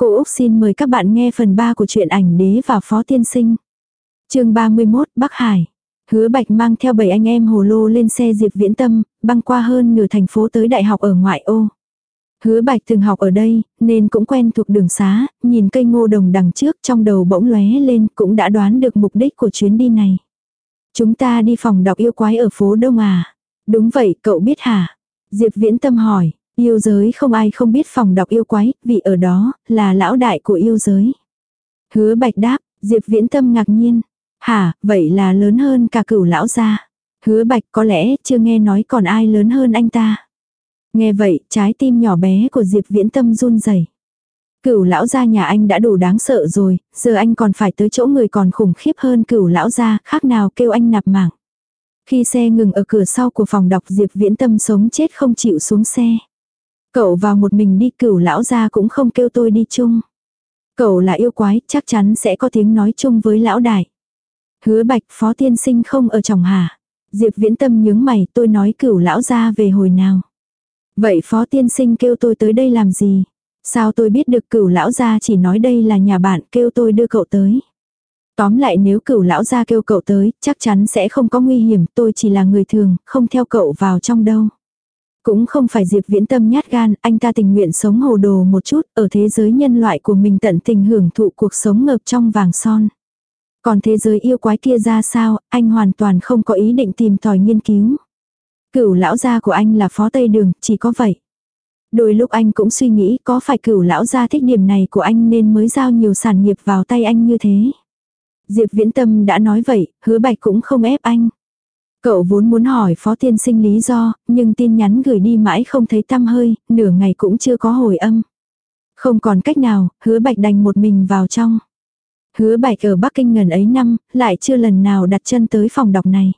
Cô Úc xin mời các bạn nghe phần 3 của truyện ảnh đế và phó tiên sinh. chương 31 Bắc Hải. Hứa Bạch mang theo bảy anh em hồ lô lên xe Diệp Viễn Tâm, băng qua hơn nửa thành phố tới đại học ở ngoại ô. Hứa Bạch từng học ở đây, nên cũng quen thuộc đường xá, nhìn cây ngô đồng đằng trước trong đầu bỗng lóe lên cũng đã đoán được mục đích của chuyến đi này. Chúng ta đi phòng đọc yêu quái ở phố Đông à? Đúng vậy, cậu biết hả? Diệp Viễn Tâm hỏi, Yêu giới không ai không biết phòng đọc yêu quái, vì ở đó, là lão đại của yêu giới. Hứa bạch đáp, Diệp viễn tâm ngạc nhiên. Hả, vậy là lớn hơn cả cửu lão gia. Hứa bạch có lẽ chưa nghe nói còn ai lớn hơn anh ta. Nghe vậy, trái tim nhỏ bé của Diệp viễn tâm run rẩy. Cửu lão gia nhà anh đã đủ đáng sợ rồi, giờ anh còn phải tới chỗ người còn khủng khiếp hơn cửu lão gia, khác nào kêu anh nạp mạng. Khi xe ngừng ở cửa sau của phòng đọc Diệp Viễn Tâm sống chết không chịu xuống xe. Cậu vào một mình đi cửu lão gia cũng không kêu tôi đi chung. Cậu là yêu quái, chắc chắn sẽ có tiếng nói chung với lão đại. Hứa bạch phó tiên sinh không ở chồng hả. Diệp viễn tâm nhướng mày tôi nói cửu lão gia về hồi nào. Vậy phó tiên sinh kêu tôi tới đây làm gì? Sao tôi biết được cửu lão gia chỉ nói đây là nhà bạn kêu tôi đưa cậu tới. Tóm lại nếu cửu lão gia kêu cậu tới, chắc chắn sẽ không có nguy hiểm, tôi chỉ là người thường, không theo cậu vào trong đâu. Cũng không phải Diệp Viễn Tâm nhát gan, anh ta tình nguyện sống hồ đồ một chút, ở thế giới nhân loại của mình tận tình hưởng thụ cuộc sống ngập trong vàng son. Còn thế giới yêu quái kia ra sao, anh hoàn toàn không có ý định tìm tòi nghiên cứu. Cửu lão gia của anh là phó tây đường, chỉ có vậy. Đôi lúc anh cũng suy nghĩ có phải cửu lão gia thích điểm này của anh nên mới giao nhiều sản nghiệp vào tay anh như thế. Diệp Viễn Tâm đã nói vậy, hứa bạch cũng không ép anh. Cậu vốn muốn hỏi phó tiên sinh lý do, nhưng tin nhắn gửi đi mãi không thấy tăm hơi, nửa ngày cũng chưa có hồi âm. Không còn cách nào, hứa bạch đành một mình vào trong. Hứa bạch ở Bắc Kinh ngần ấy năm, lại chưa lần nào đặt chân tới phòng đọc này.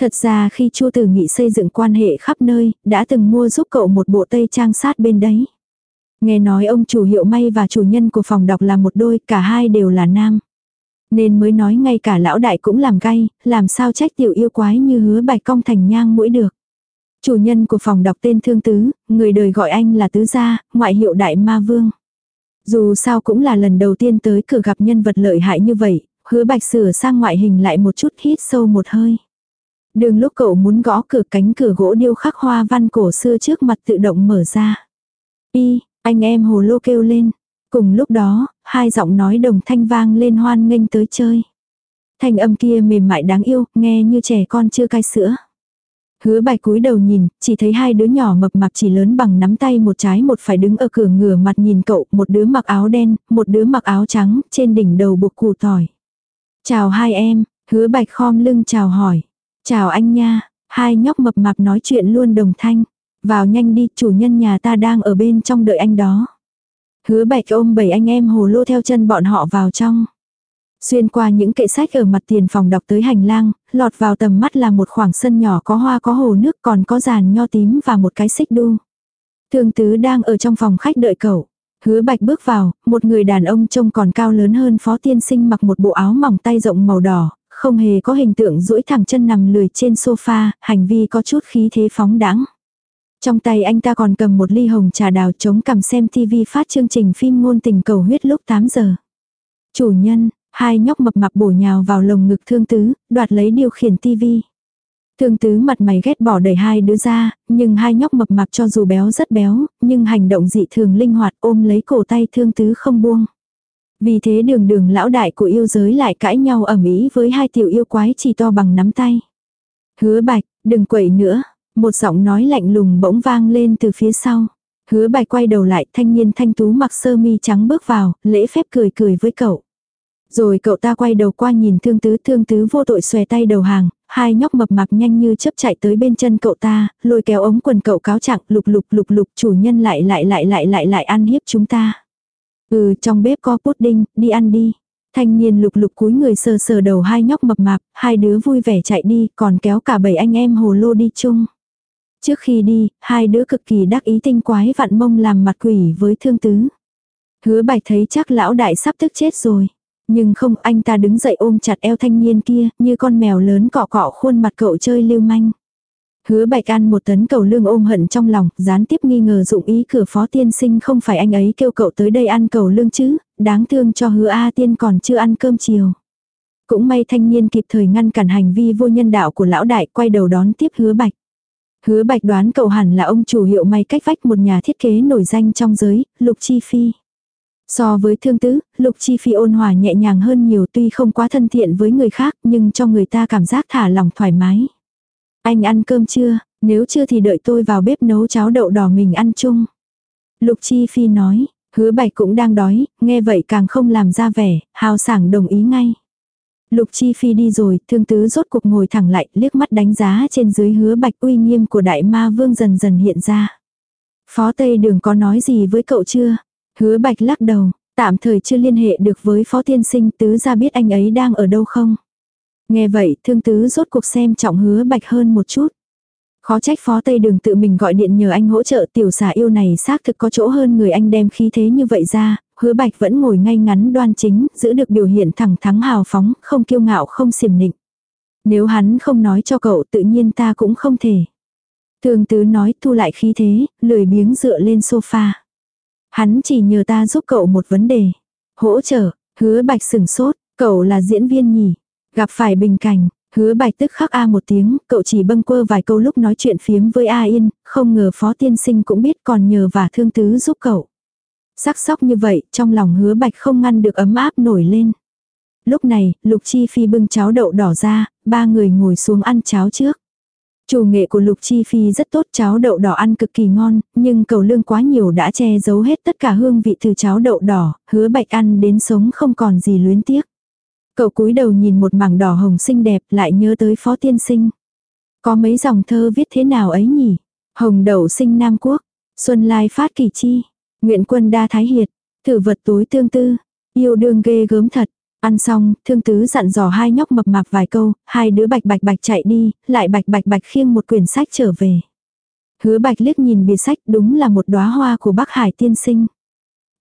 Thật ra khi Chu Tử Nghị xây dựng quan hệ khắp nơi, đã từng mua giúp cậu một bộ tây trang sát bên đấy. Nghe nói ông chủ hiệu may và chủ nhân của phòng đọc là một đôi, cả hai đều là nam. Nên mới nói ngay cả lão đại cũng làm gay, làm sao trách tiểu yêu quái như hứa bạch cong thành nhang mũi được. Chủ nhân của phòng đọc tên Thương Tứ, người đời gọi anh là Tứ Gia, ngoại hiệu Đại Ma Vương. Dù sao cũng là lần đầu tiên tới cửa gặp nhân vật lợi hại như vậy, hứa bạch sửa sang ngoại hình lại một chút hít sâu một hơi. Đường lúc cậu muốn gõ cửa cánh cửa gỗ điêu khắc hoa văn cổ xưa trước mặt tự động mở ra. Y, anh em hồ lô kêu lên. Cùng lúc đó, hai giọng nói đồng thanh vang lên hoan nghênh tới chơi. Thanh âm kia mềm mại đáng yêu, nghe như trẻ con chưa cai sữa. Hứa bạch cúi đầu nhìn, chỉ thấy hai đứa nhỏ mập mạp chỉ lớn bằng nắm tay một trái một phải đứng ở cửa ngửa mặt nhìn cậu, một đứa mặc áo đen, một đứa mặc áo trắng, trên đỉnh đầu buộc củ tỏi. Chào hai em, hứa bạch khom lưng chào hỏi. Chào anh nha, hai nhóc mập mạp nói chuyện luôn đồng thanh. Vào nhanh đi, chủ nhân nhà ta đang ở bên trong đợi anh đó. Hứa bạch ôm bảy anh em hồ lô theo chân bọn họ vào trong. Xuyên qua những kệ sách ở mặt tiền phòng đọc tới hành lang, lọt vào tầm mắt là một khoảng sân nhỏ có hoa có hồ nước còn có giàn nho tím và một cái xích đu. Thương tứ đang ở trong phòng khách đợi cậu. Hứa bạch bước vào, một người đàn ông trông còn cao lớn hơn phó tiên sinh mặc một bộ áo mỏng tay rộng màu đỏ, không hề có hình tượng duỗi thẳng chân nằm lười trên sofa, hành vi có chút khí thế phóng đãng. Trong tay anh ta còn cầm một ly hồng trà đào chống cầm xem TV phát chương trình phim ngôn tình cầu huyết lúc 8 giờ. Chủ nhân, hai nhóc mập mạp bổ nhào vào lồng ngực thương tứ, đoạt lấy điều khiển TV. Thương tứ mặt mày ghét bỏ đẩy hai đứa ra, nhưng hai nhóc mập mạp cho dù béo rất béo, nhưng hành động dị thường linh hoạt ôm lấy cổ tay thương tứ không buông. Vì thế đường đường lão đại của yêu giới lại cãi nhau ẩm ý với hai tiểu yêu quái chỉ to bằng nắm tay. Hứa bạch, đừng quậy nữa, một giọng nói lạnh lùng bỗng vang lên từ phía sau. Hứa bài quay đầu lại thanh niên thanh tú mặc sơ mi trắng bước vào, lễ phép cười cười với cậu. Rồi cậu ta quay đầu qua nhìn thương tứ thương tứ vô tội xòe tay đầu hàng, hai nhóc mập mạp nhanh như chớp chạy tới bên chân cậu ta, lôi kéo ống quần cậu cáo trạng lục lục lục lục chủ nhân lại lại lại lại lại lại ăn hiếp chúng ta. Ừ trong bếp có pudding, đi ăn đi. Thanh niên lục lục cúi người sờ sờ đầu hai nhóc mập mạp, hai đứa vui vẻ chạy đi, còn kéo cả bảy anh em hồ lô đi chung. Trước khi đi, hai đứa cực kỳ đắc ý tinh quái vặn mông làm mặt quỷ với thương tứ. Hứa bạch thấy chắc lão đại sắp tức chết rồi. Nhưng không anh ta đứng dậy ôm chặt eo thanh niên kia như con mèo lớn cọ cọ khuôn mặt cậu chơi lưu manh. Hứa bạch ăn một tấn cầu lương ôm hận trong lòng, gián tiếp nghi ngờ dụng ý cửa phó tiên sinh không phải anh ấy kêu cậu tới đây ăn cầu lương chứ, đáng thương cho hứa A tiên còn chưa ăn cơm chiều. Cũng may thanh niên kịp thời ngăn cản hành vi vô nhân đạo của lão đại quay đầu đón tiếp hứa bạch. Hứa bạch đoán cậu hẳn là ông chủ hiệu may cách vách một nhà thiết kế nổi danh trong giới, Lục Chi Phi. So với thương tứ, Lục Chi Phi ôn hòa nhẹ nhàng hơn nhiều tuy không quá thân thiện với người khác nhưng cho người ta cảm giác thả lòng thoải mái. Anh ăn cơm chưa? Nếu chưa thì đợi tôi vào bếp nấu cháo đậu đỏ mình ăn chung. Lục Chi Phi nói, hứa bạch cũng đang đói, nghe vậy càng không làm ra vẻ, hào sảng đồng ý ngay. Lục Chi Phi đi rồi, thương tứ rốt cuộc ngồi thẳng lại, liếc mắt đánh giá trên dưới hứa bạch uy nghiêm của đại ma vương dần dần hiện ra. Phó Tây Đường có nói gì với cậu chưa? Hứa bạch lắc đầu, tạm thời chưa liên hệ được với phó tiên sinh tứ ra biết anh ấy đang ở đâu không? Nghe vậy, thương tứ rốt cuộc xem trọng hứa bạch hơn một chút. Khó trách phó Tây Đường tự mình gọi điện nhờ anh hỗ trợ tiểu xà yêu này xác thực có chỗ hơn người anh đem khí thế như vậy ra, hứa bạch vẫn ngồi ngay ngắn đoan chính, giữ được biểu hiện thẳng thắng hào phóng, không kiêu ngạo không xiểm nịnh. Nếu hắn không nói cho cậu tự nhiên ta cũng không thể. Thường tứ nói thu lại khí thế, lười biếng dựa lên sofa. Hắn chỉ nhờ ta giúp cậu một vấn đề. Hỗ trợ, hứa bạch sừng sốt, cậu là diễn viên nhỉ. Gặp phải bình cảnh, hứa bạch tức khắc A một tiếng, cậu chỉ bâng quơ vài câu lúc nói chuyện phiếm với A Yên, không ngờ phó tiên sinh cũng biết còn nhờ và thương tứ giúp cậu. Sắc sóc như vậy, trong lòng hứa bạch không ngăn được ấm áp nổi lên. Lúc này, Lục Chi Phi bưng cháo đậu đỏ ra, ba người ngồi xuống ăn cháo trước. Chủ nghệ của Lục Chi Phi rất tốt cháo đậu đỏ ăn cực kỳ ngon, nhưng cầu lương quá nhiều đã che giấu hết tất cả hương vị từ cháo đậu đỏ, hứa bạch ăn đến sống không còn gì luyến tiếc. Cậu cúi đầu nhìn một mảng đỏ hồng xinh đẹp lại nhớ tới phó tiên sinh. Có mấy dòng thơ viết thế nào ấy nhỉ? Hồng đậu sinh Nam Quốc, Xuân Lai phát kỳ chi, Nguyện quân đa thái hiệt, thử vật tối tương tư, yêu đương ghê gớm thật. Ăn xong, thương tứ dặn dò hai nhóc mập mạp vài câu, hai đứa bạch bạch bạch chạy đi, lại bạch bạch bạch khiêng một quyển sách trở về. Hứa bạch liếc nhìn bìa sách đúng là một đóa hoa của Bắc Hải tiên sinh.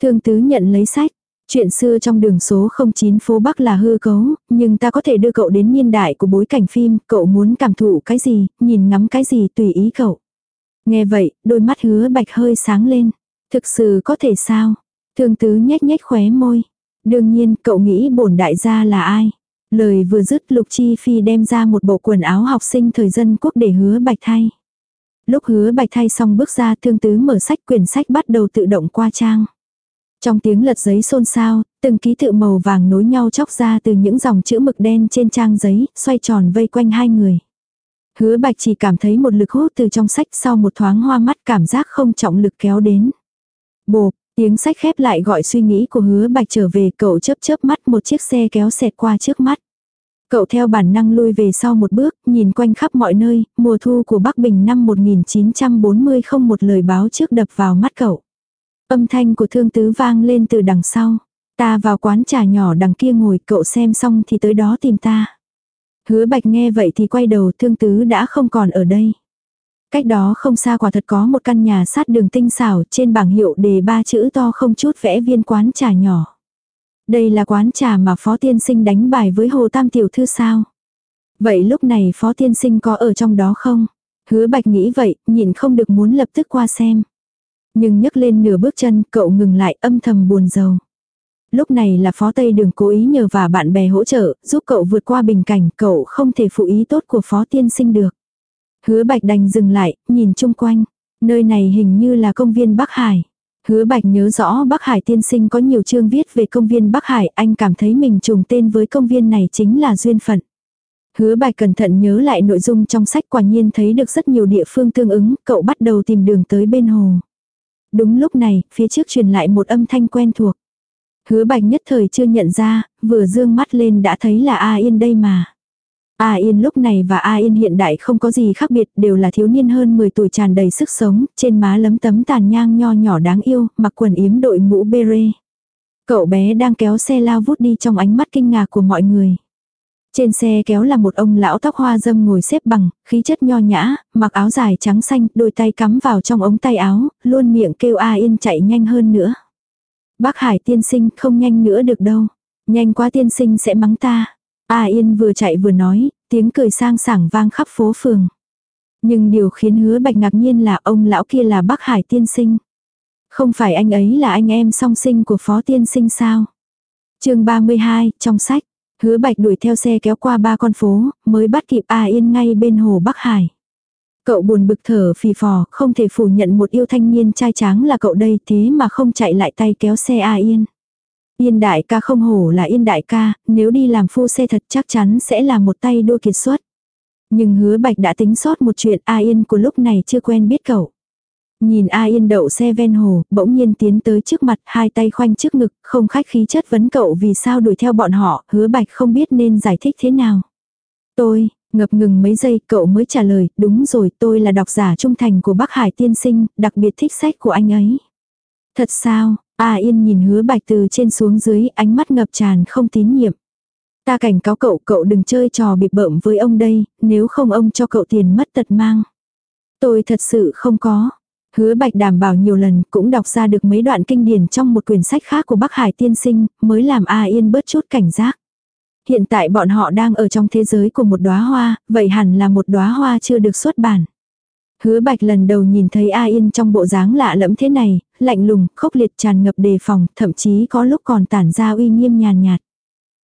Thương tứ nhận lấy sách. Chuyện xưa trong đường số 09 phố Bắc là hư cấu, nhưng ta có thể đưa cậu đến niên đại của bối cảnh phim, cậu muốn cảm thụ cái gì, nhìn ngắm cái gì tùy ý cậu. Nghe vậy, đôi mắt hứa bạch hơi sáng lên. Thực sự có thể sao? Thương tứ nhếch nhếch khóe môi. Đương nhiên, cậu nghĩ bổn đại gia là ai? Lời vừa dứt Lục Chi Phi đem ra một bộ quần áo học sinh thời dân quốc để hứa bạch thay. Lúc hứa bạch thay xong bước ra thương tứ mở sách quyển sách bắt đầu tự động qua trang. Trong tiếng lật giấy xôn xao, từng ký tự màu vàng nối nhau chóc ra từ những dòng chữ mực đen trên trang giấy, xoay tròn vây quanh hai người. Hứa bạch chỉ cảm thấy một lực hút từ trong sách sau một thoáng hoa mắt cảm giác không trọng lực kéo đến. Bộp, tiếng sách khép lại gọi suy nghĩ của hứa bạch trở về cậu chớp chớp mắt một chiếc xe kéo xẹt qua trước mắt. Cậu theo bản năng lui về sau một bước, nhìn quanh khắp mọi nơi, mùa thu của Bắc Bình năm 1940 không một lời báo trước đập vào mắt cậu. Âm thanh của thương tứ vang lên từ đằng sau. Ta vào quán trà nhỏ đằng kia ngồi cậu xem xong thì tới đó tìm ta. Hứa bạch nghe vậy thì quay đầu thương tứ đã không còn ở đây. Cách đó không xa quả thật có một căn nhà sát đường tinh xảo trên bảng hiệu đề ba chữ to không chút vẽ viên quán trà nhỏ. Đây là quán trà mà Phó Tiên Sinh đánh bài với Hồ Tam Tiểu Thư sao? Vậy lúc này Phó Tiên Sinh có ở trong đó không? Hứa Bạch nghĩ vậy, nhìn không được muốn lập tức qua xem. Nhưng nhấc lên nửa bước chân, cậu ngừng lại âm thầm buồn rầu. Lúc này là Phó Tây Đường cố ý nhờ và bạn bè hỗ trợ, giúp cậu vượt qua bình cảnh, cậu không thể phụ ý tốt của Phó Tiên Sinh được. Hứa Bạch đành dừng lại, nhìn chung quanh. Nơi này hình như là công viên Bắc Hải. Hứa Bạch nhớ rõ Bắc Hải tiên sinh có nhiều chương viết về công viên Bắc Hải, anh cảm thấy mình trùng tên với công viên này chính là duyên phận. Hứa Bạch cẩn thận nhớ lại nội dung trong sách quả nhiên thấy được rất nhiều địa phương tương ứng, cậu bắt đầu tìm đường tới bên hồ. Đúng lúc này, phía trước truyền lại một âm thanh quen thuộc. Hứa Bạch nhất thời chưa nhận ra, vừa dương mắt lên đã thấy là A Yên đây mà. A Yên lúc này và A Yên hiện đại không có gì khác biệt, đều là thiếu niên hơn 10 tuổi tràn đầy sức sống, trên má lấm tấm tàn nhang nho nhỏ đáng yêu, mặc quần yếm đội mũ beret. Cậu bé đang kéo xe lao vút đi trong ánh mắt kinh ngạc của mọi người. Trên xe kéo là một ông lão tóc hoa dâm ngồi xếp bằng, khí chất nho nhã, mặc áo dài trắng xanh, đôi tay cắm vào trong ống tay áo, luôn miệng kêu A Yên chạy nhanh hơn nữa. Bác Hải tiên sinh không nhanh nữa được đâu. Nhanh quá tiên sinh sẽ mắng ta. A Yên vừa chạy vừa nói, tiếng cười sang sảng vang khắp phố phường. Nhưng điều khiến hứa bạch ngạc nhiên là ông lão kia là Bắc Hải tiên sinh. Không phải anh ấy là anh em song sinh của phó tiên sinh sao? chương 32, trong sách, hứa bạch đuổi theo xe kéo qua ba con phố, mới bắt kịp A Yên ngay bên hồ Bắc Hải. Cậu buồn bực thở phì phò, không thể phủ nhận một yêu thanh niên trai tráng là cậu đây thế mà không chạy lại tay kéo xe A Yên. Yên đại ca không hổ là yên đại ca, nếu đi làm phu xe thật chắc chắn sẽ là một tay đua kiệt xuất. Nhưng hứa bạch đã tính sót một chuyện A Yên của lúc này chưa quen biết cậu. Nhìn A Yên đậu xe ven hồ, bỗng nhiên tiến tới trước mặt, hai tay khoanh trước ngực, không khách khí chất vấn cậu vì sao đuổi theo bọn họ, hứa bạch không biết nên giải thích thế nào. Tôi, ngập ngừng mấy giây, cậu mới trả lời, đúng rồi, tôi là độc giả trung thành của Bắc Hải tiên sinh, đặc biệt thích sách của anh ấy. Thật sao, A Yên nhìn hứa bạch từ trên xuống dưới, ánh mắt ngập tràn không tín nhiệm. Ta cảnh cáo cậu, cậu đừng chơi trò bịp bợm với ông đây, nếu không ông cho cậu tiền mất tật mang. Tôi thật sự không có. Hứa Bạch đảm bảo nhiều lần cũng đọc ra được mấy đoạn kinh điển trong một quyển sách khác của Bắc Hải tiên sinh, mới làm A Yên bớt chút cảnh giác. Hiện tại bọn họ đang ở trong thế giới của một đóa hoa, vậy hẳn là một đóa hoa chưa được xuất bản. Hứa Bạch lần đầu nhìn thấy A Yên trong bộ dáng lạ lẫm thế này, lạnh lùng, khốc liệt tràn ngập đề phòng, thậm chí có lúc còn tản ra uy nghiêm nhàn nhạt.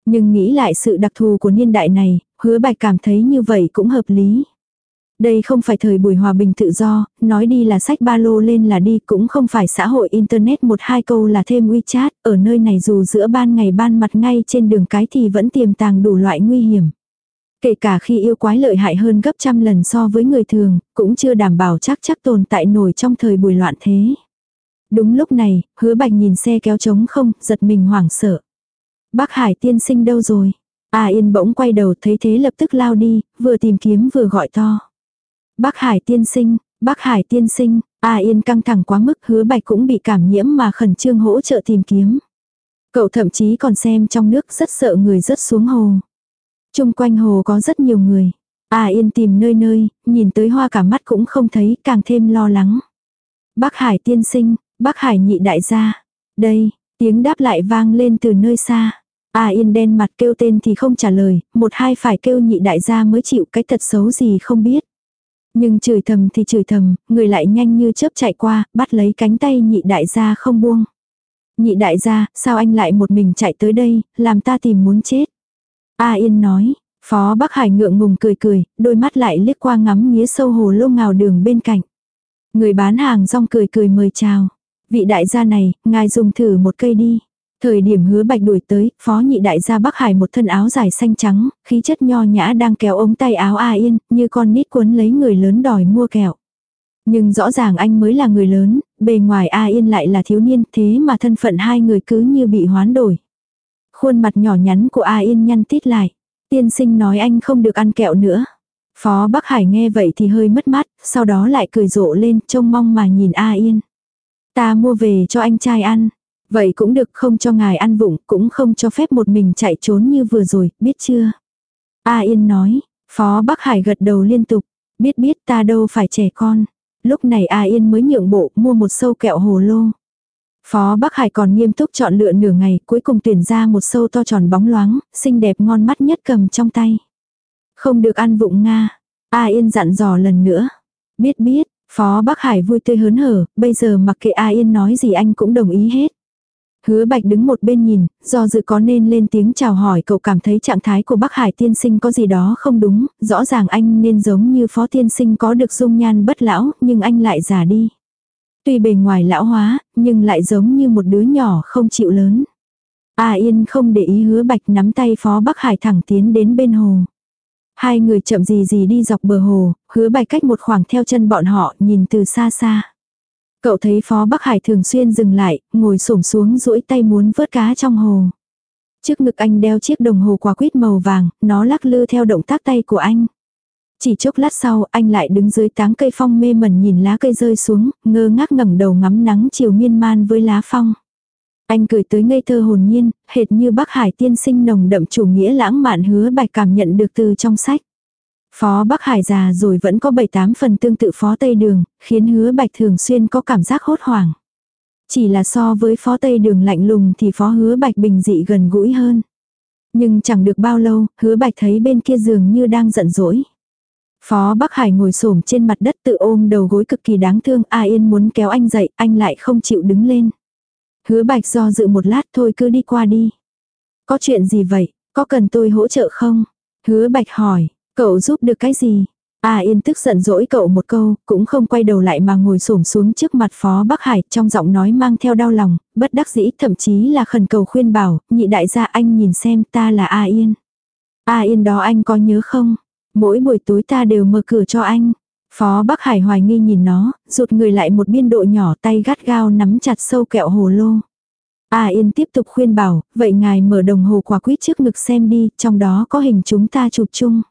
Nhưng nghĩ lại sự đặc thù của niên đại này, hứa bạch cảm thấy như vậy cũng hợp lý. Đây không phải thời buổi hòa bình tự do, nói đi là sách ba lô lên là đi, cũng không phải xã hội internet một hai câu là thêm WeChat, ở nơi này dù giữa ban ngày ban mặt ngay trên đường cái thì vẫn tiềm tàng đủ loại nguy hiểm. Kể cả khi yêu quái lợi hại hơn gấp trăm lần so với người thường, cũng chưa đảm bảo chắc chắc tồn tại nổi trong thời buổi loạn thế. Đúng lúc này, hứa bạch nhìn xe kéo trống không, giật mình hoảng sợ. Bác Hải tiên sinh đâu rồi? A Yên bỗng quay đầu thấy thế lập tức lao đi, vừa tìm kiếm vừa gọi to. Bác Hải tiên sinh, bác Hải tiên sinh, A Yên căng thẳng quá mức hứa bạch cũng bị cảm nhiễm mà khẩn trương hỗ trợ tìm kiếm. Cậu thậm chí còn xem trong nước rất sợ người rớt xuống hồ. Trung quanh hồ có rất nhiều người. A Yên tìm nơi nơi, nhìn tới hoa cả mắt cũng không thấy, càng thêm lo lắng. Bác Hải tiên sinh, bác Hải nhị đại gia. Đây, tiếng đáp lại vang lên từ nơi xa. A Yên đen mặt kêu tên thì không trả lời, một hai phải kêu nhị đại gia mới chịu cái thật xấu gì không biết. Nhưng chửi thầm thì chửi thầm, người lại nhanh như chớp chạy qua, bắt lấy cánh tay nhị đại gia không buông. Nhị đại gia, sao anh lại một mình chạy tới đây, làm ta tìm muốn chết. A Yên nói, Phó Bắc Hải ngượng ngùng cười cười, đôi mắt lại liếc qua ngắm nghía sâu hồ lô ngào đường bên cạnh. Người bán hàng rong cười cười mời chào. Vị đại gia này, ngài dùng thử một cây đi. Thời điểm hứa bạch đuổi tới, phó nhị đại gia Bắc Hải một thân áo dài xanh trắng, khí chất nho nhã đang kéo ống tay áo A Yên, như con nít cuốn lấy người lớn đòi mua kẹo. Nhưng rõ ràng anh mới là người lớn, bề ngoài A Yên lại là thiếu niên, thế mà thân phận hai người cứ như bị hoán đổi. Khuôn mặt nhỏ nhắn của A Yên nhăn tít lại. Tiên sinh nói anh không được ăn kẹo nữa. Phó Bắc Hải nghe vậy thì hơi mất mát, sau đó lại cười rộ lên, trông mong mà nhìn A Yên. Ta mua về cho anh trai ăn. Vậy cũng được không cho ngài ăn vụng, cũng không cho phép một mình chạy trốn như vừa rồi, biết chưa? A Yên nói, Phó Bắc Hải gật đầu liên tục, biết biết ta đâu phải trẻ con. Lúc này A Yên mới nhượng bộ mua một sâu kẹo hồ lô. Phó Bắc Hải còn nghiêm túc chọn lựa nửa ngày, cuối cùng tuyển ra một sâu to tròn bóng loáng, xinh đẹp ngon mắt nhất cầm trong tay. Không được ăn vụng Nga. A Yên dặn dò lần nữa. Biết biết, Phó Bắc Hải vui tươi hớn hở, bây giờ mặc kệ A Yên nói gì anh cũng đồng ý hết. Hứa Bạch đứng một bên nhìn, do dự có nên lên tiếng chào hỏi cậu cảm thấy trạng thái của Bắc Hải tiên sinh có gì đó không đúng, rõ ràng anh nên giống như phó tiên sinh có được dung nhan bất lão, nhưng anh lại già đi. Tuy bề ngoài lão hóa, nhưng lại giống như một đứa nhỏ không chịu lớn. A Yên không để ý hứa Bạch nắm tay phó Bắc Hải thẳng tiến đến bên hồ. Hai người chậm gì gì đi dọc bờ hồ, hứa Bạch cách một khoảng theo chân bọn họ nhìn từ xa xa. Cậu thấy Phó Bắc Hải thường xuyên dừng lại, ngồi xổm xuống duỗi tay muốn vớt cá trong hồ. Trước ngực anh đeo chiếc đồng hồ quả quýt màu vàng, nó lắc lư theo động tác tay của anh. Chỉ chốc lát sau, anh lại đứng dưới táng cây phong mê mẩn nhìn lá cây rơi xuống, ngơ ngác ngẩng đầu ngắm nắng chiều miên man với lá phong. Anh cười tới ngây thơ hồn nhiên, hệt như Bắc Hải tiên sinh nồng đậm chủ nghĩa lãng mạn hứa bạch cảm nhận được từ trong sách. Phó Bắc Hải già rồi vẫn có 7-8 phần tương tự Phó Tây Đường, khiến hứa bạch thường xuyên có cảm giác hốt hoảng. Chỉ là so với Phó Tây Đường lạnh lùng thì Phó hứa bạch bình dị gần gũi hơn. Nhưng chẳng được bao lâu, hứa bạch thấy bên kia giường như đang giận dỗi. Phó Bắc Hải ngồi xổm trên mặt đất tự ôm đầu gối cực kỳ đáng thương, A Yên muốn kéo anh dậy, anh lại không chịu đứng lên. Hứa Bạch do dự một lát thôi cứ đi qua đi. Có chuyện gì vậy, có cần tôi hỗ trợ không? Hứa Bạch hỏi, cậu giúp được cái gì? A Yên tức giận dỗi cậu một câu, cũng không quay đầu lại mà ngồi xổm xuống trước mặt Phó Bắc Hải, trong giọng nói mang theo đau lòng, bất đắc dĩ, thậm chí là khẩn cầu khuyên bảo, nhị đại gia anh nhìn xem ta là A Yên. A Yên đó anh có nhớ không? Mỗi buổi tối ta đều mở cửa cho anh. Phó Bắc Hải hoài nghi nhìn nó, rụt người lại một biên độ nhỏ tay gắt gao nắm chặt sâu kẹo hồ lô. A Yên tiếp tục khuyên bảo, vậy ngài mở đồng hồ quả quýt trước ngực xem đi, trong đó có hình chúng ta chụp chung.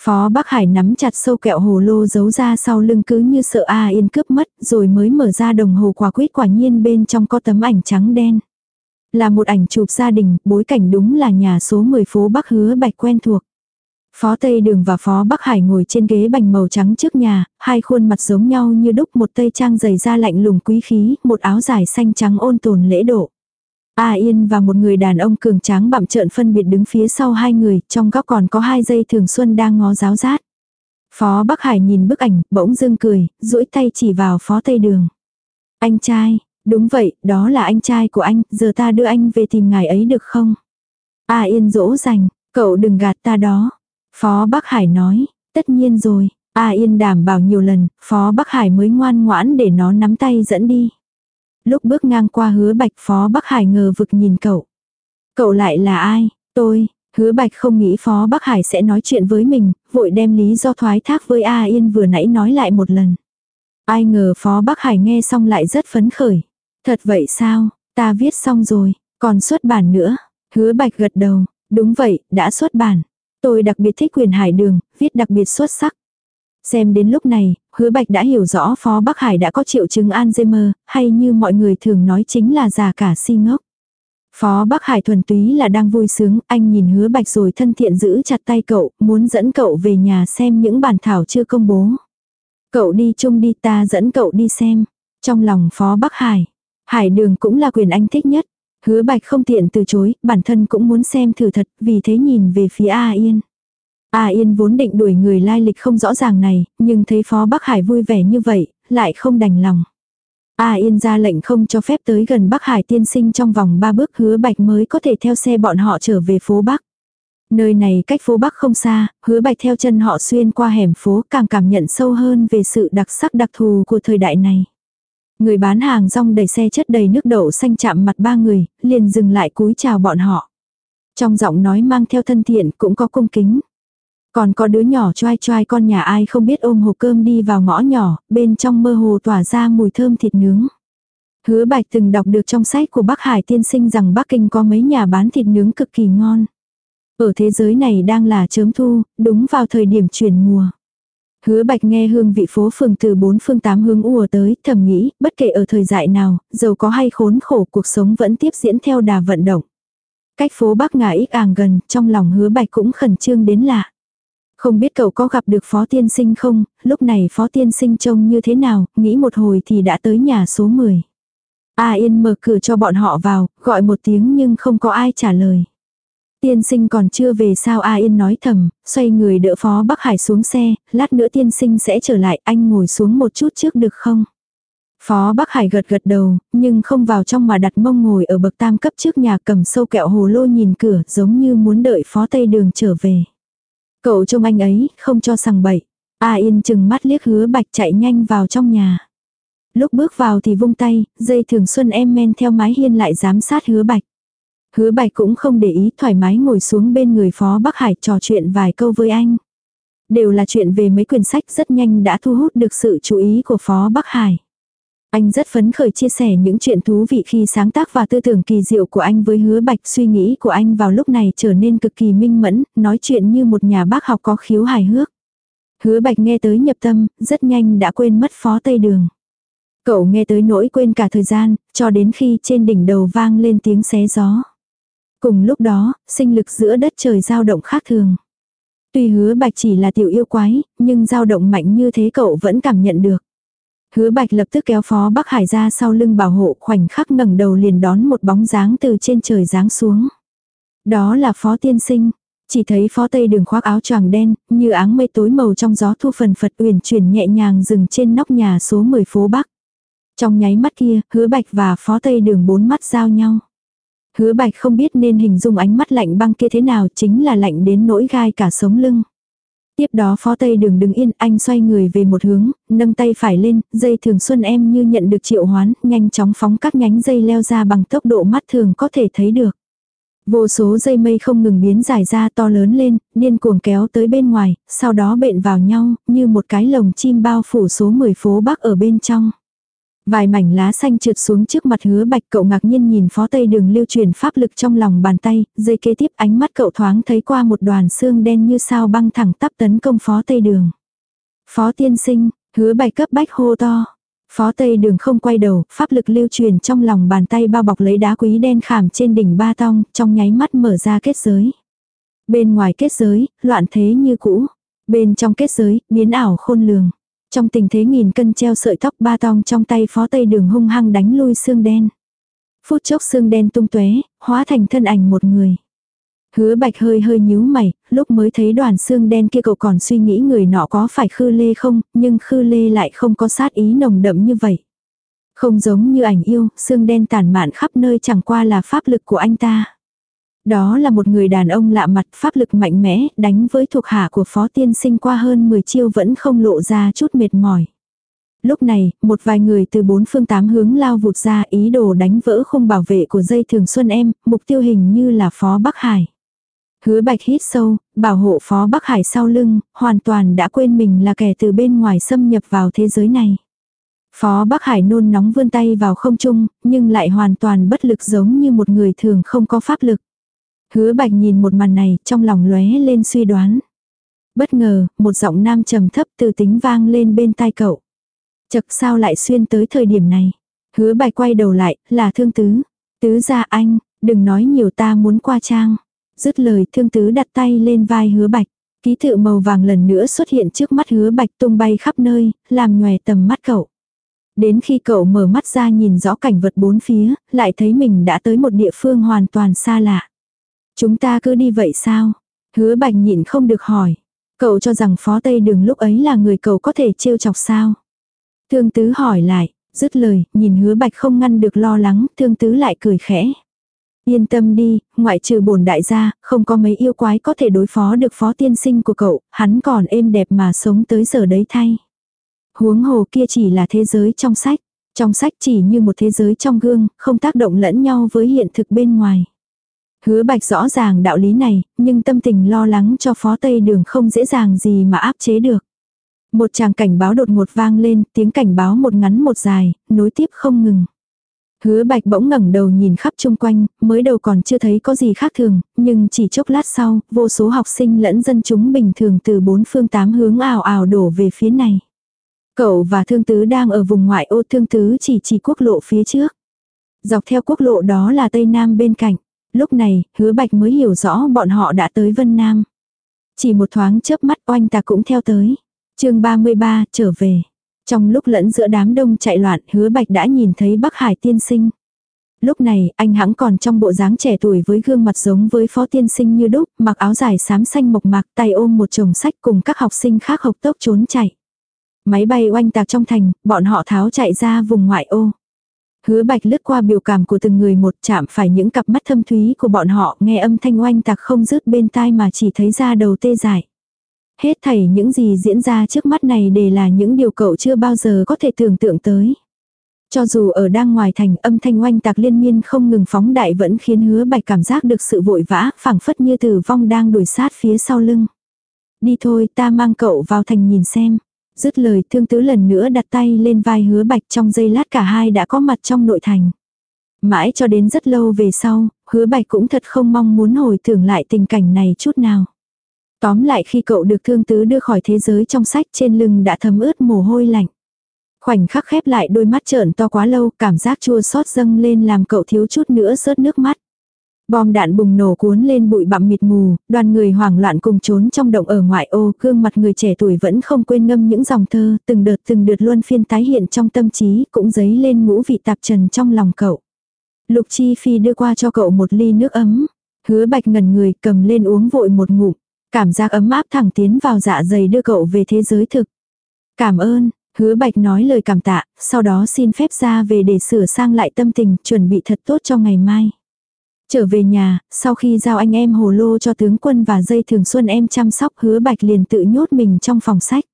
Phó Bắc Hải nắm chặt sâu kẹo hồ lô giấu ra sau lưng cứ như sợ A Yên cướp mất, rồi mới mở ra đồng hồ quả quýt quả nhiên bên trong có tấm ảnh trắng đen. Là một ảnh chụp gia đình, bối cảnh đúng là nhà số 10 phố Bắc Hứa Bạch quen thuộc. Phó Tây Đường và Phó Bắc Hải ngồi trên ghế bành màu trắng trước nhà, hai khuôn mặt giống nhau như đúc một tây trang dày da lạnh lùng quý khí, một áo dài xanh trắng ôn tồn lễ độ. A Yên và một người đàn ông cường tráng bặm trợn phân biệt đứng phía sau hai người, trong góc còn có hai dây thường xuân đang ngó giáo rát. Phó Bắc Hải nhìn bức ảnh, bỗng dưng cười, duỗi tay chỉ vào Phó Tây Đường. Anh trai, đúng vậy, đó là anh trai của anh, giờ ta đưa anh về tìm ngài ấy được không? A Yên dỗ dành, cậu đừng gạt ta đó. Phó Bắc Hải nói, tất nhiên rồi, A Yên đảm bảo nhiều lần, Phó Bắc Hải mới ngoan ngoãn để nó nắm tay dẫn đi. Lúc bước ngang qua hứa bạch Phó Bắc Hải ngờ vực nhìn cậu. Cậu lại là ai? Tôi, hứa bạch không nghĩ Phó Bắc Hải sẽ nói chuyện với mình, vội đem lý do thoái thác với A Yên vừa nãy nói lại một lần. Ai ngờ Phó Bắc Hải nghe xong lại rất phấn khởi. Thật vậy sao, ta viết xong rồi, còn xuất bản nữa. Hứa bạch gật đầu, đúng vậy, đã xuất bản. Tôi đặc biệt thích quyền hải đường, viết đặc biệt xuất sắc. Xem đến lúc này, hứa bạch đã hiểu rõ Phó Bắc Hải đã có triệu chứng Alzheimer, hay như mọi người thường nói chính là già cả si ngốc. Phó Bắc Hải thuần túy là đang vui sướng, anh nhìn hứa bạch rồi thân thiện giữ chặt tay cậu, muốn dẫn cậu về nhà xem những bản thảo chưa công bố. Cậu đi chung đi ta dẫn cậu đi xem. Trong lòng Phó Bắc Hải, Hải đường cũng là quyền anh thích nhất. Hứa bạch không tiện từ chối, bản thân cũng muốn xem thử thật, vì thế nhìn về phía A Yên. A Yên vốn định đuổi người lai lịch không rõ ràng này, nhưng thấy Phó Bắc Hải vui vẻ như vậy, lại không đành lòng. A Yên ra lệnh không cho phép tới gần Bắc Hải tiên sinh trong vòng ba bước hứa bạch mới có thể theo xe bọn họ trở về phố Bắc. Nơi này cách phố Bắc không xa, hứa bạch theo chân họ xuyên qua hẻm phố càng cảm nhận sâu hơn về sự đặc sắc đặc thù của thời đại này. Người bán hàng rong đầy xe chất đầy nước đậu xanh chạm mặt ba người, liền dừng lại cúi chào bọn họ. Trong giọng nói mang theo thân thiện cũng có cung kính. Còn có đứa nhỏ choai choai con nhà ai không biết ôm hộp cơm đi vào ngõ nhỏ, bên trong mơ hồ tỏa ra mùi thơm thịt nướng. Hứa bạch từng đọc được trong sách của Bắc Hải tiên sinh rằng Bắc Kinh có mấy nhà bán thịt nướng cực kỳ ngon. Ở thế giới này đang là chớm thu, đúng vào thời điểm chuyển mùa. Hứa bạch nghe hương vị phố phường từ bốn phương tám hướng ùa tới, thầm nghĩ, bất kể ở thời dại nào, giàu có hay khốn khổ cuộc sống vẫn tiếp diễn theo đà vận động. Cách phố Bắc ngã ít àng gần, trong lòng hứa bạch cũng khẩn trương đến lạ. Không biết cậu có gặp được phó tiên sinh không, lúc này phó tiên sinh trông như thế nào, nghĩ một hồi thì đã tới nhà số 10. A à Yên mở cửa cho bọn họ vào, gọi một tiếng nhưng không có ai trả lời. Tiên sinh còn chưa về sao A Yên nói thầm, xoay người đỡ phó Bắc Hải xuống xe, lát nữa tiên sinh sẽ trở lại anh ngồi xuống một chút trước được không? Phó Bắc Hải gật gật đầu, nhưng không vào trong mà đặt mông ngồi ở bậc tam cấp trước nhà cầm sâu kẹo hồ lô nhìn cửa giống như muốn đợi phó Tây Đường trở về. Cậu trông anh ấy, không cho sằng bậy. A Yên chừng mắt liếc hứa bạch chạy nhanh vào trong nhà. Lúc bước vào thì vung tay, dây thường xuân em men theo mái hiên lại giám sát hứa bạch. Hứa bạch cũng không để ý thoải mái ngồi xuống bên người phó Bắc Hải trò chuyện vài câu với anh. Đều là chuyện về mấy quyển sách rất nhanh đã thu hút được sự chú ý của phó Bắc Hải. Anh rất phấn khởi chia sẻ những chuyện thú vị khi sáng tác và tư tưởng kỳ diệu của anh với hứa bạch suy nghĩ của anh vào lúc này trở nên cực kỳ minh mẫn, nói chuyện như một nhà bác học có khiếu hài hước. Hứa bạch nghe tới nhập tâm, rất nhanh đã quên mất phó tây đường. Cậu nghe tới nỗi quên cả thời gian, cho đến khi trên đỉnh đầu vang lên tiếng xé gió. Cùng lúc đó, sinh lực giữa đất trời dao động khác thường. Tuy hứa bạch chỉ là tiểu yêu quái, nhưng dao động mạnh như thế cậu vẫn cảm nhận được. Hứa bạch lập tức kéo phó Bắc Hải ra sau lưng bảo hộ khoảnh khắc ngẩng đầu liền đón một bóng dáng từ trên trời giáng xuống. Đó là phó tiên sinh. Chỉ thấy phó tây đường khoác áo choàng đen, như áng mây tối màu trong gió thu phần phật uyển chuyển nhẹ nhàng dừng trên nóc nhà số 10 phố Bắc. Trong nháy mắt kia, hứa bạch và phó tây đường bốn mắt giao nhau. Hứa bạch không biết nên hình dung ánh mắt lạnh băng kia thế nào chính là lạnh đến nỗi gai cả sống lưng. Tiếp đó phó tây đường đứng yên, anh xoay người về một hướng, nâng tay phải lên, dây thường xuân em như nhận được triệu hoán, nhanh chóng phóng các nhánh dây leo ra bằng tốc độ mắt thường có thể thấy được. Vô số dây mây không ngừng biến dài ra to lớn lên, điên cuồng kéo tới bên ngoài, sau đó bện vào nhau, như một cái lồng chim bao phủ số 10 phố Bắc ở bên trong. Vài mảnh lá xanh trượt xuống trước mặt hứa bạch cậu ngạc nhiên nhìn phó tây đường lưu truyền pháp lực trong lòng bàn tay, dây kế tiếp ánh mắt cậu thoáng thấy qua một đoàn xương đen như sao băng thẳng tắp tấn công phó tây đường. Phó tiên sinh, hứa bạch cấp bách hô to. Phó tây đường không quay đầu, pháp lực lưu truyền trong lòng bàn tay bao bọc lấy đá quý đen khảm trên đỉnh ba tong, trong nháy mắt mở ra kết giới. Bên ngoài kết giới, loạn thế như cũ. Bên trong kết giới, biến ảo khôn lường. Trong tình thế nghìn cân treo sợi tóc ba tong trong tay phó tây đường hung hăng đánh lui xương đen. Phút chốc xương đen tung tuế, hóa thành thân ảnh một người. Hứa bạch hơi hơi nhíu mày, lúc mới thấy đoàn xương đen kia cậu còn suy nghĩ người nọ có phải khư lê không, nhưng khư lê lại không có sát ý nồng đậm như vậy. Không giống như ảnh yêu, xương đen tàn mạn khắp nơi chẳng qua là pháp lực của anh ta. Đó là một người đàn ông lạ mặt pháp lực mạnh mẽ, đánh với thuộc hạ của phó tiên sinh qua hơn 10 chiêu vẫn không lộ ra chút mệt mỏi. Lúc này, một vài người từ bốn phương tám hướng lao vụt ra ý đồ đánh vỡ không bảo vệ của dây thường xuân em, mục tiêu hình như là phó Bắc Hải. Hứa bạch hít sâu, bảo hộ phó Bắc Hải sau lưng, hoàn toàn đã quên mình là kẻ từ bên ngoài xâm nhập vào thế giới này. Phó Bắc Hải nôn nóng vươn tay vào không trung, nhưng lại hoàn toàn bất lực giống như một người thường không có pháp lực. Hứa bạch nhìn một màn này, trong lòng lóe lên suy đoán. Bất ngờ, một giọng nam trầm thấp từ tính vang lên bên tai cậu. Chật sao lại xuyên tới thời điểm này. Hứa bạch quay đầu lại, là thương tứ. Tứ ra anh, đừng nói nhiều ta muốn qua trang. Dứt lời thương tứ đặt tay lên vai hứa bạch. Ký tự màu vàng lần nữa xuất hiện trước mắt hứa bạch tung bay khắp nơi, làm nhòe tầm mắt cậu. Đến khi cậu mở mắt ra nhìn rõ cảnh vật bốn phía, lại thấy mình đã tới một địa phương hoàn toàn xa lạ. Chúng ta cứ đi vậy sao? Hứa bạch nhịn không được hỏi. Cậu cho rằng phó tây đường lúc ấy là người cậu có thể trêu chọc sao? Thương tứ hỏi lại, dứt lời, nhìn hứa bạch không ngăn được lo lắng, thương tứ lại cười khẽ. Yên tâm đi, ngoại trừ bổn đại gia, không có mấy yêu quái có thể đối phó được phó tiên sinh của cậu, hắn còn êm đẹp mà sống tới giờ đấy thay. Huống hồ kia chỉ là thế giới trong sách, trong sách chỉ như một thế giới trong gương, không tác động lẫn nhau với hiện thực bên ngoài. Hứa bạch rõ ràng đạo lý này, nhưng tâm tình lo lắng cho phó tây đường không dễ dàng gì mà áp chế được. Một tràng cảnh báo đột ngột vang lên, tiếng cảnh báo một ngắn một dài, nối tiếp không ngừng. Hứa bạch bỗng ngẩng đầu nhìn khắp chung quanh, mới đầu còn chưa thấy có gì khác thường, nhưng chỉ chốc lát sau, vô số học sinh lẫn dân chúng bình thường từ bốn phương tám hướng ảo ảo đổ về phía này. Cậu và thương tứ đang ở vùng ngoại ô thương tứ chỉ chỉ quốc lộ phía trước. Dọc theo quốc lộ đó là Tây Nam bên cạnh. Lúc này, hứa bạch mới hiểu rõ bọn họ đã tới Vân Nam. Chỉ một thoáng chớp mắt oanh ta cũng theo tới. chương 33, trở về. Trong lúc lẫn giữa đám đông chạy loạn, hứa bạch đã nhìn thấy Bắc Hải tiên sinh. Lúc này, anh hãng còn trong bộ dáng trẻ tuổi với gương mặt giống với phó tiên sinh như đúc, mặc áo dài xám xanh mộc mạc tay ôm một chồng sách cùng các học sinh khác học tốc trốn chạy. Máy bay oanh tạc trong thành, bọn họ tháo chạy ra vùng ngoại ô. Hứa bạch lướt qua biểu cảm của từng người một, chạm phải những cặp mắt thâm thúy của bọn họ, nghe âm thanh oanh tạc không dứt bên tai mà chỉ thấy ra đầu tê dại. Hết thảy những gì diễn ra trước mắt này đều là những điều cậu chưa bao giờ có thể tưởng tượng tới. Cho dù ở đang ngoài thành, âm thanh oanh tạc liên miên không ngừng phóng đại vẫn khiến hứa bạch cảm giác được sự vội vã, phảng phất như tử vong đang đuổi sát phía sau lưng. Đi thôi, ta mang cậu vào thành nhìn xem. Dứt lời thương tứ lần nữa đặt tay lên vai hứa bạch trong giây lát cả hai đã có mặt trong nội thành. Mãi cho đến rất lâu về sau, hứa bạch cũng thật không mong muốn hồi tưởng lại tình cảnh này chút nào. Tóm lại khi cậu được thương tứ đưa khỏi thế giới trong sách trên lưng đã thấm ướt mồ hôi lạnh. Khoảnh khắc khép lại đôi mắt trợn to quá lâu, cảm giác chua xót dâng lên làm cậu thiếu chút nữa rớt nước mắt. Bom đạn bùng nổ cuốn lên bụi bặm mịt mù, đoàn người hoảng loạn cùng trốn trong động ở ngoại ô, gương mặt người trẻ tuổi vẫn không quên ngâm những dòng thơ, từng đợt từng đợt luôn phiên tái hiện trong tâm trí, cũng dấy lên ngũ vị tạp trần trong lòng cậu. Lục Chi Phi đưa qua cho cậu một ly nước ấm. Hứa bạch ngần người cầm lên uống vội một ngụm. Cảm giác ấm áp thẳng tiến vào dạ dày đưa cậu về thế giới thực. Cảm ơn, hứa bạch nói lời cảm tạ, sau đó xin phép ra về để sửa sang lại tâm tình, chuẩn bị thật tốt cho ngày mai. Trở về nhà, sau khi giao anh em hồ lô cho tướng quân và dây thường xuân em chăm sóc hứa bạch liền tự nhốt mình trong phòng sách.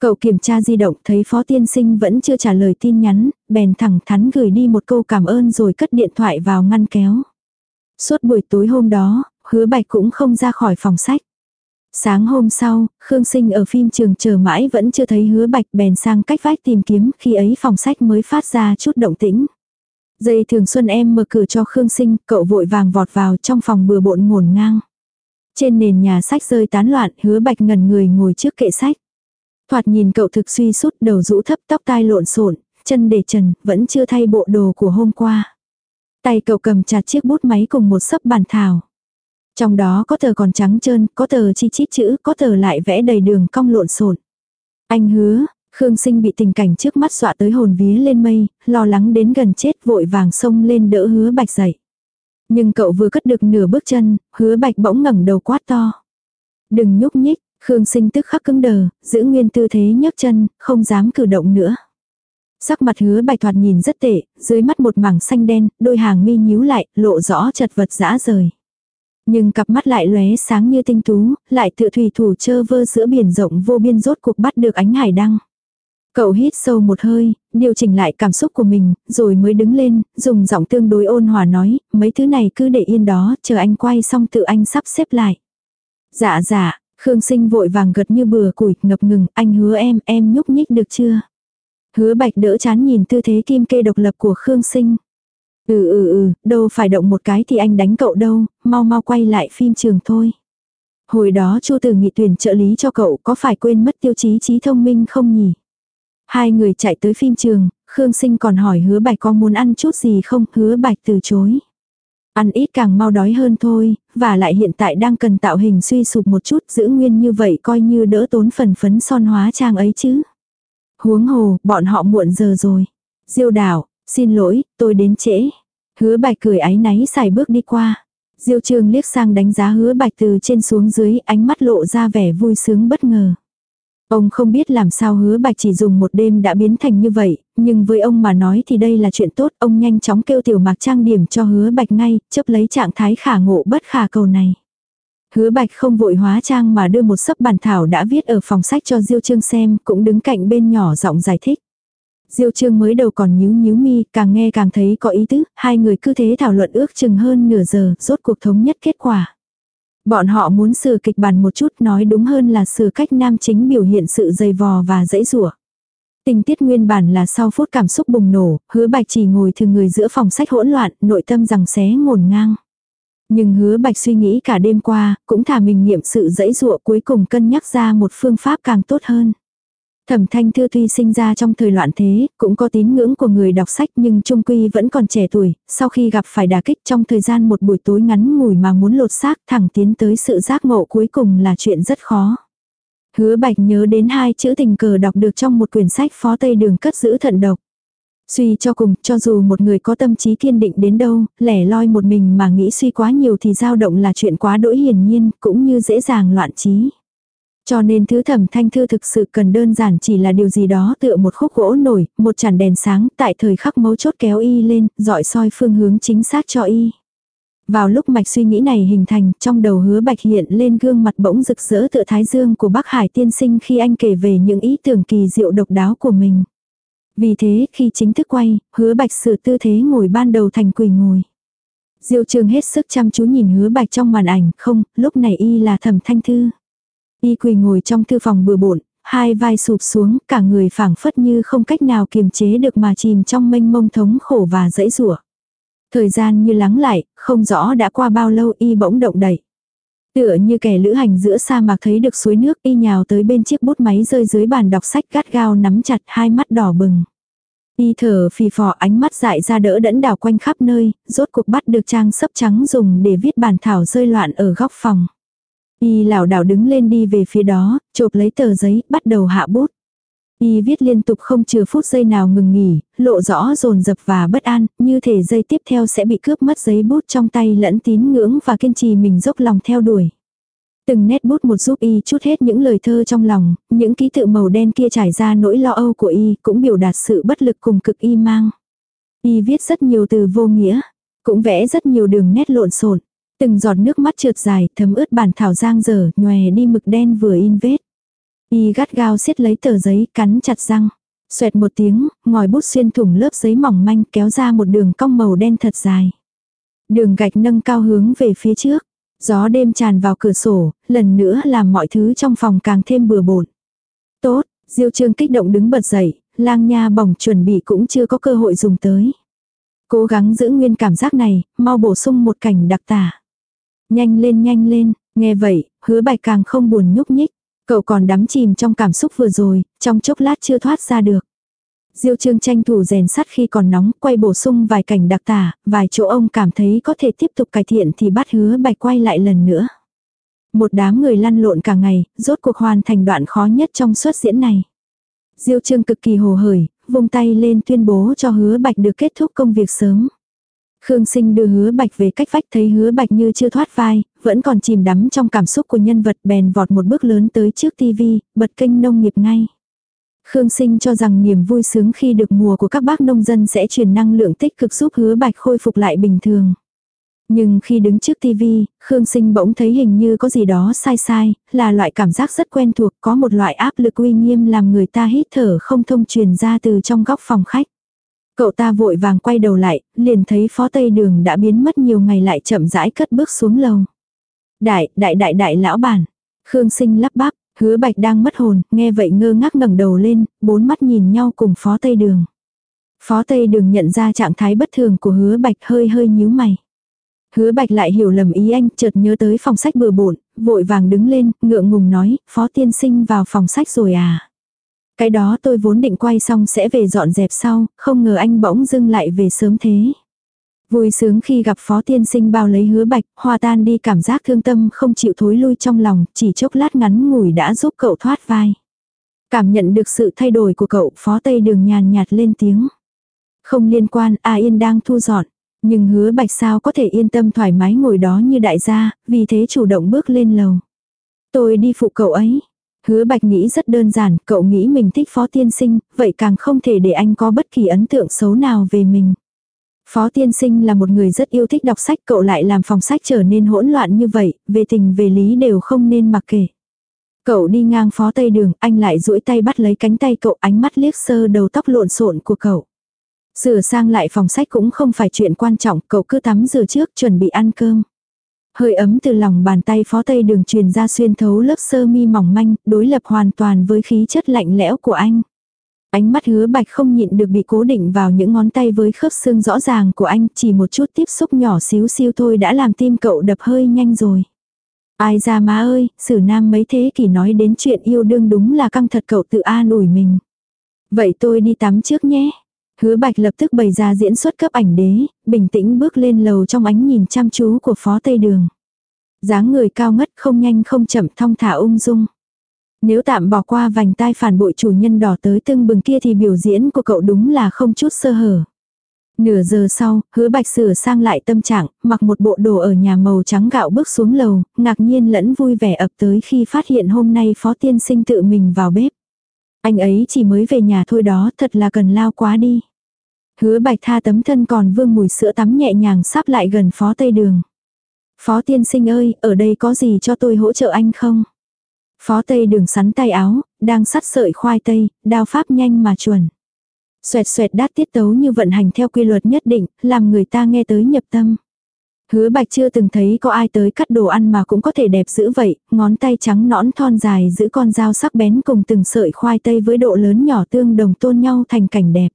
Cậu kiểm tra di động thấy phó tiên sinh vẫn chưa trả lời tin nhắn, bèn thẳng thắn gửi đi một câu cảm ơn rồi cất điện thoại vào ngăn kéo. Suốt buổi tối hôm đó, hứa bạch cũng không ra khỏi phòng sách. Sáng hôm sau, Khương Sinh ở phim trường chờ mãi vẫn chưa thấy hứa bạch bèn sang cách vách tìm kiếm khi ấy phòng sách mới phát ra chút động tĩnh. Dây thường xuân em mở cửa cho Khương Sinh, cậu vội vàng vọt vào trong phòng bừa bộn ngổn ngang. Trên nền nhà sách rơi tán loạn, hứa bạch ngần người ngồi trước kệ sách. Thoạt nhìn cậu thực suy sút đầu rũ thấp tóc tai lộn xộn chân để trần, vẫn chưa thay bộ đồ của hôm qua. Tay cậu cầm chặt chiếc bút máy cùng một sấp bàn thảo. Trong đó có tờ còn trắng trơn, có tờ chi chít chữ, có tờ lại vẽ đầy đường cong lộn xộn. Anh hứa, Khương Sinh bị tình cảnh trước mắt dọa tới hồn vía lên mây, lo lắng đến gần chết vội vàng xông lên đỡ hứa bạch dậy. Nhưng cậu vừa cất được nửa bước chân, hứa bạch bỗng ngẩng đầu quát to. Đừng nhúc nhích, Khương Sinh tức khắc cứng đờ, giữ nguyên tư thế nhấc chân, không dám cử động nữa. Sắc mặt hứa bạch thoạt nhìn rất tệ, dưới mắt một mảng xanh đen, đôi hàng mi nhíu lại, lộ rõ chật vật dã rời. Nhưng cặp mắt lại lóe sáng như tinh tú, lại tựa thủy thủ chơ vơ giữa biển rộng vô biên rốt cuộc bắt được ánh hải đăng. Cậu hít sâu một hơi, điều chỉnh lại cảm xúc của mình, rồi mới đứng lên, dùng giọng tương đối ôn hòa nói, mấy thứ này cứ để yên đó, chờ anh quay xong tự anh sắp xếp lại. Dạ dạ, Khương sinh vội vàng gật như bừa củi, ngập ngừng, anh hứa em, em nhúc nhích được chưa? Hứa bạch đỡ chán nhìn tư thế kim kê độc lập của Khương sinh. Ừ ừ ừ, đâu phải động một cái thì anh đánh cậu đâu, mau mau quay lại phim trường thôi. Hồi đó Chu Từ nghị tuyển trợ lý cho cậu có phải quên mất tiêu chí trí thông minh không nhỉ? Hai người chạy tới phim trường, Khương Sinh còn hỏi hứa bạch có muốn ăn chút gì không, hứa bạch từ chối. Ăn ít càng mau đói hơn thôi, và lại hiện tại đang cần tạo hình suy sụp một chút giữ nguyên như vậy coi như đỡ tốn phần phấn son hóa trang ấy chứ. Huống hồ, bọn họ muộn giờ rồi. Diêu đảo, xin lỗi, tôi đến trễ. Hứa bạch cười áy náy xài bước đi qua. Diêu trường liếc sang đánh giá hứa bạch từ trên xuống dưới ánh mắt lộ ra vẻ vui sướng bất ngờ. Ông không biết làm sao hứa bạch chỉ dùng một đêm đã biến thành như vậy, nhưng với ông mà nói thì đây là chuyện tốt, ông nhanh chóng kêu tiểu mạc trang điểm cho hứa bạch ngay, chấp lấy trạng thái khả ngộ bất khả cầu này. Hứa bạch không vội hóa trang mà đưa một sấp bản thảo đã viết ở phòng sách cho Diêu Trương xem, cũng đứng cạnh bên nhỏ giọng giải thích. Diêu Trương mới đầu còn nhíu nhíu mi, càng nghe càng thấy có ý tứ, hai người cứ thế thảo luận ước chừng hơn nửa giờ, rốt cuộc thống nhất kết quả. Bọn họ muốn sửa kịch bản một chút nói đúng hơn là sửa cách nam chính biểu hiện sự dày vò và dãy rủa. Tình tiết nguyên bản là sau phút cảm xúc bùng nổ, hứa bạch chỉ ngồi thường người giữa phòng sách hỗn loạn, nội tâm rằng xé ngổn ngang. Nhưng hứa bạch suy nghĩ cả đêm qua, cũng thả mình nghiệm sự dãy dụa cuối cùng cân nhắc ra một phương pháp càng tốt hơn. Thẩm Thanh Thư tuy sinh ra trong thời loạn thế, cũng có tín ngưỡng của người đọc sách nhưng trung quy vẫn còn trẻ tuổi, sau khi gặp phải đả kích trong thời gian một buổi tối ngắn ngủi mà muốn lột xác thẳng tiến tới sự giác ngộ cuối cùng là chuyện rất khó. Hứa Bạch nhớ đến hai chữ tình cờ đọc được trong một quyển sách phó Tây Đường cất giữ thận độc. Suy cho cùng, cho dù một người có tâm trí kiên định đến đâu, lẻ loi một mình mà nghĩ suy quá nhiều thì dao động là chuyện quá đỗi hiển nhiên, cũng như dễ dàng loạn trí. Cho nên thứ thẩm thanh thư thực sự cần đơn giản chỉ là điều gì đó tựa một khúc gỗ nổi, một chản đèn sáng tại thời khắc mấu chốt kéo y lên, dọi soi phương hướng chính xác cho y. Vào lúc mạch suy nghĩ này hình thành, trong đầu hứa bạch hiện lên gương mặt bỗng rực rỡ tựa thái dương của bác Hải tiên sinh khi anh kể về những ý tưởng kỳ diệu độc đáo của mình. Vì thế, khi chính thức quay, hứa bạch sửa tư thế ngồi ban đầu thành quỳ ngồi. Diêu trường hết sức chăm chú nhìn hứa bạch trong màn ảnh, không, lúc này y là thẩm thanh thư. Y quỳ ngồi trong thư phòng bừa bộn, hai vai sụp xuống, cả người phảng phất như không cách nào kiềm chế được mà chìm trong mênh mông thống khổ và dãy rủa. Thời gian như lắng lại, không rõ đã qua bao lâu y bỗng động đậy, Tựa như kẻ lữ hành giữa sa mạc thấy được suối nước y nhào tới bên chiếc bút máy rơi dưới bàn đọc sách gắt gao nắm chặt hai mắt đỏ bừng. Y thở phì phò ánh mắt dại ra đỡ đẫn đảo quanh khắp nơi, rốt cuộc bắt được trang sấp trắng dùng để viết bản thảo rơi loạn ở góc phòng. Y lảo đảo đứng lên đi về phía đó, chộp lấy tờ giấy, bắt đầu hạ bút. Y viết liên tục không chừa phút giây nào ngừng nghỉ, lộ rõ dồn dập và bất an, như thể giây tiếp theo sẽ bị cướp mất giấy bút trong tay lẫn tín ngưỡng và kiên trì mình dốc lòng theo đuổi. Từng nét bút một giúp y chút hết những lời thơ trong lòng, những ký tự màu đen kia trải ra nỗi lo âu của y cũng biểu đạt sự bất lực cùng cực y mang. Y viết rất nhiều từ vô nghĩa, cũng vẽ rất nhiều đường nét lộn xộn. Từng giọt nước mắt trượt dài, thấm ướt bản thảo giang dở, nhòe đi mực đen vừa in vết. Y gắt gao siết lấy tờ giấy, cắn chặt răng. Xoẹt một tiếng, ngòi bút xuyên thủng lớp giấy mỏng manh kéo ra một đường cong màu đen thật dài. Đường gạch nâng cao hướng về phía trước. Gió đêm tràn vào cửa sổ, lần nữa làm mọi thứ trong phòng càng thêm bừa bộn. Tốt, Diêu Trương kích động đứng bật dậy, lang nha bỏng chuẩn bị cũng chưa có cơ hội dùng tới. Cố gắng giữ nguyên cảm giác này, mau bổ sung một cảnh đặc tả. Nhanh lên nhanh lên, nghe vậy, hứa bạch càng không buồn nhúc nhích. Cậu còn đắm chìm trong cảm xúc vừa rồi, trong chốc lát chưa thoát ra được. Diêu Trương tranh thủ rèn sắt khi còn nóng, quay bổ sung vài cảnh đặc tả, vài chỗ ông cảm thấy có thể tiếp tục cải thiện thì bắt hứa bạch quay lại lần nữa. Một đám người lăn lộn cả ngày, rốt cuộc hoàn thành đoạn khó nhất trong suốt diễn này. Diêu Trương cực kỳ hồ hởi, vung tay lên tuyên bố cho hứa bạch được kết thúc công việc sớm. Khương Sinh đưa hứa bạch về cách vách thấy hứa bạch như chưa thoát vai, vẫn còn chìm đắm trong cảm xúc của nhân vật bèn vọt một bước lớn tới trước tivi, bật kênh nông nghiệp ngay. Khương Sinh cho rằng niềm vui sướng khi được mùa của các bác nông dân sẽ truyền năng lượng tích cực giúp hứa bạch khôi phục lại bình thường. Nhưng khi đứng trước tivi, Khương Sinh bỗng thấy hình như có gì đó sai sai, là loại cảm giác rất quen thuộc, có một loại áp lực uy nghiêm làm người ta hít thở không thông truyền ra từ trong góc phòng khách. Cậu ta vội vàng quay đầu lại, liền thấy phó tây đường đã biến mất nhiều ngày lại chậm rãi cất bước xuống lầu. Đại, đại đại đại lão bản. Khương sinh lắp bắp, hứa bạch đang mất hồn, nghe vậy ngơ ngác ngẩng đầu lên, bốn mắt nhìn nhau cùng phó tây đường. Phó tây đường nhận ra trạng thái bất thường của hứa bạch hơi hơi nhíu mày. Hứa bạch lại hiểu lầm ý anh, chợt nhớ tới phòng sách bừa bộn, vội vàng đứng lên, ngượng ngùng nói, phó tiên sinh vào phòng sách rồi à. Cái đó tôi vốn định quay xong sẽ về dọn dẹp sau, không ngờ anh bỗng dưng lại về sớm thế. Vui sướng khi gặp phó tiên sinh bao lấy hứa bạch, hòa tan đi cảm giác thương tâm không chịu thối lui trong lòng, chỉ chốc lát ngắn ngủi đã giúp cậu thoát vai. Cảm nhận được sự thay đổi của cậu, phó tây đường nhàn nhạt lên tiếng. Không liên quan, A Yên đang thu dọn. Nhưng hứa bạch sao có thể yên tâm thoải mái ngồi đó như đại gia, vì thế chủ động bước lên lầu. Tôi đi phụ cậu ấy. Hứa bạch nghĩ rất đơn giản, cậu nghĩ mình thích phó tiên sinh, vậy càng không thể để anh có bất kỳ ấn tượng xấu nào về mình. Phó tiên sinh là một người rất yêu thích đọc sách, cậu lại làm phòng sách trở nên hỗn loạn như vậy, về tình về lý đều không nên mặc kệ. Cậu đi ngang phó tây đường, anh lại duỗi tay bắt lấy cánh tay cậu ánh mắt liếc sơ đầu tóc lộn xộn của cậu. Sửa sang lại phòng sách cũng không phải chuyện quan trọng, cậu cứ tắm rửa trước chuẩn bị ăn cơm. Hơi ấm từ lòng bàn tay phó tây đường truyền ra xuyên thấu lớp sơ mi mỏng manh, đối lập hoàn toàn với khí chất lạnh lẽo của anh. Ánh mắt hứa bạch không nhịn được bị cố định vào những ngón tay với khớp xương rõ ràng của anh, chỉ một chút tiếp xúc nhỏ xíu siêu thôi đã làm tim cậu đập hơi nhanh rồi. Ai ra má ơi, sử nam mấy thế kỷ nói đến chuyện yêu đương đúng là căng thật cậu tự an ủi mình. Vậy tôi đi tắm trước nhé. Hứa bạch lập tức bày ra diễn xuất cấp ảnh đế, bình tĩnh bước lên lầu trong ánh nhìn chăm chú của phó tây đường. dáng người cao ngất không nhanh không chậm thong thả ung dung. Nếu tạm bỏ qua vành tai phản bội chủ nhân đỏ tới tưng bừng kia thì biểu diễn của cậu đúng là không chút sơ hở. Nửa giờ sau, hứa bạch sửa sang lại tâm trạng, mặc một bộ đồ ở nhà màu trắng gạo bước xuống lầu, ngạc nhiên lẫn vui vẻ ập tới khi phát hiện hôm nay phó tiên sinh tự mình vào bếp. Anh ấy chỉ mới về nhà thôi đó, thật là cần lao quá đi. Hứa bạch tha tấm thân còn vương mùi sữa tắm nhẹ nhàng sắp lại gần phó tây đường. Phó tiên sinh ơi, ở đây có gì cho tôi hỗ trợ anh không? Phó tây đường sắn tay áo, đang sắt sợi khoai tây, đao pháp nhanh mà chuẩn. Xoẹt xoẹt đát tiết tấu như vận hành theo quy luật nhất định, làm người ta nghe tới nhập tâm. Hứa bạch chưa từng thấy có ai tới cắt đồ ăn mà cũng có thể đẹp dữ vậy, ngón tay trắng nõn thon dài giữ con dao sắc bén cùng từng sợi khoai tây với độ lớn nhỏ tương đồng tôn nhau thành cảnh đẹp.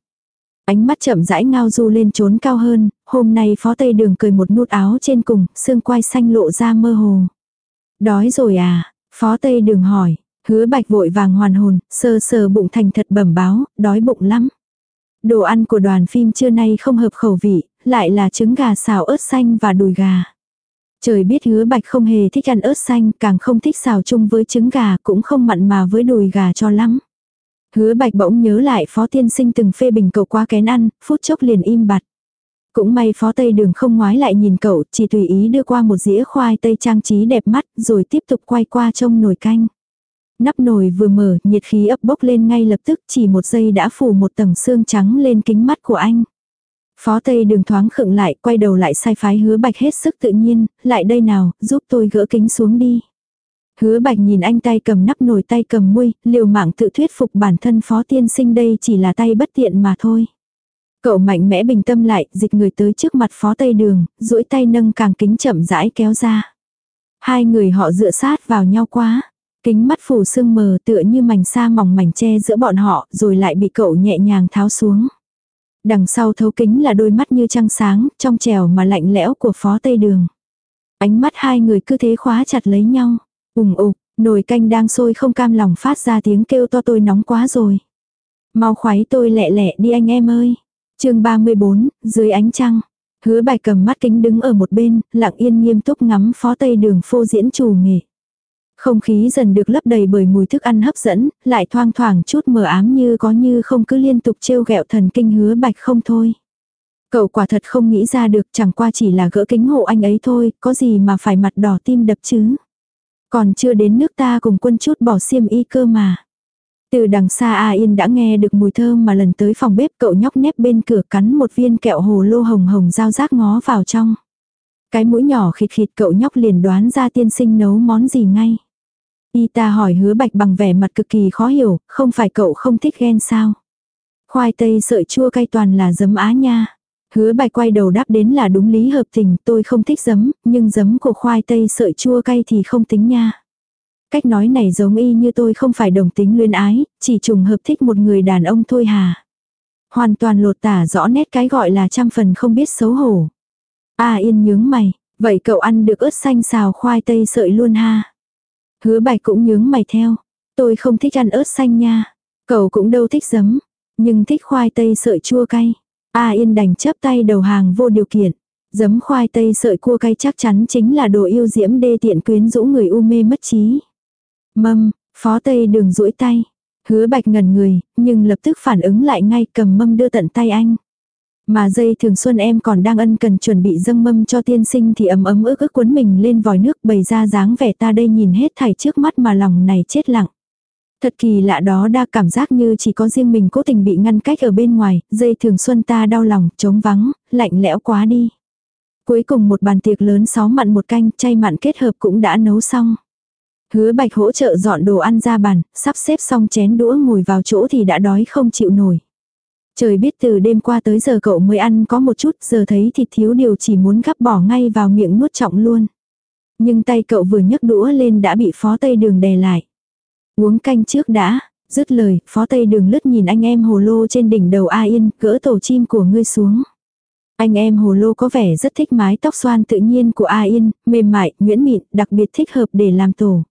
Ánh mắt chậm rãi ngao du lên trốn cao hơn, hôm nay phó tây đường cười một nút áo trên cùng, xương quai xanh lộ ra mơ hồ. Đói rồi à, phó tây đường hỏi, hứa bạch vội vàng hoàn hồn, sơ sờ bụng thành thật bẩm báo, đói bụng lắm. Đồ ăn của đoàn phim trưa nay không hợp khẩu vị, lại là trứng gà xào ớt xanh và đùi gà. Trời biết hứa bạch không hề thích ăn ớt xanh, càng không thích xào chung với trứng gà, cũng không mặn mà với đùi gà cho lắm. Hứa bạch bỗng nhớ lại phó tiên sinh từng phê bình cậu quá kén ăn, phút chốc liền im bặt. Cũng may phó tây đường không ngoái lại nhìn cậu, chỉ tùy ý đưa qua một dĩa khoai tây trang trí đẹp mắt, rồi tiếp tục quay qua trông nồi canh. Nắp nồi vừa mở, nhiệt khí ấp bốc lên ngay lập tức, chỉ một giây đã phủ một tầng xương trắng lên kính mắt của anh. Phó Tây đường thoáng khựng lại, quay đầu lại sai phái hứa bạch hết sức tự nhiên, lại đây nào, giúp tôi gỡ kính xuống đi. Hứa bạch nhìn anh tay cầm nắp nồi tay cầm muôi, liều mạng tự thuyết phục bản thân phó tiên sinh đây chỉ là tay bất tiện mà thôi. Cậu mạnh mẽ bình tâm lại, dịch người tới trước mặt phó tây đường, duỗi tay nâng càng kính chậm rãi kéo ra. Hai người họ dựa sát vào nhau quá. Kính mắt phủ sương mờ tựa như mảnh sa mỏng mảnh che giữa bọn họ rồi lại bị cậu nhẹ nhàng tháo xuống. Đằng sau thấu kính là đôi mắt như trăng sáng, trong trèo mà lạnh lẽo của phó tây đường. Ánh mắt hai người cứ thế khóa chặt lấy nhau. Ùng ục, nồi canh đang sôi không cam lòng phát ra tiếng kêu to tôi nóng quá rồi. Mau khoái tôi lẹ lẹ đi anh em ơi. chương 34, dưới ánh trăng. Hứa bài cầm mắt kính đứng ở một bên, lặng yên nghiêm túc ngắm phó tây đường phô diễn chủ nghề Không khí dần được lấp đầy bởi mùi thức ăn hấp dẫn, lại thoang thoảng chút mờ ám như có như không cứ liên tục trêu ghẹo thần kinh hứa bạch không thôi. Cậu quả thật không nghĩ ra được chẳng qua chỉ là gỡ kính hộ anh ấy thôi, có gì mà phải mặt đỏ tim đập chứ. Còn chưa đến nước ta cùng quân chút bỏ xiêm y cơ mà. Từ đằng xa A Yên đã nghe được mùi thơm mà lần tới phòng bếp cậu nhóc nép bên cửa cắn một viên kẹo hồ lô hồng hồng dao rác ngó vào trong. Cái mũi nhỏ khịt khịt cậu nhóc liền đoán ra tiên sinh nấu món gì ngay. Y ta hỏi hứa bạch bằng vẻ mặt cực kỳ khó hiểu, không phải cậu không thích ghen sao. Khoai tây sợi chua cay toàn là giấm á nha. Hứa bạch quay đầu đáp đến là đúng lý hợp tình, tôi không thích giấm, nhưng giấm của khoai tây sợi chua cay thì không tính nha. Cách nói này giống y như tôi không phải đồng tính luyến ái, chỉ trùng hợp thích một người đàn ông thôi hà. Hoàn toàn lột tả rõ nét cái gọi là trăm phần không biết xấu hổ. A yên nhướng mày, vậy cậu ăn được ớt xanh xào khoai tây sợi luôn ha. Hứa bạch cũng nhướng mày theo. Tôi không thích ăn ớt xanh nha. Cậu cũng đâu thích giấm. Nhưng thích khoai tây sợi chua cay. A yên đành chấp tay đầu hàng vô điều kiện. Giấm khoai tây sợi cua cay chắc chắn chính là đồ yêu diễm đê tiện quyến rũ người u mê mất trí. Mâm, phó tây đường duỗi tay. Hứa bạch ngần người, nhưng lập tức phản ứng lại ngay cầm mâm đưa tận tay anh. Mà dây thường xuân em còn đang ân cần chuẩn bị dâng mâm cho tiên sinh thì ấm ấm ức ức cuốn mình lên vòi nước bày ra dáng vẻ ta đây nhìn hết thảy trước mắt mà lòng này chết lặng. Thật kỳ lạ đó đa cảm giác như chỉ có riêng mình cố tình bị ngăn cách ở bên ngoài, dây thường xuân ta đau lòng, trống vắng, lạnh lẽo quá đi. Cuối cùng một bàn tiệc lớn sáu mặn một canh, chay mặn kết hợp cũng đã nấu xong. Hứa bạch hỗ trợ dọn đồ ăn ra bàn, sắp xếp xong chén đũa ngồi vào chỗ thì đã đói không chịu nổi. Trời biết từ đêm qua tới giờ cậu mới ăn có một chút, giờ thấy thịt thiếu điều chỉ muốn gắp bỏ ngay vào miệng nuốt trọng luôn. Nhưng tay cậu vừa nhấc đũa lên đã bị phó tây đường đè lại. Uống canh trước đã, dứt lời, phó tây đường lướt nhìn anh em hồ lô trên đỉnh đầu A Yên, gỡ tổ chim của ngươi xuống. Anh em hồ lô có vẻ rất thích mái tóc xoan tự nhiên của A Yên, mềm mại, nguyễn mịn, đặc biệt thích hợp để làm tổ.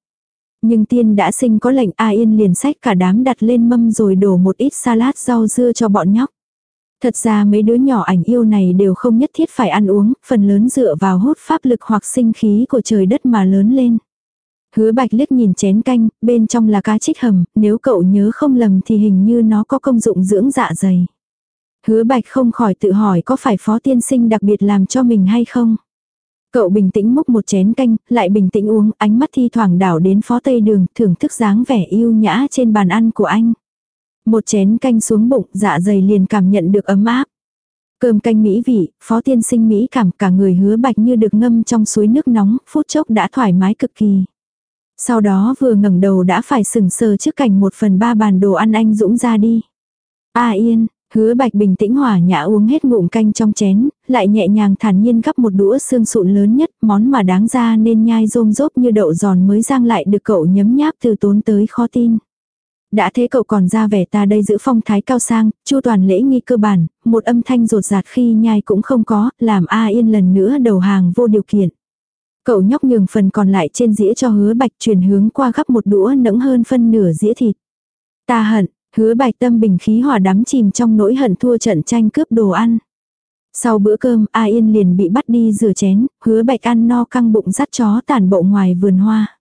Nhưng tiên đã sinh có lệnh A Yên liền sách cả đám đặt lên mâm rồi đổ một ít salad rau dưa cho bọn nhóc. Thật ra mấy đứa nhỏ ảnh yêu này đều không nhất thiết phải ăn uống, phần lớn dựa vào hút pháp lực hoặc sinh khí của trời đất mà lớn lên. Hứa bạch liếc nhìn chén canh, bên trong là cá chích hầm, nếu cậu nhớ không lầm thì hình như nó có công dụng dưỡng dạ dày. Hứa bạch không khỏi tự hỏi có phải phó tiên sinh đặc biệt làm cho mình hay không. Cậu bình tĩnh múc một chén canh, lại bình tĩnh uống, ánh mắt thi thoảng đảo đến phó tây đường, thưởng thức dáng vẻ yêu nhã trên bàn ăn của anh. Một chén canh xuống bụng, dạ dày liền cảm nhận được ấm áp. Cơm canh mỹ vị, phó tiên sinh mỹ cảm cả người hứa bạch như được ngâm trong suối nước nóng, phút chốc đã thoải mái cực kỳ. Sau đó vừa ngẩng đầu đã phải sừng sờ trước cảnh một phần ba bàn đồ ăn anh dũng ra đi. A yên, Hứa bạch bình tĩnh hỏa nhã uống hết ngụm canh trong chén, lại nhẹ nhàng thản nhiên gắp một đũa xương sụn lớn nhất, món mà đáng ra nên nhai rôm rốp như đậu giòn mới rang lại được cậu nhấm nháp từ tốn tới khó tin. Đã thế cậu còn ra vẻ ta đây giữ phong thái cao sang, chu toàn lễ nghi cơ bản, một âm thanh rột rạt khi nhai cũng không có, làm A yên lần nữa đầu hàng vô điều kiện. Cậu nhóc nhường phần còn lại trên dĩa cho hứa bạch chuyển hướng qua gắp một đũa nẫng hơn phân nửa dĩa thịt. Ta hận, Hứa bạch tâm bình khí hòa đắm chìm trong nỗi hận thua trận tranh cướp đồ ăn. Sau bữa cơm, A Yên liền bị bắt đi rửa chén, hứa bạch ăn no căng bụng dắt chó tàn bộ ngoài vườn hoa.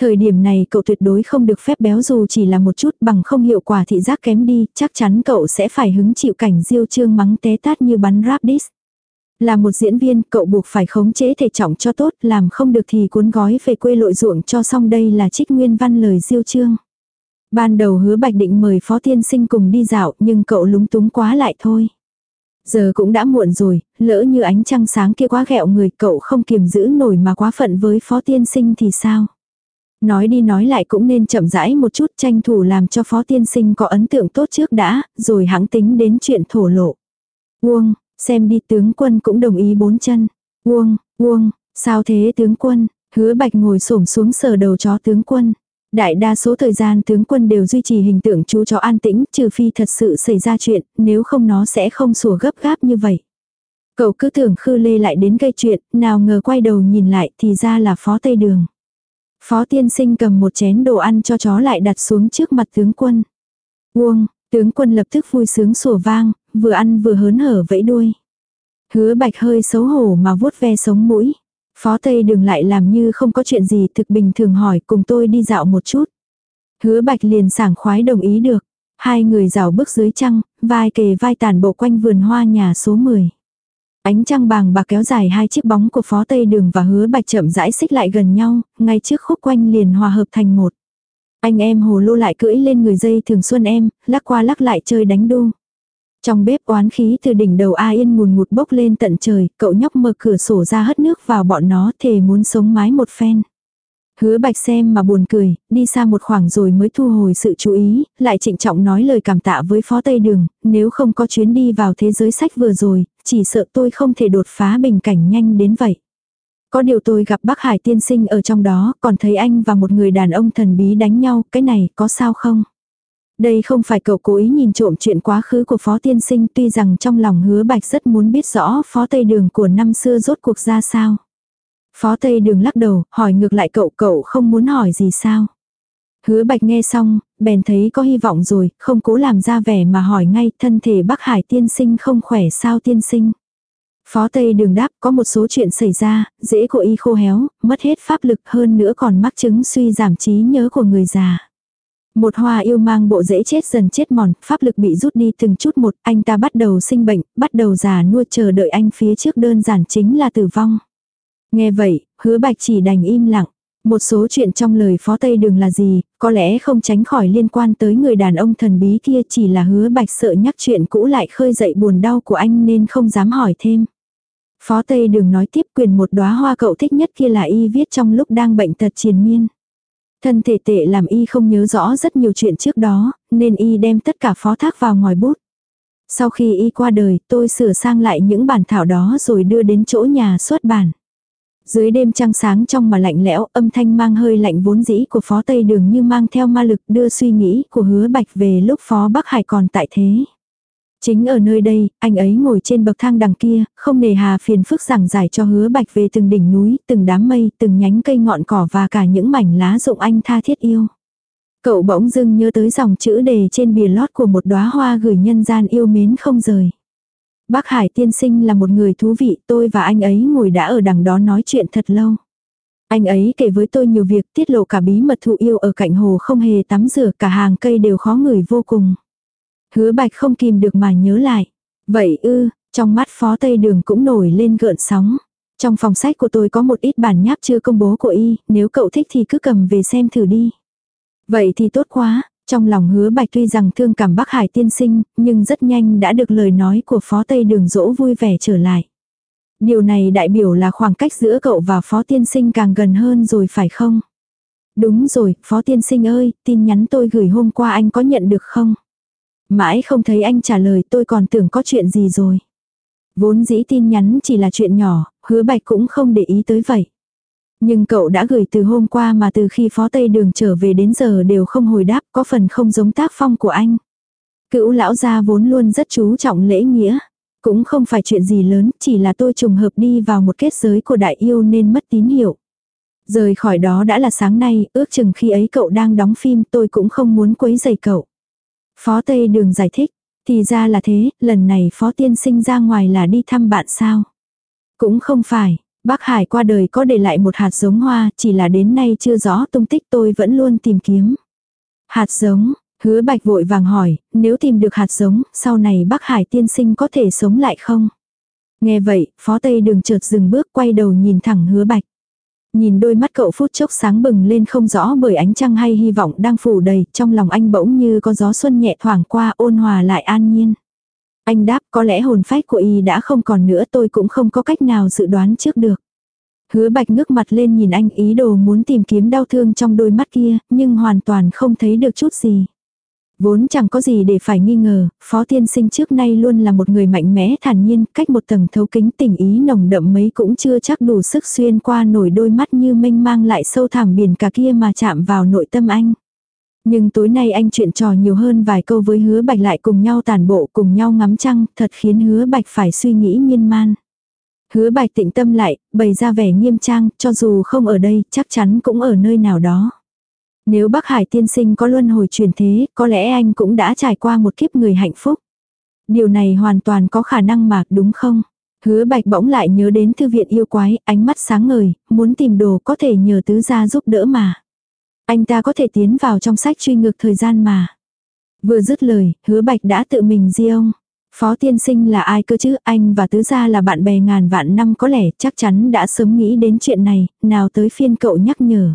Thời điểm này cậu tuyệt đối không được phép béo dù chỉ là một chút bằng không hiệu quả thị giác kém đi, chắc chắn cậu sẽ phải hứng chịu cảnh diêu trương mắng té tát như bắn rap. Là một diễn viên, cậu buộc phải khống chế thể trọng cho tốt, làm không được thì cuốn gói về quê lội ruộng cho xong đây là trích nguyên văn lời diêu trương. Ban đầu hứa bạch định mời phó tiên sinh cùng đi dạo nhưng cậu lúng túng quá lại thôi. Giờ cũng đã muộn rồi, lỡ như ánh trăng sáng kia quá ghẹo người cậu không kiềm giữ nổi mà quá phận với phó tiên sinh thì sao? Nói đi nói lại cũng nên chậm rãi một chút tranh thủ làm cho phó tiên sinh có ấn tượng tốt trước đã, rồi hãng tính đến chuyện thổ lộ. Uông, xem đi tướng quân cũng đồng ý bốn chân. Uông, uông, sao thế tướng quân, hứa bạch ngồi xổm xuống sờ đầu chó tướng quân. Đại đa số thời gian tướng quân đều duy trì hình tượng chú chó an tĩnh, trừ phi thật sự xảy ra chuyện, nếu không nó sẽ không sủa gấp gáp như vậy. Cậu cứ tưởng khư lê lại đến gây chuyện, nào ngờ quay đầu nhìn lại thì ra là phó tây đường. Phó tiên sinh cầm một chén đồ ăn cho chó lại đặt xuống trước mặt tướng quân. Uông, tướng quân lập tức vui sướng sủa vang, vừa ăn vừa hớn hở vẫy đuôi. Hứa bạch hơi xấu hổ mà vuốt ve sống mũi. Phó Tây đừng lại làm như không có chuyện gì thực bình thường hỏi cùng tôi đi dạo một chút. Hứa bạch liền sảng khoái đồng ý được. Hai người rào bước dưới trăng, vai kề vai tàn bộ quanh vườn hoa nhà số 10. Ánh trăng bàng bạc kéo dài hai chiếc bóng của phó tây đường và hứa bạch chậm rãi xích lại gần nhau, ngay trước khúc quanh liền hòa hợp thành một. Anh em hồ lô lại cưỡi lên người dây thường xuân em, lắc qua lắc lại chơi đánh đu. Trong bếp oán khí từ đỉnh đầu A Yên mùn một bốc lên tận trời, cậu nhóc mở cửa sổ ra hất nước vào bọn nó thề muốn sống mái một phen. Hứa bạch xem mà buồn cười, đi xa một khoảng rồi mới thu hồi sự chú ý, lại trịnh trọng nói lời cảm tạ với phó Tây Đường, nếu không có chuyến đi vào thế giới sách vừa rồi, chỉ sợ tôi không thể đột phá bình cảnh nhanh đến vậy. Có điều tôi gặp bác Hải tiên sinh ở trong đó, còn thấy anh và một người đàn ông thần bí đánh nhau, cái này có sao không? Đây không phải cậu cố ý nhìn trộm chuyện quá khứ của Phó Tiên Sinh tuy rằng trong lòng hứa bạch rất muốn biết rõ Phó Tây Đường của năm xưa rốt cuộc ra sao. Phó Tây Đường lắc đầu, hỏi ngược lại cậu cậu không muốn hỏi gì sao. Hứa bạch nghe xong, bèn thấy có hy vọng rồi, không cố làm ra vẻ mà hỏi ngay thân thể Bắc Hải tiên sinh không khỏe sao tiên sinh. Phó Tây đường đáp có một số chuyện xảy ra, dễ của y khô héo, mất hết pháp lực hơn nữa còn mắc chứng suy giảm trí nhớ của người già. Một hoa yêu mang bộ dễ chết dần chết mòn, pháp lực bị rút đi từng chút một, anh ta bắt đầu sinh bệnh, bắt đầu già nuôi chờ đợi anh phía trước đơn giản chính là tử vong. Nghe vậy, hứa bạch chỉ đành im lặng. Một số chuyện trong lời phó Tây Đường là gì, có lẽ không tránh khỏi liên quan tới người đàn ông thần bí kia chỉ là hứa bạch sợ nhắc chuyện cũ lại khơi dậy buồn đau của anh nên không dám hỏi thêm. Phó Tây Đường nói tiếp quyền một đóa hoa cậu thích nhất kia là y viết trong lúc đang bệnh tật triền miên. Thân thể tệ làm y không nhớ rõ rất nhiều chuyện trước đó, nên y đem tất cả phó thác vào ngòi bút. Sau khi y qua đời, tôi sửa sang lại những bản thảo đó rồi đưa đến chỗ nhà xuất bản. Dưới đêm trăng sáng trong mà lạnh lẽo, âm thanh mang hơi lạnh vốn dĩ của phó Tây Đường như mang theo ma lực đưa suy nghĩ của hứa bạch về lúc phó Bắc Hải còn tại thế. Chính ở nơi đây, anh ấy ngồi trên bậc thang đằng kia, không nề hà phiền phức giảng giải cho hứa bạch về từng đỉnh núi, từng đám mây, từng nhánh cây ngọn cỏ và cả những mảnh lá rụng anh tha thiết yêu. Cậu bỗng dưng nhớ tới dòng chữ đề trên bìa lót của một đóa hoa gửi nhân gian yêu mến không rời. Bác Hải tiên sinh là một người thú vị, tôi và anh ấy ngồi đã ở đằng đó nói chuyện thật lâu. Anh ấy kể với tôi nhiều việc tiết lộ cả bí mật thụ yêu ở cạnh hồ không hề tắm rửa cả hàng cây đều khó ngửi vô cùng. Hứa bạch không kìm được mà nhớ lại. Vậy ư, trong mắt phó tây đường cũng nổi lên gợn sóng. Trong phòng sách của tôi có một ít bản nháp chưa công bố của y, nếu cậu thích thì cứ cầm về xem thử đi. Vậy thì tốt quá, trong lòng hứa bạch tuy rằng thương cảm Bắc Hải tiên sinh, nhưng rất nhanh đã được lời nói của phó tây đường dỗ vui vẻ trở lại. Điều này đại biểu là khoảng cách giữa cậu và phó tiên sinh càng gần hơn rồi phải không? Đúng rồi, phó tiên sinh ơi, tin nhắn tôi gửi hôm qua anh có nhận được không? Mãi không thấy anh trả lời tôi còn tưởng có chuyện gì rồi. Vốn dĩ tin nhắn chỉ là chuyện nhỏ, hứa bạch cũng không để ý tới vậy. Nhưng cậu đã gửi từ hôm qua mà từ khi phó tây đường trở về đến giờ đều không hồi đáp có phần không giống tác phong của anh. Cựu lão gia vốn luôn rất chú trọng lễ nghĩa. Cũng không phải chuyện gì lớn, chỉ là tôi trùng hợp đi vào một kết giới của đại yêu nên mất tín hiệu. Rời khỏi đó đã là sáng nay, ước chừng khi ấy cậu đang đóng phim tôi cũng không muốn quấy rầy cậu. Phó Tây Đường giải thích, thì ra là thế, lần này Phó Tiên Sinh ra ngoài là đi thăm bạn sao? Cũng không phải, Bác Hải qua đời có để lại một hạt giống hoa, chỉ là đến nay chưa rõ tung tích tôi vẫn luôn tìm kiếm. Hạt giống, hứa bạch vội vàng hỏi, nếu tìm được hạt giống, sau này bác Hải tiên sinh có thể sống lại không? Nghe vậy, phó tây đường chợt dừng bước quay đầu nhìn thẳng hứa bạch. Nhìn đôi mắt cậu phút chốc sáng bừng lên không rõ bởi ánh trăng hay hy vọng đang phủ đầy, trong lòng anh bỗng như có gió xuân nhẹ thoảng qua ôn hòa lại an nhiên. Anh đáp có lẽ hồn phách của y đã không còn nữa tôi cũng không có cách nào dự đoán trước được. Hứa bạch ngước mặt lên nhìn anh ý đồ muốn tìm kiếm đau thương trong đôi mắt kia, nhưng hoàn toàn không thấy được chút gì. Vốn chẳng có gì để phải nghi ngờ, phó tiên sinh trước nay luôn là một người mạnh mẽ thản nhiên, cách một tầng thấu kính tình ý nồng đậm mấy cũng chưa chắc đủ sức xuyên qua nổi đôi mắt như mênh mang lại sâu thẳm biển cả kia mà chạm vào nội tâm anh. Nhưng tối nay anh chuyện trò nhiều hơn vài câu với hứa bạch lại cùng nhau tàn bộ cùng nhau ngắm trăng, thật khiến hứa bạch phải suy nghĩ miên man. Hứa bạch tĩnh tâm lại, bày ra vẻ nghiêm trang, cho dù không ở đây, chắc chắn cũng ở nơi nào đó. Nếu Bắc Hải tiên sinh có luân hồi chuyển thế, có lẽ anh cũng đã trải qua một kiếp người hạnh phúc. Điều này hoàn toàn có khả năng mà, đúng không? Hứa bạch bỗng lại nhớ đến thư viện yêu quái, ánh mắt sáng ngời, muốn tìm đồ có thể nhờ tứ gia giúp đỡ mà. Anh ta có thể tiến vào trong sách truy ngược thời gian mà. Vừa dứt lời, hứa bạch đã tự mình di ông. Phó tiên sinh là ai cơ chứ, anh và tứ gia là bạn bè ngàn vạn năm có lẽ chắc chắn đã sớm nghĩ đến chuyện này, nào tới phiên cậu nhắc nhở.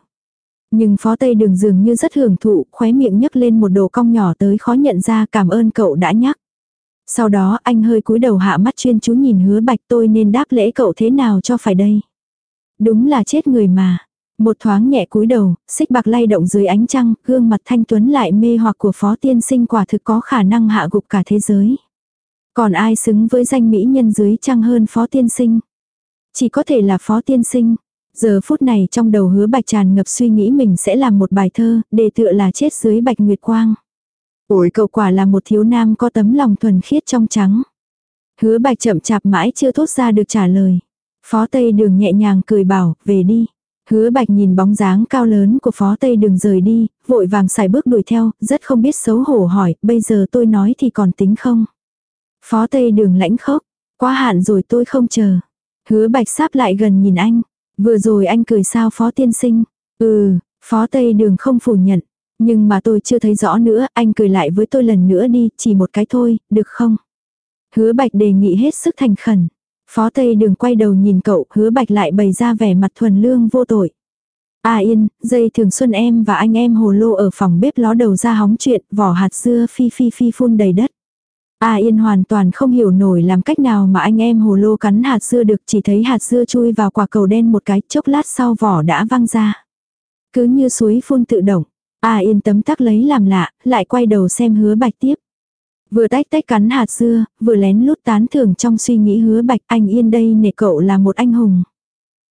Nhưng phó tây đường dường như rất hưởng thụ, khóe miệng nhấc lên một đồ cong nhỏ tới khó nhận ra cảm ơn cậu đã nhắc. Sau đó anh hơi cúi đầu hạ mắt chuyên chú nhìn hứa bạch tôi nên đáp lễ cậu thế nào cho phải đây. Đúng là chết người mà. Một thoáng nhẹ cúi đầu, xích bạc lay động dưới ánh trăng, gương mặt thanh tuấn lại mê hoặc của phó tiên sinh quả thực có khả năng hạ gục cả thế giới. Còn ai xứng với danh mỹ nhân dưới trăng hơn phó tiên sinh? Chỉ có thể là phó tiên sinh. Giờ phút này trong đầu hứa bạch tràn ngập suy nghĩ mình sẽ làm một bài thơ, đề tựa là chết dưới bạch nguyệt quang. Ôi cậu quả là một thiếu nam có tấm lòng thuần khiết trong trắng. Hứa bạch chậm chạp mãi chưa thốt ra được trả lời. Phó Tây Đường nhẹ nhàng cười bảo, về đi. Hứa bạch nhìn bóng dáng cao lớn của phó Tây Đường rời đi, vội vàng xài bước đuổi theo, rất không biết xấu hổ hỏi, bây giờ tôi nói thì còn tính không? Phó Tây Đường lãnh khốc, quá hạn rồi tôi không chờ. Hứa bạch sáp lại gần nhìn anh. Vừa rồi anh cười sao phó tiên sinh? Ừ, phó tây đường không phủ nhận. Nhưng mà tôi chưa thấy rõ nữa, anh cười lại với tôi lần nữa đi, chỉ một cái thôi, được không? Hứa bạch đề nghị hết sức thành khẩn. Phó tây đường quay đầu nhìn cậu, hứa bạch lại bày ra vẻ mặt thuần lương vô tội. À yên, dây thường xuân em và anh em hồ lô ở phòng bếp ló đầu ra hóng chuyện, vỏ hạt dưa phi phi phi phun đầy đất. A Yên hoàn toàn không hiểu nổi làm cách nào mà anh em hồ lô cắn hạt dưa được chỉ thấy hạt dưa chui vào quả cầu đen một cái chốc lát sau vỏ đã văng ra. Cứ như suối phun tự động. A Yên tấm tắc lấy làm lạ, lại quay đầu xem hứa bạch tiếp. Vừa tách tách cắn hạt dưa, vừa lén lút tán thưởng trong suy nghĩ hứa bạch anh Yên đây nể cậu là một anh hùng.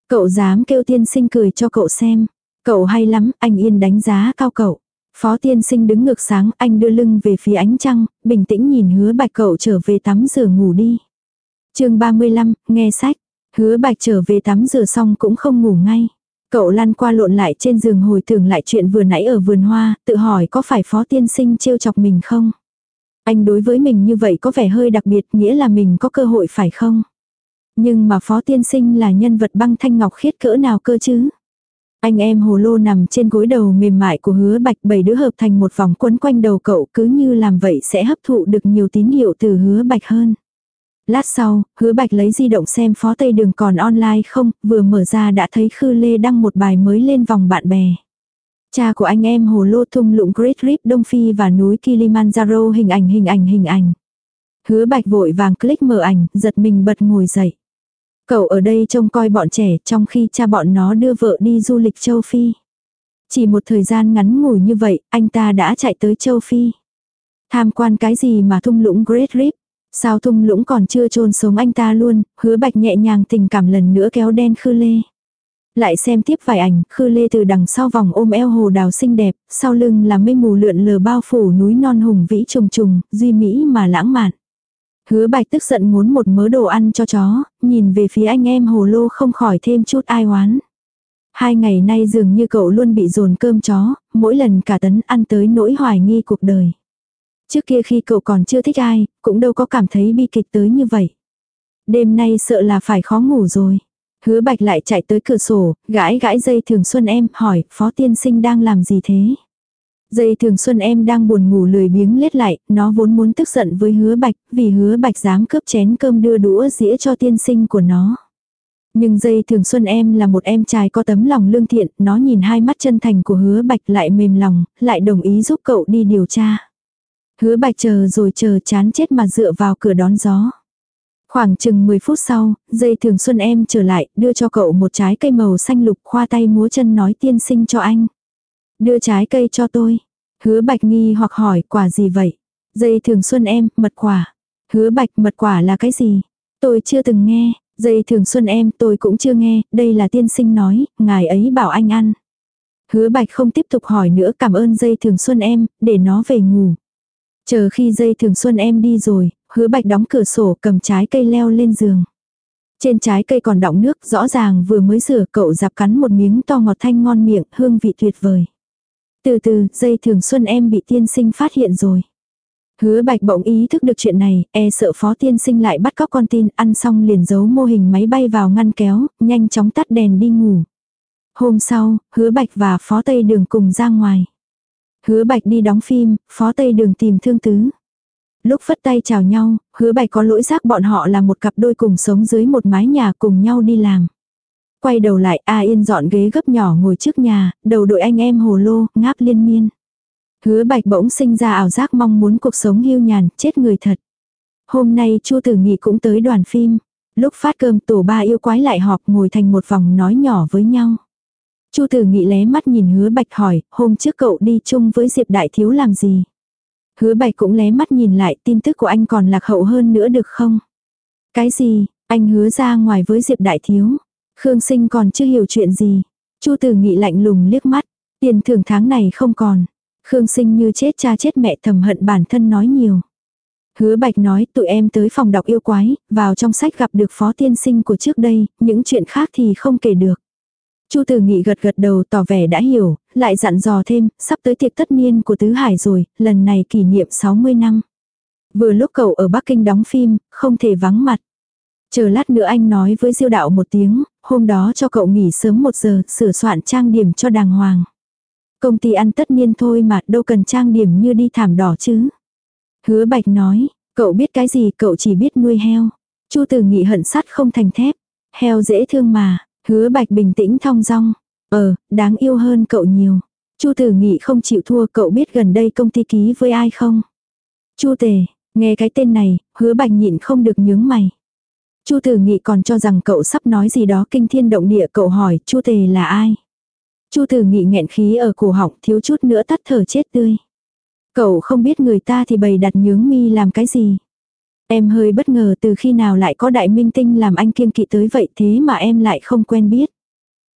Cậu dám kêu tiên sinh cười cho cậu xem. Cậu hay lắm, anh Yên đánh giá cao cậu. Phó tiên sinh đứng ngược sáng, anh đưa lưng về phía ánh trăng, bình tĩnh nhìn hứa bạch cậu trở về tắm rửa ngủ đi. chương 35, nghe sách. Hứa bạch trở về tắm rửa xong cũng không ngủ ngay. Cậu lăn qua lộn lại trên giường hồi tưởng lại chuyện vừa nãy ở vườn hoa, tự hỏi có phải phó tiên sinh trêu chọc mình không? Anh đối với mình như vậy có vẻ hơi đặc biệt nghĩa là mình có cơ hội phải không? Nhưng mà phó tiên sinh là nhân vật băng thanh ngọc khiết cỡ nào cơ chứ? Anh em hồ lô nằm trên gối đầu mềm mại của hứa bạch bảy đứa hợp thành một vòng quấn quanh đầu cậu cứ như làm vậy sẽ hấp thụ được nhiều tín hiệu từ hứa bạch hơn. Lát sau, hứa bạch lấy di động xem phó tây đường còn online không, vừa mở ra đã thấy Khư Lê đăng một bài mới lên vòng bạn bè. Cha của anh em hồ lô thung lũng Great Rip Đông Phi và núi Kilimanjaro hình ảnh hình ảnh hình ảnh. Hứa bạch vội vàng click mở ảnh, giật mình bật ngồi dậy. Cậu ở đây trông coi bọn trẻ trong khi cha bọn nó đưa vợ đi du lịch châu Phi. Chỉ một thời gian ngắn ngủi như vậy, anh ta đã chạy tới châu Phi. Tham quan cái gì mà thung lũng Great Rip? Sao thung lũng còn chưa chôn sống anh ta luôn, hứa bạch nhẹ nhàng tình cảm lần nữa kéo đen khư lê. Lại xem tiếp vài ảnh, khư lê từ đằng sau vòng ôm eo hồ đào xinh đẹp, sau lưng là mây mù lượn lờ bao phủ núi non hùng vĩ trùng trùng, duy mỹ mà lãng mạn. Hứa bạch tức giận muốn một mớ đồ ăn cho chó, nhìn về phía anh em hồ lô không khỏi thêm chút ai oán. Hai ngày nay dường như cậu luôn bị dồn cơm chó, mỗi lần cả tấn ăn tới nỗi hoài nghi cuộc đời. Trước kia khi cậu còn chưa thích ai, cũng đâu có cảm thấy bi kịch tới như vậy. Đêm nay sợ là phải khó ngủ rồi. Hứa bạch lại chạy tới cửa sổ, gãi gãi dây thường xuân em, hỏi, phó tiên sinh đang làm gì thế? Dây thường xuân em đang buồn ngủ lười biếng lết lại, nó vốn muốn tức giận với hứa bạch, vì hứa bạch dám cướp chén cơm đưa đũa dĩa cho tiên sinh của nó. Nhưng dây thường xuân em là một em trai có tấm lòng lương thiện, nó nhìn hai mắt chân thành của hứa bạch lại mềm lòng, lại đồng ý giúp cậu đi điều tra. Hứa bạch chờ rồi chờ chán chết mà dựa vào cửa đón gió. Khoảng chừng 10 phút sau, dây thường xuân em trở lại, đưa cho cậu một trái cây màu xanh lục khoa tay múa chân nói tiên sinh cho anh. Đưa trái cây cho tôi. Hứa bạch nghi hoặc hỏi quả gì vậy? Dây thường xuân em, mật quả. Hứa bạch mật quả là cái gì? Tôi chưa từng nghe. Dây thường xuân em tôi cũng chưa nghe, đây là tiên sinh nói, ngài ấy bảo anh ăn. Hứa bạch không tiếp tục hỏi nữa cảm ơn dây thường xuân em, để nó về ngủ. Chờ khi dây thường xuân em đi rồi, hứa bạch đóng cửa sổ cầm trái cây leo lên giường. Trên trái cây còn đọng nước, rõ ràng vừa mới rửa cậu dạp cắn một miếng to ngọt thanh ngon miệng, hương vị tuyệt vời. Từ từ, dây thường xuân em bị tiên sinh phát hiện rồi. Hứa bạch bỗng ý thức được chuyện này, e sợ phó tiên sinh lại bắt cóc con tin, ăn xong liền giấu mô hình máy bay vào ngăn kéo, nhanh chóng tắt đèn đi ngủ. Hôm sau, hứa bạch và phó tây đường cùng ra ngoài. Hứa bạch đi đóng phim, phó tây đường tìm thương tứ. Lúc phất tay chào nhau, hứa bạch có lỗi giác bọn họ là một cặp đôi cùng sống dưới một mái nhà cùng nhau đi làm. Quay đầu lại A Yên dọn ghế gấp nhỏ ngồi trước nhà, đầu đội anh em hồ lô, ngáp liên miên. Hứa bạch bỗng sinh ra ảo giác mong muốn cuộc sống hưu nhàn, chết người thật. Hôm nay Chu Tử Nghị cũng tới đoàn phim. Lúc phát cơm tổ ba yêu quái lại họp ngồi thành một vòng nói nhỏ với nhau. Chu Tử Nghị lé mắt nhìn hứa bạch hỏi, hôm trước cậu đi chung với Diệp Đại Thiếu làm gì? Hứa bạch cũng lé mắt nhìn lại tin tức của anh còn lạc hậu hơn nữa được không? Cái gì, anh hứa ra ngoài với Diệp Đại Thiếu. Khương Sinh còn chưa hiểu chuyện gì. Chu Tử Nghị lạnh lùng liếc mắt, tiền thưởng tháng này không còn. Khương sinh như chết cha chết mẹ thầm hận bản thân nói nhiều. Hứa bạch nói tụi em tới phòng đọc yêu quái, vào trong sách gặp được phó tiên sinh của trước đây, những chuyện khác thì không kể được. Chu Tử Nghị gật gật đầu tỏ vẻ đã hiểu, lại dặn dò thêm, sắp tới tiệc tất niên của Tứ Hải rồi, lần này kỷ niệm 60 năm. Vừa lúc cậu ở Bắc Kinh đóng phim, không thể vắng mặt. Chờ lát nữa anh nói với diêu đạo một tiếng, hôm đó cho cậu nghỉ sớm một giờ, sửa soạn trang điểm cho đàng hoàng. Công ty ăn tất niên thôi mà đâu cần trang điểm như đi thảm đỏ chứ. Hứa bạch nói, cậu biết cái gì cậu chỉ biết nuôi heo. Chu tử nghị hận sắt không thành thép. Heo dễ thương mà, hứa bạch bình tĩnh thong dong. Ờ, đáng yêu hơn cậu nhiều. Chu tử nghị không chịu thua cậu biết gần đây công ty ký với ai không? Chu tề, nghe cái tên này, hứa bạch nhịn không được nhướng mày. Chu tử nghị còn cho rằng cậu sắp nói gì đó kinh thiên động địa cậu hỏi chu tề là ai? Chu Tử Nghị nghẹn khí ở cổ họng thiếu chút nữa tắt thở chết tươi. Cậu không biết người ta thì bày đặt nhướng mi làm cái gì. Em hơi bất ngờ từ khi nào lại có đại minh tinh làm anh kiêng kỵ tới vậy thế mà em lại không quen biết.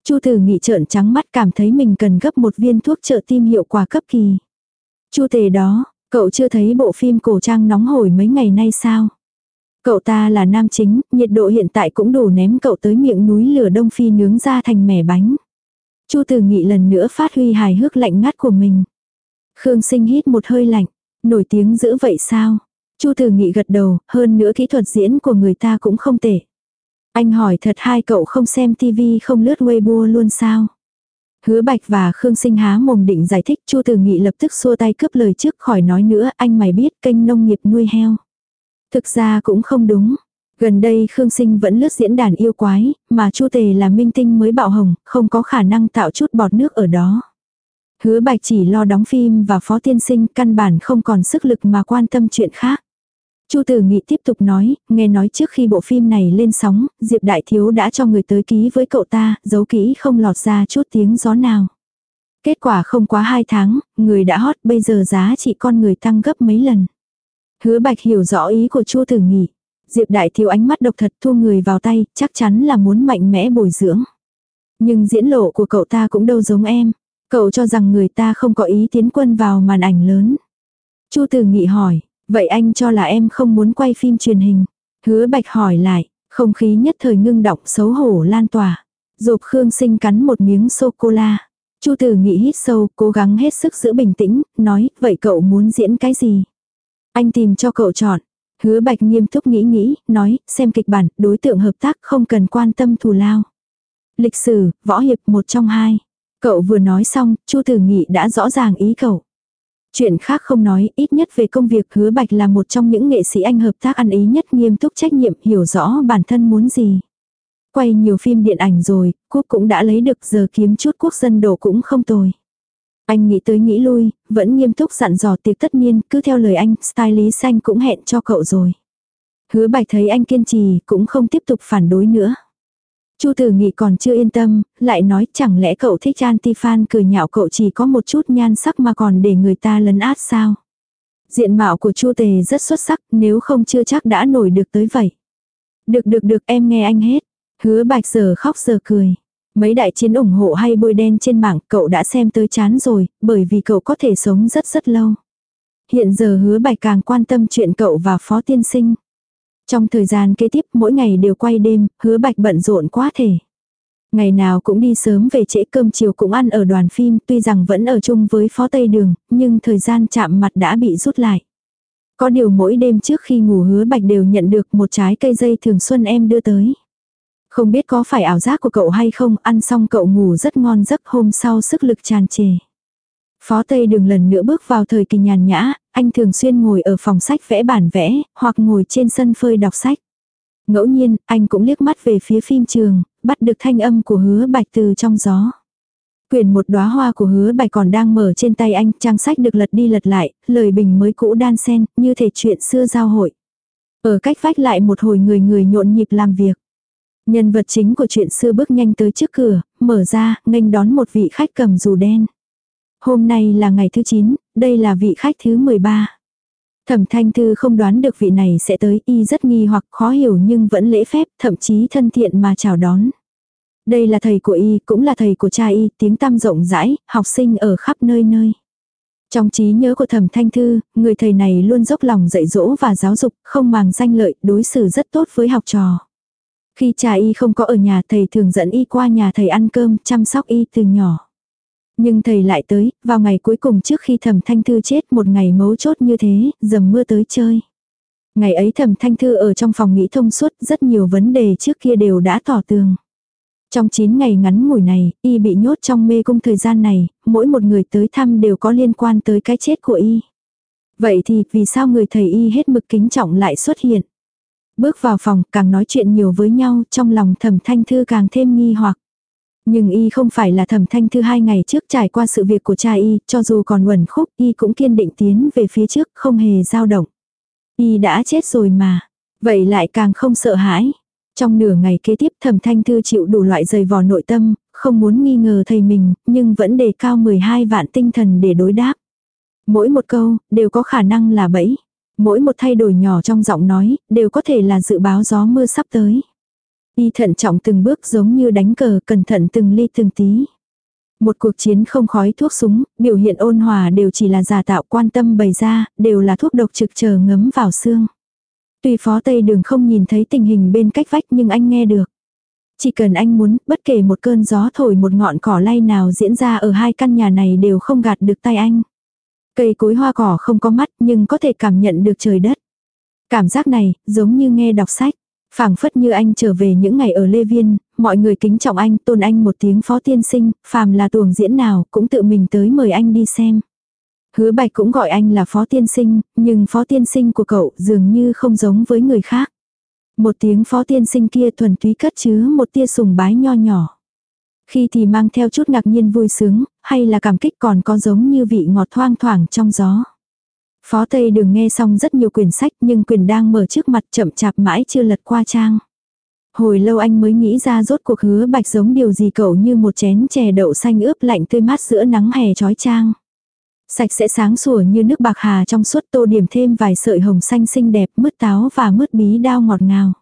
Chu Tử Nghị trợn trắng mắt cảm thấy mình cần gấp một viên thuốc trợ tim hiệu quả cấp kỳ. Chu Tề đó, cậu chưa thấy bộ phim cổ trang nóng hổi mấy ngày nay sao? Cậu ta là nam chính, nhiệt độ hiện tại cũng đủ ném cậu tới miệng núi lửa đông phi nướng ra thành mẻ bánh. Chu Từ Nghị lần nữa phát huy hài hước lạnh ngắt của mình. Khương Sinh hít một hơi lạnh, nổi tiếng dữ vậy sao? Chu Từ Nghị gật đầu, hơn nữa kỹ thuật diễn của người ta cũng không tệ. Anh hỏi thật hai cậu không xem tivi không lướt Weibo luôn sao? Hứa Bạch và Khương Sinh há mồm định giải thích Chu Từ Nghị lập tức xua tay cướp lời trước khỏi nói nữa anh mày biết kênh nông nghiệp nuôi heo. Thực ra cũng không đúng. Gần đây Khương Sinh vẫn lướt diễn đàn yêu quái, mà Chu Tề là minh tinh mới bạo hồng, không có khả năng tạo chút bọt nước ở đó. Hứa Bạch chỉ lo đóng phim và phó tiên sinh căn bản không còn sức lực mà quan tâm chuyện khác. Chu Tử Nghị tiếp tục nói, nghe nói trước khi bộ phim này lên sóng, Diệp Đại Thiếu đã cho người tới ký với cậu ta, giấu kỹ không lọt ra chút tiếng gió nào. Kết quả không quá 2 tháng, người đã hot bây giờ giá trị con người tăng gấp mấy lần. Hứa Bạch hiểu rõ ý của Chu Tử Nghị. Diệp đại thiếu ánh mắt độc thật thu người vào tay, chắc chắn là muốn mạnh mẽ bồi dưỡng. Nhưng diễn lộ của cậu ta cũng đâu giống em. Cậu cho rằng người ta không có ý tiến quân vào màn ảnh lớn. Chu Tử Nghị hỏi, vậy anh cho là em không muốn quay phim truyền hình. Hứa Bạch hỏi lại, không khí nhất thời ngưng động xấu hổ lan tỏa. Rộp Khương Sinh cắn một miếng sô-cô-la. Chu Tử Nghị hít sâu, cố gắng hết sức giữ bình tĩnh, nói, vậy cậu muốn diễn cái gì? Anh tìm cho cậu chọn. Hứa bạch nghiêm túc nghĩ nghĩ, nói, xem kịch bản, đối tượng hợp tác không cần quan tâm thù lao. Lịch sử, võ hiệp một trong hai. Cậu vừa nói xong, Chu Tử Nghị đã rõ ràng ý cậu. Chuyện khác không nói, ít nhất về công việc hứa bạch là một trong những nghệ sĩ anh hợp tác ăn ý nhất nghiêm túc trách nhiệm hiểu rõ bản thân muốn gì. Quay nhiều phim điện ảnh rồi, quốc cũng đã lấy được giờ kiếm chút quốc dân đồ cũng không tồi. Anh nghĩ tới nghĩ lui, vẫn nghiêm túc dặn dò tiệc tất niên, cứ theo lời anh, stylist xanh cũng hẹn cho cậu rồi. Hứa bạch thấy anh kiên trì, cũng không tiếp tục phản đối nữa. Chu Tử Nghị còn chưa yên tâm, lại nói chẳng lẽ cậu thích anti-fan cười nhạo cậu chỉ có một chút nhan sắc mà còn để người ta lấn át sao? Diện mạo của Chu Tề rất xuất sắc, nếu không chưa chắc đã nổi được tới vậy. Được được được em nghe anh hết. Hứa bạch giờ khóc giờ cười. Mấy đại chiến ủng hộ hay bôi đen trên mạng cậu đã xem tới chán rồi, bởi vì cậu có thể sống rất rất lâu. Hiện giờ hứa bạch càng quan tâm chuyện cậu và phó tiên sinh. Trong thời gian kế tiếp mỗi ngày đều quay đêm, hứa bạch bận rộn quá thể. Ngày nào cũng đi sớm về trễ cơm chiều cũng ăn ở đoàn phim tuy rằng vẫn ở chung với phó Tây Đường, nhưng thời gian chạm mặt đã bị rút lại. Có điều mỗi đêm trước khi ngủ hứa bạch đều nhận được một trái cây dây thường xuân em đưa tới. Không biết có phải ảo giác của cậu hay không, ăn xong cậu ngủ rất ngon giấc hôm sau sức lực tràn trề. Phó Tây Đường lần nữa bước vào thời kỳ nhàn nhã, anh thường xuyên ngồi ở phòng sách vẽ bản vẽ, hoặc ngồi trên sân phơi đọc sách. Ngẫu nhiên, anh cũng liếc mắt về phía phim trường, bắt được thanh âm của hứa bạch từ trong gió. Quyển một đóa hoa của hứa bạch còn đang mở trên tay anh, trang sách được lật đi lật lại, lời bình mới cũ đan sen, như thể chuyện xưa giao hội. Ở cách vách lại một hồi người người nhộn nhịp làm việc. Nhân vật chính của chuyện xưa bước nhanh tới trước cửa, mở ra, nghênh đón một vị khách cầm dù đen. Hôm nay là ngày thứ 9, đây là vị khách thứ 13. Thẩm thanh thư không đoán được vị này sẽ tới y rất nghi hoặc khó hiểu nhưng vẫn lễ phép, thậm chí thân thiện mà chào đón. Đây là thầy của y, cũng là thầy của cha y, tiếng tăm rộng rãi, học sinh ở khắp nơi nơi. Trong trí nhớ của thẩm thanh thư, người thầy này luôn dốc lòng dạy dỗ và giáo dục, không màng danh lợi, đối xử rất tốt với học trò. Khi cha y không có ở nhà thầy thường dẫn y qua nhà thầy ăn cơm, chăm sóc y từ nhỏ. Nhưng thầy lại tới, vào ngày cuối cùng trước khi thẩm thanh thư chết một ngày mấu chốt như thế, dầm mưa tới chơi. Ngày ấy thẩm thanh thư ở trong phòng nghĩ thông suốt, rất nhiều vấn đề trước kia đều đã tỏ tường. Trong 9 ngày ngắn ngủi này, y bị nhốt trong mê cung thời gian này, mỗi một người tới thăm đều có liên quan tới cái chết của y. Vậy thì vì sao người thầy y hết mực kính trọng lại xuất hiện? Bước vào phòng càng nói chuyện nhiều với nhau trong lòng thẩm thanh thư càng thêm nghi hoặc. Nhưng y không phải là thẩm thanh thư hai ngày trước trải qua sự việc của cha y, cho dù còn uẩn khúc, y cũng kiên định tiến về phía trước, không hề dao động. Y đã chết rồi mà. Vậy lại càng không sợ hãi. Trong nửa ngày kế tiếp thẩm thanh thư chịu đủ loại dày vò nội tâm, không muốn nghi ngờ thầy mình, nhưng vẫn đề cao 12 vạn tinh thần để đối đáp. Mỗi một câu, đều có khả năng là bẫy. Mỗi một thay đổi nhỏ trong giọng nói, đều có thể là dự báo gió mưa sắp tới. Y thận trọng từng bước giống như đánh cờ cẩn thận từng ly từng tí. Một cuộc chiến không khói thuốc súng, biểu hiện ôn hòa đều chỉ là giả tạo quan tâm bày ra, đều là thuốc độc trực chờ ngấm vào xương. Tuy phó tây đường không nhìn thấy tình hình bên cách vách nhưng anh nghe được. Chỉ cần anh muốn, bất kể một cơn gió thổi một ngọn cỏ lay nào diễn ra ở hai căn nhà này đều không gạt được tay anh. Cây cối hoa cỏ không có mắt nhưng có thể cảm nhận được trời đất. Cảm giác này, giống như nghe đọc sách phảng phất như anh trở về những ngày ở Lê Viên, mọi người kính trọng anh, tôn anh một tiếng phó tiên sinh, phàm là tuồng diễn nào, cũng tự mình tới mời anh đi xem. Hứa bạch cũng gọi anh là phó tiên sinh, nhưng phó tiên sinh của cậu dường như không giống với người khác. Một tiếng phó tiên sinh kia thuần túy cất chứa một tia sùng bái nho nhỏ. Khi thì mang theo chút ngạc nhiên vui sướng, hay là cảm kích còn có giống như vị ngọt thoang thoảng trong gió. Phó Tây Đường nghe xong rất nhiều quyển sách nhưng quyển đang mở trước mặt chậm chạp mãi chưa lật qua trang. Hồi lâu anh mới nghĩ ra rốt cuộc hứa bạch giống điều gì cậu như một chén chè đậu xanh ướp lạnh tươi mát giữa nắng hè trói trang. Sạch sẽ sáng sủa như nước bạc hà trong suốt tô điểm thêm vài sợi hồng xanh xinh đẹp mứt táo và mứt bí đao ngọt ngào.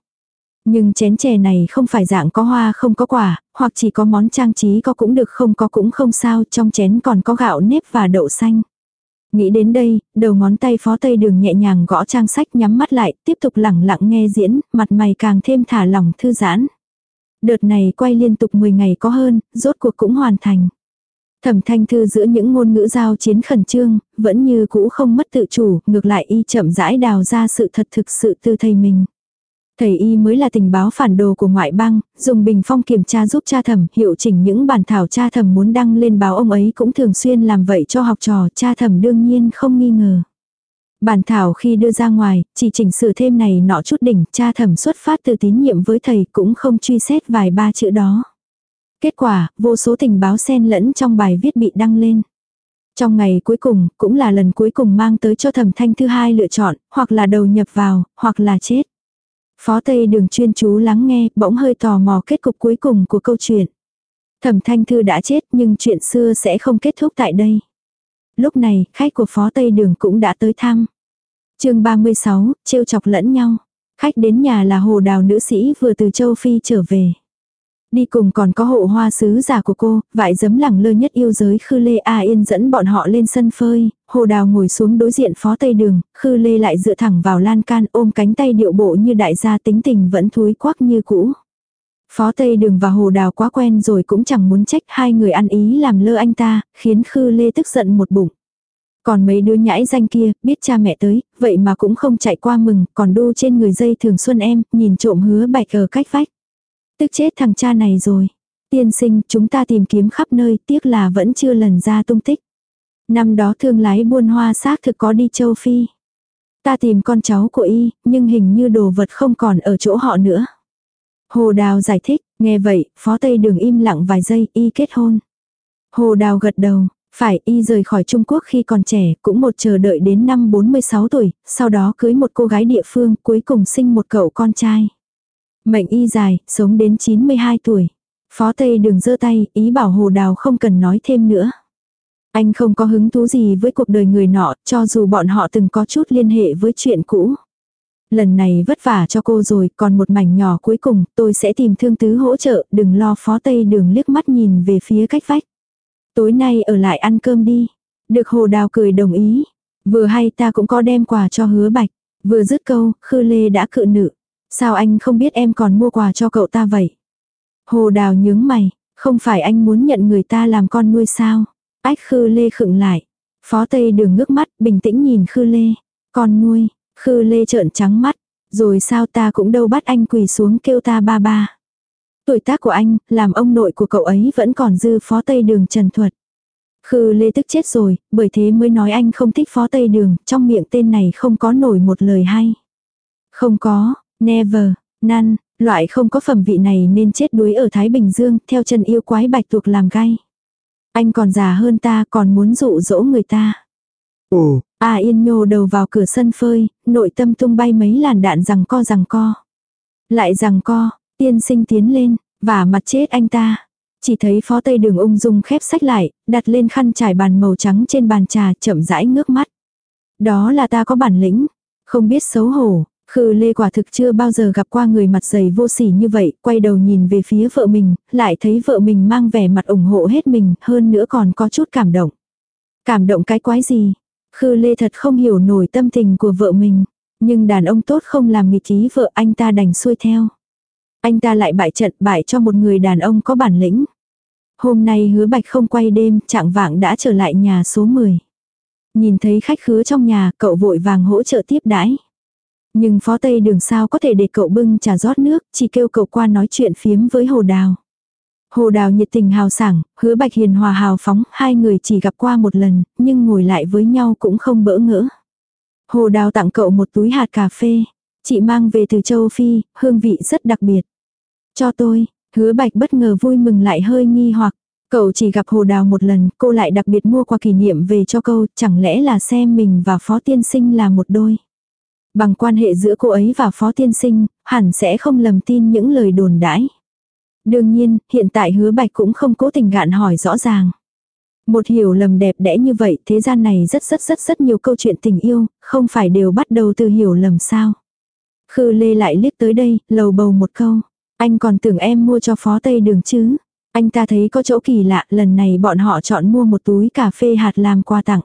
Nhưng chén chè này không phải dạng có hoa không có quả, hoặc chỉ có món trang trí có cũng được không có cũng không sao, trong chén còn có gạo nếp và đậu xanh. Nghĩ đến đây, đầu ngón tay phó tây đường nhẹ nhàng gõ trang sách nhắm mắt lại, tiếp tục lẳng lặng nghe diễn, mặt mày càng thêm thả lỏng thư giãn. Đợt này quay liên tục 10 ngày có hơn, rốt cuộc cũng hoàn thành. Thẩm thanh thư giữa những ngôn ngữ giao chiến khẩn trương, vẫn như cũ không mất tự chủ, ngược lại y chậm rãi đào ra sự thật thực sự từ thầy mình. Thầy y mới là tình báo phản đồ của ngoại bang, dùng bình phong kiểm tra giúp cha thẩm hiệu chỉnh những bản thảo cha thẩm muốn đăng lên báo ông ấy cũng thường xuyên làm vậy cho học trò, cha thẩm đương nhiên không nghi ngờ. Bản thảo khi đưa ra ngoài, chỉ chỉnh sửa thêm này nọ chút đỉnh, cha thẩm xuất phát từ tín nhiệm với thầy cũng không truy xét vài ba chữ đó. Kết quả, vô số tình báo xen lẫn trong bài viết bị đăng lên. Trong ngày cuối cùng, cũng là lần cuối cùng mang tới cho thẩm thanh thứ hai lựa chọn, hoặc là đầu nhập vào, hoặc là chết. Phó Tây đường chuyên chú lắng nghe, bỗng hơi tò mò kết cục cuối cùng của câu chuyện. Thẩm thanh thư đã chết nhưng chuyện xưa sẽ không kết thúc tại đây. Lúc này, khách của Phó Tây đường cũng đã tới thăm. chương 36, trêu chọc lẫn nhau. Khách đến nhà là hồ đào nữ sĩ vừa từ châu Phi trở về. Đi cùng còn có hộ hoa sứ giả của cô, vải giấm lẳng lơ nhất yêu giới Khư Lê A Yên dẫn bọn họ lên sân phơi, hồ đào ngồi xuống đối diện phó tây đường, Khư Lê lại dựa thẳng vào lan can ôm cánh tay điệu bộ như đại gia tính tình vẫn thúi quắc như cũ. Phó Tây Đường và Hồ Đào quá quen rồi cũng chẳng muốn trách hai người ăn ý làm lơ anh ta, khiến Khư Lê tức giận một bụng. Còn mấy đứa nhãi danh kia, biết cha mẹ tới, vậy mà cũng không chạy qua mừng, còn đu trên người dây thường xuân em, nhìn trộm hứa bạch ở cách vách. Tức chết thằng cha này rồi. Tiên sinh, chúng ta tìm kiếm khắp nơi, tiếc là vẫn chưa lần ra tung tích. Năm đó thương lái buôn hoa xác thực có đi châu Phi. Ta tìm con cháu của y, nhưng hình như đồ vật không còn ở chỗ họ nữa. Hồ Đào giải thích, nghe vậy, phó Tây Đường im lặng vài giây, y kết hôn. Hồ Đào gật đầu, phải y rời khỏi Trung Quốc khi còn trẻ, cũng một chờ đợi đến năm 46 tuổi, sau đó cưới một cô gái địa phương, cuối cùng sinh một cậu con trai. Mệnh y dài, sống đến 92 tuổi. Phó Tây đừng giơ tay, ý bảo Hồ Đào không cần nói thêm nữa. Anh không có hứng thú gì với cuộc đời người nọ, cho dù bọn họ từng có chút liên hệ với chuyện cũ. Lần này vất vả cho cô rồi, còn một mảnh nhỏ cuối cùng, tôi sẽ tìm thương tứ hỗ trợ, đừng lo phó tây đường liếc mắt nhìn về phía cách vách. Tối nay ở lại ăn cơm đi. Được hồ đào cười đồng ý. Vừa hay ta cũng có đem quà cho hứa bạch. Vừa dứt câu, khư lê đã cự nữ. Sao anh không biết em còn mua quà cho cậu ta vậy? Hồ đào nhướng mày, không phải anh muốn nhận người ta làm con nuôi sao? Ách khư lê khựng lại. Phó Tây đường ngước mắt, bình tĩnh nhìn khư lê. Con nuôi, khư lê trợn trắng mắt. Rồi sao ta cũng đâu bắt anh quỳ xuống kêu ta ba ba. Tuổi tác của anh, làm ông nội của cậu ấy vẫn còn dư phó Tây đường trần thuật. Khư lê tức chết rồi, bởi thế mới nói anh không thích phó Tây đường, trong miệng tên này không có nổi một lời hay. Không có, Never, năn, loại không có phẩm vị này nên chết đuối ở Thái Bình Dương, theo chân yêu quái bạch tuộc làm gai. Anh còn già hơn ta còn muốn dụ dỗ người ta. Ồ, A Yên nhô đầu vào cửa sân phơi, nội tâm tung bay mấy làn đạn rằng co rằng co. Lại rằng co, tiên sinh tiến lên, và mặt chết anh ta. Chỉ thấy phó tây đường ung dung khép sách lại, đặt lên khăn trải bàn màu trắng trên bàn trà chậm rãi ngước mắt. Đó là ta có bản lĩnh, không biết xấu hổ, Khư Lê quả thực chưa bao giờ gặp qua người mặt dày vô sỉ như vậy, quay đầu nhìn về phía vợ mình, lại thấy vợ mình mang vẻ mặt ủng hộ hết mình, hơn nữa còn có chút cảm động. Cảm động cái quái gì? Khư Lê thật không hiểu nổi tâm tình của vợ mình, nhưng đàn ông tốt không làm nghịch ý vợ anh ta đành xuôi theo. Anh ta lại bại trận bại cho một người đàn ông có bản lĩnh. Hôm nay hứa bạch không quay đêm, trạng vạng đã trở lại nhà số 10. Nhìn thấy khách khứa trong nhà, cậu vội vàng hỗ trợ tiếp đãi. Nhưng phó tây đường sao có thể để cậu bưng trà rót nước, chỉ kêu cậu qua nói chuyện phiếm với hồ đào. Hồ đào nhiệt tình hào sảng, hứa bạch hiền hòa hào phóng, hai người chỉ gặp qua một lần, nhưng ngồi lại với nhau cũng không bỡ ngỡ. Hồ đào tặng cậu một túi hạt cà phê, chị mang về từ châu Phi, hương vị rất đặc biệt. Cho tôi, hứa bạch bất ngờ vui mừng lại hơi nghi hoặc. Cậu chỉ gặp hồ đào một lần, cô lại đặc biệt mua quà kỷ niệm về cho câu, chẳng lẽ là xem mình và phó tiên sinh là một đôi. Bằng quan hệ giữa cô ấy và phó tiên sinh, hẳn sẽ không lầm tin những lời đồn đãi. Đương nhiên, hiện tại hứa bạch cũng không cố tình gạn hỏi rõ ràng. Một hiểu lầm đẹp đẽ như vậy, thế gian này rất rất rất rất nhiều câu chuyện tình yêu, không phải đều bắt đầu từ hiểu lầm sao. Khư lê lại liếc tới đây, lầu bầu một câu. Anh còn tưởng em mua cho phó tây đường chứ. Anh ta thấy có chỗ kỳ lạ, lần này bọn họ chọn mua một túi cà phê hạt làm quà tặng.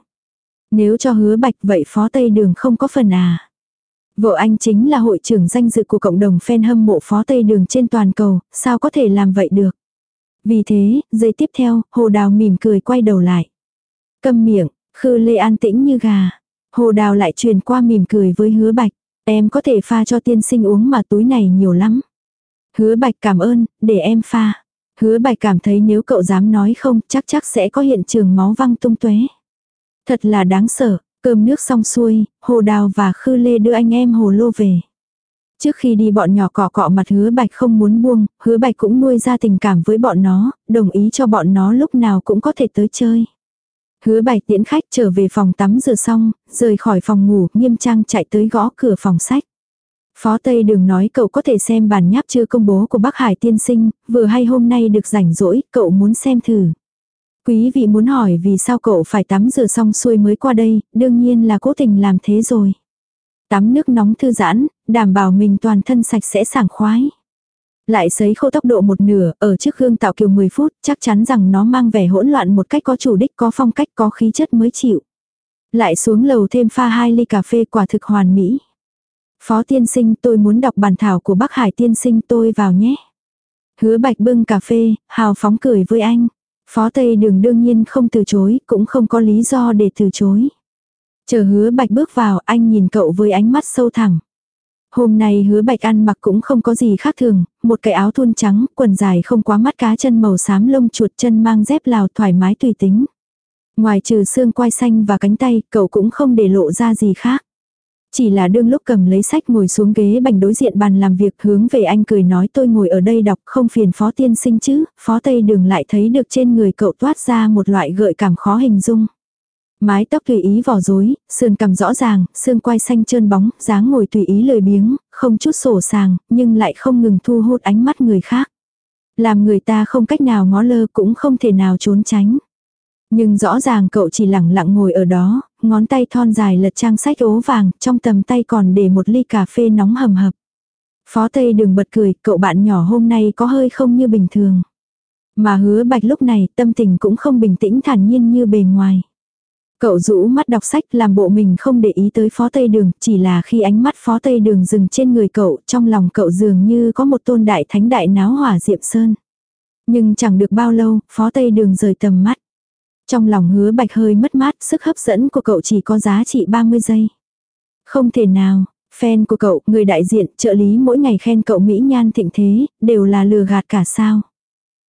Nếu cho hứa bạch vậy phó tây đường không có phần à. Vợ anh chính là hội trưởng danh dự của cộng đồng fan hâm mộ phó Tây Đường trên toàn cầu, sao có thể làm vậy được. Vì thế, giây tiếp theo, Hồ Đào mỉm cười quay đầu lại. Câm miệng, Khư Lê an tĩnh như gà. Hồ Đào lại truyền qua mỉm cười với hứa bạch. Em có thể pha cho tiên sinh uống mà túi này nhiều lắm. Hứa bạch cảm ơn, để em pha. Hứa bạch cảm thấy nếu cậu dám nói không chắc chắc sẽ có hiện trường máu văng tung tuế Thật là đáng sợ, cơm nước xong xuôi, hồ đào và khư lê đưa anh em hồ lô về. Trước khi đi bọn nhỏ cọ cọ mặt hứa bạch không muốn buông, hứa bạch cũng nuôi ra tình cảm với bọn nó, đồng ý cho bọn nó lúc nào cũng có thể tới chơi. Hứa bạch tiễn khách trở về phòng tắm rửa xong, rời khỏi phòng ngủ, nghiêm trang chạy tới gõ cửa phòng sách. Phó Tây Đường nói cậu có thể xem bản nháp chưa công bố của Bắc Hải tiên sinh, vừa hay hôm nay được rảnh rỗi, cậu muốn xem thử. Quý vị muốn hỏi vì sao cậu phải tắm rửa xong xuôi mới qua đây, đương nhiên là cố tình làm thế rồi. Tắm nước nóng thư giãn, đảm bảo mình toàn thân sạch sẽ sảng khoái. Lại sấy khô tốc độ một nửa, ở trước gương tạo kiều 10 phút, chắc chắn rằng nó mang vẻ hỗn loạn một cách có chủ đích có phong cách có khí chất mới chịu. Lại xuống lầu thêm pha hai ly cà phê quả thực hoàn mỹ. Phó tiên sinh tôi muốn đọc bản thảo của bác Hải tiên sinh tôi vào nhé. Hứa bạch bưng cà phê, hào phóng cười với anh. Phó Tây Đường đương nhiên không từ chối, cũng không có lý do để từ chối. Chờ hứa bạch bước vào, anh nhìn cậu với ánh mắt sâu thẳng. Hôm nay hứa bạch ăn mặc cũng không có gì khác thường, một cái áo thun trắng, quần dài không quá mắt cá chân màu xám lông chuột chân mang dép lào thoải mái tùy tính. Ngoài trừ xương quai xanh và cánh tay, cậu cũng không để lộ ra gì khác. Chỉ là đương lúc cầm lấy sách ngồi xuống ghế bành đối diện bàn làm việc hướng về anh cười nói tôi ngồi ở đây đọc không phiền phó tiên sinh chứ, phó tây đường lại thấy được trên người cậu toát ra một loại gợi cảm khó hình dung. Mái tóc tùy ý vỏ rối, sườn cằm rõ ràng, xương quai xanh trơn bóng, dáng ngồi tùy ý lười biếng, không chút sổ sàng, nhưng lại không ngừng thu hút ánh mắt người khác. Làm người ta không cách nào ngó lơ cũng không thể nào trốn tránh. Nhưng rõ ràng cậu chỉ lẳng lặng ngồi ở đó, ngón tay thon dài lật trang sách ố vàng, trong tầm tay còn để một ly cà phê nóng hầm hập. Phó Tây đừng bật cười, cậu bạn nhỏ hôm nay có hơi không như bình thường. Mà hứa bạch lúc này tâm tình cũng không bình tĩnh thản nhiên như bề ngoài. Cậu rũ mắt đọc sách làm bộ mình không để ý tới phó tây đường, chỉ là khi ánh mắt phó tây đường dừng trên người cậu, trong lòng cậu dường như có một tôn đại thánh đại náo hỏa diệm sơn. Nhưng chẳng được bao lâu, phó tây đường rời tầm mắt. Trong lòng hứa bạch hơi mất mát, sức hấp dẫn của cậu chỉ có giá trị 30 giây. Không thể nào, fan của cậu, người đại diện, trợ lý mỗi ngày khen cậu mỹ nhan thịnh thế, đều là lừa gạt cả sao.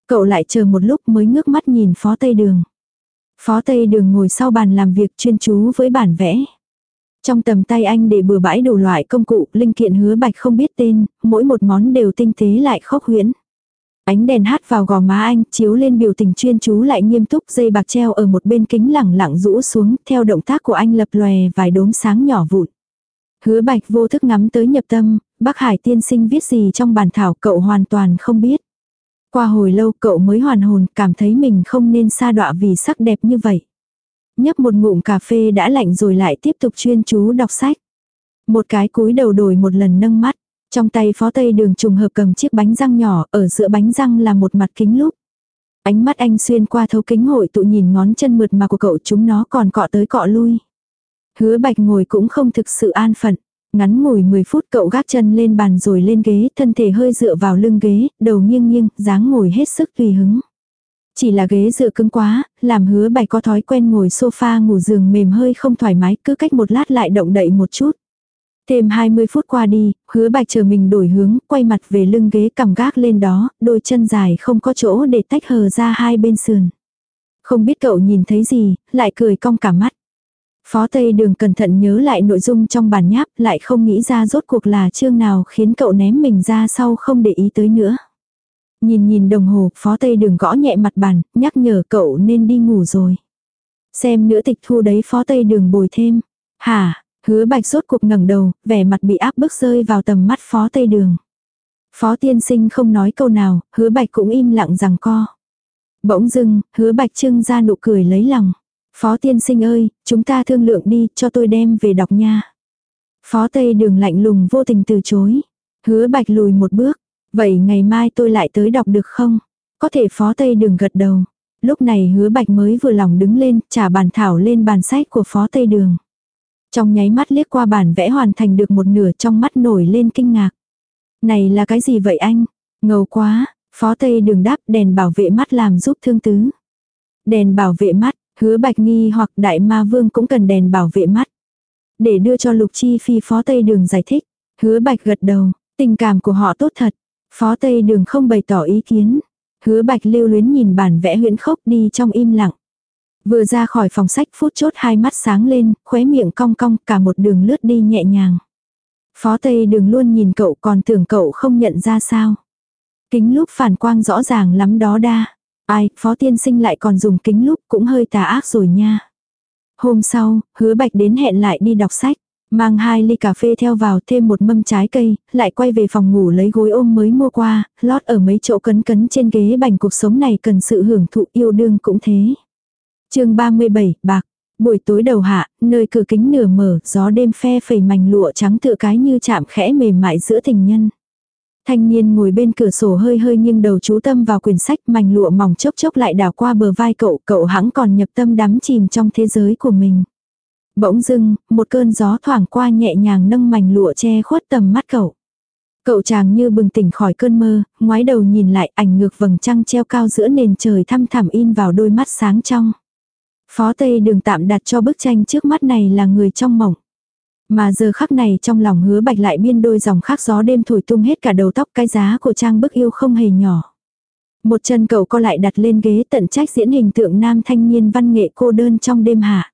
Cậu lại chờ một lúc mới ngước mắt nhìn phó tây đường. Phó Tây Đường ngồi sau bàn làm việc chuyên chú với bản vẽ. Trong tầm tay anh để bừa bãi đủ loại công cụ, linh kiện hứa bạch không biết tên, mỗi một món đều tinh tế lại khốc huyễn. Ánh đèn hát vào gò má anh, chiếu lên biểu tình chuyên chú lại nghiêm túc dây bạc treo ở một bên kính lẳng lặng rũ xuống, theo động tác của anh lập lòe vài đốm sáng nhỏ vụn. Hứa bạch vô thức ngắm tới nhập tâm, bác Hải tiên sinh viết gì trong bản thảo cậu hoàn toàn không biết. Qua hồi lâu cậu mới hoàn hồn, cảm thấy mình không nên xa đọa vì sắc đẹp như vậy. Nhấp một ngụm cà phê đã lạnh rồi lại tiếp tục chuyên chú đọc sách. Một cái cúi đầu đổi một lần nâng mắt. Trong tay phó tây đường trùng hợp cầm chiếc bánh răng nhỏ, ở giữa bánh răng là một mặt kính lúp. Ánh mắt anh xuyên qua thấu kính hội tụ nhìn ngón chân mượt mà của cậu chúng nó còn cọ tới cọ lui. Hứa bạch ngồi cũng không thực sự an phận. Ngắn ngủi 10 phút cậu gác chân lên bàn rồi lên ghế, thân thể hơi dựa vào lưng ghế, đầu nghiêng nghiêng, dáng ngồi hết sức tùy hứng. Chỉ là ghế dựa cứng quá, làm hứa bạch có thói quen ngồi sofa ngủ giường mềm hơi không thoải mái, cứ cách một lát lại động đậy một chút. Thêm 20 phút qua đi, hứa bạch chờ mình đổi hướng, quay mặt về lưng ghế cằm gác lên đó, đôi chân dài không có chỗ để tách hờ ra hai bên sườn. Không biết cậu nhìn thấy gì, lại cười cong cả mắt. Phó Tây Đường cẩn thận nhớ lại nội dung trong bản nháp, lại không nghĩ ra rốt cuộc là chương nào khiến cậu ném mình ra sau không để ý tới nữa. Nhìn nhìn đồng hồ, Phó Tây Đường gõ nhẹ mặt bàn, nhắc nhở cậu nên đi ngủ rồi. Xem nữa tịch thu đấy Phó Tây Đường bồi thêm. Hả, hứa bạch sốt cuộc ngẩng đầu, vẻ mặt bị áp bức rơi vào tầm mắt Phó Tây Đường. Phó tiên sinh không nói câu nào, hứa bạch cũng im lặng rằng co. Bỗng dưng, hứa bạch trưng ra nụ cười lấy lòng. Phó tiên sinh ơi, chúng ta thương lượng đi, cho tôi đem về đọc nha. Phó Tây Đường lạnh lùng vô tình từ chối. Hứa Bạch lùi một bước. Vậy ngày mai tôi lại tới đọc được không? Có thể Phó Tây Đường gật đầu. Lúc này hứa Bạch mới vừa lòng đứng lên, trả bàn thảo lên bàn sách của Phó Tây Đường. Trong nháy mắt liếc qua bản vẽ hoàn thành được một nửa trong mắt nổi lên kinh ngạc. Này là cái gì vậy anh? Ngầu quá, Phó Tây Đường đáp đèn bảo vệ mắt làm giúp thương tứ. Đèn bảo vệ mắt, Hứa bạch nghi hoặc đại ma vương cũng cần đèn bảo vệ mắt. Để đưa cho lục chi phi phó tây đường giải thích. Hứa bạch gật đầu, tình cảm của họ tốt thật. Phó Tây Đường không bày tỏ ý kiến. Hứa bạch lưu luyến nhìn bản vẽ huyễn khốc đi trong im lặng. Vừa ra khỏi phòng sách phút chốt hai mắt sáng lên, khóe miệng cong cong cả một đường lướt đi nhẹ nhàng. Phó Tây Đường luôn nhìn cậu còn tưởng cậu không nhận ra sao. Kính lúc phản quang rõ ràng lắm đó đa. Ai, phó tiên sinh lại còn dùng kính lúc cũng hơi tà ác rồi nha. Hôm sau, hứa bạch đến hẹn lại đi đọc sách. Mang hai ly cà phê theo vào thêm một mâm trái cây, lại quay về phòng ngủ lấy gối ôm mới mua qua, lót ở mấy chỗ cấn cấn trên ghế bành cuộc sống này cần sự hưởng thụ yêu đương cũng thế chương 37, bạc. Buổi tối đầu hạ, nơi cửa kính nửa mở, gió đêm phe phẩy mảnh lụa trắng tựa cái như chạm khẽ mềm mại giữa tình nhân. Thanh niên ngồi bên cửa sổ hơi hơi nghiêng đầu chú tâm vào quyển sách mảnh lụa mỏng chốc chốc lại đảo qua bờ vai cậu, cậu hãng còn nhập tâm đắm chìm trong thế giới của mình. Bỗng dưng, một cơn gió thoảng qua nhẹ nhàng nâng mảnh lụa che khuất tầm mắt cậu. Cậu chàng như bừng tỉnh khỏi cơn mơ, ngoái đầu nhìn lại ảnh ngược vầng trăng treo cao giữa nền trời thăm thẳm in vào đôi mắt sáng trong. Phó Tây đường tạm đặt cho bức tranh trước mắt này là người trong mộng. Mà giờ khắc này trong lòng hứa bạch lại biên đôi dòng khắc gió đêm thổi tung hết cả đầu tóc cái giá của trang bức yêu không hề nhỏ. Một chân cậu co lại đặt lên ghế tận trách diễn hình tượng nam thanh niên văn nghệ cô đơn trong đêm hạ.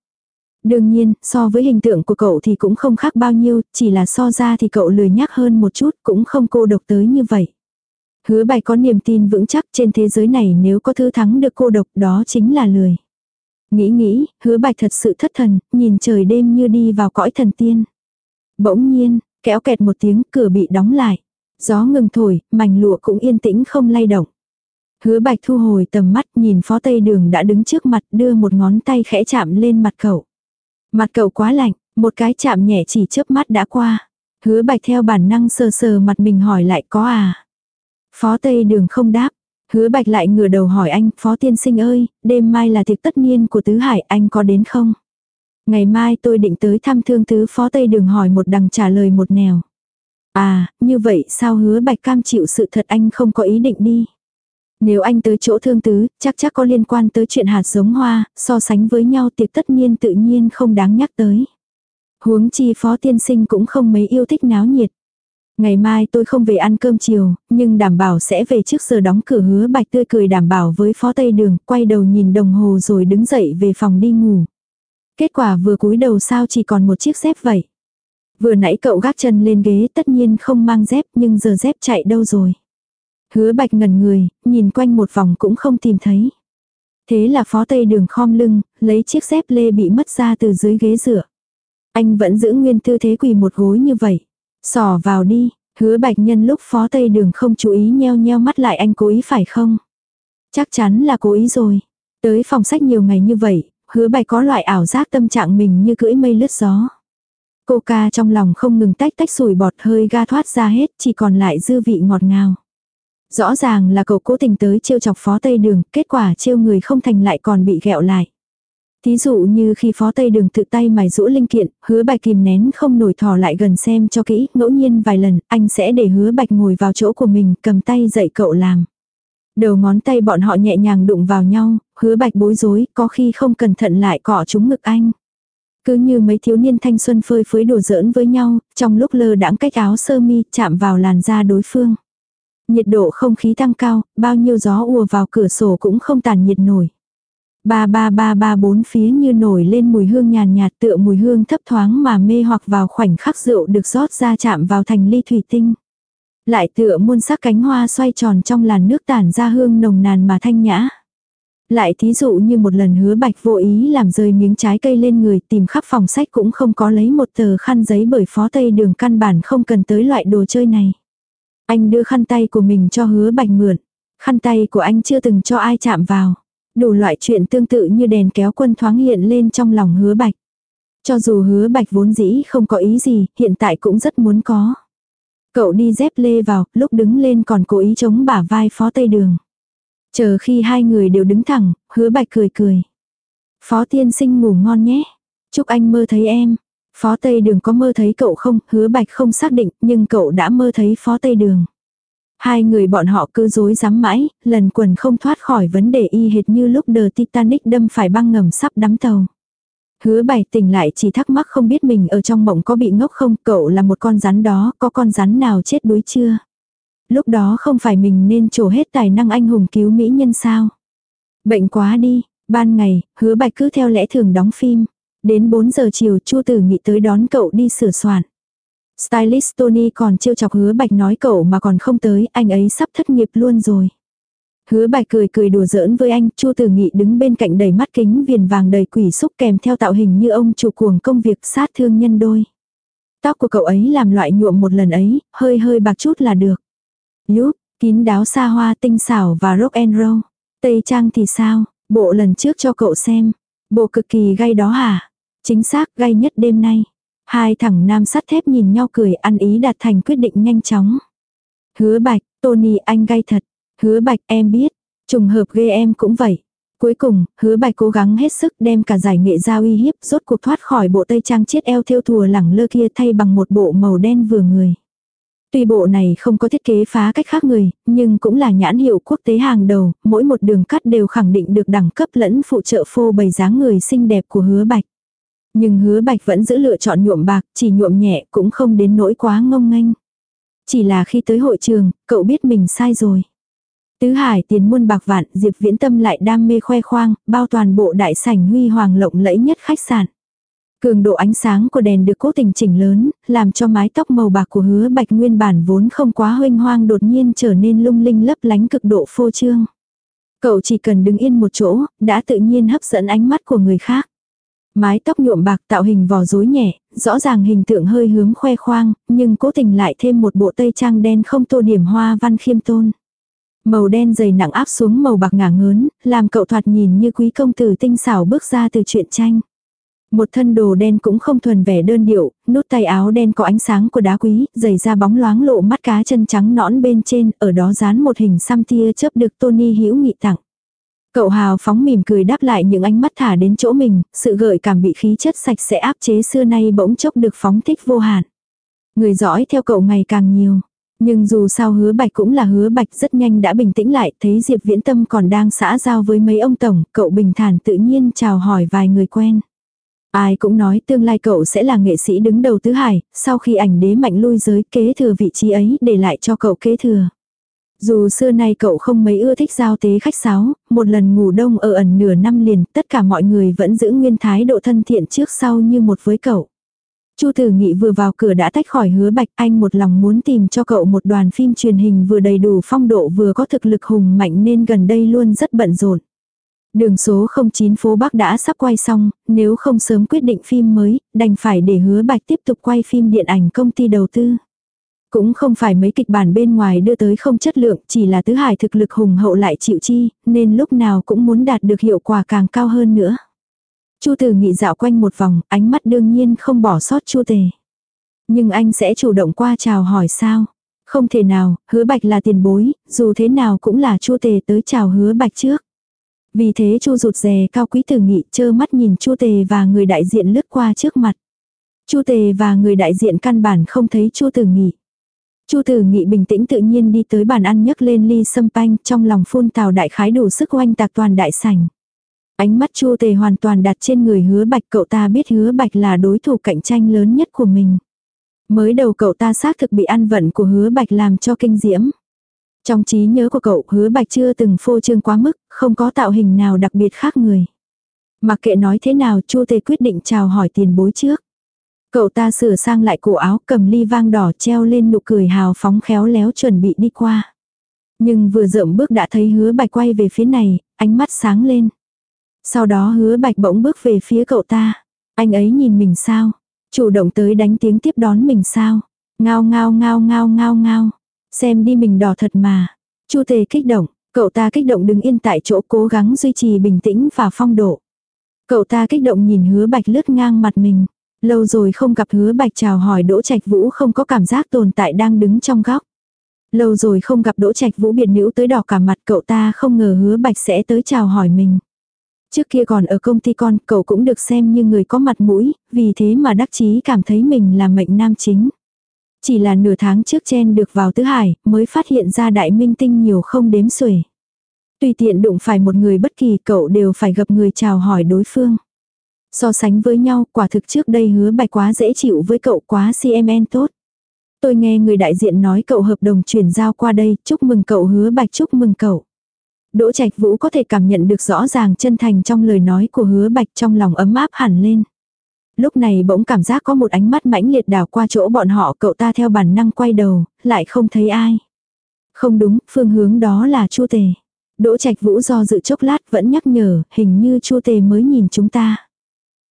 Đương nhiên, so với hình tượng của cậu thì cũng không khác bao nhiêu, chỉ là so ra thì cậu lười nhắc hơn một chút cũng không cô độc tới như vậy. Hứa bạch có niềm tin vững chắc trên thế giới này nếu có thứ thắng được cô độc đó chính là lười. Nghĩ nghĩ, hứa bạch thật sự thất thần, nhìn trời đêm như đi vào cõi thần tiên. Bỗng nhiên, kéo kẹt một tiếng cửa bị đóng lại. Gió ngừng thổi, mảnh lụa cũng yên tĩnh không lay động. Hứa bạch thu hồi tầm mắt nhìn phó tây đường đã đứng trước mặt đưa một ngón tay khẽ chạm lên mặt cậu. Mặt cậu quá lạnh, một cái chạm nhẹ chỉ chớp mắt đã qua. Hứa bạch theo bản năng sờ sờ mặt mình hỏi lại có à. Phó tây đường không đáp, Hứa bạch lại ngửa đầu hỏi anh, phó tiên sinh ơi, đêm mai là tiệc tất niên của tứ hải, anh có đến không? Ngày mai tôi định tới thăm thương tứ phó tây đường hỏi một đằng trả lời một nẻo. À, như vậy sao hứa bạch cam chịu sự thật anh không có ý định đi. Nếu anh tới chỗ thương tứ, chắc chắc có liên quan tới chuyện hạt giống hoa, so sánh với nhau tiệc tất niên tự nhiên không đáng nhắc tới. Huống chi phó tiên sinh cũng không mấy yêu thích náo nhiệt. Ngày mai tôi không về ăn cơm chiều, nhưng đảm bảo sẽ về trước giờ đóng cửa hứa bạch tươi cười đảm bảo với phó tây đường, quay đầu nhìn đồng hồ rồi đứng dậy về phòng đi ngủ. Kết quả vừa cúi đầu sao chỉ còn một chiếc dép vậy. Vừa nãy cậu gác chân lên ghế tất nhiên không mang dép nhưng giờ dép chạy đâu rồi. Hứa bạch ngẩn người, nhìn quanh một vòng cũng không tìm thấy. Thế là phó tây đường khom lưng, lấy chiếc dép lê bị mất ra từ dưới ghế dựa. Anh vẫn giữ nguyên tư thế quỳ một gối như vậy. Sỏ vào đi, hứa bạch nhân lúc phó tây đường không chú ý nheo nheo mắt lại anh cố ý phải không? Chắc chắn là cố ý rồi. Tới phòng sách nhiều ngày như vậy, hứa bạch có loại ảo giác tâm trạng mình như cưỡi mây lướt gió. Cô ca trong lòng không ngừng tách tách sủi bọt hơi ga thoát ra hết, chỉ còn lại dư vị ngọt ngào. Rõ ràng là cậu cố tình tới trêu chọc phó tây đường, kết quả trêu người không thành lại còn bị ghẹo lại. Thí dụ như khi phó tây đường tự tay mài rũ linh kiện, hứa bạch kìm nén không nổi thò lại gần xem cho kỹ, ngẫu nhiên vài lần, anh sẽ để hứa bạch ngồi vào chỗ của mình, cầm tay dạy cậu làm. Đầu ngón tay bọn họ nhẹ nhàng đụng vào nhau, hứa bạch bối rối, có khi không cẩn thận lại cọ trúng ngực anh. Cứ như mấy thiếu niên thanh xuân phơi phới đùa giỡn với nhau, trong lúc lơ đãng cách áo sơ mi chạm vào làn da đối phương. Nhiệt độ không khí tăng cao, bao nhiêu gió ùa vào cửa sổ cũng không tàn nhiệt nổi. Ba ba ba ba bốn phía như nổi lên mùi hương nhàn nhạt tựa mùi hương thấp thoáng mà mê hoặc vào khoảnh khắc rượu được rót ra chạm vào thành ly thủy tinh. Lại tựa muôn sắc cánh hoa xoay tròn trong làn nước tản ra hương nồng nàn mà thanh nhã. Lại thí dụ như một lần hứa bạch vô ý làm rơi miếng trái cây lên người tìm khắp phòng sách cũng không có lấy một tờ khăn giấy bởi phó tây đường căn bản không cần tới loại đồ chơi này. Anh đưa khăn tay của mình cho hứa bạch mượn. Khăn tay của anh chưa từng cho ai chạm vào. Đủ loại chuyện tương tự như đèn kéo quân thoáng hiện lên trong lòng hứa bạch. Cho dù hứa bạch vốn dĩ không có ý gì, hiện tại cũng rất muốn có. Cậu đi dép lê vào, lúc đứng lên còn cố ý chống bả vai phó tây đường. Chờ khi hai người đều đứng thẳng, hứa bạch cười cười. Phó tiên sinh ngủ ngon nhé. Chúc anh mơ thấy em. Phó Tây Đường có mơ thấy cậu không, hứa bạch không xác định, nhưng cậu đã mơ thấy Phó Tây Đường. Hai người bọn họ cứ dối dám mãi, lần quần không thoát khỏi vấn đề y hệt như lúc đờ Titanic đâm phải băng ngầm sắp đắm tàu. Hứa bạch tỉnh lại chỉ thắc mắc không biết mình ở trong mộng có bị ngốc không, cậu là một con rắn đó, có con rắn nào chết đuối chưa? Lúc đó không phải mình nên trổ hết tài năng anh hùng cứu mỹ nhân sao? Bệnh quá đi, ban ngày, hứa bạch cứ theo lẽ thường đóng phim. Đến 4 giờ chiều Chu Tử Nghị tới đón cậu đi sửa soạn. Stylist Tony còn trêu chọc hứa bạch nói cậu mà còn không tới, anh ấy sắp thất nghiệp luôn rồi. Hứa bạch cười cười đùa giỡn với anh, Chu Tử Nghị đứng bên cạnh đầy mắt kính viền vàng đầy quỷ xúc kèm theo tạo hình như ông chủ cuồng công việc sát thương nhân đôi. Tóc của cậu ấy làm loại nhuộm một lần ấy, hơi hơi bạc chút là được. Lúc, kín đáo xa hoa tinh xảo và rock and roll. Tây trang thì sao, bộ lần trước cho cậu xem. Bộ cực kỳ gay đó hả? Chính xác gay nhất đêm nay. Hai thằng nam sắt thép nhìn nhau cười ăn ý đạt thành quyết định nhanh chóng. Hứa bạch, Tony anh gay thật. Hứa bạch em biết. Trùng hợp ghê em cũng vậy. Cuối cùng, hứa bạch cố gắng hết sức đem cả giải nghệ giao uy hiếp rốt cuộc thoát khỏi bộ tây trang chiết eo thêu thùa lẳng lơ kia thay bằng một bộ màu đen vừa người. Tuy bộ này không có thiết kế phá cách khác người, nhưng cũng là nhãn hiệu quốc tế hàng đầu, mỗi một đường cắt đều khẳng định được đẳng cấp lẫn phụ trợ phô bày dáng người xinh đẹp của hứa bạch. Nhưng hứa bạch vẫn giữ lựa chọn nhuộm bạc, chỉ nhuộm nhẹ cũng không đến nỗi quá ngông nghênh. Chỉ là khi tới hội trường, cậu biết mình sai rồi. Tứ hải tiền muôn bạc vạn, Diệp Viễn Tâm lại đam mê khoe khoang, bao toàn bộ đại sảnh huy hoàng lộng lẫy nhất khách sạn. Cường độ ánh sáng của đèn được cố tình chỉnh lớn, làm cho mái tóc màu bạc của hứa bạch nguyên bản vốn không quá huênh hoang đột nhiên trở nên lung linh lấp lánh cực độ phô trương. Cậu chỉ cần đứng yên một chỗ, đã tự nhiên hấp dẫn ánh mắt của người khác. Mái tóc nhuộm bạc tạo hình vò rối nhẹ, rõ ràng hình tượng hơi hướng khoe khoang, nhưng cố tình lại thêm một bộ tây trang đen không tô điểm hoa văn khiêm tôn. Màu đen dày nặng áp xuống màu bạc ngả ngớn, làm cậu thoạt nhìn như quý công tử tinh xảo bước ra từ truyện tranh. Một thân đồ đen cũng không thuần vẻ đơn điệu, nút tay áo đen có ánh sáng của đá quý, giày da bóng loáng lộ mắt cá chân trắng nõn bên trên, ở đó dán một hình xăm tia chớp được Tony hữu nghị tặng. Cậu hào phóng mỉm cười đáp lại những ánh mắt thả đến chỗ mình, sự gợi cảm bị khí chất sạch sẽ áp chế xưa nay bỗng chốc được phóng thích vô hạn. Người dõi theo cậu ngày càng nhiều. Nhưng dù sao hứa bạch cũng là hứa bạch rất nhanh đã bình tĩnh lại, thấy Diệp Viễn Tâm còn đang xã giao với mấy ông tổng, cậu bình thản tự nhiên chào hỏi vài người quen. Ai cũng nói tương lai cậu sẽ là nghệ sĩ đứng đầu tứ hải, sau khi ảnh đế mạnh lui giới kế thừa vị trí ấy để lại cho cậu kế thừa. Dù xưa nay cậu không mấy ưa thích giao tế khách sáo, một lần ngủ đông ở ẩn nửa năm liền, tất cả mọi người vẫn giữ nguyên thái độ thân thiện trước sau như một với cậu. Chu Tử Nghị vừa vào cửa đã tách khỏi hứa bạch anh một lòng muốn tìm cho cậu một đoàn phim truyền hình vừa đầy đủ phong độ vừa có thực lực hùng mạnh nên gần đây luôn rất bận rộn. Đường số 09 phố Bắc đã sắp quay xong, nếu không sớm quyết định phim mới, đành phải để hứa bạch tiếp tục quay phim điện ảnh công ty đầu tư. Cũng không phải mấy kịch bản bên ngoài đưa tới không chất lượng, chỉ là tứ hải thực lực hùng hậu lại chịu chi, nên lúc nào cũng muốn đạt được hiệu quả càng cao hơn nữa. Chu tử Nghị dạo quanh một vòng, ánh mắt đương nhiên không bỏ sót Chu Tề. Nhưng anh sẽ chủ động qua chào hỏi sao? Không thể nào, hứa bạch là tiền bối, dù thế nào cũng là Chu Tề tới chào hứa bạch trước. Vì thế Chu rụt rè cao quý tử Nghị chơ mắt nhìn Chu Tề và người đại diện lướt qua trước mặt. Chu Tề và người đại diện căn bản không thấy Chu tử Nghị. Chu Tử Nghị bình tĩnh tự nhiên đi tới bàn ăn nhấc lên ly sâm panh, trong lòng phun tào đại khái đủ sức oanh tạc toàn đại sảnh. Ánh mắt Chu Tề hoàn toàn đặt trên người Hứa Bạch, cậu ta biết Hứa Bạch là đối thủ cạnh tranh lớn nhất của mình. Mới đầu cậu ta xác thực bị ăn vận của Hứa Bạch làm cho kinh diễm. Trong trí nhớ của cậu, Hứa Bạch chưa từng phô trương quá mức, không có tạo hình nào đặc biệt khác người. Mặc kệ nói thế nào, Chu Tề quyết định chào hỏi tiền bối trước. Cậu ta sửa sang lại cổ áo cầm ly vang đỏ treo lên nụ cười hào phóng khéo léo chuẩn bị đi qua. Nhưng vừa rộng bước đã thấy hứa bạch quay về phía này, ánh mắt sáng lên. Sau đó hứa bạch bỗng bước về phía cậu ta. Anh ấy nhìn mình sao? Chủ động tới đánh tiếng tiếp đón mình sao? Ngao ngao ngao ngao ngao ngao. Xem đi mình đỏ thật mà. Chu tề kích động, cậu ta kích động đứng yên tại chỗ cố gắng duy trì bình tĩnh và phong độ. Cậu ta kích động nhìn hứa bạch lướt ngang mặt mình. Lâu rồi không gặp hứa bạch chào hỏi Đỗ Trạch Vũ không có cảm giác tồn tại đang đứng trong góc. Lâu rồi không gặp Đỗ Trạch Vũ biệt nữ tới đỏ cả mặt cậu ta không ngờ hứa bạch sẽ tới chào hỏi mình. Trước kia còn ở công ty con cậu cũng được xem như người có mặt mũi, vì thế mà đắc chí cảm thấy mình là mệnh nam chính. Chỉ là nửa tháng trước chen được vào tứ hải mới phát hiện ra đại minh tinh nhiều không đếm xuể. Tùy tiện đụng phải một người bất kỳ cậu đều phải gặp người chào hỏi đối phương. So sánh với nhau, quả thực trước đây hứa bạch quá dễ chịu với cậu quá CMN tốt. Tôi nghe người đại diện nói cậu hợp đồng chuyển giao qua đây, chúc mừng cậu hứa bạch chúc mừng cậu. Đỗ Trạch Vũ có thể cảm nhận được rõ ràng chân thành trong lời nói của hứa bạch trong lòng ấm áp hẳn lên. Lúc này bỗng cảm giác có một ánh mắt mãnh liệt đảo qua chỗ bọn họ cậu ta theo bản năng quay đầu, lại không thấy ai. Không đúng, phương hướng đó là Chu Tề. Đỗ Trạch Vũ do dự chốc lát vẫn nhắc nhở, hình như Chu Tề mới nhìn chúng ta.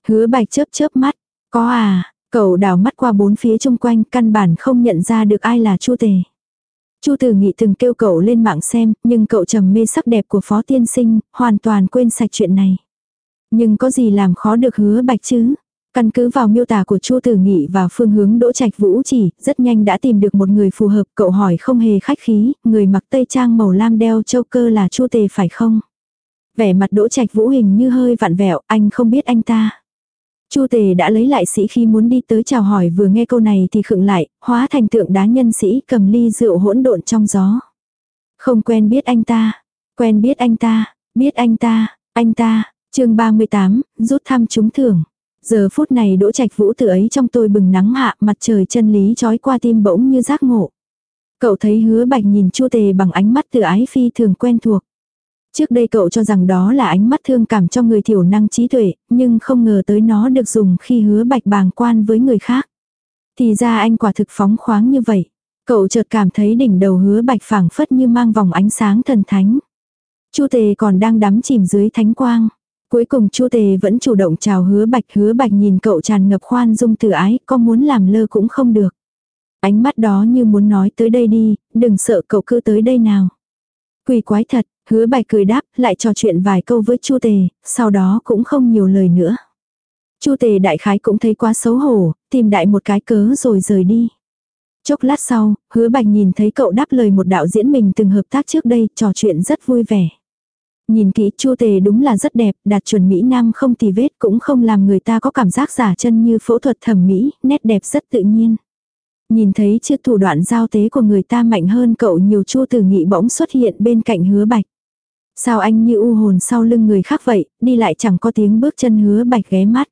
Hứa Bạch chớp chớp mắt, có à, cậu đảo mắt qua bốn phía chung quanh, căn bản không nhận ra được ai là Chu Tề. Chu Tử Nghị từng kêu cậu lên mạng xem, nhưng cậu trầm mê sắc đẹp của Phó Tiên Sinh, hoàn toàn quên sạch chuyện này. Nhưng có gì làm khó được hứa bạch chứ? Căn cứ vào miêu tả của Chu Tử Nghị và phương hướng Đỗ Trạch Vũ chỉ, rất nhanh đã tìm được một người phù hợp, cậu hỏi không hề khách khí, người mặc tây trang màu lam đeo châu cơ là Chu Tề phải không? Vẻ mặt Đỗ Trạch Vũ hình như hơi vặn vẹo, anh không biết anh ta. Chu Tề đã lấy lại sĩ khi muốn đi tới chào hỏi vừa nghe câu này thì khựng lại, hóa thành tượng đá nhân sĩ cầm ly rượu hỗn độn trong gió. Không quen biết anh ta, quen biết anh ta, biết anh ta, anh ta, chương 38, rút thăm trúng thưởng. Giờ phút này đỗ trạch vũ tự ấy trong tôi bừng nắng hạ mặt trời chân lý trói qua tim bỗng như giác ngộ. Cậu thấy hứa bạch nhìn chu tề bằng ánh mắt tự ái phi thường quen thuộc. Trước đây cậu cho rằng đó là ánh mắt thương cảm cho người thiểu năng trí tuệ, nhưng không ngờ tới nó được dùng khi hứa bạch bàng quan với người khác. Thì ra anh quả thực phóng khoáng như vậy. Cậu chợt cảm thấy đỉnh đầu hứa bạch phảng phất như mang vòng ánh sáng thần thánh. Chu tề còn đang đắm chìm dưới thánh quang. Cuối cùng Chu Tề vẫn chủ động chào hứa bạch hứa bạch nhìn cậu tràn ngập khoan dung từ ái, có muốn làm lơ cũng không được. Ánh mắt đó như muốn nói tới đây đi, đừng sợ cậu cứ tới đây nào. Quỳ quái thật, hứa bạch cười đáp, lại trò chuyện vài câu với Chu Tề, sau đó cũng không nhiều lời nữa. Chu Tề đại khái cũng thấy quá xấu hổ, tìm đại một cái cớ rồi rời đi. Chốc lát sau, hứa bạch nhìn thấy cậu đáp lời một đạo diễn mình từng hợp tác trước đây, trò chuyện rất vui vẻ. Nhìn kỹ chu tề đúng là rất đẹp, đạt chuẩn Mỹ Nam không tì vết cũng không làm người ta có cảm giác giả chân như phẫu thuật thẩm mỹ, nét đẹp rất tự nhiên. Nhìn thấy chưa thủ đoạn giao tế của người ta mạnh hơn cậu nhiều chu Từ nghị bỗng xuất hiện bên cạnh hứa bạch. Sao anh như u hồn sau lưng người khác vậy, đi lại chẳng có tiếng bước chân hứa bạch ghé mắt.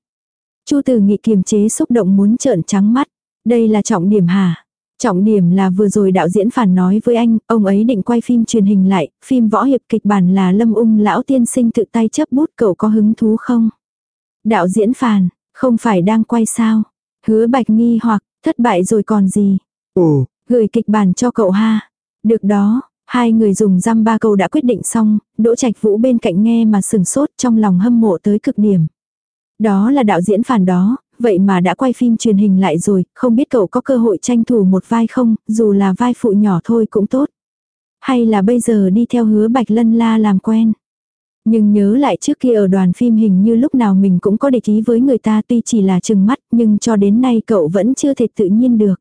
Chu Từ nghị kiềm chế xúc động muốn trợn trắng mắt. Đây là trọng điểm hả? Trọng điểm là vừa rồi đạo diễn phản nói với anh, ông ấy định quay phim truyền hình lại, phim võ hiệp kịch bản là lâm ung lão tiên sinh tự tay chấp bút cậu có hứng thú không? Đạo diễn phản, không phải đang quay sao? Hứa bạch nghi hoặc, thất bại rồi còn gì? Ồ, gửi kịch bản cho cậu ha. Được đó, hai người dùng răm ba câu đã quyết định xong, đỗ trạch vũ bên cạnh nghe mà sừng sốt trong lòng hâm mộ tới cực điểm. Đó là đạo diễn phản đó, vậy mà đã quay phim truyền hình lại rồi, không biết cậu có cơ hội tranh thủ một vai không, dù là vai phụ nhỏ thôi cũng tốt. Hay là bây giờ đi theo hứa Bạch Lân La làm quen. Nhưng nhớ lại trước kia ở đoàn phim hình như lúc nào mình cũng có địch ý với người ta tuy chỉ là chừng mắt nhưng cho đến nay cậu vẫn chưa thể tự nhiên được.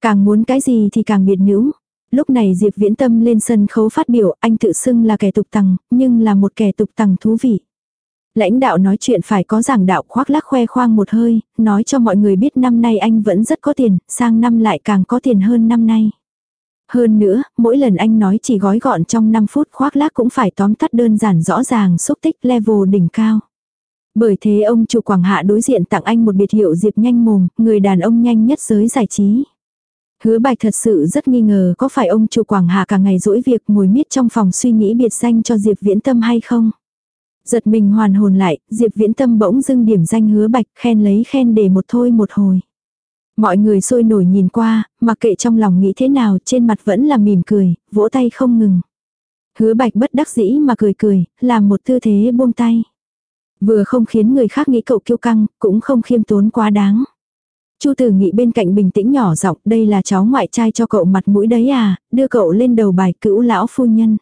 Càng muốn cái gì thì càng biệt nữ. Lúc này Diệp Viễn Tâm lên sân khấu phát biểu anh tự xưng là kẻ tục tằng, nhưng là một kẻ tục tằng thú vị. Lãnh đạo nói chuyện phải có giảng đạo khoác lác khoe khoang một hơi, nói cho mọi người biết năm nay anh vẫn rất có tiền, sang năm lại càng có tiền hơn năm nay. Hơn nữa, mỗi lần anh nói chỉ gói gọn trong 5 phút khoác lác cũng phải tóm tắt đơn giản rõ ràng xúc tích level đỉnh cao. Bởi thế ông chủ Quảng Hạ đối diện tặng anh một biệt hiệu Diệp nhanh mồm, người đàn ông nhanh nhất giới giải trí. Hứa bạch thật sự rất nghi ngờ có phải ông chủ Quảng Hạ cả ngày dỗi việc ngồi miết trong phòng suy nghĩ biệt danh cho Diệp viễn tâm hay không. Giật mình hoàn hồn lại, Diệp Viễn Tâm bỗng dưng điểm danh hứa bạch khen lấy khen để một thôi một hồi. Mọi người sôi nổi nhìn qua, mặc kệ trong lòng nghĩ thế nào trên mặt vẫn là mỉm cười, vỗ tay không ngừng. Hứa bạch bất đắc dĩ mà cười cười, làm một tư thế buông tay. Vừa không khiến người khác nghĩ cậu kiêu căng, cũng không khiêm tốn quá đáng. Chu tử nghị bên cạnh bình tĩnh nhỏ giọng đây là cháu ngoại trai cho cậu mặt mũi đấy à, đưa cậu lên đầu bài cữu lão phu nhân.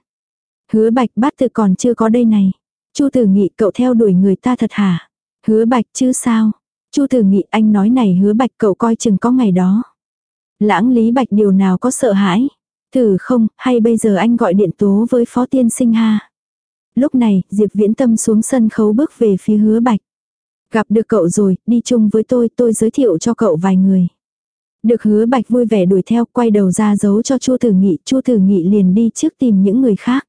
Hứa bạch bát tự còn chưa có đây này. Chu Tử Nghị cậu theo đuổi người ta thật hả? Hứa Bạch chứ sao? Chu Tử Nghị anh nói này hứa Bạch cậu coi chừng có ngày đó. Lãng Lý Bạch điều nào có sợ hãi? Thử không, hay bây giờ anh gọi điện tố với Phó Tiên Sinh ha? Lúc này, Diệp Viễn Tâm xuống sân khấu bước về phía hứa Bạch. Gặp được cậu rồi, đi chung với tôi, tôi giới thiệu cho cậu vài người. Được hứa Bạch vui vẻ đuổi theo, quay đầu ra giấu cho Chu Tử Nghị, Chu Tử Nghị liền đi trước tìm những người khác.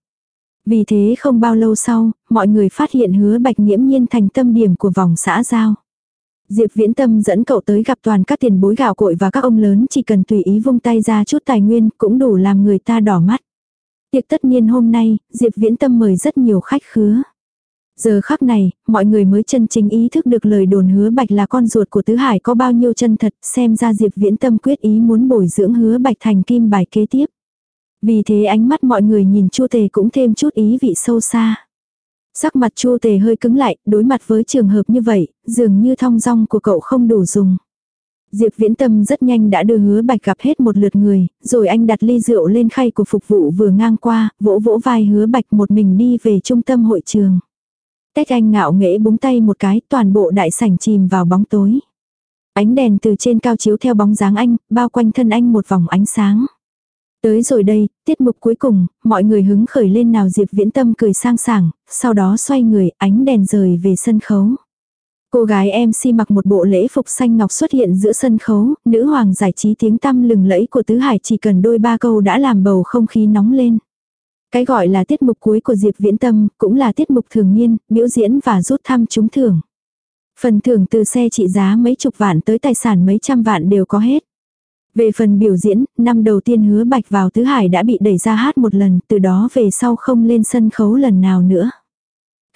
Vì thế không bao lâu sau, mọi người phát hiện hứa bạch nghiễm nhiên thành tâm điểm của vòng xã giao. Diệp Viễn Tâm dẫn cậu tới gặp toàn các tiền bối gạo cội và các ông lớn chỉ cần tùy ý vung tay ra chút tài nguyên cũng đủ làm người ta đỏ mắt. Tiệc tất nhiên hôm nay, Diệp Viễn Tâm mời rất nhiều khách khứa. Giờ khắc này, mọi người mới chân chính ý thức được lời đồn hứa bạch là con ruột của Tứ Hải có bao nhiêu chân thật, xem ra Diệp Viễn Tâm quyết ý muốn bồi dưỡng hứa bạch thành kim bài kế tiếp. Vì thế ánh mắt mọi người nhìn Chu Tề cũng thêm chút ý vị sâu xa. Sắc mặt Chu Tề hơi cứng lại, đối mặt với trường hợp như vậy, dường như thong dong của cậu không đủ dùng. Diệp Viễn Tâm rất nhanh đã đưa hứa bạch gặp hết một lượt người, rồi anh đặt ly rượu lên khay của phục vụ vừa ngang qua, vỗ vỗ vai hứa bạch một mình đi về trung tâm hội trường. Tách anh ngạo nghễ búng tay một cái, toàn bộ đại sảnh chìm vào bóng tối. Ánh đèn từ trên cao chiếu theo bóng dáng anh, bao quanh thân anh một vòng ánh sáng. Tới rồi đây, tiết mục cuối cùng, mọi người hứng khởi lên nào Diệp Viễn Tâm cười sang sảng, sau đó xoay người, ánh đèn rời về sân khấu. Cô gái MC mặc một bộ lễ phục xanh ngọc xuất hiện giữa sân khấu, nữ hoàng giải trí tiếng tăm lừng lẫy của Tứ Hải chỉ cần đôi ba câu đã làm bầu không khí nóng lên. Cái gọi là tiết mục cuối của Diệp Viễn Tâm, cũng là tiết mục thường niên, biểu diễn và rút thăm trúng thưởng. Phần thưởng từ xe trị giá mấy chục vạn tới tài sản mấy trăm vạn đều có hết. Về phần biểu diễn, năm đầu tiên hứa bạch vào tứ hải đã bị đẩy ra hát một lần, từ đó về sau không lên sân khấu lần nào nữa.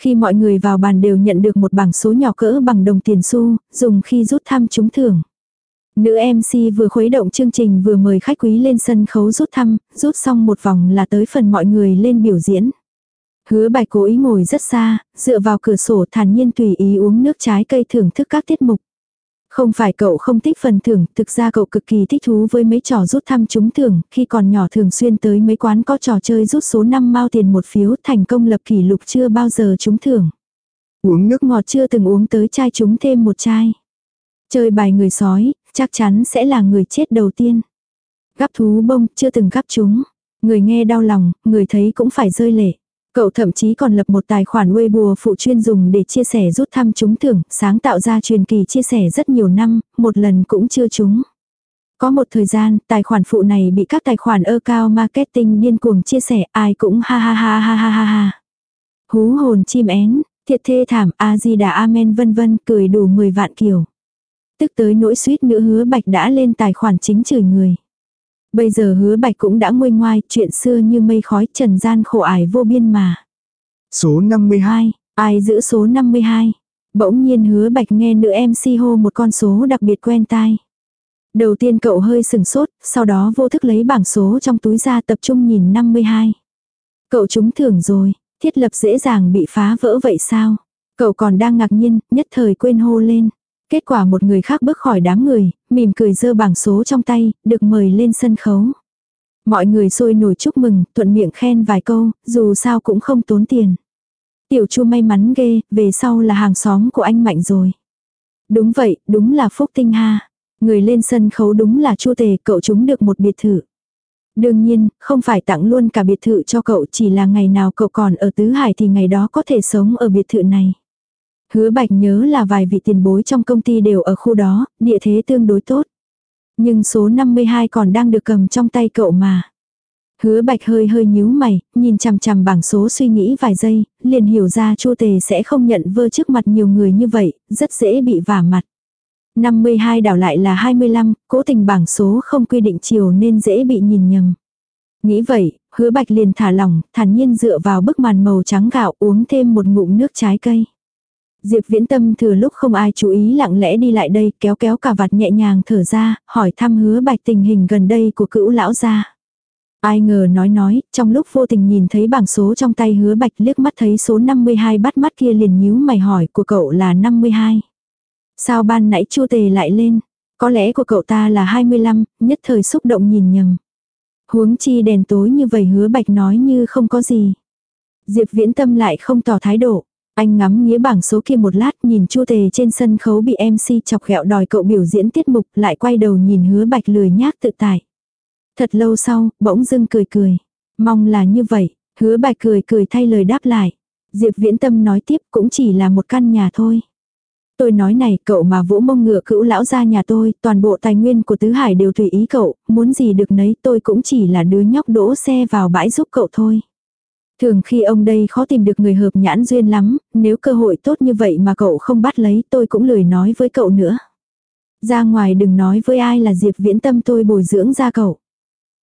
Khi mọi người vào bàn đều nhận được một bảng số nhỏ cỡ bằng đồng tiền xu, dùng khi rút thăm trúng thưởng. Nữ MC vừa khuấy động chương trình vừa mời khách quý lên sân khấu rút thăm, rút xong một vòng là tới phần mọi người lên biểu diễn. Hứa bạch cố ý ngồi rất xa, dựa vào cửa sổ thản nhiên tùy ý uống nước trái cây thưởng thức các tiết mục. Không phải cậu không thích phần thưởng, thực ra cậu cực kỳ thích thú với mấy trò rút thăm trúng thưởng, khi còn nhỏ thường xuyên tới mấy quán có trò chơi rút số 5 mao tiền một phiếu thành công lập kỷ lục chưa bao giờ trúng thưởng. Uống nước ngọt chưa từng uống tới chai trúng thêm một chai. Chơi bài người sói, chắc chắn sẽ là người chết đầu tiên. Gắp thú bông, chưa từng gắp chúng. Người nghe đau lòng, người thấy cũng phải rơi lệ. Cậu thậm chí còn lập một tài khoản Weibo phụ chuyên dùng để chia sẻ rút thăm trúng thưởng, sáng tạo ra truyền kỳ chia sẻ rất nhiều năm, một lần cũng chưa trúng. Có một thời gian, tài khoản phụ này bị các tài khoản ơ cao marketing điên cuồng chia sẻ, ai cũng ha ha ha ha ha ha ha. Hú hồn chim én, thiệt thê thảm, A-di-đà amen vân vân, cười đủ 10 vạn kiểu. Tức tới nỗi suýt nữa hứa bạch đã lên tài khoản chính chửi người. Bây giờ hứa bạch cũng đã nguôi ngoai, chuyện xưa như mây khói trần gian khổ ải vô biên mà. Số 52, ai giữ số 52? Bỗng nhiên hứa bạch nghe nữ MC hô một con số đặc biệt quen tai. Đầu tiên cậu hơi sừng sốt, sau đó vô thức lấy bảng số trong túi ra tập trung nhìn 52. Cậu trúng thưởng rồi, thiết lập dễ dàng bị phá vỡ vậy sao? Cậu còn đang ngạc nhiên, nhất thời quên hô lên. Kết quả một người khác bước khỏi đám người, mỉm cười dơ bảng số trong tay, được mời lên sân khấu. Mọi người sôi nổi chúc mừng, thuận miệng khen vài câu, dù sao cũng không tốn tiền. Tiểu chu may mắn ghê, về sau là hàng xóm của anh Mạnh rồi. Đúng vậy, đúng là phúc tinh ha. Người lên sân khấu đúng là chu tề, cậu chúng được một biệt thự. Đương nhiên, không phải tặng luôn cả biệt thự cho cậu chỉ là ngày nào cậu còn ở Tứ Hải thì ngày đó có thể sống ở biệt thự này. Hứa Bạch nhớ là vài vị tiền bối trong công ty đều ở khu đó, địa thế tương đối tốt. Nhưng số 52 còn đang được cầm trong tay cậu mà. Hứa Bạch hơi hơi nhíu mày, nhìn chằm chằm bảng số suy nghĩ vài giây, liền hiểu ra Chu Tề sẽ không nhận vơ trước mặt nhiều người như vậy, rất dễ bị vả mặt. 52 đảo lại là 25, cố tình bảng số không quy định chiều nên dễ bị nhìn nhầm. Nghĩ vậy, hứa bạch liền thả lỏng, thản nhiên dựa vào bức màn màu trắng gạo uống thêm một ngụm nước trái cây. Diệp viễn tâm thừa lúc không ai chú ý lặng lẽ đi lại đây kéo kéo cả vạt nhẹ nhàng thở ra, hỏi thăm hứa bạch tình hình gần đây của cữu lão gia. Ai ngờ nói nói, trong lúc vô tình nhìn thấy bảng số trong tay hứa bạch liếc mắt thấy số 52 bắt mắt kia liền nhíu mày hỏi của cậu là 52. Sao ban nãy chu tề lại lên? Có lẽ của cậu ta là 25, nhất thời xúc động nhìn nhầm. Huống chi đèn tối như vậy hứa bạch nói như không có gì. Diệp viễn tâm lại không tỏ thái độ. Anh ngắm nghĩa bảng số kia một lát nhìn chu tề trên sân khấu bị MC chọc ghẹo đòi cậu biểu diễn tiết mục lại quay đầu nhìn hứa bạch lười nhác tự tại. Thật lâu sau, bỗng dưng cười cười. Mong là như vậy, hứa bạch cười cười thay lời đáp lại. Diệp viễn tâm nói tiếp cũng chỉ là một căn nhà thôi. Tôi nói này, cậu mà vỗ mông ngựa cữu lão ra nhà tôi, toàn bộ tài nguyên của Tứ Hải đều tùy ý cậu, muốn gì được nấy tôi cũng chỉ là đứa nhóc đỗ xe vào bãi giúp cậu thôi. Thường khi ông đây khó tìm được người hợp nhãn duyên lắm, nếu cơ hội tốt như vậy mà cậu không bắt lấy tôi cũng lười nói với cậu nữa. Ra ngoài đừng nói với ai là Diệp Viễn Tâm tôi bồi dưỡng ra cậu.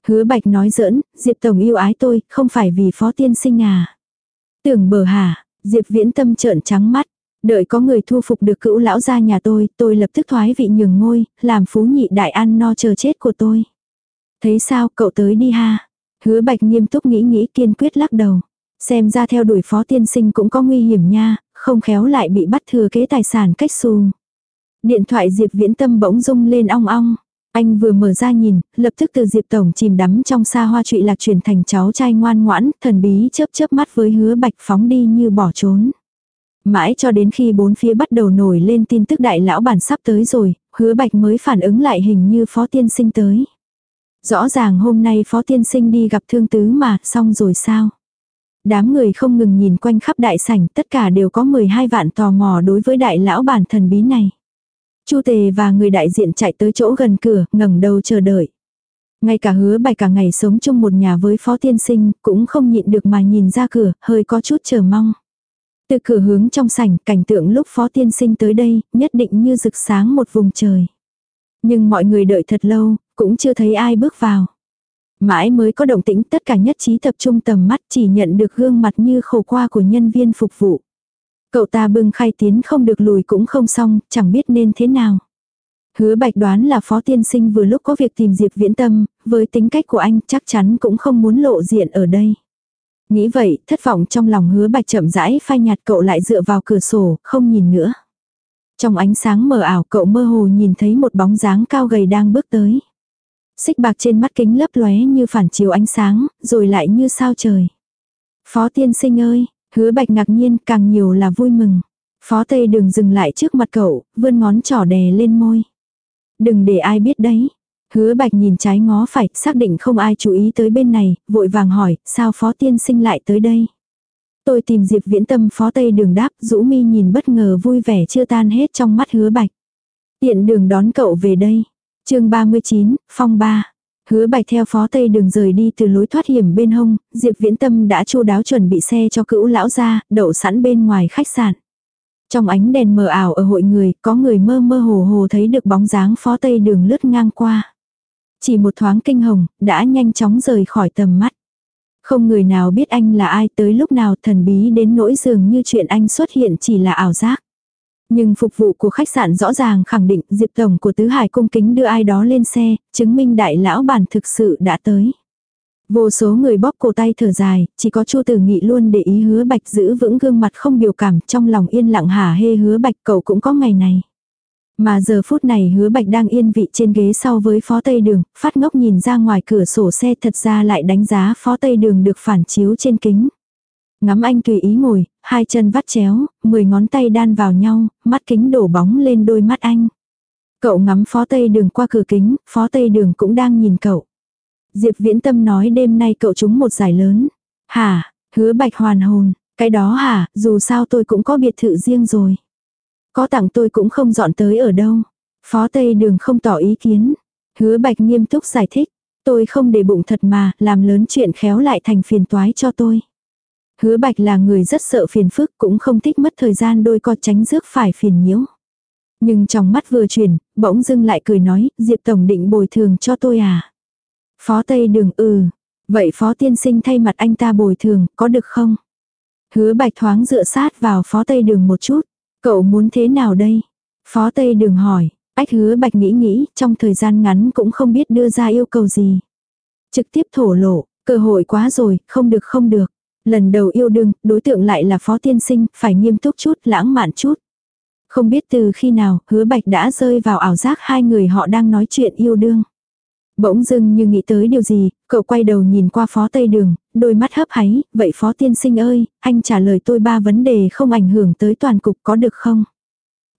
Hứa Bạch nói giỡn, Diệp Tổng yêu ái tôi, không phải vì phó tiên sinh à. Tưởng bờ hả, Diệp Viễn Tâm trợn trắng mắt. Đợi có người thu phục được cữu lão gia nhà tôi, tôi lập tức thoái vị nhường ngôi, làm phú nhị đại ăn no chờ chết của tôi. Thấy sao, cậu tới đi ha. Hứa Bạch nghiêm túc nghĩ nghĩ kiên quyết lắc đầu. Xem ra theo đuổi phó tiên sinh cũng có nguy hiểm nha, không khéo lại bị bắt thừa kế tài sản cách xù. Điện thoại Diệp Viễn Tâm bỗng rung lên ong ong. Anh vừa mở ra nhìn, lập tức từ Diệp Tổng chìm đắm trong xa hoa trụy lạc chuyển thành cháu trai ngoan ngoãn, thần bí chớp chớp mắt với hứa bạch phóng đi như bỏ trốn. Mãi cho đến khi bốn phía bắt đầu nổi lên tin tức đại lão bản sắp tới rồi, hứa bạch mới phản ứng lại hình như phó tiên sinh tới. Rõ ràng hôm nay phó tiên sinh đi gặp thương tứ mà, xong rồi sao? Đám người không ngừng nhìn quanh khắp đại sảnh, tất cả đều có 12 vạn tò mò đối với đại lão bản thần bí này. Chu Tề và người đại diện chạy tới chỗ gần cửa, ngẩng đầu chờ đợi. Ngay cả hứa bài cả ngày sống chung một nhà với phó tiên sinh, cũng không nhịn được mà nhìn ra cửa, hơi có chút chờ mong. Từ cửa hướng trong sảnh, cảnh tượng lúc phó tiên sinh tới đây, nhất định như rực sáng một vùng trời. Nhưng mọi người đợi thật lâu, cũng chưa thấy ai bước vào. Mãi mới có động tĩnh tất cả nhất trí tập trung tầm mắt chỉ nhận được gương mặt như khổ qua của nhân viên phục vụ. Cậu ta bưng khai tiến không được lùi cũng không xong, chẳng biết nên thế nào. Hứa bạch đoán là phó tiên sinh vừa lúc có việc tìm Diệp Viễn Tâm, với tính cách của anh chắc chắn cũng không muốn lộ diện ở đây. Nghĩ vậy, thất vọng trong lòng hứa bạch chậm rãi phai nhạt cậu lại dựa vào cửa sổ, không nhìn nữa. Trong ánh sáng mờ ảo cậu mơ hồ nhìn thấy một bóng dáng cao gầy đang bước tới. Xích bạc trên mắt kính lấp lóe như phản chiếu ánh sáng, rồi lại như sao trời. Phó tiên sinh ơi, hứa bạch ngạc nhiên càng nhiều là vui mừng. Phó tây đừng dừng lại trước mặt cậu, vươn ngón trỏ đè lên môi. Đừng để ai biết đấy. Hứa bạch nhìn trái ngó phải, xác định không ai chú ý tới bên này, vội vàng hỏi, sao phó tiên sinh lại tới đây? Tôi tìm Diệp Viễn Tâm phó tây đường đáp, rũ mi nhìn bất ngờ vui vẻ chưa tan hết trong mắt hứa bạch. Tiện đường đón cậu về đây chương 39, phong ba. Hứa bạch theo phó tây đường rời đi từ lối thoát hiểm bên hông, Diệp Viễn Tâm đã chu đáo chuẩn bị xe cho cữu lão ra, đậu sẵn bên ngoài khách sạn. Trong ánh đèn mờ ảo ở hội người, có người mơ mơ hồ hồ thấy được bóng dáng phó tây đường lướt ngang qua. Chỉ một thoáng kinh hồng, đã nhanh chóng rời khỏi tầm mắt. Không người nào biết anh là ai tới lúc nào thần bí đến nỗi dường như chuyện anh xuất hiện chỉ là ảo giác. Nhưng phục vụ của khách sạn rõ ràng khẳng định Diệp Tổng của Tứ Hải cung kính đưa ai đó lên xe, chứng minh đại lão bản thực sự đã tới. Vô số người bóp cổ tay thở dài, chỉ có Chu Tử Nghị luôn để ý hứa bạch giữ vững gương mặt không biểu cảm, trong lòng yên lặng hả hê hứa bạch cậu cũng có ngày này. Mà giờ phút này hứa bạch đang yên vị trên ghế sau với phó tây đường, phát ngốc nhìn ra ngoài cửa sổ xe thật ra lại đánh giá phó tây đường được phản chiếu trên kính. Ngắm anh tùy ý ngồi, hai chân vắt chéo, mười ngón tay đan vào nhau, mắt kính đổ bóng lên đôi mắt anh. Cậu ngắm phó tây đường qua cửa kính, phó tây đường cũng đang nhìn cậu. Diệp viễn tâm nói đêm nay cậu trúng một giải lớn. Hả, hứa bạch hoàn hồn, cái đó hả, dù sao tôi cũng có biệt thự riêng rồi. Có tặng tôi cũng không dọn tới ở đâu. Phó tây đường không tỏ ý kiến. Hứa bạch nghiêm túc giải thích. Tôi không để bụng thật mà, làm lớn chuyện khéo lại thành phiền toái cho tôi. Hứa bạch là người rất sợ phiền phức cũng không thích mất thời gian đôi co tránh rước phải phiền nhiễu. Nhưng trong mắt vừa chuyển, bỗng dưng lại cười nói, Diệp Tổng định bồi thường cho tôi à? Phó Tây Đường ừ, vậy Phó Tiên Sinh thay mặt anh ta bồi thường, có được không? Hứa bạch thoáng dựa sát vào Phó Tây Đường một chút, cậu muốn thế nào đây? Phó Tây Đường hỏi, ách hứa bạch nghĩ nghĩ, trong thời gian ngắn cũng không biết đưa ra yêu cầu gì. Trực tiếp thổ lộ, cơ hội quá rồi, không được không được. Lần đầu yêu đương, đối tượng lại là phó tiên sinh, phải nghiêm túc chút, lãng mạn chút. Không biết từ khi nào, hứa bạch đã rơi vào ảo giác hai người họ đang nói chuyện yêu đương. Bỗng dưng như nghĩ tới điều gì, cậu quay đầu nhìn qua phó tây đường, đôi mắt hấp háy, vậy phó tiên sinh ơi, anh trả lời tôi ba vấn đề không ảnh hưởng tới toàn cục có được không?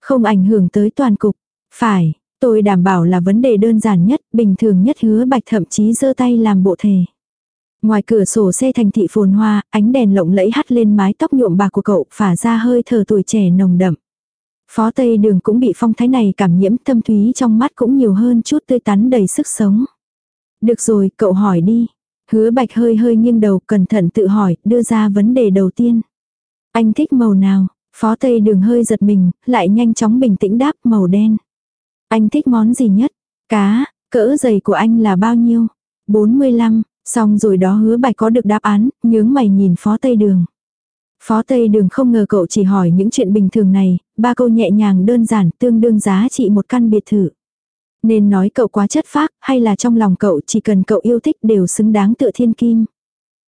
Không ảnh hưởng tới toàn cục, phải, tôi đảm bảo là vấn đề đơn giản nhất, bình thường nhất hứa bạch thậm chí giơ tay làm bộ thề. Ngoài cửa sổ xe thành thị phồn hoa, ánh đèn lộng lẫy hắt lên mái tóc nhuộm bạc của cậu, phả ra hơi thở tuổi trẻ nồng đậm. Phó Tây Đường cũng bị phong thái này cảm nhiễm thâm thúy trong mắt cũng nhiều hơn chút tươi tắn đầy sức sống. Được rồi, cậu hỏi đi. Hứa bạch hơi hơi nghiêng đầu cẩn thận tự hỏi, đưa ra vấn đề đầu tiên. Anh thích màu nào? Phó Tây đường hơi giật mình, lại nhanh chóng bình tĩnh đáp màu đen. Anh thích món gì nhất? Cá, cỡ giày của anh là bao nhiêu? 45, xong rồi đó hứa bạch có được đáp án, nhướng mày nhìn phó Tây đường. Phó Tây Đường không ngờ cậu chỉ hỏi những chuyện bình thường này, ba câu nhẹ nhàng đơn giản tương đương giá trị một căn biệt thự. Nên nói cậu quá chất phác, hay là trong lòng cậu chỉ cần cậu yêu thích đều xứng đáng tựa thiên kim.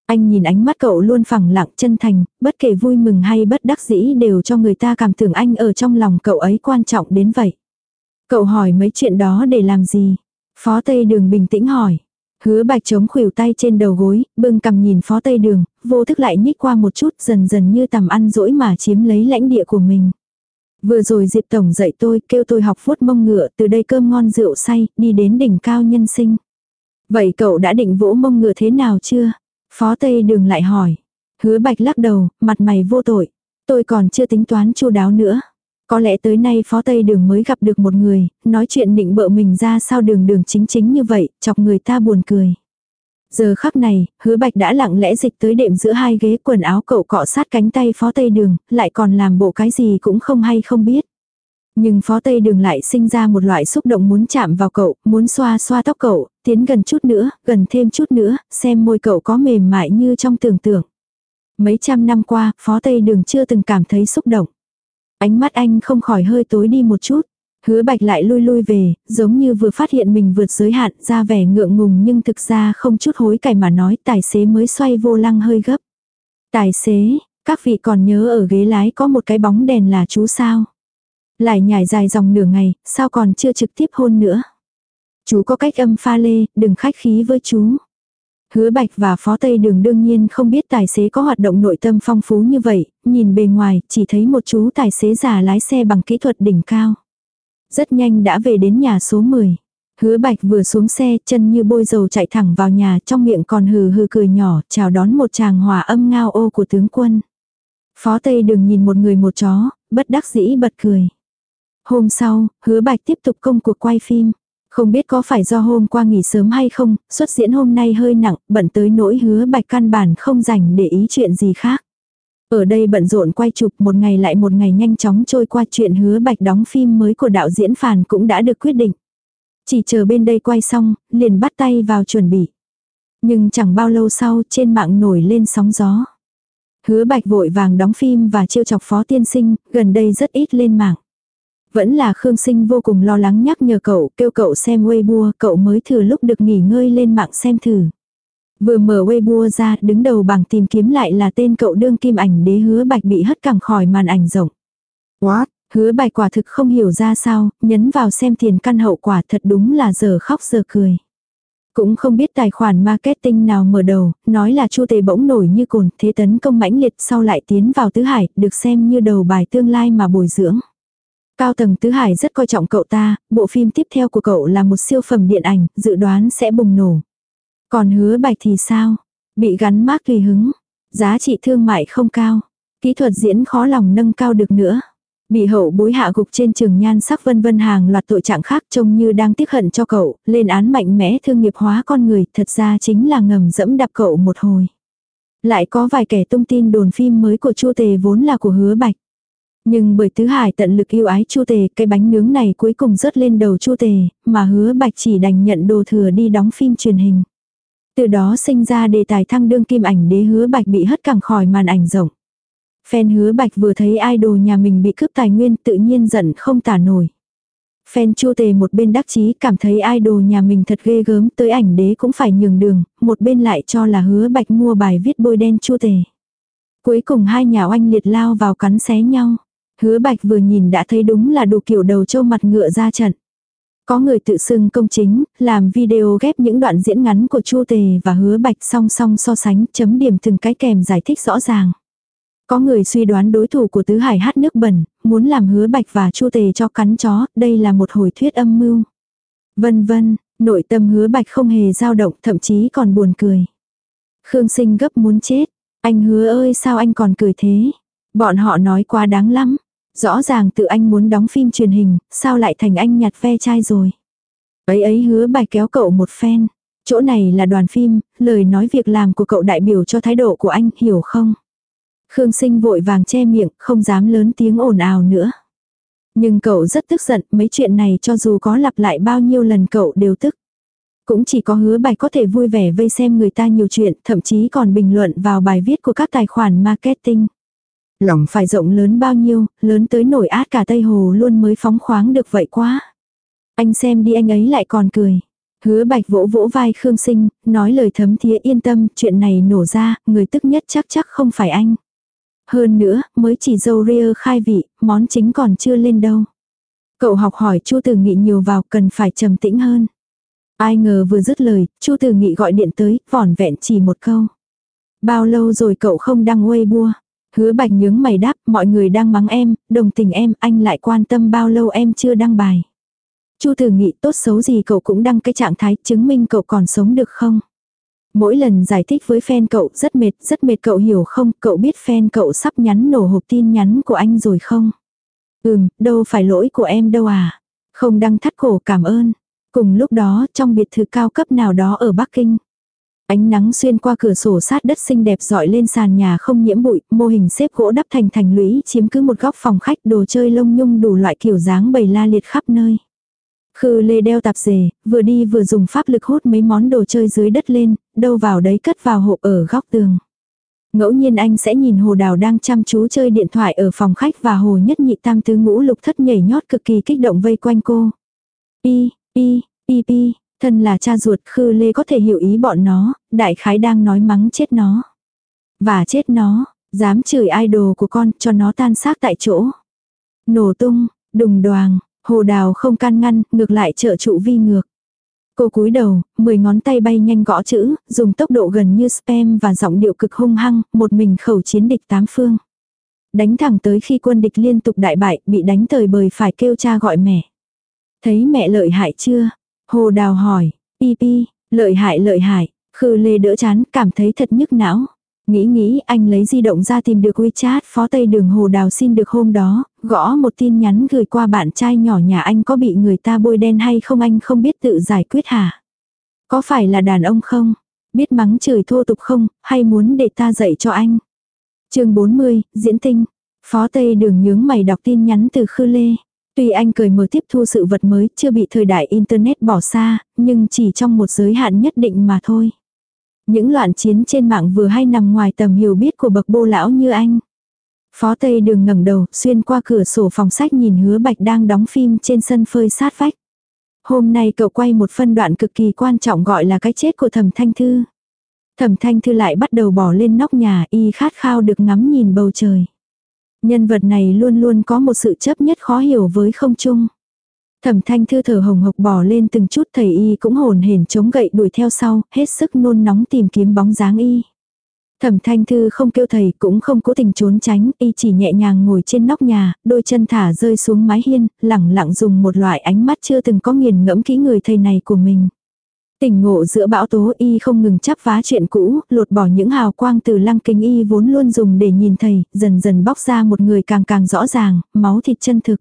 Anh nhìn ánh mắt cậu luôn phẳng lặng chân thành, bất kể vui mừng hay bất đắc dĩ đều cho người ta cảm tưởng anh ở trong lòng cậu ấy quan trọng đến vậy. Cậu hỏi mấy chuyện đó để làm gì? Phó Tây Đường bình tĩnh hỏi. Hứa bạch chống khuỷu tay trên đầu gối, bưng cầm nhìn phó tây đường, vô thức lại nhích qua một chút dần dần như tầm ăn dỗi mà chiếm lấy lãnh địa của mình. Vừa rồi Diệp Tổng dạy tôi, kêu tôi học vuốt mông ngựa, từ đây cơm ngon rượu say, đi đến đỉnh cao nhân sinh. Vậy cậu đã định vỗ mông ngựa thế nào chưa? Phó Tây Đường lại hỏi. Hứa Bạch lắc đầu, mặt mày vô tội. Tôi còn chưa tính toán chu đáo nữa. Có lẽ tới nay phó Tây Đường mới gặp được một người, nói chuyện định bợ mình ra sao đường đường chính chính như vậy, chọc người ta buồn cười. Giờ khắc này, hứa bạch đã lặng lẽ dịch tới đệm giữa hai ghế quần áo cậu cọ sát cánh tay phó Tây Đường, lại còn làm bộ cái gì cũng không hay không biết. Nhưng phó Tây Đường lại sinh ra một loại xúc động muốn chạm vào cậu, muốn xoa xoa tóc cậu, tiến gần chút nữa, gần thêm chút nữa, xem môi cậu có mềm mại như trong tưởng tượng. Mấy trăm năm qua, phó Tây Đường chưa từng cảm thấy xúc động. Ánh mắt anh không khỏi hơi tối đi một chút. Hứa bạch lại lui lui về, giống như vừa phát hiện mình vượt giới hạn ra vẻ ngượng ngùng nhưng thực ra không chút hối cải mà nói tài xế mới xoay vô lăng hơi gấp. Tài xế, các vị còn nhớ ở ghế lái có một cái bóng đèn là chú sao? Lại nhảy dài dòng nửa ngày, sao còn chưa trực tiếp hôn nữa? Chú có cách âm pha lê, đừng khách khí với chú. Hứa Bạch và Phó Tây Đường đương nhiên không biết tài xế có hoạt động nội tâm phong phú như vậy, nhìn bề ngoài chỉ thấy một chú tài xế già lái xe bằng kỹ thuật đỉnh cao. Rất nhanh đã về đến nhà số 10. Hứa Bạch vừa xuống xe chân như bôi dầu chạy thẳng vào nhà trong miệng còn hừ hừ cười nhỏ chào đón một chàng hòa âm ngao ô của tướng quân. Phó Tây Đường nhìn một người một chó, bất đắc dĩ bật cười. Hôm sau, hứa Bạch tiếp tục công cuộc quay phim. Không biết có phải do hôm qua nghỉ sớm hay không, xuất diễn hôm nay hơi nặng, bận tới nỗi hứa bạch căn bản không dành để ý chuyện gì khác. Ở đây bận rộn quay chụp một ngày lại một ngày nhanh chóng trôi qua chuyện hứa bạch đóng phim mới của đạo diễn Phàn cũng đã được quyết định. Chỉ chờ bên đây quay xong, liền bắt tay vào chuẩn bị. Nhưng chẳng bao lâu sau trên mạng nổi lên sóng gió. Hứa bạch vội vàng đóng phim và chiêu chọc phó tiên sinh, gần đây rất ít lên mạng. Vẫn là Khương Sinh vô cùng lo lắng nhắc nhở cậu, kêu cậu xem Weibo, cậu mới thừa lúc được nghỉ ngơi lên mạng xem thử. Vừa mở Weibo ra, đứng đầu bảng tìm kiếm lại là tên cậu đương kim ảnh đế hứa bạch bị hất cẳng khỏi màn ảnh rộng. What? Hứa bạch quả thực không hiểu ra sao, nhấn vào xem tiền căn hậu quả thật đúng là giờ khóc giờ cười. Cũng không biết tài khoản marketing nào mở đầu, nói là chu tề bỗng nổi như cồn, thế tấn công mãnh liệt sau lại tiến vào tứ hải, được xem như đầu bài tương lai mà bồi dưỡng. Cao tầng tứ hải rất coi trọng cậu ta, bộ phim tiếp theo của cậu là một siêu phẩm điện ảnh, dự đoán sẽ bùng nổ. Còn hứa bạch thì sao? Bị gắn mác tùy hứng. Giá trị thương mại không cao. Kỹ thuật diễn khó lòng nâng cao được nữa. Bị hậu bối hạ gục trên trường nhan sắc vân vân hàng loạt tội trạng khác trông như đang tiếc hận cho cậu, lên án mạnh mẽ thương nghiệp hóa con người, thật ra chính là ngầm dẫm đạp cậu một hồi. Lại có vài kẻ tung tin đồn phim mới của Chu Tề vốn là của hứa bạch. Nhưng bởi tứ hải tận lực yêu ái chu tề, cái bánh nướng này cuối cùng rớt lên đầu chu tề, mà hứa bạch chỉ đành nhận đồ thừa đi đóng phim truyền hình. Từ đó sinh ra đề tài thăng đương kim ảnh đế hứa bạch bị hất cẳng khỏi màn ảnh rộng. Fan hứa bạch vừa thấy idol nhà mình bị cướp tài nguyên tự nhiên giận không tả nổi. Fan chu tề một bên đắc chí cảm thấy idol nhà mình thật ghê gớm tới ảnh đế cũng phải nhường đường, một bên lại cho là hứa bạch mua bài viết bôi đen chu tề. Cuối cùng hai nhà oanh liệt lao vào cắn xé nhau. Hứa bạch vừa nhìn đã thấy đúng là đủ kiểu đầu trâu mặt ngựa ra trận. Có người tự xưng công chính, làm video ghép những đoạn diễn ngắn của Chu Tề và Hứa Bạch song song so sánh, chấm điểm từng cái kèm giải thích rõ ràng. Có người suy đoán đối thủ của Tứ Hải hát nước bẩn, muốn làm Hứa Bạch và Chu Tề cho cắn chó, đây là một hồi thuyết âm mưu. Vân vân, nội tâm Hứa Bạch không hề dao động, thậm chí còn buồn cười. Khương Sinh gấp muốn chết, anh Hứa ơi sao anh còn cười thế? Bọn họ nói quá đáng lắm. Rõ ràng tự anh muốn đóng phim truyền hình, sao lại thành anh nhặt ve chai rồi. Ấy ấy hứa bài kéo cậu một phen. Chỗ này là đoàn phim, lời nói việc làm của cậu đại biểu cho thái độ của anh, hiểu không? Khương sinh vội vàng che miệng, không dám lớn tiếng ồn ào nữa. Nhưng cậu rất tức giận, mấy chuyện này cho dù có lặp lại bao nhiêu lần cậu đều tức. Cũng chỉ có hứa bài có thể vui vẻ vây xem người ta nhiều chuyện, thậm chí còn bình luận vào bài viết của các tài khoản marketing. Lòng phải rộng lớn bao nhiêu, lớn tới nổi át cả Tây Hồ luôn mới phóng khoáng được vậy quá. Anh xem đi anh ấy lại còn cười. Hứa bạch vỗ vỗ vai Khương Sinh, nói lời thấm thía yên tâm, chuyện này nổ ra, người tức nhất chắc chắc không phải anh. Hơn nữa, mới chỉ dâu ria khai vị, món chính còn chưa lên đâu. Cậu học hỏi Chu Tử Nghị nhiều vào cần phải trầm tĩnh hơn. Ai ngờ vừa dứt lời, Chu Tử Nghị gọi điện tới, vỏn vẹn chỉ một câu. Bao lâu rồi cậu không đăng Weibo? Hứa bạch nhướng mày đáp, mọi người đang mắng em, đồng tình em, anh lại quan tâm bao lâu em chưa đăng bài. Chu thử Nghị tốt xấu gì cậu cũng đăng cái trạng thái chứng minh cậu còn sống được không? Mỗi lần giải thích với fan cậu rất mệt, rất mệt cậu hiểu không, cậu biết fan cậu sắp nhắn nổ hộp tin nhắn của anh rồi không? Ừm, đâu phải lỗi của em đâu à. Không đăng thắt cổ cảm ơn. Cùng lúc đó, trong biệt thự cao cấp nào đó ở Bắc Kinh. Ánh nắng xuyên qua cửa sổ sát đất xinh đẹp dọi lên sàn nhà không nhiễm bụi, mô hình xếp gỗ đắp thành thành lũy chiếm cứ một góc phòng khách đồ chơi lông nhung đủ loại kiểu dáng bầy la liệt khắp nơi. Khư lê đeo tạp dề, vừa đi vừa dùng pháp lực hút mấy món đồ chơi dưới đất lên, đâu vào đấy cất vào hộp ở góc tường. Ngẫu nhiên anh sẽ nhìn hồ đào đang chăm chú chơi điện thoại ở phòng khách và hồ nhất nhị tam tứ ngũ lục thất nhảy nhót cực kỳ kích động vây quanh cô. Y, y, y pi, thân là cha ruột khư lê có thể hiểu ý bọn nó, đại khái đang nói mắng chết nó. Và chết nó, dám chửi idol của con cho nó tan xác tại chỗ. Nổ tung, đùng đoàng, Hồ đào không can ngăn, ngược lại trợ trụ vi ngược. Cô cúi đầu, mười ngón tay bay nhanh gõ chữ, dùng tốc độ gần như spam và giọng điệu cực hung hăng, một mình khẩu chiến địch tám phương. Đánh thẳng tới khi quân địch liên tục đại bại, bị đánh thời bời phải kêu cha gọi mẹ. Thấy mẹ lợi hại chưa? Hồ đào hỏi, pi pi, lợi hại lợi hại, khư lê đỡ chán, cảm thấy thật nhức não. Nghĩ nghĩ anh lấy di động ra tìm được WeChat phó tây đường hồ đào xin được hôm đó, gõ một tin nhắn gửi qua bạn trai nhỏ nhà anh có bị người ta bôi đen hay không anh không biết tự giải quyết hả? Có phải là đàn ông không? Biết mắng chửi thô tục không, hay muốn để ta dạy cho anh? chương 40, diễn tinh. Phó Tây đường nhướng mày đọc tin nhắn từ Khư Lê. Tuy anh cười mở tiếp thu sự vật mới chưa bị thời đại Internet bỏ xa, nhưng chỉ trong một giới hạn nhất định mà thôi. Những loạn chiến trên mạng vừa hay nằm ngoài tầm hiểu biết của bậc bô lão như anh. Phó Tây đường ngẩng đầu, xuyên qua cửa sổ phòng sách nhìn hứa bạch đang đóng phim trên sân phơi sát vách. Hôm nay cậu quay một phân đoạn cực kỳ quan trọng gọi là cái chết của thẩm thanh thư. Thẩm thanh thư lại bắt đầu bỏ lên nóc nhà y khát khao được ngắm nhìn bầu trời. Nhân vật này luôn luôn có một sự chấp nhất khó hiểu với không chung. Thẩm thanh thư thở hồng hộc bỏ lên từng chút thầy y cũng hồn hển chống gậy đuổi theo sau, hết sức nôn nóng tìm kiếm bóng dáng y. Thẩm thanh thư không kêu thầy cũng không cố tình trốn tránh, y chỉ nhẹ nhàng ngồi trên nóc nhà, đôi chân thả rơi xuống mái hiên, lẳng lặng dùng một loại ánh mắt chưa từng có nghiền ngẫm kỹ người thầy này của mình. Tỉnh ngộ giữa bão tố y không ngừng chắp vá chuyện cũ, lột bỏ những hào quang từ lăng kính y vốn luôn dùng để nhìn thầy, dần dần bóc ra một người càng càng rõ ràng, máu thịt chân thực.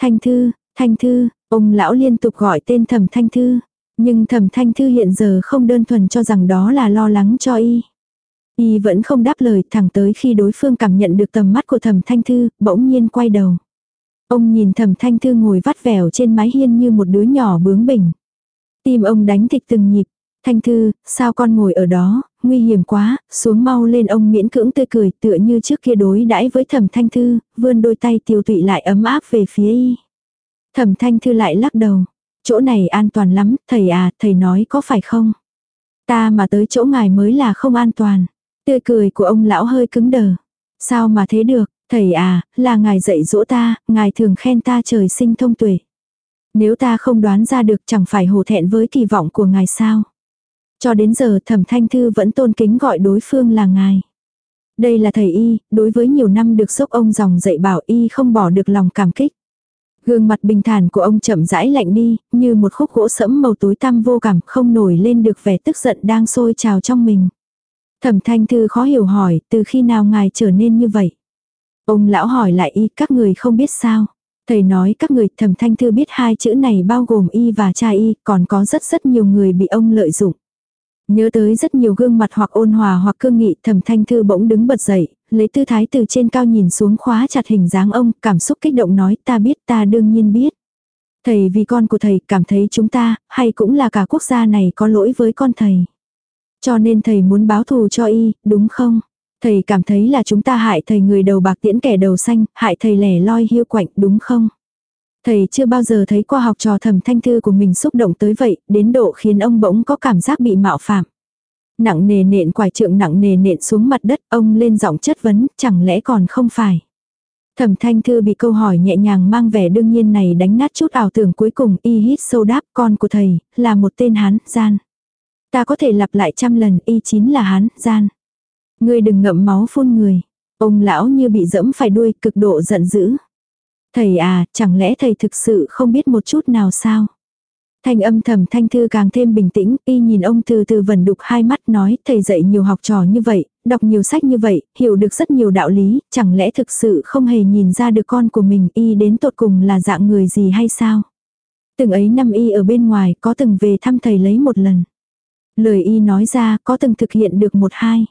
Thanh thư, thanh thư, ông lão liên tục gọi tên thẩm thanh thư. Nhưng thẩm thanh thư hiện giờ không đơn thuần cho rằng đó là lo lắng cho y. Y vẫn không đáp lời thẳng tới khi đối phương cảm nhận được tầm mắt của thẩm thanh thư, bỗng nhiên quay đầu. Ông nhìn thẩm thanh thư ngồi vắt vẻo trên mái hiên như một đứa nhỏ bướng bỉnh. Tim ông đánh thịt từng nhịp. Thanh thư, sao con ngồi ở đó, nguy hiểm quá, xuống mau lên ông miễn cưỡng tươi cười tựa như trước kia đối đãi với thẩm thanh thư, vươn đôi tay tiêu tụy lại ấm áp về phía y. Thẩm thanh thư lại lắc đầu. Chỗ này an toàn lắm, thầy à, thầy nói có phải không? Ta mà tới chỗ ngài mới là không an toàn. Tươi cười của ông lão hơi cứng đờ. Sao mà thế được, thầy à, là ngài dạy dỗ ta, ngài thường khen ta trời sinh thông tuệ. Nếu ta không đoán ra được chẳng phải hổ thẹn với kỳ vọng của ngài sao. Cho đến giờ thẩm thanh thư vẫn tôn kính gọi đối phương là ngài. Đây là thầy y, đối với nhiều năm được giúp ông dòng dạy bảo y không bỏ được lòng cảm kích. Gương mặt bình thản của ông chậm rãi lạnh đi, như một khúc gỗ sẫm màu tối tăm vô cảm không nổi lên được vẻ tức giận đang sôi trào trong mình. Thẩm thanh thư khó hiểu hỏi, từ khi nào ngài trở nên như vậy? Ông lão hỏi lại y, các người không biết sao. Thầy nói các người thẩm thanh thư biết hai chữ này bao gồm y và cha y, còn có rất rất nhiều người bị ông lợi dụng. Nhớ tới rất nhiều gương mặt hoặc ôn hòa hoặc cương nghị thẩm thanh thư bỗng đứng bật dậy, lấy tư thái từ trên cao nhìn xuống khóa chặt hình dáng ông, cảm xúc kích động nói ta biết ta đương nhiên biết. Thầy vì con của thầy cảm thấy chúng ta, hay cũng là cả quốc gia này có lỗi với con thầy. Cho nên thầy muốn báo thù cho y, đúng không? Thầy cảm thấy là chúng ta hại thầy người đầu bạc tiễn kẻ đầu xanh, hại thầy lẻ loi hiu quạnh, đúng không? Thầy chưa bao giờ thấy qua học trò thầm thanh thư của mình xúc động tới vậy, đến độ khiến ông bỗng có cảm giác bị mạo phạm. Nặng nề nện quải trượng nặng nề nện xuống mặt đất, ông lên giọng chất vấn, chẳng lẽ còn không phải. Thẩm thanh thư bị câu hỏi nhẹ nhàng mang vẻ đương nhiên này đánh nát chút ảo tưởng cuối cùng y hít sâu đáp con của thầy, là một tên hán, gian. Ta có thể lặp lại trăm lần y chính là hán, gian. Ngươi đừng ngậm máu phun người. Ông lão như bị dẫm phải đuôi cực độ giận dữ. Thầy à, chẳng lẽ thầy thực sự không biết một chút nào sao? Thanh âm thầm thanh thư càng thêm bình tĩnh, y nhìn ông từ từ vần đục hai mắt nói thầy dạy nhiều học trò như vậy, đọc nhiều sách như vậy, hiểu được rất nhiều đạo lý, chẳng lẽ thực sự không hề nhìn ra được con của mình y đến tột cùng là dạng người gì hay sao? Từng ấy năm y ở bên ngoài có từng về thăm thầy lấy một lần. Lời y nói ra có từng thực hiện được một hai.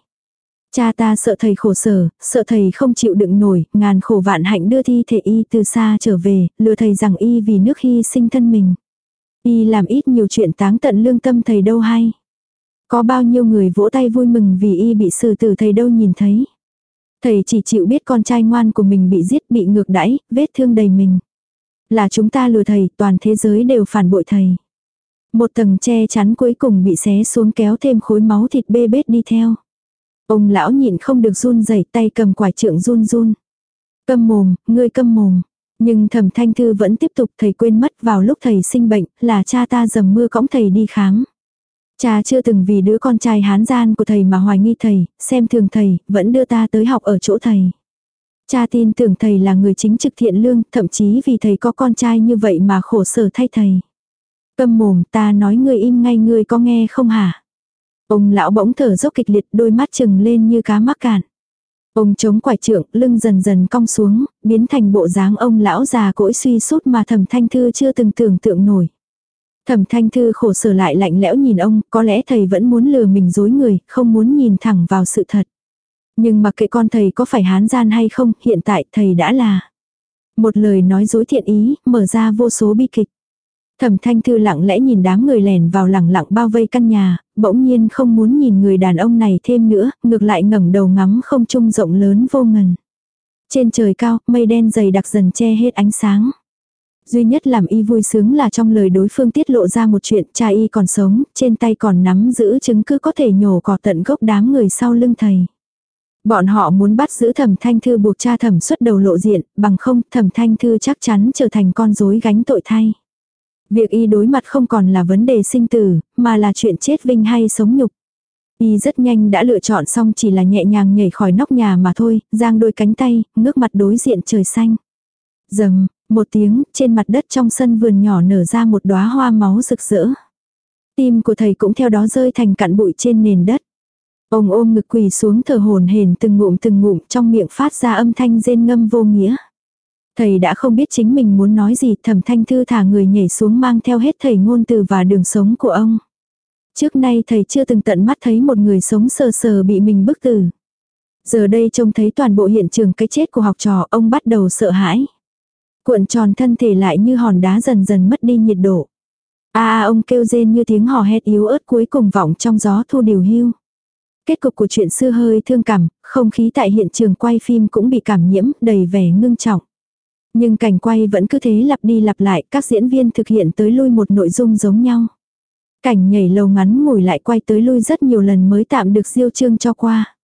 Cha ta sợ thầy khổ sở, sợ thầy không chịu đựng nổi, ngàn khổ vạn hạnh đưa thi thể y từ xa trở về, lừa thầy rằng y vì nước hy sinh thân mình. Y làm ít nhiều chuyện táng tận lương tâm thầy đâu hay. Có bao nhiêu người vỗ tay vui mừng vì y bị xử tử thầy đâu nhìn thấy. Thầy chỉ chịu biết con trai ngoan của mình bị giết bị ngược đãi, vết thương đầy mình. Là chúng ta lừa thầy, toàn thế giới đều phản bội thầy. Một tầng che chắn cuối cùng bị xé xuống kéo thêm khối máu thịt bê bết đi theo. Ông lão nhịn không được run rẩy tay cầm quải trượng run run. Câm mồm, ngươi câm mồm. Nhưng thẩm thanh thư vẫn tiếp tục thầy quên mất vào lúc thầy sinh bệnh là cha ta dầm mưa cõng thầy đi khám. Cha chưa từng vì đứa con trai hán gian của thầy mà hoài nghi thầy, xem thường thầy, vẫn đưa ta tới học ở chỗ thầy. Cha tin tưởng thầy là người chính trực thiện lương, thậm chí vì thầy có con trai như vậy mà khổ sở thay thầy. Câm mồm ta nói ngươi im ngay ngươi có nghe không hả? Ông lão bỗng thở dốc kịch liệt đôi mắt trừng lên như cá mắc cạn. Ông chống quải trượng, lưng dần dần cong xuống, biến thành bộ dáng ông lão già cỗi suy sút mà thẩm thanh thư chưa từng tưởng tượng nổi. Thẩm thanh thư khổ sở lại lạnh lẽo nhìn ông, có lẽ thầy vẫn muốn lừa mình dối người, không muốn nhìn thẳng vào sự thật. Nhưng mặc kệ con thầy có phải hán gian hay không, hiện tại thầy đã là. Một lời nói dối thiện ý, mở ra vô số bi kịch. Thẩm thanh thư lặng lẽ nhìn đám người lèn vào lẳng lặng bao vây căn nhà, bỗng nhiên không muốn nhìn người đàn ông này thêm nữa, ngược lại ngẩng đầu ngắm không trung rộng lớn vô ngần. Trên trời cao, mây đen dày đặc dần che hết ánh sáng. Duy nhất làm y vui sướng là trong lời đối phương tiết lộ ra một chuyện cha y còn sống, trên tay còn nắm giữ chứng cứ có thể nhổ cỏ tận gốc đám người sau lưng thầy. Bọn họ muốn bắt giữ thẩm thanh thư buộc cha thẩm xuất đầu lộ diện, bằng không thẩm thanh thư chắc chắn trở thành con rối gánh tội thay. Việc y đối mặt không còn là vấn đề sinh tử, mà là chuyện chết vinh hay sống nhục. Y rất nhanh đã lựa chọn xong chỉ là nhẹ nhàng nhảy khỏi nóc nhà mà thôi, giang đôi cánh tay, ngước mặt đối diện trời xanh. Dầm, một tiếng, trên mặt đất trong sân vườn nhỏ nở ra một đóa hoa máu rực rỡ. Tim của thầy cũng theo đó rơi thành cặn bụi trên nền đất. Ông ôm ngực quỳ xuống thở hồn hển từng ngụm từng ngụm trong miệng phát ra âm thanh rên ngâm vô nghĩa. Thầy đã không biết chính mình muốn nói gì thẩm thanh thư thả người nhảy xuống mang theo hết thầy ngôn từ và đường sống của ông. Trước nay thầy chưa từng tận mắt thấy một người sống sờ sờ bị mình bức tử. Giờ đây trông thấy toàn bộ hiện trường cái chết của học trò ông bắt đầu sợ hãi. Cuộn tròn thân thể lại như hòn đá dần dần mất đi nhiệt độ. a ông kêu rên như tiếng hò hét yếu ớt cuối cùng vọng trong gió thu điều hưu. Kết cục của chuyện xưa hơi thương cảm, không khí tại hiện trường quay phim cũng bị cảm nhiễm, đầy vẻ ngưng trọng. Nhưng cảnh quay vẫn cứ thế lặp đi lặp lại, các diễn viên thực hiện tới lui một nội dung giống nhau. Cảnh nhảy lầu ngắn ngủi lại quay tới lui rất nhiều lần mới tạm được diêu trương cho qua.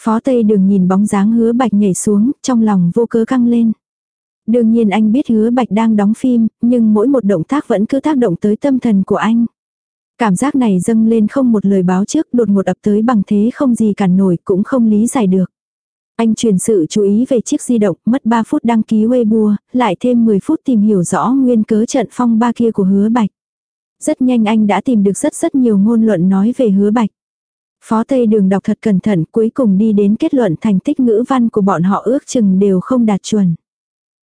Phó Tây đường nhìn bóng dáng hứa bạch nhảy xuống, trong lòng vô cớ căng lên. Đương nhiên anh biết hứa bạch đang đóng phim, nhưng mỗi một động tác vẫn cứ tác động tới tâm thần của anh. Cảm giác này dâng lên không một lời báo trước đột ngột ập tới bằng thế không gì cản nổi cũng không lý giải được. Anh truyền sự chú ý về chiếc di động, mất 3 phút đăng ký Weibo, lại thêm 10 phút tìm hiểu rõ nguyên cớ trận phong ba kia của hứa bạch. Rất nhanh anh đã tìm được rất rất nhiều ngôn luận nói về hứa bạch. Phó Tây Đường đọc thật cẩn thận cuối cùng đi đến kết luận thành tích ngữ văn của bọn họ ước chừng đều không đạt chuẩn.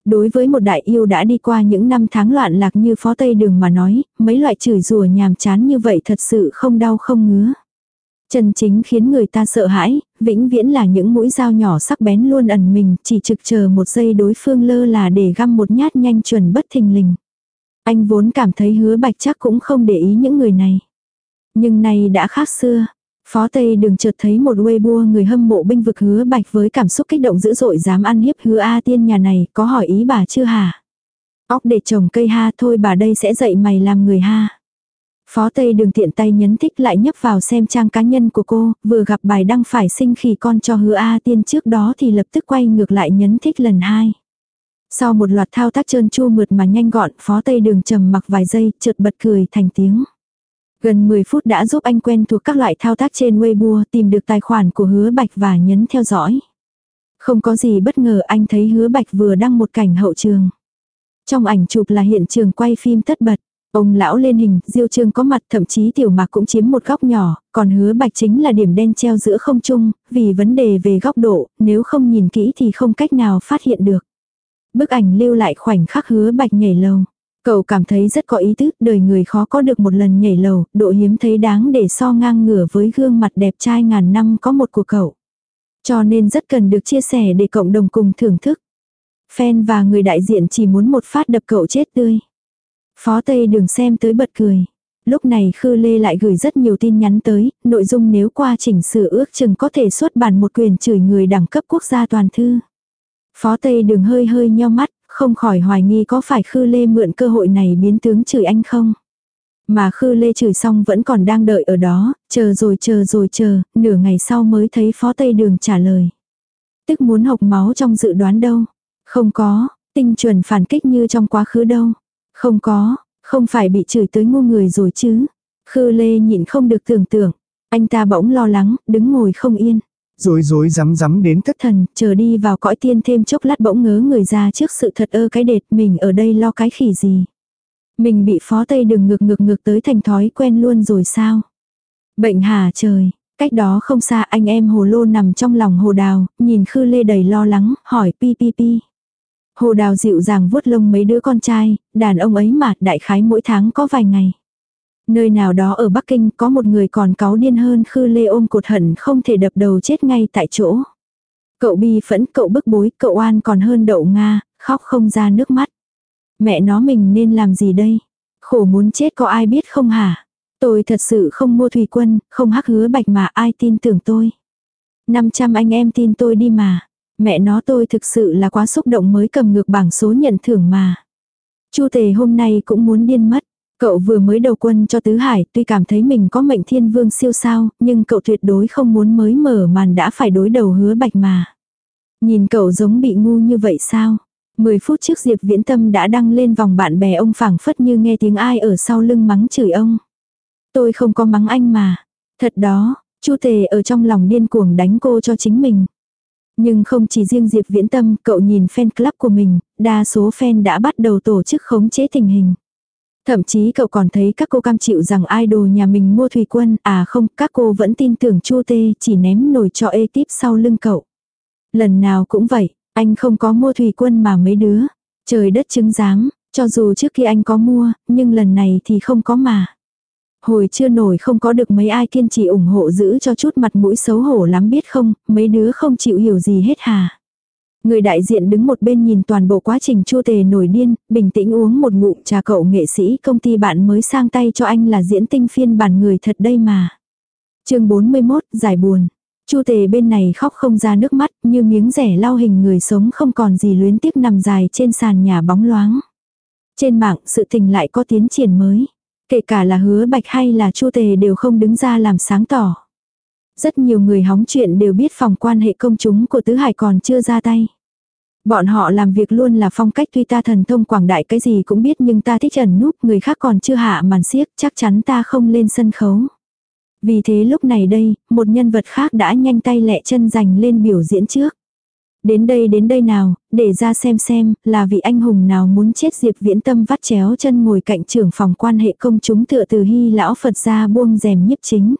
Đối với một đại yêu đã đi qua những năm tháng loạn lạc như Phó Tây Đường mà nói, mấy loại chửi rủa nhàm chán như vậy thật sự không đau không ngứa. Chân chính khiến người ta sợ hãi, vĩnh viễn là những mũi dao nhỏ sắc bén luôn ẩn mình, chỉ trực chờ một giây đối phương lơ là để găm một nhát nhanh chuẩn bất thình lình. Anh vốn cảm thấy hứa bạch chắc cũng không để ý những người này. Nhưng nay đã khác xưa. Phó Tây đường chợt thấy một Weibo người hâm mộ binh vực hứa bạch với cảm xúc kích động dữ dội dám ăn hiếp hứa A tiên nhà này, có hỏi ý bà chưa hả? Óc để trồng cây ha thôi bà đây sẽ dạy mày làm người ha. Phó Tây đường tiện tay nhấn thích lại nhấp vào xem trang cá nhân của cô, vừa gặp bài đăng phải sinh khỉ con cho hứa A tiên trước đó thì lập tức quay ngược lại nhấn thích lần hai. Sau một loạt thao tác trơn chu mượt mà nhanh gọn, phó Tây đường trầm mặc vài giây, chợt bật cười thành tiếng. Gần 10 phút đã giúp anh quen thuộc các loại thao tác trên Weibo, tìm được tài khoản của hứa bạch và nhấn theo dõi. Không có gì bất ngờ anh thấy hứa bạch vừa đăng một cảnh hậu trường. Trong ảnh chụp là hiện trường quay phim tất bật. Ông lão lên hình, Diêu Trương có mặt thậm chí tiểu mạc cũng chiếm một góc nhỏ, còn hứa bạch chính là điểm đen treo giữa không trung, vì vấn đề về góc độ, nếu không nhìn kỹ thì không cách nào phát hiện được. Bức ảnh lưu lại khoảnh khắc hứa bạch nhảy lầu. Cậu cảm thấy rất có ý tứ, đời người khó có được một lần nhảy lầu, độ hiếm thấy đáng để so ngang ngửa với gương mặt đẹp trai ngàn năm có một của cậu. Cho nên rất cần được chia sẻ để cộng đồng cùng thưởng thức. Fan và người đại diện chỉ muốn một phát đập cậu chết tươi. Phó Tây đường xem tới bật cười. Lúc này Khư Lê lại gửi rất nhiều tin nhắn tới, nội dung nếu qua chỉnh sửa ước chừng có thể xuất bản một quyền chửi người đẳng cấp quốc gia toàn thư. Phó Tây đường hơi hơi nheo mắt, không khỏi hoài nghi có phải Khư Lê mượn cơ hội này biến tướng chửi anh không. Mà Khư Lê chửi xong vẫn còn đang đợi ở đó, chờ rồi chờ rồi chờ, nửa ngày sau mới thấy Phó Tây đường trả lời. Tức muốn học máu trong dự đoán đâu. Không có, tinh chuẩn phản kích như trong quá khứ đâu. Không có, không phải bị chửi tới ngu người rồi chứ. Khư Lê nhịn không được tưởng tượng. Anh ta bỗng lo lắng, đứng ngồi không yên. Rối rối rắm rắm đến thất thần, chờ đi vào cõi tiên thêm chốc lát bỗng ngớ người ra trước sự thật ơ cái đệt mình ở đây lo cái khỉ gì. Mình bị phó tây đừng ngực ngực ngực tới thành thói quen luôn rồi sao. Bệnh hà trời, cách đó không xa anh em hồ lô nằm trong lòng hồ đào, nhìn khư lê đầy lo lắng, hỏi pi pi pi. Hồ đào dịu dàng vuốt lông mấy đứa con trai, đàn ông ấy mà đại khái mỗi tháng có vài ngày. Nơi nào đó ở Bắc Kinh có một người còn cáu điên hơn Khư Lê ôm cột hận không thể đập đầu chết ngay tại chỗ. Cậu bi phẫn, cậu bức bối, cậu oan còn hơn đậu Nga, khóc không ra nước mắt. Mẹ nó mình nên làm gì đây? Khổ muốn chết có ai biết không hả? Tôi thật sự không mua thủy quân, không hắc hứa bạch mà ai tin tưởng tôi. 500 anh em tin tôi đi mà. Mẹ nó tôi thực sự là quá xúc động mới cầm ngược bảng số nhận thưởng mà. Chu tề hôm nay cũng muốn điên mất. Cậu vừa mới đầu quân cho Tứ Hải, tuy cảm thấy mình có mệnh thiên vương siêu sao, nhưng cậu tuyệt đối không muốn mới mở màn đã phải đối đầu hứa bạch mà. Nhìn cậu giống bị ngu như vậy sao? Mười phút trước Diệp Viễn Tâm đã đăng lên vòng bạn bè ông phảng phất như nghe tiếng ai ở sau lưng mắng chửi ông. Tôi không có mắng anh mà. Thật đó, Chu Tề ở trong lòng điên cuồng đánh cô cho chính mình. Nhưng không chỉ riêng Diệp Viễn Tâm, cậu nhìn fan club của mình, đa số fan đã bắt đầu tổ chức khống chế tình hình. Thậm chí cậu còn thấy các cô cam chịu rằng idol nhà mình mua thủy quân, à không, các cô vẫn tin tưởng Chu Tê chỉ ném nổi cho ekip sau lưng cậu. Lần nào cũng vậy, anh không có mua thủy quân mà mấy đứa. Trời đất chứng giám, cho dù trước kia anh có mua, nhưng lần này thì không có mà. Hồi chưa nổi không có được mấy ai kiên trì ủng hộ giữ cho chút mặt mũi xấu hổ lắm biết không, mấy đứa không chịu hiểu gì hết hà. Người đại diện đứng một bên nhìn toàn bộ quá trình chua tề nổi điên, bình tĩnh uống một ngụm trà cậu nghệ sĩ công ty bạn mới sang tay cho anh là diễn tinh phiên bản người thật đây mà. chương 41, giải buồn. Chu tề bên này khóc không ra nước mắt, như miếng rẻ lau hình người sống không còn gì luyến tiếc nằm dài trên sàn nhà bóng loáng. Trên mạng, sự tình lại có tiến triển mới. Kể cả là hứa bạch hay là chu tề đều không đứng ra làm sáng tỏ. Rất nhiều người hóng chuyện đều biết phòng quan hệ công chúng của Tứ Hải còn chưa ra tay. Bọn họ làm việc luôn là phong cách tuy ta thần thông quảng đại cái gì cũng biết nhưng ta thích ẩn núp người khác còn chưa hạ màn xiếc chắc chắn ta không lên sân khấu. Vì thế lúc này đây, một nhân vật khác đã nhanh tay lẹ chân giành lên biểu diễn trước. Đến đây đến đây nào, để ra xem xem, là vị anh hùng nào muốn chết Diệp Viễn Tâm vắt chéo chân ngồi cạnh trưởng phòng quan hệ công chúng tựa từ hy lão Phật ra buông rèm nhiếp chính.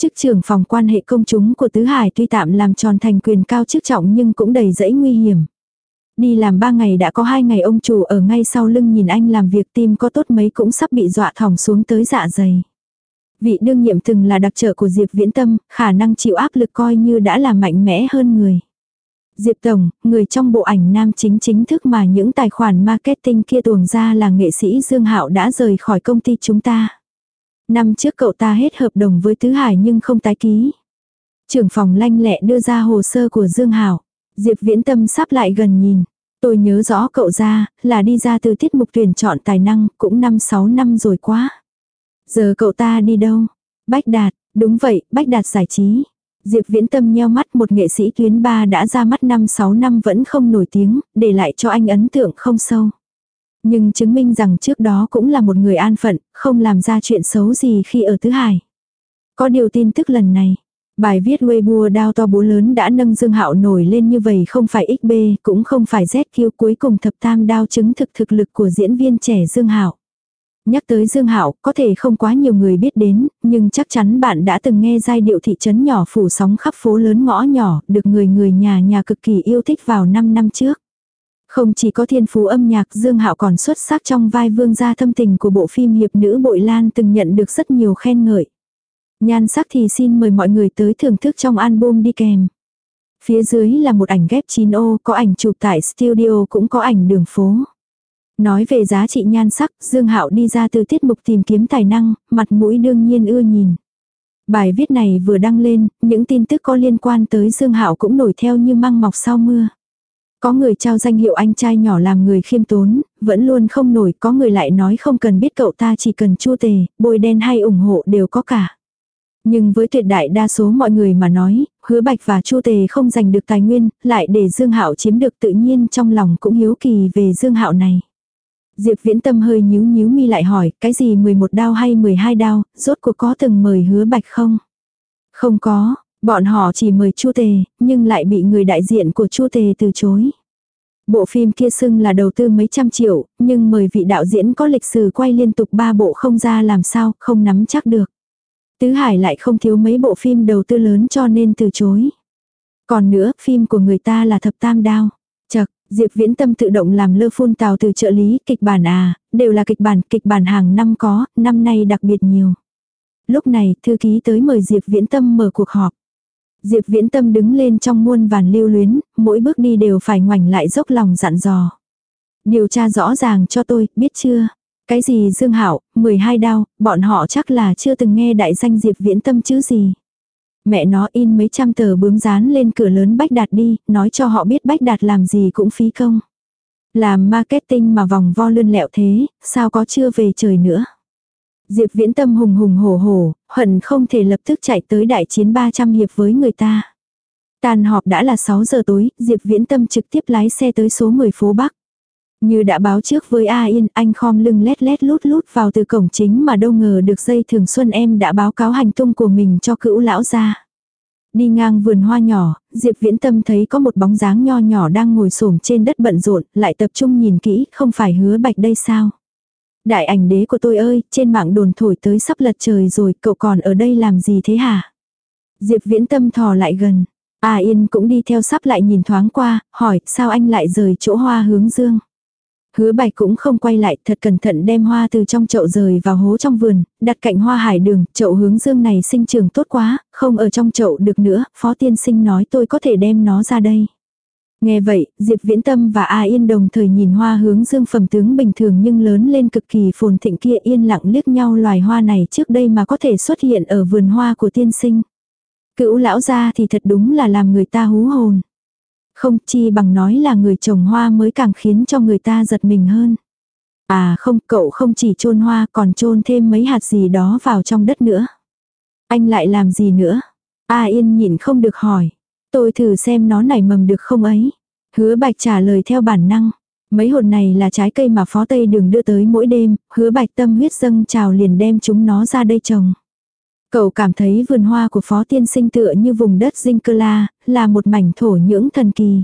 Chức trưởng phòng quan hệ công chúng của Tứ Hải tuy tạm làm tròn thành quyền cao chức trọng nhưng cũng đầy dẫy nguy hiểm. Đi làm ba ngày đã có hai ngày ông chủ ở ngay sau lưng nhìn anh làm việc tim có tốt mấy cũng sắp bị dọa thỏng xuống tới dạ dày. Vị đương nhiệm từng là đặc trợ của Diệp Viễn Tâm, khả năng chịu áp lực coi như đã là mạnh mẽ hơn người. Diệp Tổng, người trong bộ ảnh nam chính chính thức mà những tài khoản marketing kia tuồng ra là nghệ sĩ Dương Hạo đã rời khỏi công ty chúng ta. Năm trước cậu ta hết hợp đồng với Tứ Hải nhưng không tái ký. Trưởng phòng lanh lẹ đưa ra hồ sơ của Dương Hảo. Diệp Viễn Tâm sắp lại gần nhìn. Tôi nhớ rõ cậu ra, là đi ra từ tiết mục tuyển chọn tài năng, cũng 5-6 năm rồi quá. Giờ cậu ta đi đâu? Bách Đạt, đúng vậy, Bách Đạt giải trí. Diệp Viễn Tâm nheo mắt một nghệ sĩ tuyến ba đã ra mắt 5-6 năm vẫn không nổi tiếng, để lại cho anh ấn tượng không sâu. Nhưng chứng minh rằng trước đó cũng là một người an phận, không làm ra chuyện xấu gì khi ở Tứ Hải. Có điều tin tức lần này, Bài viết Weibo đao to bố lớn đã nâng Dương Hạo nổi lên như vậy không phải XB, cũng không phải ZQ cuối cùng thập tam đao chứng thực thực lực của diễn viên trẻ Dương Hạo. Nhắc tới Dương Hạo, có thể không quá nhiều người biết đến, nhưng chắc chắn bạn đã từng nghe giai điệu thị trấn nhỏ phủ sóng khắp phố lớn ngõ nhỏ, được người người nhà nhà cực kỳ yêu thích vào 5 năm trước. Không chỉ có thiên phú âm nhạc Dương Hạo còn xuất sắc trong vai vương gia thâm tình của bộ phim Hiệp nữ Bội Lan từng nhận được rất nhiều khen ngợi. Nhan sắc thì xin mời mọi người tới thưởng thức trong album đi kèm. Phía dưới là một ảnh ghép 9ô, có ảnh chụp tại studio cũng có ảnh đường phố. Nói về giá trị nhan sắc, Dương Hạo đi ra từ tiết mục tìm kiếm tài năng, mặt mũi đương nhiên ưa nhìn. Bài viết này vừa đăng lên, những tin tức có liên quan tới Dương Hạo cũng nổi theo như măng mọc sau mưa. Có người trao danh hiệu anh trai nhỏ làm người khiêm tốn, vẫn luôn không nổi, có người lại nói không cần biết cậu ta chỉ cần chua tề, bôi đen hay ủng hộ đều có cả. Nhưng với tuyệt đại đa số mọi người mà nói, hứa bạch và chu tề không giành được tài nguyên, lại để Dương Hạo chiếm được tự nhiên trong lòng cũng hiếu kỳ về Dương Hạo này. Diệp Viễn Tâm hơi nhíu nhíu mi lại hỏi, cái gì 11 đao hay 12 đao, rốt cuộc có từng mời hứa bạch không? Không có, bọn họ chỉ mời Chu Tề, nhưng lại bị người đại diện của Chu Tề từ chối. Bộ phim kia xưng là đầu tư mấy trăm triệu, nhưng mời vị đạo diễn có lịch sử quay liên tục ba bộ không ra làm sao, không nắm chắc được. Tứ Hải lại không thiếu mấy bộ phim đầu tư lớn cho nên từ chối. Còn nữa, phim của người ta là thập tam đao. Chật, Diệp Viễn Tâm tự động làm lơ phun tào từ trợ lý, kịch bản à, đều là kịch bản, kịch bản hàng năm có, năm nay đặc biệt nhiều. Lúc này, thư ký tới mời Diệp Viễn Tâm mở cuộc họp. Diệp Viễn Tâm đứng lên trong muôn vàn lưu luyến, mỗi bước đi đều phải ngoảnh lại dốc lòng dặn dò. Điều tra rõ ràng cho tôi, biết chưa? Cái gì Dương Hạo, 12 đao, bọn họ chắc là chưa từng nghe đại danh Diệp Viễn Tâm chứ gì. Mẹ nó in mấy trăm tờ bướm dán lên cửa lớn Bách Đạt đi, nói cho họ biết Bách Đạt làm gì cũng phí công. Làm marketing mà vòng vo lươn lẹo thế, sao có chưa về trời nữa. Diệp Viễn Tâm hùng hùng hổ hổ, hận không thể lập tức chạy tới đại chiến 300 hiệp với người ta. Tàn họp đã là 6 giờ tối, Diệp Viễn Tâm trực tiếp lái xe tới số 10 phố Bắc. Như đã báo trước với A Yên, anh khom lưng lét lét lút lút vào từ cổng chính mà đâu ngờ được dây thường xuân em đã báo cáo hành tung của mình cho cữu lão ra. Đi ngang vườn hoa nhỏ, Diệp Viễn Tâm thấy có một bóng dáng nho nhỏ đang ngồi xổm trên đất bận rộn, lại tập trung nhìn kỹ, không phải hứa bạch đây sao? Đại ảnh đế của tôi ơi, trên mạng đồn thổi tới sắp lật trời rồi, cậu còn ở đây làm gì thế hả? Diệp Viễn Tâm thò lại gần. A Yên cũng đi theo sắp lại nhìn thoáng qua, hỏi, sao anh lại rời chỗ hoa hướng dương? Hứa bạch cũng không quay lại, thật cẩn thận đem hoa từ trong chậu rời vào hố trong vườn, đặt cạnh hoa hải đường, chậu hướng dương này sinh trường tốt quá, không ở trong chậu được nữa, phó tiên sinh nói tôi có thể đem nó ra đây. Nghe vậy, Diệp Viễn Tâm và A Yên đồng thời nhìn hoa hướng dương phẩm tướng bình thường nhưng lớn lên cực kỳ phồn thịnh kia yên lặng liếc nhau loài hoa này trước đây mà có thể xuất hiện ở vườn hoa của tiên sinh. Cữu lão gia thì thật đúng là làm người ta hú hồn. Không chi bằng nói là người trồng hoa mới càng khiến cho người ta giật mình hơn. À không, cậu không chỉ chôn hoa còn chôn thêm mấy hạt gì đó vào trong đất nữa. Anh lại làm gì nữa? A Yên nhịn không được hỏi. Tôi thử xem nó nảy mầm được không ấy. Hứa bạch trả lời theo bản năng. Mấy hồn này là trái cây mà phó tây đường đưa tới mỗi đêm, hứa bạch tâm huyết dâng trào liền đem chúng nó ra đây trồng. Cậu cảm thấy vườn hoa của phó tiên sinh tựa như vùng đất dinh cơ la, là một mảnh thổ nhưỡng thần kỳ.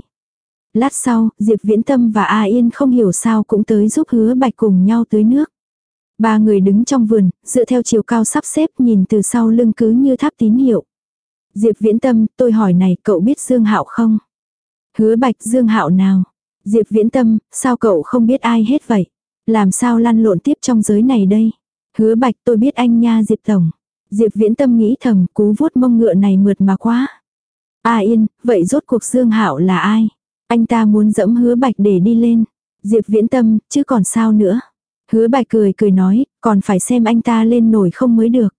Lát sau, Diệp Viễn Tâm và A Yên không hiểu sao cũng tới giúp hứa bạch cùng nhau tưới nước. Ba người đứng trong vườn, dựa theo chiều cao sắp xếp nhìn từ sau lưng cứ như tháp tín hiệu. Diệp Viễn Tâm, tôi hỏi này, cậu biết Dương Hạo không? Hứa Bạch Dương Hạo nào? Diệp Viễn Tâm, sao cậu không biết ai hết vậy? Làm sao lăn lộn tiếp trong giới này đây? Hứa Bạch tôi biết anh nha Diệp Tổng. Diệp viễn tâm nghĩ thầm cú vuốt mông ngựa này mượt mà quá. A yên, vậy rốt cuộc Dương Hạo là ai? Anh ta muốn dẫm hứa bạch để đi lên. Diệp viễn tâm, chứ còn sao nữa. Hứa bạch cười cười nói, còn phải xem anh ta lên nổi không mới được.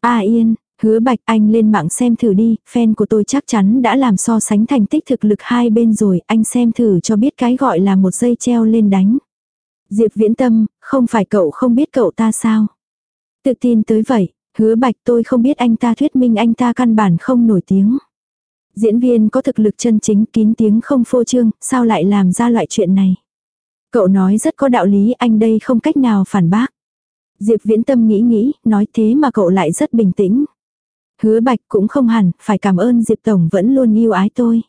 A yên, hứa bạch anh lên mạng xem thử đi, fan của tôi chắc chắn đã làm so sánh thành tích thực lực hai bên rồi, anh xem thử cho biết cái gọi là một dây treo lên đánh. Diệp viễn tâm, không phải cậu không biết cậu ta sao? Tự tin tới vậy, hứa bạch tôi không biết anh ta thuyết minh anh ta căn bản không nổi tiếng. Diễn viên có thực lực chân chính kín tiếng không phô trương, sao lại làm ra loại chuyện này? Cậu nói rất có đạo lý anh đây không cách nào phản bác. Diệp viễn tâm nghĩ nghĩ, nói thế mà cậu lại rất bình tĩnh. Hứa bạch cũng không hẳn, phải cảm ơn Diệp Tổng vẫn luôn yêu ái tôi.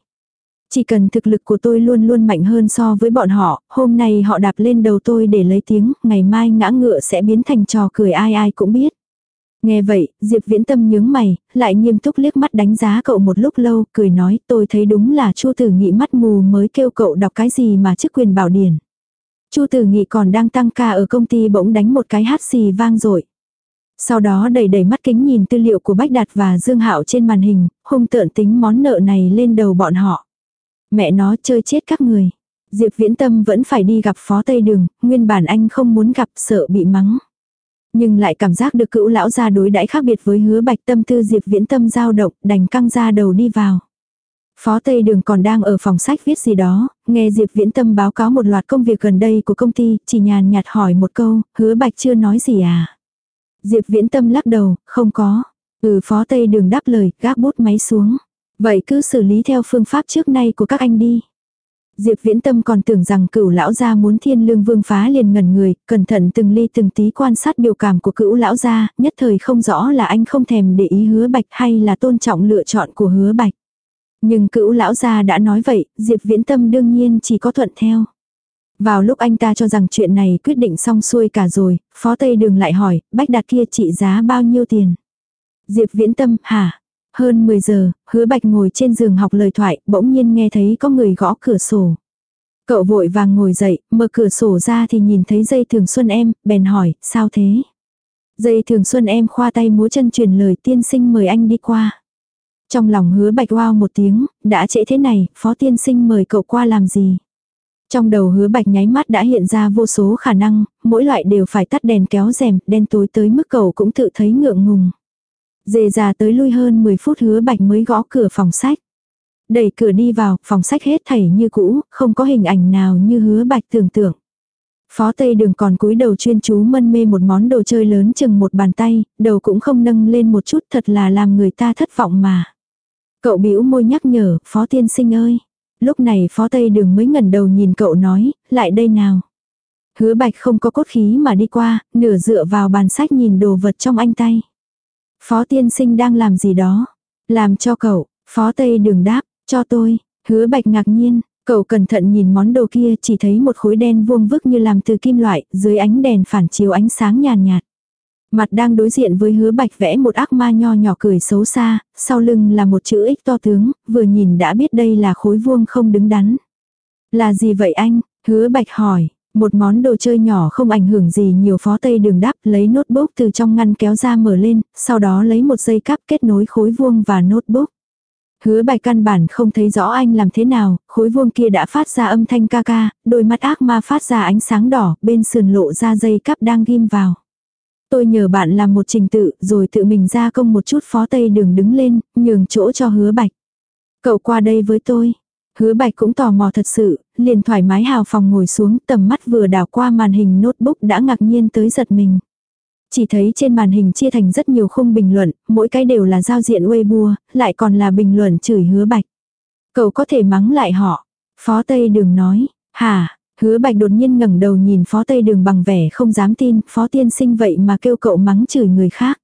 Chỉ cần thực lực của tôi luôn luôn mạnh hơn so với bọn họ, hôm nay họ đạp lên đầu tôi để lấy tiếng, ngày mai ngã ngựa sẽ biến thành trò cười ai ai cũng biết. Nghe vậy, Diệp Viễn Tâm nhướng mày, lại nghiêm túc liếc mắt đánh giá cậu một lúc lâu, cười nói tôi thấy đúng là Chu Tử Nghị mắt mù mới kêu cậu đọc cái gì mà chức quyền bảo điển. Chu Tử Nghị còn đang tăng ca ở công ty bỗng đánh một cái hát xì vang rồi. Sau đó đầy đầy mắt kính nhìn tư liệu của Bách Đạt và Dương Hạo trên màn hình, hung tợn tính món nợ này lên đầu bọn họ. Mẹ nó chơi chết các người. Diệp Viễn Tâm vẫn phải đi gặp Phó Tây Đường, nguyên bản anh không muốn gặp sợ bị mắng. Nhưng lại cảm giác được cữu lão gia đối đãi khác biệt với hứa bạch tâm tư Diệp Viễn Tâm giao động, đành căng ra đầu đi vào. Phó Tây Đường còn đang ở phòng sách viết gì đó, nghe Diệp Viễn Tâm báo cáo một loạt công việc gần đây của công ty, chỉ nhàn nhạt hỏi một câu, hứa bạch chưa nói gì à? Diệp Viễn Tâm lắc đầu, không có. Ừ Phó Tây Đường đáp lời, gác bút máy xuống. Vậy cứ xử lý theo phương pháp trước nay của các anh đi. Diệp Viễn Tâm còn tưởng rằng cửu lão gia muốn thiên lương vương phá liền ngẩn người, cẩn thận từng ly từng tí quan sát biểu cảm của cửu lão gia, nhất thời không rõ là anh không thèm để ý hứa bạch hay là tôn trọng lựa chọn của hứa bạch. Nhưng cửu lão gia đã nói vậy, Diệp Viễn Tâm đương nhiên chỉ có thuận theo. Vào lúc anh ta cho rằng chuyện này quyết định xong xuôi cả rồi, Phó Tây Đường lại hỏi, bách đạt kia trị giá bao nhiêu tiền? Diệp Viễn Tâm, hả? Hơn 10 giờ, hứa bạch ngồi trên giường học lời thoại, bỗng nhiên nghe thấy có người gõ cửa sổ. Cậu vội vàng ngồi dậy, mở cửa sổ ra thì nhìn thấy dây thường xuân em, bèn hỏi, sao thế? Dây thường xuân em khoa tay múa chân truyền lời tiên sinh mời anh đi qua. Trong lòng hứa bạch wow một tiếng, đã trễ thế này, phó tiên sinh mời cậu qua làm gì? Trong đầu hứa bạch nháy mắt đã hiện ra vô số khả năng, mỗi loại đều phải tắt đèn kéo rèm, đen tối tới mức cậu cũng tự thấy ngượng ngùng. Dề già tới lui hơn 10 phút hứa bạch mới gõ cửa phòng sách. Đẩy cửa đi vào, phòng sách hết thảy như cũ, không có hình ảnh nào như hứa bạch tưởng tượng. Phó Tây Đường còn cúi đầu chuyên chú mân mê một món đồ chơi lớn chừng một bàn tay, đầu cũng không nâng lên một chút thật là làm người ta thất vọng mà. Cậu bĩu môi nhắc nhở, Phó Tiên Sinh ơi. Lúc này Phó Tây Đường mới ngẩn đầu nhìn cậu nói, lại đây nào. Hứa Bạch không có cốt khí mà đi qua, nửa dựa vào bàn sách nhìn đồ vật trong anh tay. Phó tiên sinh đang làm gì đó? Làm cho cậu, phó tây đường đáp, cho tôi, hứa bạch ngạc nhiên, cậu cẩn thận nhìn món đồ kia chỉ thấy một khối đen vuông vức như làm từ kim loại, dưới ánh đèn phản chiếu ánh sáng nhàn nhạt, Mặt đang đối diện với hứa bạch vẽ một ác ma nho nhỏ cười xấu xa, sau lưng là một chữ ích to tướng, vừa nhìn đã biết đây là khối vuông không đứng đắn. Là gì vậy anh? Hứa bạch hỏi, một món đồ chơi nhỏ không ảnh hưởng gì nhiều phó tây đường đáp lấy notebook từ trong ngăn kéo ra mở lên, sau đó lấy một dây cáp kết nối khối vuông và notebook. Hứa bài căn bản không thấy rõ anh làm thế nào, khối vuông kia đã phát ra âm thanh ca ca, đôi mắt ác ma phát ra ánh sáng đỏ, bên sườn lộ ra dây cáp đang ghim vào. Tôi nhờ bạn làm một trình tự, rồi tự mình ra công một chút phó tây đường đứng lên, nhường chỗ cho hứa bạch. Cậu qua đây với tôi. Hứa bạch cũng tò mò thật sự, liền thoải mái hào phòng ngồi xuống tầm mắt vừa đảo qua màn hình notebook đã ngạc nhiên tới giật mình. Chỉ thấy trên màn hình chia thành rất nhiều khung bình luận, mỗi cái đều là giao diện Weibo, lại còn là bình luận chửi hứa bạch. Cậu có thể mắng lại họ. Phó Tây Đường nói, hả, hứa bạch đột nhiên ngẩng đầu nhìn Phó Tây Đường bằng vẻ không dám tin, Phó Tiên Sinh vậy mà kêu cậu mắng chửi người khác.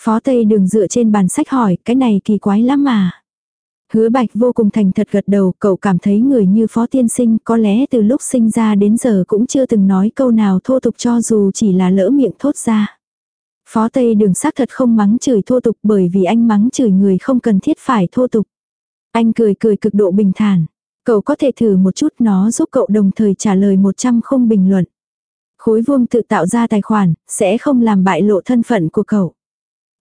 Phó Tây Đường dựa trên bàn sách hỏi, cái này kỳ quái lắm mà. Hứa bạch vô cùng thành thật gật đầu, cậu cảm thấy người như phó tiên sinh có lẽ từ lúc sinh ra đến giờ cũng chưa từng nói câu nào thô tục cho dù chỉ là lỡ miệng thốt ra. Phó Tây đường xác thật không mắng chửi thô tục bởi vì anh mắng chửi người không cần thiết phải thô tục. Anh cười cười cực độ bình thản. Cậu có thể thử một chút nó giúp cậu đồng thời trả lời 100 không bình luận. Khối vuông tự tạo ra tài khoản, sẽ không làm bại lộ thân phận của cậu.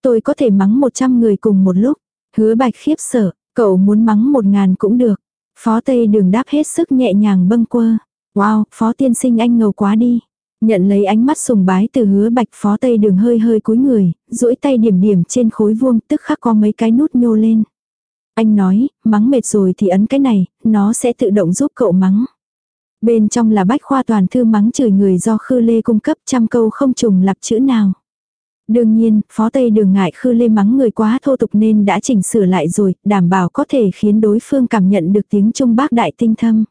Tôi có thể mắng 100 người cùng một lúc. Hứa bạch khiếp sợ, cậu muốn mắng một ngàn cũng được. Phó Tây đường đáp hết sức nhẹ nhàng bâng quơ. Wow, phó tiên sinh anh ngầu quá đi. Nhận lấy ánh mắt sùng bái từ hứa bạch phó tây đường hơi hơi cúi người, duỗi tay điểm điểm trên khối vuông tức khắc có mấy cái nút nhô lên. Anh nói, mắng mệt rồi thì ấn cái này, nó sẽ tự động giúp cậu mắng. Bên trong là bách khoa toàn thư mắng chửi người do Khư Lê cung cấp trăm câu không trùng lặp chữ nào. Đương nhiên, phó tây đường ngại Khư Lê mắng người quá thô tục nên đã chỉnh sửa lại rồi, đảm bảo có thể khiến đối phương cảm nhận được tiếng Trung bác đại tinh thâm.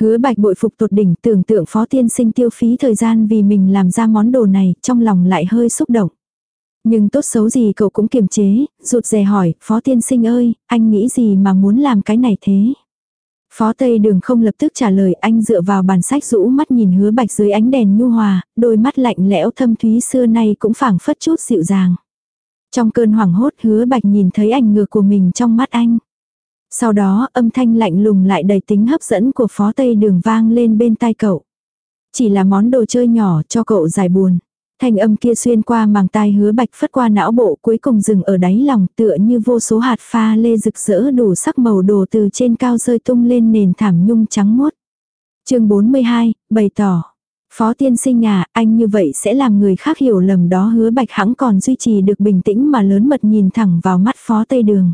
Hứa bạch bội phục tột đỉnh tưởng tượng phó tiên sinh tiêu phí thời gian vì mình làm ra món đồ này, trong lòng lại hơi xúc động. Nhưng tốt xấu gì cậu cũng kiềm chế, rụt rè hỏi, phó tiên sinh ơi, anh nghĩ gì mà muốn làm cái này thế? Phó Tây Đường không lập tức trả lời anh dựa vào bàn sách rũ mắt nhìn hứa bạch dưới ánh đèn nhu hòa, đôi mắt lạnh lẽo thâm thúy xưa nay cũng phảng phất chút dịu dàng. Trong cơn hoảng hốt hứa bạch nhìn thấy ảnh ngược của mình trong mắt anh. Sau đó âm thanh lạnh lùng lại đầy tính hấp dẫn của phó tây đường vang lên bên tai cậu. Chỉ là món đồ chơi nhỏ cho cậu giải buồn. Thanh âm kia xuyên qua màng tai hứa bạch phất qua não bộ cuối cùng dừng ở đáy lòng tựa như vô số hạt pha lê rực rỡ đủ sắc màu đồ từ trên cao rơi tung lên nền thảm nhung trắng mốt chương 42, bày tỏ. Phó tiên sinh à, anh như vậy sẽ làm người khác hiểu lầm đó hứa bạch hãng còn duy trì được bình tĩnh mà lớn mật nhìn thẳng vào mắt phó tây đường.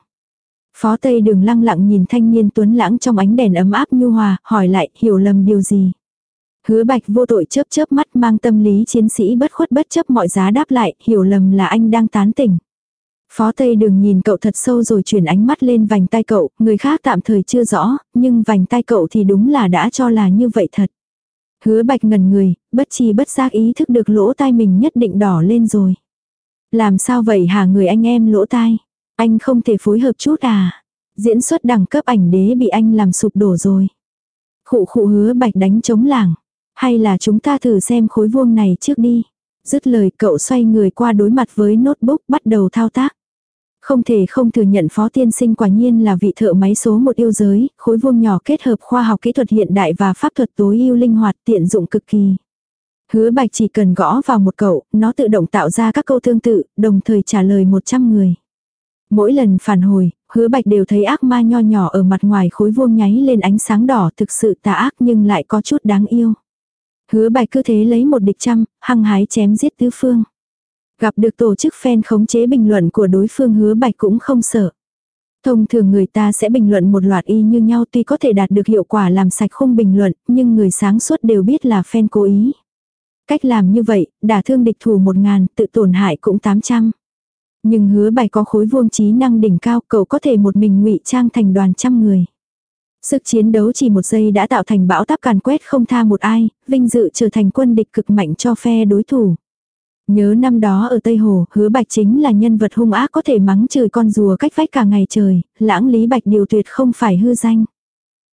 Phó Tây Đường lăng lặng nhìn thanh niên tuấn lãng trong ánh đèn ấm áp nhu hòa, hỏi lại, hiểu lầm điều gì. Hứa bạch vô tội chớp chớp mắt mang tâm lý chiến sĩ bất khuất bất chấp mọi giá đáp lại, hiểu lầm là anh đang tán tỉnh. Phó Tây Đường nhìn cậu thật sâu rồi chuyển ánh mắt lên vành tay cậu, người khác tạm thời chưa rõ, nhưng vành tay cậu thì đúng là đã cho là như vậy thật. Hứa bạch ngần người, bất chi bất giác ý thức được lỗ tai mình nhất định đỏ lên rồi. Làm sao vậy hả người anh em lỗ tai? Anh không thể phối hợp chút à? Diễn xuất đẳng cấp ảnh đế bị anh làm sụp đổ rồi. Khụ khụ hứa bạch đánh chống làng. Hay là chúng ta thử xem khối vuông này trước đi. Dứt lời cậu xoay người qua đối mặt với notebook bắt đầu thao tác. Không thể không thừa nhận phó tiên sinh quả nhiên là vị thợ máy số một yêu giới, khối vuông nhỏ kết hợp khoa học kỹ thuật hiện đại và pháp thuật tối ưu linh hoạt tiện dụng cực kỳ. Hứa bạch chỉ cần gõ vào một cậu, nó tự động tạo ra các câu tương tự, đồng thời trả lời 100 người. Mỗi lần phản hồi, hứa bạch đều thấy ác ma nho nhỏ ở mặt ngoài khối vuông nháy lên ánh sáng đỏ thực sự tà ác nhưng lại có chút đáng yêu. Hứa bạch cứ thế lấy một địch trăm, hăng hái chém giết tứ phương. Gặp được tổ chức fan khống chế bình luận của đối phương hứa bạch cũng không sợ. Thông thường người ta sẽ bình luận một loạt y như nhau tuy có thể đạt được hiệu quả làm sạch khung bình luận, nhưng người sáng suốt đều biết là fan cố ý. Cách làm như vậy, đả thương địch thủ một ngàn, tự tổn hại cũng tám trăm. Nhưng hứa bạch có khối vuông trí năng đỉnh cao, cậu có thể một mình ngụy trang thành đoàn trăm người. Sức chiến đấu chỉ một giây đã tạo thành bão táp càn quét không tha một ai, vinh dự trở thành quân địch cực mạnh cho phe đối thủ. Nhớ năm đó ở Tây Hồ, hứa bạch chính là nhân vật hung ác có thể mắng chửi con rùa cách vách cả ngày trời, lãng lý bạch điều tuyệt không phải hư danh.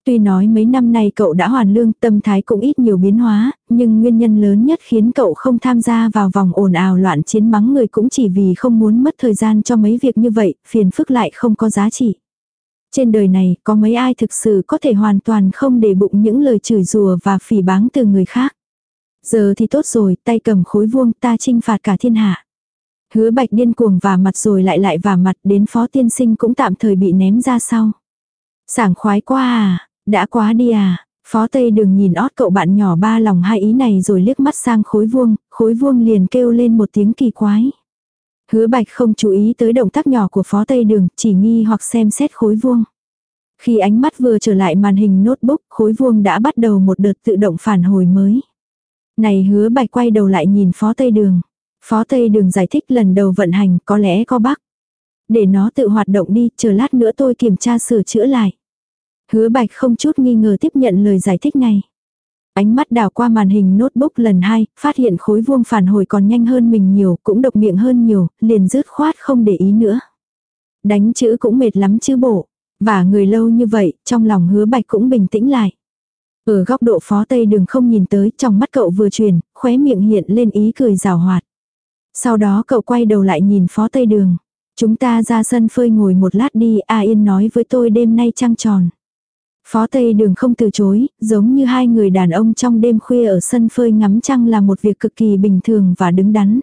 Tuy nói mấy năm nay cậu đã hoàn lương, tâm thái cũng ít nhiều biến hóa, nhưng nguyên nhân lớn nhất khiến cậu không tham gia vào vòng ồn ào loạn chiến mắng người cũng chỉ vì không muốn mất thời gian cho mấy việc như vậy, phiền phức lại không có giá trị. Trên đời này, có mấy ai thực sự có thể hoàn toàn không để bụng những lời chửi rùa và phỉ báng từ người khác. Giờ thì tốt rồi, tay cầm khối vuông ta trinh phạt cả thiên hạ. Hứa bạch điên cuồng và mặt rồi lại lại và mặt đến phó tiên sinh cũng tạm thời bị ném ra sau. Sảng khoái quá à, đã quá đi à, phó tây đừng nhìn ót cậu bạn nhỏ ba lòng hai ý này rồi liếc mắt sang khối vuông, khối vuông liền kêu lên một tiếng kỳ quái. Hứa bạch không chú ý tới động tác nhỏ của phó tây đường, chỉ nghi hoặc xem xét khối vuông. Khi ánh mắt vừa trở lại màn hình notebook, khối vuông đã bắt đầu một đợt tự động phản hồi mới. Này hứa bạch quay đầu lại nhìn phó tây đường. Phó tây đường giải thích lần đầu vận hành có lẽ có bác. Để nó tự hoạt động đi, chờ lát nữa tôi kiểm tra sửa chữa lại. Hứa bạch không chút nghi ngờ tiếp nhận lời giải thích này. Ánh mắt đảo qua màn hình notebook lần hai, phát hiện khối vuông phản hồi còn nhanh hơn mình nhiều, cũng độc miệng hơn nhiều, liền dứt khoát không để ý nữa. Đánh chữ cũng mệt lắm chứ bộ. Và người lâu như vậy, trong lòng hứa bạch cũng bình tĩnh lại. Ở góc độ phó tây đường không nhìn tới, trong mắt cậu vừa truyền, khóe miệng hiện lên ý cười rào hoạt. Sau đó cậu quay đầu lại nhìn phó tây đường. Chúng ta ra sân phơi ngồi một lát đi, A Yên nói với tôi đêm nay trăng tròn. Phó Tây Đường không từ chối, giống như hai người đàn ông trong đêm khuya ở sân phơi ngắm trăng là một việc cực kỳ bình thường và đứng đắn.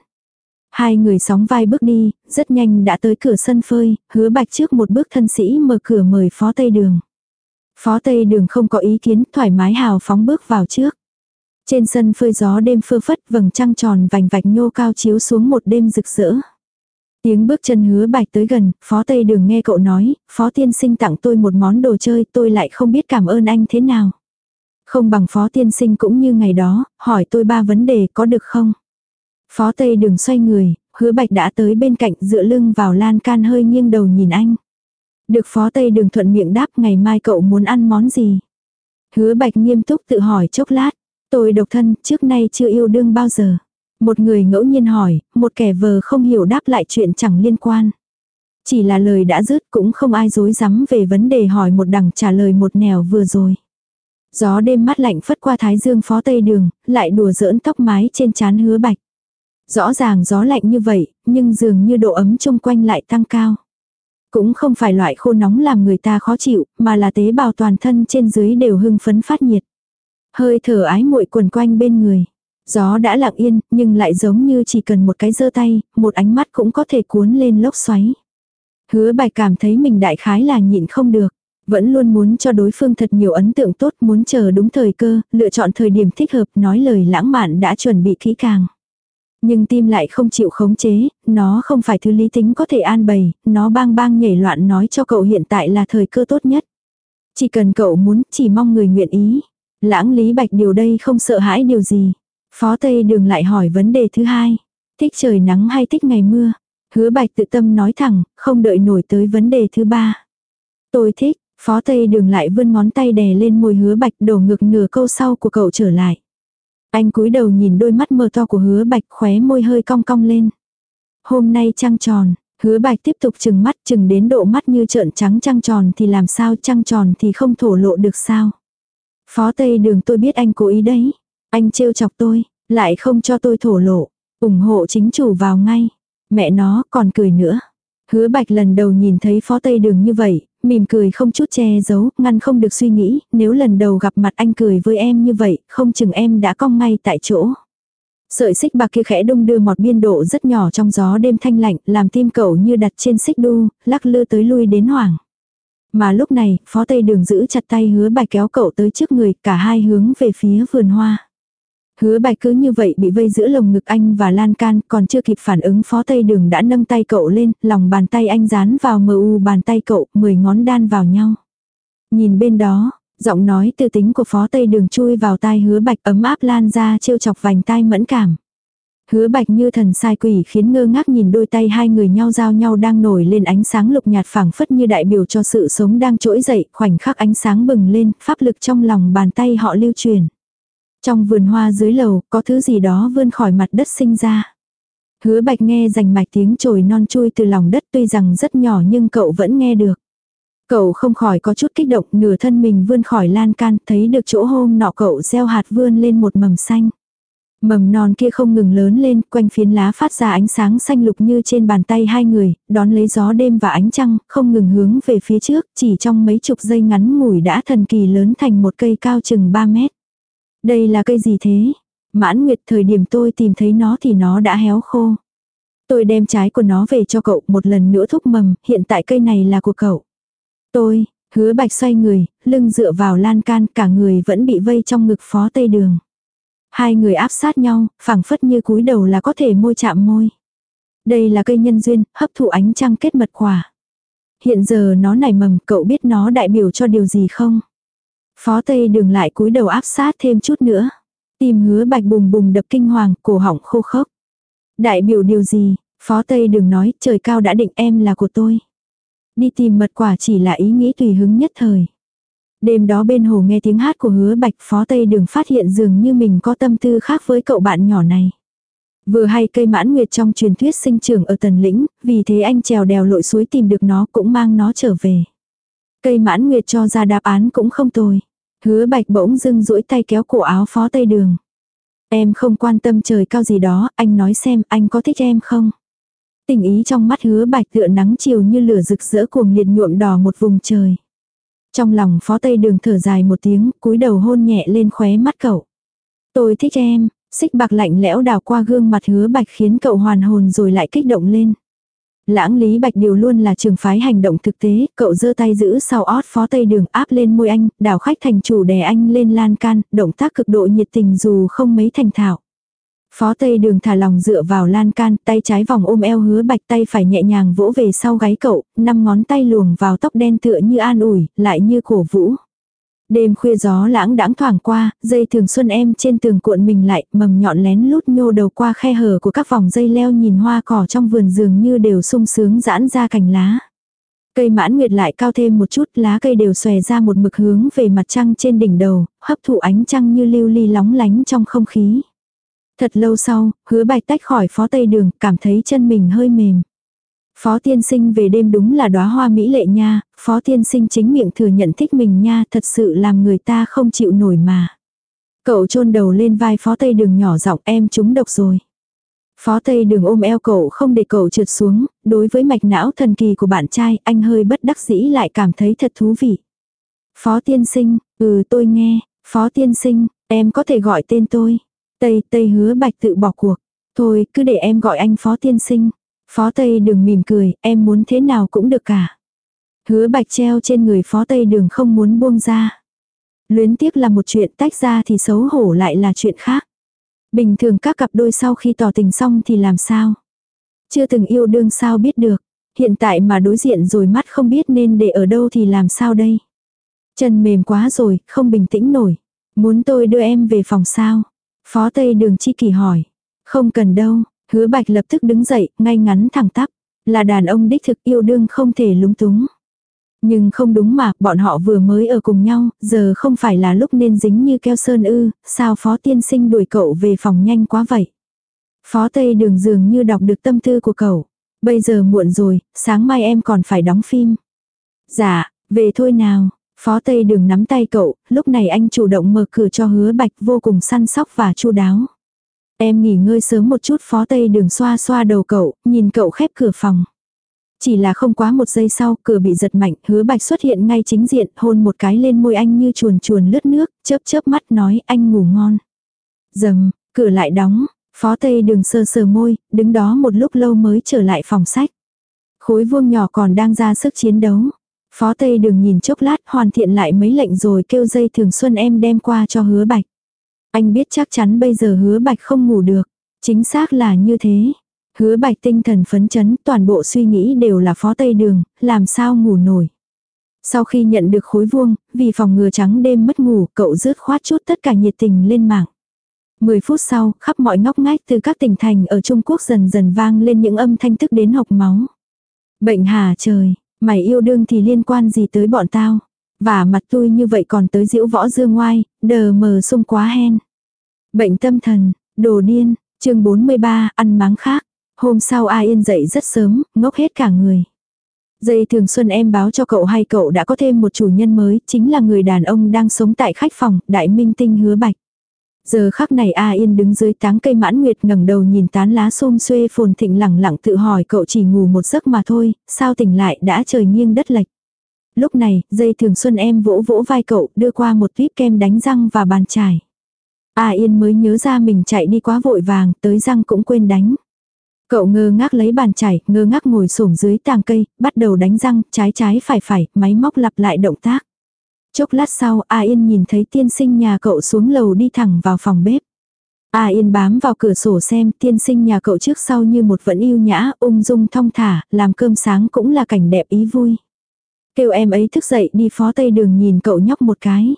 Hai người sóng vai bước đi, rất nhanh đã tới cửa sân phơi, hứa bạch trước một bước thân sĩ mở cửa mời phó tây đường. Phó tây đường không có ý kiến, thoải mái hào phóng bước vào trước. Trên sân phơi gió đêm phơ phất vầng trăng tròn vành vạch nhô cao chiếu xuống một đêm rực rỡ. Tiếng bước chân hứa bạch tới gần, phó tây đường nghe cậu nói, phó tiên sinh tặng tôi một món đồ chơi tôi lại không biết cảm ơn anh thế nào. Không bằng phó tiên sinh cũng như ngày đó, hỏi tôi ba vấn đề có được không? Phó tây đường xoay người, hứa bạch đã tới bên cạnh dựa lưng vào lan can hơi nghiêng đầu nhìn anh. Được phó tây đường thuận miệng đáp ngày mai cậu muốn ăn món gì? Hứa bạch nghiêm túc tự hỏi chốc lát. Tôi độc thân, trước nay chưa yêu đương bao giờ. Một người ngẫu nhiên hỏi, một kẻ vờ không hiểu đáp lại chuyện chẳng liên quan. Chỉ là lời đã dứt cũng không ai dối rắm về vấn đề hỏi một đằng trả lời một nẻo vừa rồi. Gió đêm mát lạnh phất qua thái dương phó tây đường, lại đùa giỡn tóc mái trên trán hứa bạch. Rõ ràng gió lạnh như vậy, nhưng dường như độ ấm chung quanh lại tăng cao. Cũng không phải loại khô nóng làm người ta khó chịu, mà là tế bào toàn thân trên dưới đều hưng phấn phát nhiệt. Hơi thở ái muội quần quanh bên người. Gió đã lặng yên, nhưng lại giống như chỉ cần một cái giơ tay, một ánh mắt cũng có thể cuốn lên lốc xoáy. Hứa bài cảm thấy mình đại khái là nhịn không được. Vẫn luôn muốn cho đối phương thật nhiều ấn tượng tốt, muốn chờ đúng thời cơ, lựa chọn thời điểm thích hợp, nói lời lãng mạn đã chuẩn bị kỹ càng. Nhưng tim lại không chịu khống chế, nó không phải thứ lý tính có thể an bày, nó bang bang nhảy loạn nói cho cậu hiện tại là thời cơ tốt nhất. Chỉ cần cậu muốn, chỉ mong người nguyện ý. Lãng Lý Bạch điều đây không sợ hãi điều gì. Phó Tây Đường lại hỏi vấn đề thứ hai. Thích trời nắng hay thích ngày mưa? Hứa Bạch tự tâm nói thẳng, không đợi nổi tới vấn đề thứ ba. Tôi thích, Phó Tây Đường lại vươn ngón tay đè lên môi hứa Bạch đổ ngược nửa câu sau của cậu trở lại. Anh cúi đầu nhìn đôi mắt mờ to của hứa Bạch khóe môi hơi cong cong lên. Hôm nay trăng tròn, hứa Bạch tiếp tục chừng mắt chừng đến độ mắt như trợn trắng trăng tròn thì làm sao trăng tròn thì không thổ lộ được sao. Phó Tây Đường tôi biết anh cố ý đấy. Anh trêu chọc tôi, lại không cho tôi thổ lộ. ủng hộ chính chủ vào ngay. Mẹ nó còn cười nữa. Hứa Bạch lần đầu nhìn thấy Phó Tây Đường như vậy, mỉm cười không chút che giấu, ngăn không được suy nghĩ, nếu lần đầu gặp mặt anh cười với em như vậy, không chừng em đã cong ngay tại chỗ. Sợi xích bạc kia khẽ đung đưa một biên độ rất nhỏ trong gió đêm thanh lạnh, làm tim cậu như đặt trên xích đu, lắc lư tới lui đến hoảng. Mà lúc này, phó tây đường giữ chặt tay hứa bạch kéo cậu tới trước người, cả hai hướng về phía vườn hoa. Hứa bạch cứ như vậy bị vây giữa lồng ngực anh và lan can, còn chưa kịp phản ứng phó tây đường đã nâng tay cậu lên, lòng bàn tay anh dán vào mờ u bàn tay cậu, mười ngón đan vào nhau. Nhìn bên đó, giọng nói tư tính của phó tây đường chui vào tai hứa bạch ấm áp lan ra trêu chọc vành tai mẫn cảm. Hứa bạch như thần sai quỷ khiến ngơ ngác nhìn đôi tay hai người nhau giao nhau đang nổi lên ánh sáng lục nhạt phảng phất như đại biểu cho sự sống đang trỗi dậy, khoảnh khắc ánh sáng bừng lên, pháp lực trong lòng bàn tay họ lưu truyền. Trong vườn hoa dưới lầu, có thứ gì đó vươn khỏi mặt đất sinh ra. Hứa bạch nghe rành mạch tiếng trồi non chui từ lòng đất tuy rằng rất nhỏ nhưng cậu vẫn nghe được. Cậu không khỏi có chút kích động nửa thân mình vươn khỏi lan can thấy được chỗ hôm nọ cậu gieo hạt vươn lên một mầm xanh. Mầm non kia không ngừng lớn lên, quanh phiến lá phát ra ánh sáng xanh lục như trên bàn tay hai người, đón lấy gió đêm và ánh trăng, không ngừng hướng về phía trước, chỉ trong mấy chục giây ngắn ngủi đã thần kỳ lớn thành một cây cao chừng 3 mét. Đây là cây gì thế? Mãn nguyệt thời điểm tôi tìm thấy nó thì nó đã héo khô. Tôi đem trái của nó về cho cậu một lần nữa thúc mầm, hiện tại cây này là của cậu. Tôi, hứa bạch xoay người, lưng dựa vào lan can cả người vẫn bị vây trong ngực phó tây đường. Hai người áp sát nhau, phảng phất như cúi đầu là có thể môi chạm môi. Đây là cây nhân duyên, hấp thụ ánh trăng kết mật quả. Hiện giờ nó nảy mầm, cậu biết nó đại biểu cho điều gì không? Phó Tây đường lại cúi đầu áp sát thêm chút nữa. Tìm hứa bạch bùng bùng đập kinh hoàng, cổ họng khô khốc. Đại biểu điều gì? Phó Tây đường nói, trời cao đã định em là của tôi. Đi tìm mật quả chỉ là ý nghĩ tùy hứng nhất thời. Đêm đó bên hồ nghe tiếng hát của hứa bạch phó tây đường phát hiện dường như mình có tâm tư khác với cậu bạn nhỏ này. Vừa hay cây mãn nguyệt trong truyền thuyết sinh trưởng ở tần lĩnh, vì thế anh trèo đèo lội suối tìm được nó cũng mang nó trở về. Cây mãn nguyệt cho ra đáp án cũng không tồi. Hứa bạch bỗng dưng duỗi tay kéo cổ áo phó tây đường. Em không quan tâm trời cao gì đó, anh nói xem anh có thích em không? Tình ý trong mắt hứa bạch tựa nắng chiều như lửa rực rỡ cuồng liệt nhuộm đỏ một vùng trời. Trong lòng phó tây đường thở dài một tiếng, cúi đầu hôn nhẹ lên khóe mắt cậu. Tôi thích em, Xích bạc lạnh lẽo đào qua gương mặt hứa bạch khiến cậu hoàn hồn rồi lại kích động lên. Lãng Lý Bạch Điều luôn là trường phái hành động thực tế, cậu giơ tay giữ sau ót phó tây đường áp lên môi anh, đảo khách thành chủ đè anh lên lan can, động tác cực độ nhiệt tình dù không mấy thành thạo. Phó tây đường thả lòng dựa vào lan can, tay trái vòng ôm eo hứa bạch tay phải nhẹ nhàng vỗ về sau gáy cậu, năm ngón tay luồng vào tóc đen tựa như an ủi, lại như cổ vũ. Đêm khuya gió lãng đãng thoảng qua, dây thường xuân em trên tường cuộn mình lại, mầm nhọn lén lút nhô đầu qua khe hở của các vòng dây leo nhìn hoa cỏ trong vườn dường như đều sung sướng giãn ra cành lá. Cây mãn nguyệt lại cao thêm một chút, lá cây đều xòe ra một mực hướng về mặt trăng trên đỉnh đầu, hấp thụ ánh trăng như lưu ly lóng lánh trong không khí. Thật lâu sau, hứa bạch tách khỏi phó tây đường, cảm thấy chân mình hơi mềm. Phó tiên sinh về đêm đúng là đóa hoa mỹ lệ nha, phó tiên sinh chính miệng thừa nhận thích mình nha, thật sự làm người ta không chịu nổi mà. Cậu chôn đầu lên vai phó tây đường nhỏ giọng em trúng độc rồi. Phó tây đường ôm eo cậu không để cậu trượt xuống, đối với mạch não thần kỳ của bạn trai anh hơi bất đắc dĩ lại cảm thấy thật thú vị. Phó tiên sinh, ừ tôi nghe, phó tiên sinh, em có thể gọi tên tôi. Tây Tây hứa bạch tự bỏ cuộc. Thôi cứ để em gọi anh phó tiên sinh. Phó Tây đường mỉm cười, em muốn thế nào cũng được cả. Hứa bạch treo trên người phó Tây đường không muốn buông ra. Luyến tiếc là một chuyện tách ra thì xấu hổ lại là chuyện khác. Bình thường các cặp đôi sau khi tỏ tình xong thì làm sao? Chưa từng yêu đương sao biết được. Hiện tại mà đối diện rồi mắt không biết nên để ở đâu thì làm sao đây? Chân mềm quá rồi, không bình tĩnh nổi. Muốn tôi đưa em về phòng sao? Phó Tây Đường Chi Kỳ hỏi. Không cần đâu, hứa bạch lập tức đứng dậy, ngay ngắn thẳng tắp. Là đàn ông đích thực yêu đương không thể lúng túng. Nhưng không đúng mà, bọn họ vừa mới ở cùng nhau, giờ không phải là lúc nên dính như keo sơn ư, sao phó tiên sinh đuổi cậu về phòng nhanh quá vậy. Phó Tây Đường dường như đọc được tâm tư của cậu. Bây giờ muộn rồi, sáng mai em còn phải đóng phim. Dạ, về thôi nào, Phó Tây Đường nắm tay cậu, lúc này anh chủ động mở cửa cho hứa bạch vô cùng săn sóc và chu đáo. Em nghỉ ngơi sớm một chút Phó Tây Đường xoa xoa đầu cậu, nhìn cậu khép cửa phòng. Chỉ là không quá một giây sau, cửa bị giật mạnh, hứa bạch xuất hiện ngay chính diện, hôn một cái lên môi anh như chuồn chuồn lướt nước, chớp chớp mắt nói anh ngủ ngon. Dầm, cửa lại đóng, phó tây đường sơ sờ môi, đứng đó một lúc lâu mới trở lại phòng sách. Khối vuông nhỏ còn đang ra sức chiến đấu. Phó Tây đường nhìn chốc lát hoàn thiện lại mấy lệnh rồi kêu dây thường xuân em đem qua cho hứa bạch. Anh biết chắc chắn bây giờ hứa bạch không ngủ được. Chính xác là như thế. Hứa bạch tinh thần phấn chấn toàn bộ suy nghĩ đều là phó Tây đường, làm sao ngủ nổi. Sau khi nhận được khối vuông, vì phòng ngừa trắng đêm mất ngủ, cậu rớt khoát chút tất cả nhiệt tình lên mạng. Mười phút sau, khắp mọi ngóc ngách từ các tỉnh thành ở Trung Quốc dần dần vang lên những âm thanh tức đến học máu. Bệnh hà trời, Mày yêu đương thì liên quan gì tới bọn tao. Và mặt tôi như vậy còn tới diễu võ dương ngoai, đờ mờ sung quá hen. Bệnh tâm thần, đồ điên, chương 43, ăn máng khác. Hôm sau A Yên dậy rất sớm, ngốc hết cả người. Dây thường xuân em báo cho cậu hay cậu đã có thêm một chủ nhân mới, chính là người đàn ông đang sống tại khách phòng, đại minh tinh hứa bạch. Giờ khắc này A Yên đứng dưới táng cây mãn nguyệt ngẩng đầu nhìn tán lá xôm xuê phồn thịnh lẳng lặng tự hỏi cậu chỉ ngủ một giấc mà thôi, sao tỉnh lại đã trời nghiêng đất lệch. Lúc này, dây thường xuân em vỗ vỗ vai cậu đưa qua một tuyếp kem đánh răng và bàn chải. A Yên mới nhớ ra mình chạy đi quá vội vàng, tới răng cũng quên đánh. Cậu ngơ ngác lấy bàn chải, ngơ ngác ngồi xổm dưới tàng cây, bắt đầu đánh răng, trái trái phải phải, máy móc lặp lại động tác. Chốc lát sau, A Yên nhìn thấy tiên sinh nhà cậu xuống lầu đi thẳng vào phòng bếp. A Yên bám vào cửa sổ xem tiên sinh nhà cậu trước sau như một vẫn yêu nhã, ung dung thong thả, làm cơm sáng cũng là cảnh đẹp ý vui. Kêu em ấy thức dậy đi phó tây đường nhìn cậu nhóc một cái.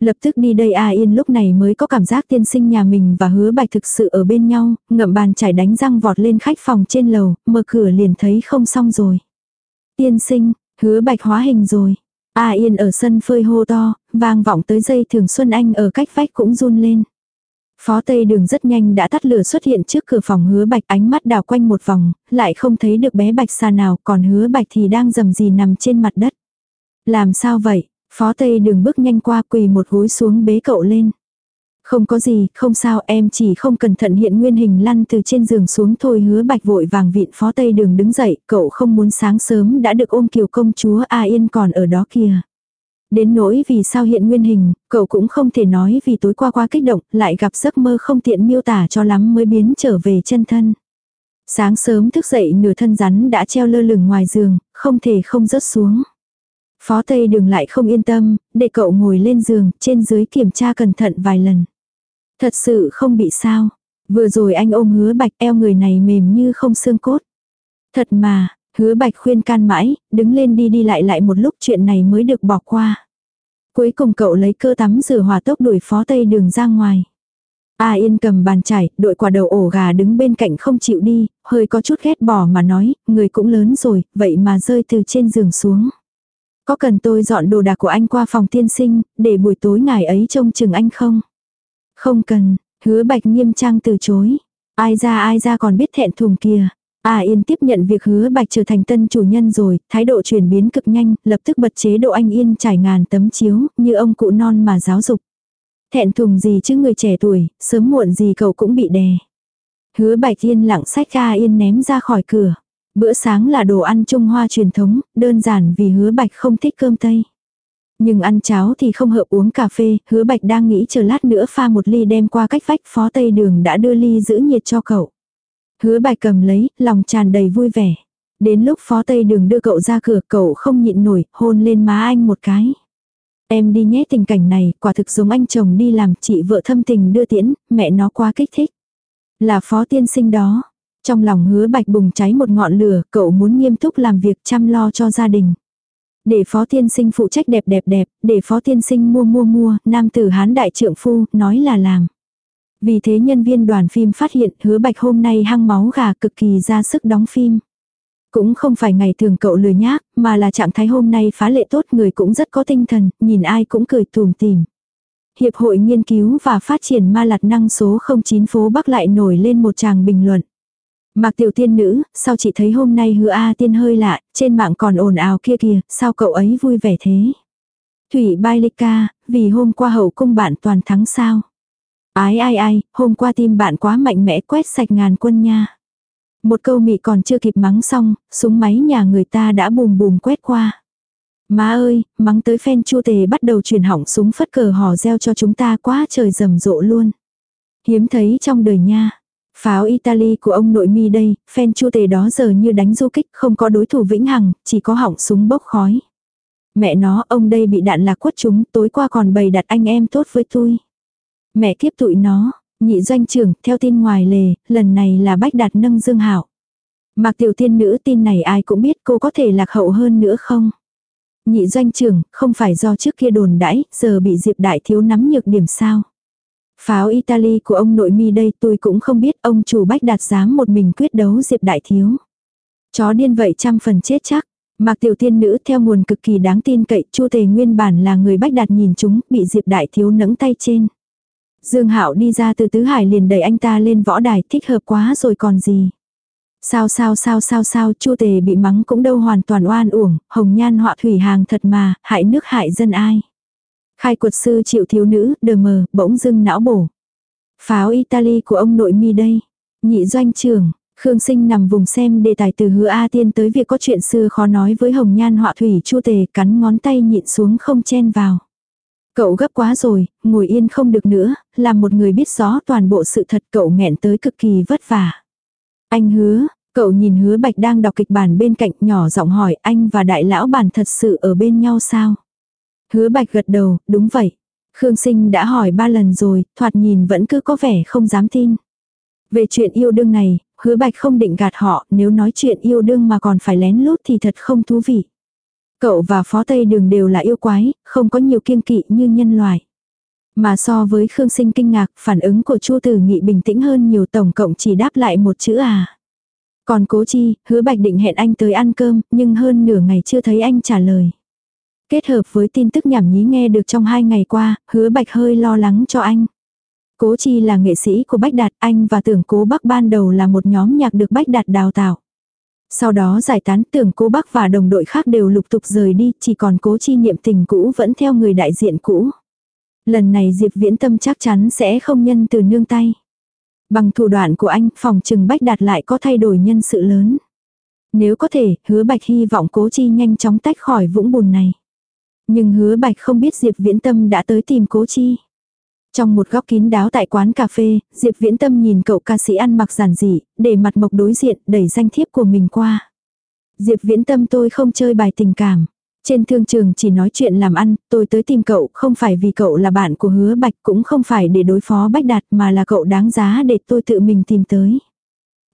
Lập tức đi đây A Yên lúc này mới có cảm giác tiên sinh nhà mình và hứa bạch thực sự ở bên nhau, ngậm bàn chải đánh răng vọt lên khách phòng trên lầu, mở cửa liền thấy không xong rồi. Tiên sinh, hứa bạch hóa hình rồi. A Yên ở sân phơi hô to, vang vọng tới dây thường Xuân Anh ở cách vách cũng run lên. Phó Tây Đường rất nhanh đã tắt lửa xuất hiện trước cửa phòng hứa bạch ánh mắt đào quanh một vòng, lại không thấy được bé bạch xa nào còn hứa bạch thì đang dầm gì nằm trên mặt đất. Làm sao vậy? Phó Tây Đường bước nhanh qua quỳ một gối xuống bế cậu lên. Không có gì, không sao em chỉ không cẩn thận hiện nguyên hình lăn từ trên giường xuống thôi hứa bạch vội vàng vịn phó tây đường đứng dậy, cậu không muốn sáng sớm đã được ôm kiều công chúa A Yên còn ở đó kìa. Đến nỗi vì sao hiện nguyên hình, cậu cũng không thể nói vì tối qua quá kích động, lại gặp giấc mơ không tiện miêu tả cho lắm mới biến trở về chân thân. Sáng sớm thức dậy nửa thân rắn đã treo lơ lửng ngoài giường, không thể không rớt xuống. Phó Tây Đường lại không yên tâm, để cậu ngồi lên giường, trên dưới kiểm tra cẩn thận vài lần. Thật sự không bị sao. Vừa rồi anh ôm hứa bạch eo người này mềm như không xương cốt. Thật mà, hứa bạch khuyên can mãi, đứng lên đi đi lại lại một lúc chuyện này mới được bỏ qua. Cuối cùng cậu lấy cơ tắm rửa hòa tốc đuổi phó tây đường ra ngoài. A Yên cầm bàn chải, đội quả đầu ổ gà đứng bên cạnh không chịu đi, hơi có chút ghét bỏ mà nói, người cũng lớn rồi, vậy mà rơi từ trên giường xuống. Có cần tôi dọn đồ đạc của anh qua phòng tiên sinh, để buổi tối ngày ấy trông chừng anh không? Không cần, hứa bạch nghiêm trang từ chối. Ai ra ai ra còn biết thẹn thùng kìa. A Yên tiếp nhận việc hứa bạch trở thành tân chủ nhân rồi, thái độ chuyển biến cực nhanh, lập tức bật chế độ anh Yên trải ngàn tấm chiếu, như ông cụ non mà giáo dục. Thẹn thùng gì chứ người trẻ tuổi, sớm muộn gì cậu cũng bị đè. Hứa bạch yên lặng sách A Yên ném ra khỏi cửa. Bữa sáng là đồ ăn Trung Hoa truyền thống, đơn giản vì hứa bạch không thích cơm Tây. Nhưng ăn cháo thì không hợp uống cà phê, hứa bạch đang nghĩ chờ lát nữa pha một ly đem qua cách vách phó Tây Đường đã đưa ly giữ nhiệt cho cậu. Hứa bạch cầm lấy, lòng tràn đầy vui vẻ. Đến lúc phó Tây Đường đưa cậu ra cửa cậu không nhịn nổi, hôn lên má anh một cái. Em đi nhé tình cảnh này, quả thực giống anh chồng đi làm chị vợ thâm tình đưa tiễn, mẹ nó quá kích thích. Là phó tiên sinh đó. Trong lòng hứa bạch bùng cháy một ngọn lửa, cậu muốn nghiêm túc làm việc chăm lo cho gia đình. Để phó tiên sinh phụ trách đẹp đẹp đẹp, để phó tiên sinh mua mua mua, nam tử hán đại trượng phu, nói là làm. Vì thế nhân viên đoàn phim phát hiện hứa bạch hôm nay hăng máu gà cực kỳ ra sức đóng phim. Cũng không phải ngày thường cậu lười nhác, mà là trạng thái hôm nay phá lệ tốt người cũng rất có tinh thần, nhìn ai cũng cười tùm tìm. Hiệp hội nghiên cứu và phát triển ma lạt năng số 09 phố Bắc lại nổi lên một tràng bình luận. Mạc tiểu tiên nữ, sao chị thấy hôm nay hứa A tiên hơi lạ, trên mạng còn ồn ào kia kìa, sao cậu ấy vui vẻ thế? Thủy Bai Lika, vì hôm qua hậu cung bạn toàn thắng sao? Ái ai ai, hôm qua tim bạn quá mạnh mẽ quét sạch ngàn quân nha. Một câu mị còn chưa kịp mắng xong, súng máy nhà người ta đã bùm bùm quét qua. Má ơi, mắng tới phen chua tề bắt đầu chuyển hỏng súng phất cờ hò reo cho chúng ta quá trời rầm rộ luôn. Hiếm thấy trong đời nha. Pháo Italy của ông nội mi đây, phen chua tề đó giờ như đánh du kích, không có đối thủ vĩnh hằng, chỉ có hỏng súng bốc khói. Mẹ nó, ông đây bị đạn lạc quất chúng, tối qua còn bày đặt anh em tốt với tôi. Mẹ kiếp tụi nó, nhị doanh trưởng, theo tin ngoài lề, lần này là bách đạt nâng dương hảo. Mạc tiểu tiên nữ tin này ai cũng biết cô có thể lạc hậu hơn nữa không? Nhị doanh trưởng, không phải do trước kia đồn đãi, giờ bị Diệp Đại Thiếu nắm nhược điểm sao? Pháo Italy của ông nội mi đây tôi cũng không biết ông chủ bách đạt dám một mình quyết đấu Diệp Đại Thiếu. Chó điên vậy trăm phần chết chắc. Mạc tiểu tiên nữ theo nguồn cực kỳ đáng tin cậy, Chu Tề nguyên bản là người bách đạt nhìn chúng, bị Diệp Đại Thiếu nẫng tay trên. Dương Hạo đi ra từ tứ hải liền đẩy anh ta lên võ đài, thích hợp quá rồi còn gì. Sao sao sao sao sao, Chu Tề bị mắng cũng đâu hoàn toàn oan uổng, hồng nhan họa thủy hàng thật mà, hại nước hại dân ai. Khai quật sư triệu thiếu nữ, đờ mờ, bỗng dưng não bổ. Pháo Italy của ông nội mi đây. Nhị doanh trưởng, Khương Sinh nằm vùng xem đề tài từ hứa A Tiên tới việc có chuyện xưa khó nói với hồng nhan họa thủy chu tề cắn ngón tay nhịn xuống không chen vào. Cậu gấp quá rồi, ngồi yên không được nữa, làm một người biết rõ toàn bộ sự thật cậu nghẹn tới cực kỳ vất vả. Anh hứa, cậu nhìn hứa bạch đang đọc kịch bản bên cạnh nhỏ giọng hỏi anh và đại lão bản thật sự ở bên nhau sao? Hứa bạch gật đầu, đúng vậy. Khương sinh đã hỏi ba lần rồi, thoạt nhìn vẫn cứ có vẻ không dám tin. Về chuyện yêu đương này, hứa bạch không định gạt họ, nếu nói chuyện yêu đương mà còn phải lén lút thì thật không thú vị. Cậu và phó tây đường đều là yêu quái, không có nhiều kiêng kỵ như nhân loại. Mà so với Khương Sinh kinh ngạc, phản ứng của Chu Tử Nghị bình tĩnh hơn nhiều tổng cộng chỉ đáp lại một chữ à. Còn cố chi, hứa bạch định hẹn anh tới ăn cơm, nhưng hơn nửa ngày chưa thấy anh trả lời. Kết hợp với tin tức nhảm nhí nghe được trong hai ngày qua, hứa bạch hơi lo lắng cho anh. Cố chi là nghệ sĩ của Bách Đạt, anh và tưởng cố bắc ban đầu là một nhóm nhạc được Bách Đạt đào tạo. Sau đó giải tán tưởng cố bác và đồng đội khác đều lục tục rời đi, chỉ còn cố chi niệm tình cũ vẫn theo người đại diện cũ. Lần này Diệp Viễn Tâm chắc chắn sẽ không nhân từ nương tay. Bằng thủ đoạn của anh, phòng trừng Bách Đạt lại có thay đổi nhân sự lớn. Nếu có thể, hứa Bạch hy vọng cố chi nhanh chóng tách khỏi vũng bùn này. Nhưng hứa bạch không biết Diệp Viễn Tâm đã tới tìm cố chi. Trong một góc kín đáo tại quán cà phê, Diệp Viễn Tâm nhìn cậu ca sĩ ăn mặc giản dị, để mặt mộc đối diện, đẩy danh thiếp của mình qua. Diệp Viễn Tâm tôi không chơi bài tình cảm. Trên thương trường chỉ nói chuyện làm ăn, tôi tới tìm cậu không phải vì cậu là bạn của hứa bạch cũng không phải để đối phó bách đạt mà là cậu đáng giá để tôi tự mình tìm tới.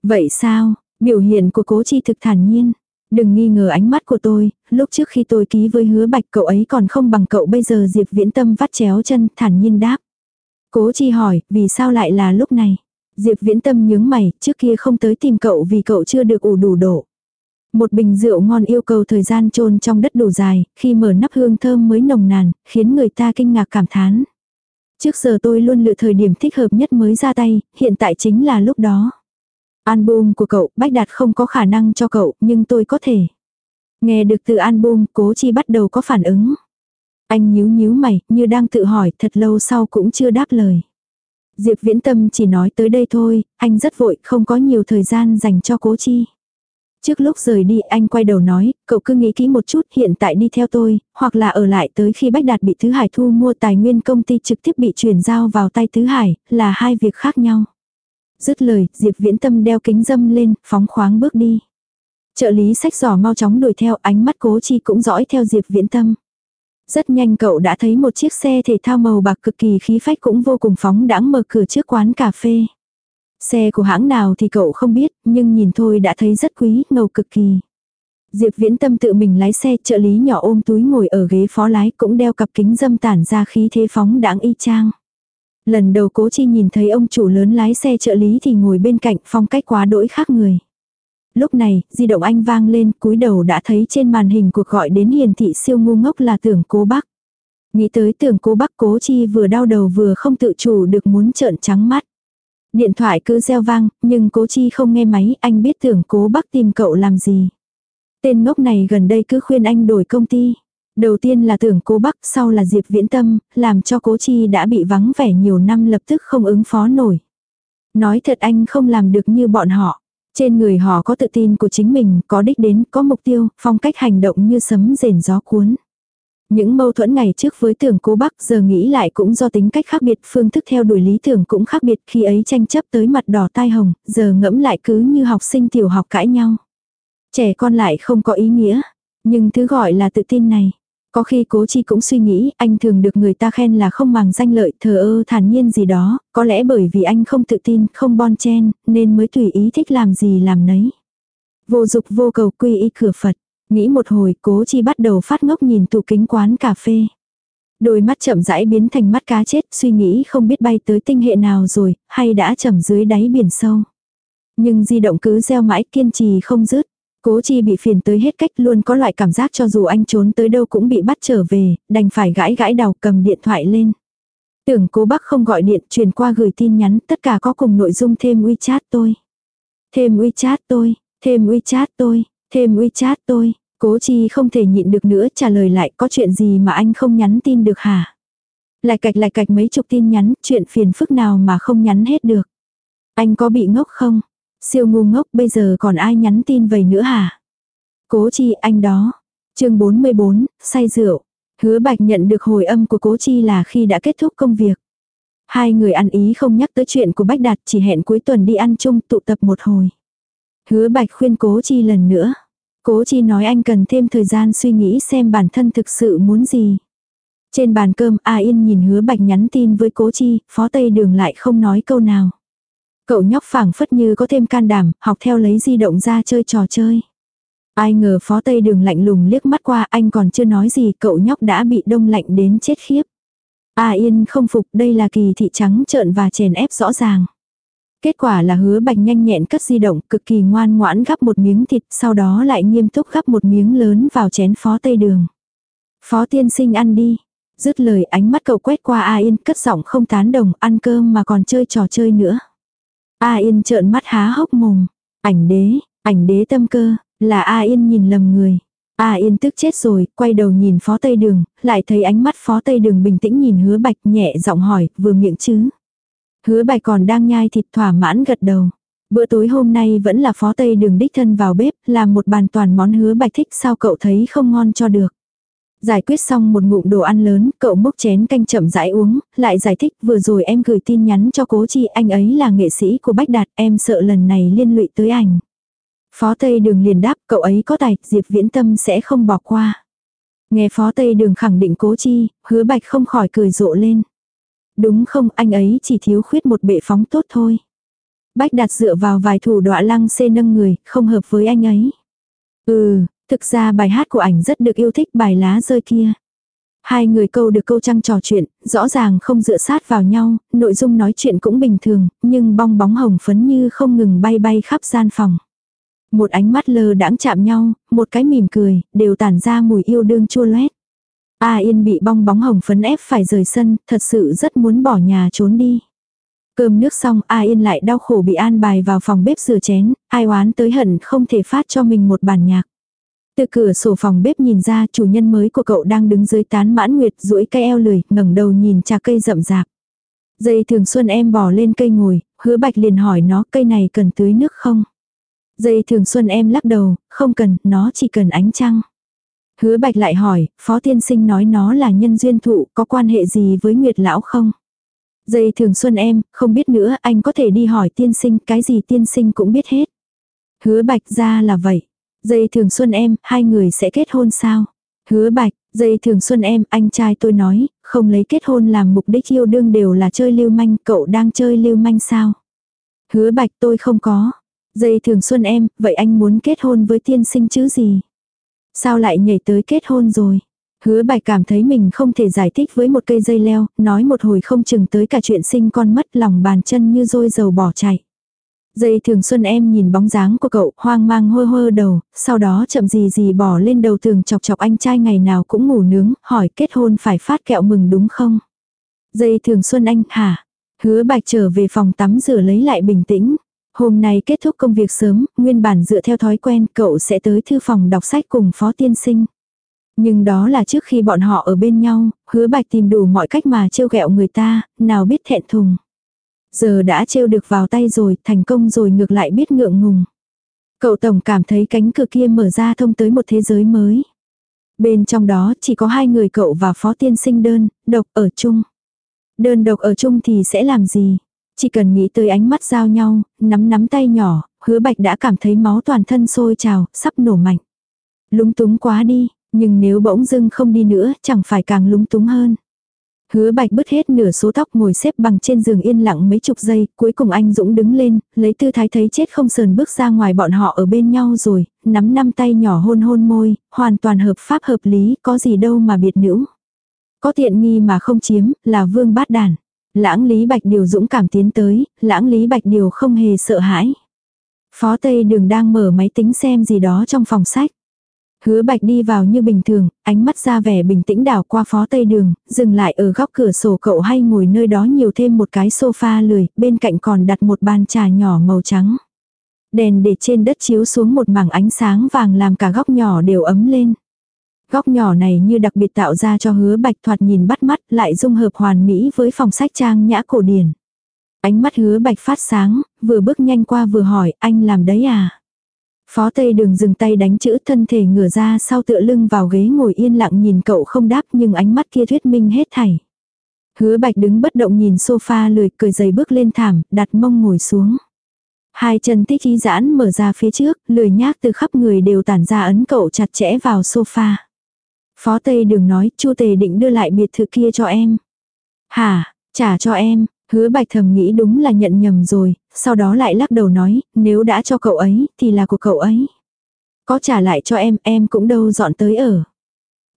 Vậy sao, biểu hiện của cố chi thực thản nhiên. Đừng nghi ngờ ánh mắt của tôi, lúc trước khi tôi ký với hứa bạch cậu ấy còn không bằng cậu bây giờ Diệp Viễn Tâm vắt chéo chân thản nhiên đáp. Cố chi hỏi, vì sao lại là lúc này? Diệp Viễn Tâm nhướng mày, trước kia không tới tìm cậu vì cậu chưa được ủ đủ độ. Một bình rượu ngon yêu cầu thời gian trôn trong đất đủ dài, khi mở nắp hương thơm mới nồng nàn, khiến người ta kinh ngạc cảm thán. Trước giờ tôi luôn lựa thời điểm thích hợp nhất mới ra tay, hiện tại chính là lúc đó. Album của cậu, Bách Đạt không có khả năng cho cậu, nhưng tôi có thể. Nghe được từ album, cố chi bắt đầu có phản ứng. Anh nhíu nhíu mày, như đang tự hỏi, thật lâu sau cũng chưa đáp lời. Diệp Viễn Tâm chỉ nói tới đây thôi, anh rất vội, không có nhiều thời gian dành cho cố chi. Trước lúc rời đi anh quay đầu nói, cậu cứ nghĩ kỹ một chút hiện tại đi theo tôi, hoặc là ở lại tới khi Bách Đạt bị Thứ Hải thu mua tài nguyên công ty trực tiếp bị chuyển giao vào tay Thứ Hải, là hai việc khác nhau. Dứt lời, Diệp Viễn Tâm đeo kính dâm lên, phóng khoáng bước đi. Trợ lý sách giỏ mau chóng đuổi theo ánh mắt cố chi cũng dõi theo Diệp Viễn Tâm. Rất nhanh cậu đã thấy một chiếc xe thể thao màu bạc cực kỳ khí phách cũng vô cùng phóng đãng mở cửa trước quán cà phê. Xe của hãng nào thì cậu không biết, nhưng nhìn thôi đã thấy rất quý, ngầu cực kỳ. Diệp Viễn Tâm tự mình lái xe, trợ lý nhỏ ôm túi ngồi ở ghế phó lái cũng đeo cặp kính dâm tản ra khí thế phóng đãng y chang. Lần đầu cố chi nhìn thấy ông chủ lớn lái xe trợ lý thì ngồi bên cạnh phong cách quá đỗi khác người. Lúc này, di động anh vang lên, cúi đầu đã thấy trên màn hình cuộc gọi đến hiền thị siêu ngu ngốc là tưởng cố bác. Nghĩ tới tưởng cố bác cố chi vừa đau đầu vừa không tự chủ được muốn trợn trắng mắt. Điện thoại cứ reo vang, nhưng cố chi không nghe máy, anh biết tưởng cố bác tìm cậu làm gì. Tên ngốc này gần đây cứ khuyên anh đổi công ty. Đầu tiên là tưởng cố bắc, sau là Diệp Viễn Tâm, làm cho cố chi đã bị vắng vẻ nhiều năm lập tức không ứng phó nổi. Nói thật anh không làm được như bọn họ. Trên người họ có tự tin của chính mình, có đích đến, có mục tiêu, phong cách hành động như sấm rền gió cuốn. Những mâu thuẫn ngày trước với tưởng cố bắc giờ nghĩ lại cũng do tính cách khác biệt, phương thức theo đuổi lý tưởng cũng khác biệt khi ấy tranh chấp tới mặt đỏ tai hồng, giờ ngẫm lại cứ như học sinh tiểu học cãi nhau. Trẻ con lại không có ý nghĩa, nhưng thứ gọi là tự tin này. Có khi cố chi cũng suy nghĩ anh thường được người ta khen là không màng danh lợi thờ ơ thản nhiên gì đó, có lẽ bởi vì anh không tự tin, không bon chen, nên mới tùy ý thích làm gì làm nấy. Vô dục vô cầu quy y cửa Phật. Nghĩ một hồi cố chi bắt đầu phát ngốc nhìn tủ kính quán cà phê. Đôi mắt chậm rãi biến thành mắt cá chết suy nghĩ không biết bay tới tinh hệ nào rồi, hay đã chầm dưới đáy biển sâu. Nhưng di động cứ gieo mãi kiên trì không dứt. Cố chi bị phiền tới hết cách luôn có loại cảm giác cho dù anh trốn tới đâu cũng bị bắt trở về, đành phải gãi gãi đầu cầm điện thoại lên. Tưởng cố bác không gọi điện truyền qua gửi tin nhắn tất cả có cùng nội dung thêm WeChat tôi. Thêm WeChat tôi, thêm WeChat tôi, thêm WeChat tôi. Cố chi không thể nhịn được nữa trả lời lại có chuyện gì mà anh không nhắn tin được hả? Lại cạch lại cạch mấy chục tin nhắn, chuyện phiền phức nào mà không nhắn hết được. Anh có bị ngốc không? Siêu ngu ngốc bây giờ còn ai nhắn tin vậy nữa hả? Cố chi anh đó. chương 44, say rượu. Hứa bạch nhận được hồi âm của cố chi là khi đã kết thúc công việc. Hai người ăn ý không nhắc tới chuyện của Bách Đạt chỉ hẹn cuối tuần đi ăn chung tụ tập một hồi. Hứa bạch khuyên cố chi lần nữa. Cố chi nói anh cần thêm thời gian suy nghĩ xem bản thân thực sự muốn gì. Trên bàn cơm A Yên nhìn hứa bạch nhắn tin với cố chi, phó tây đường lại không nói câu nào. Cậu nhóc phảng phất như có thêm can đảm, học theo lấy di động ra chơi trò chơi. Ai ngờ phó tây đường lạnh lùng liếc mắt qua anh còn chưa nói gì cậu nhóc đã bị đông lạnh đến chết khiếp. A Yên không phục đây là kỳ thị trắng trợn và chèn ép rõ ràng. Kết quả là hứa bạch nhanh nhẹn cất di động cực kỳ ngoan ngoãn gắp một miếng thịt sau đó lại nghiêm túc gắp một miếng lớn vào chén phó tây đường. Phó tiên sinh ăn đi. Dứt lời ánh mắt cậu quét qua A Yên cất giọng không tán đồng ăn cơm mà còn chơi trò chơi nữa. A Yên trợn mắt há hốc mồm. Ảnh đế, ảnh đế tâm cơ, là A Yên nhìn lầm người. A Yên tức chết rồi, quay đầu nhìn phó Tây Đường, lại thấy ánh mắt phó Tây Đường bình tĩnh nhìn hứa bạch nhẹ giọng hỏi, vừa miệng chứ. Hứa bạch còn đang nhai thịt thỏa mãn gật đầu. Bữa tối hôm nay vẫn là phó Tây Đường đích thân vào bếp, làm một bàn toàn món hứa bạch thích sao cậu thấy không ngon cho được. Giải quyết xong một ngụm đồ ăn lớn, cậu múc chén canh chậm rãi uống, lại giải thích vừa rồi em gửi tin nhắn cho cố chi anh ấy là nghệ sĩ của Bách Đạt, em sợ lần này liên lụy tới anh. Phó Tây Đường liền đáp cậu ấy có tài, Diệp Viễn Tâm sẽ không bỏ qua. Nghe Phó Tây Đường khẳng định cố chi, hứa bạch không khỏi cười rộ lên. Đúng không, anh ấy chỉ thiếu khuyết một bệ phóng tốt thôi. Bách Đạt dựa vào vài thủ đoạn lăng xê nâng người, không hợp với anh ấy. Ừ, thực ra bài hát của ảnh rất được yêu thích bài lá rơi kia. Hai người câu được câu trăng trò chuyện, rõ ràng không dựa sát vào nhau, nội dung nói chuyện cũng bình thường, nhưng bong bóng hồng phấn như không ngừng bay bay khắp gian phòng. Một ánh mắt lơ đãng chạm nhau, một cái mỉm cười, đều tản ra mùi yêu đương chua loét. A Yên bị bong bóng hồng phấn ép phải rời sân, thật sự rất muốn bỏ nhà trốn đi. Cơm nước xong, A Yên lại đau khổ bị an bài vào phòng bếp rửa chén, ai oán tới hận không thể phát cho mình một bản nhạc. Từ cửa sổ phòng bếp nhìn ra chủ nhân mới của cậu đang đứng dưới tán mãn nguyệt duỗi cây eo lười, ngẩng đầu nhìn trà cây rậm rạp. Dây thường xuân em bò lên cây ngồi, hứa bạch liền hỏi nó cây này cần tưới nước không? Dây thường xuân em lắc đầu, không cần, nó chỉ cần ánh trăng. Hứa bạch lại hỏi, phó tiên sinh nói nó là nhân duyên thụ, có quan hệ gì với Nguyệt lão không? Dây thường xuân em, không biết nữa, anh có thể đi hỏi tiên sinh, cái gì tiên sinh cũng biết hết. Hứa bạch ra là vậy. Dây thường xuân em, hai người sẽ kết hôn sao? Hứa bạch, dây thường xuân em, anh trai tôi nói, không lấy kết hôn làm mục đích yêu đương đều là chơi lưu manh, cậu đang chơi lưu manh sao? Hứa bạch tôi không có. Dây thường xuân em, vậy anh muốn kết hôn với tiên sinh chứ gì? Sao lại nhảy tới kết hôn rồi? Hứa bạch cảm thấy mình không thể giải thích với một cây dây leo, nói một hồi không chừng tới cả chuyện sinh con mất lòng bàn chân như rôi dầu bỏ chạy. Dây thường xuân em nhìn bóng dáng của cậu hoang mang hơ hơ đầu, sau đó chậm gì gì bỏ lên đầu tường chọc chọc anh trai ngày nào cũng ngủ nướng, hỏi kết hôn phải phát kẹo mừng đúng không? Dây thường xuân anh, hả? Hứa bạch trở về phòng tắm rửa lấy lại bình tĩnh. Hôm nay kết thúc công việc sớm, nguyên bản dựa theo thói quen cậu sẽ tới thư phòng đọc sách cùng phó tiên sinh. Nhưng đó là trước khi bọn họ ở bên nhau, hứa bạch tìm đủ mọi cách mà trêu ghẹo người ta, nào biết thẹn thùng. Giờ đã trêu được vào tay rồi, thành công rồi ngược lại biết ngượng ngùng. Cậu tổng cảm thấy cánh cửa kia mở ra thông tới một thế giới mới. Bên trong đó chỉ có hai người cậu và phó tiên sinh đơn, độc ở chung. Đơn độc ở chung thì sẽ làm gì? Chỉ cần nghĩ tới ánh mắt giao nhau, nắm nắm tay nhỏ, hứa bạch đã cảm thấy máu toàn thân sôi trào, sắp nổ mạnh. Lúng túng quá đi, nhưng nếu bỗng dưng không đi nữa, chẳng phải càng lúng túng hơn. Hứa bạch bứt hết nửa số tóc ngồi xếp bằng trên giường yên lặng mấy chục giây, cuối cùng anh Dũng đứng lên, lấy tư thái thấy chết không sờn bước ra ngoài bọn họ ở bên nhau rồi, nắm năm tay nhỏ hôn hôn môi, hoàn toàn hợp pháp hợp lý, có gì đâu mà biệt nữ. Có tiện nghi mà không chiếm, là vương bát đàn. Lãng Lý Bạch Điều dũng cảm tiến tới, lãng Lý Bạch Điều không hề sợ hãi. Phó Tây Đường đang mở máy tính xem gì đó trong phòng sách. Hứa bạch đi vào như bình thường, ánh mắt ra vẻ bình tĩnh đảo qua phó tây đường, dừng lại ở góc cửa sổ cậu hay ngồi nơi đó nhiều thêm một cái sofa lười, bên cạnh còn đặt một bàn trà nhỏ màu trắng. Đèn để trên đất chiếu xuống một mảng ánh sáng vàng làm cả góc nhỏ đều ấm lên. Góc nhỏ này như đặc biệt tạo ra cho hứa bạch thoạt nhìn bắt mắt lại dung hợp hoàn mỹ với phòng sách trang nhã cổ điển. Ánh mắt hứa bạch phát sáng, vừa bước nhanh qua vừa hỏi anh làm đấy à? Phó Tây Đường dừng tay đánh chữ thân thể ngửa ra sau tựa lưng vào ghế ngồi yên lặng nhìn cậu không đáp nhưng ánh mắt kia thuyết minh hết thảy. Hứa bạch đứng bất động nhìn sofa lười cười dày bước lên thảm, đặt mông ngồi xuống. Hai chân tích ý giãn mở ra phía trước, lười nhác từ khắp người đều tản ra ấn cậu chặt chẽ vào sofa. Phó Tây Đường nói, Chu Tề định đưa lại biệt thự kia cho em. Hả, trả cho em, Hứa bạch thầm nghĩ đúng là nhận nhầm rồi, sau đó lại lắc đầu nói, nếu đã cho cậu ấy, thì là của cậu ấy. Có trả lại cho em, em cũng đâu dọn tới ở.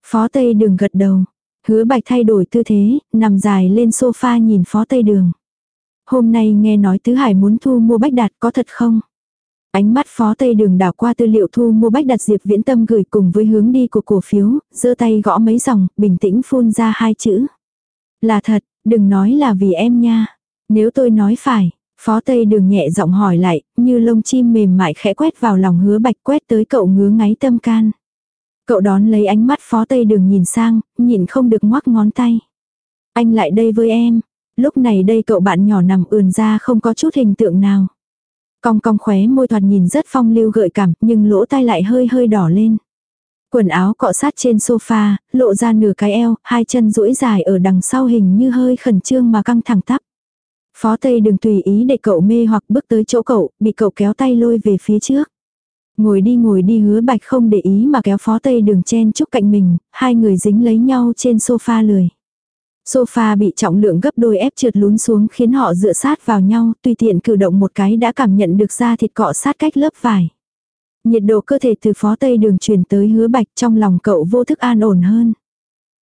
Phó Tây Đường gật đầu. Hứa bạch thay đổi tư thế, nằm dài lên sofa nhìn Phó Tây Đường. Hôm nay nghe nói Tứ Hải muốn thu mua bách đạt có thật không? Ánh mắt Phó Tây Đường đảo qua tư liệu thu mua bách đạt Diệp Viễn Tâm gửi cùng với hướng đi của cổ phiếu, giơ tay gõ mấy dòng, bình tĩnh phun ra hai chữ. Là thật, Đừng nói là vì em nha. Nếu tôi nói phải, phó tây đường nhẹ giọng hỏi lại, như lông chim mềm mại khẽ quét vào lòng hứa bạch quét tới cậu ngứa ngáy tâm can. Cậu đón lấy ánh mắt phó tây đường nhìn sang, nhìn không được ngoắc ngón tay. Anh lại đây với em. Lúc này đây cậu bạn nhỏ nằm ườn ra không có chút hình tượng nào. Cong cong khóe môi thoạt nhìn rất phong lưu gợi cảm nhưng lỗ tai lại hơi hơi đỏ lên. Quần áo cọ sát trên sofa, lộ ra nửa cái eo, hai chân duỗi dài ở đằng sau hình như hơi khẩn trương mà căng thẳng tắp. Phó Tây đừng tùy ý để cậu mê hoặc bước tới chỗ cậu, bị cậu kéo tay lôi về phía trước. Ngồi đi ngồi đi hứa bạch không để ý mà kéo phó Tây đường chen chúc cạnh mình, hai người dính lấy nhau trên sofa lười. Sofa bị trọng lượng gấp đôi ép trượt lún xuống khiến họ dựa sát vào nhau, tùy tiện cử động một cái đã cảm nhận được da thịt cọ sát cách lớp vải. Nhiệt độ cơ thể từ phó tây đường truyền tới hứa bạch trong lòng cậu vô thức an ổn hơn.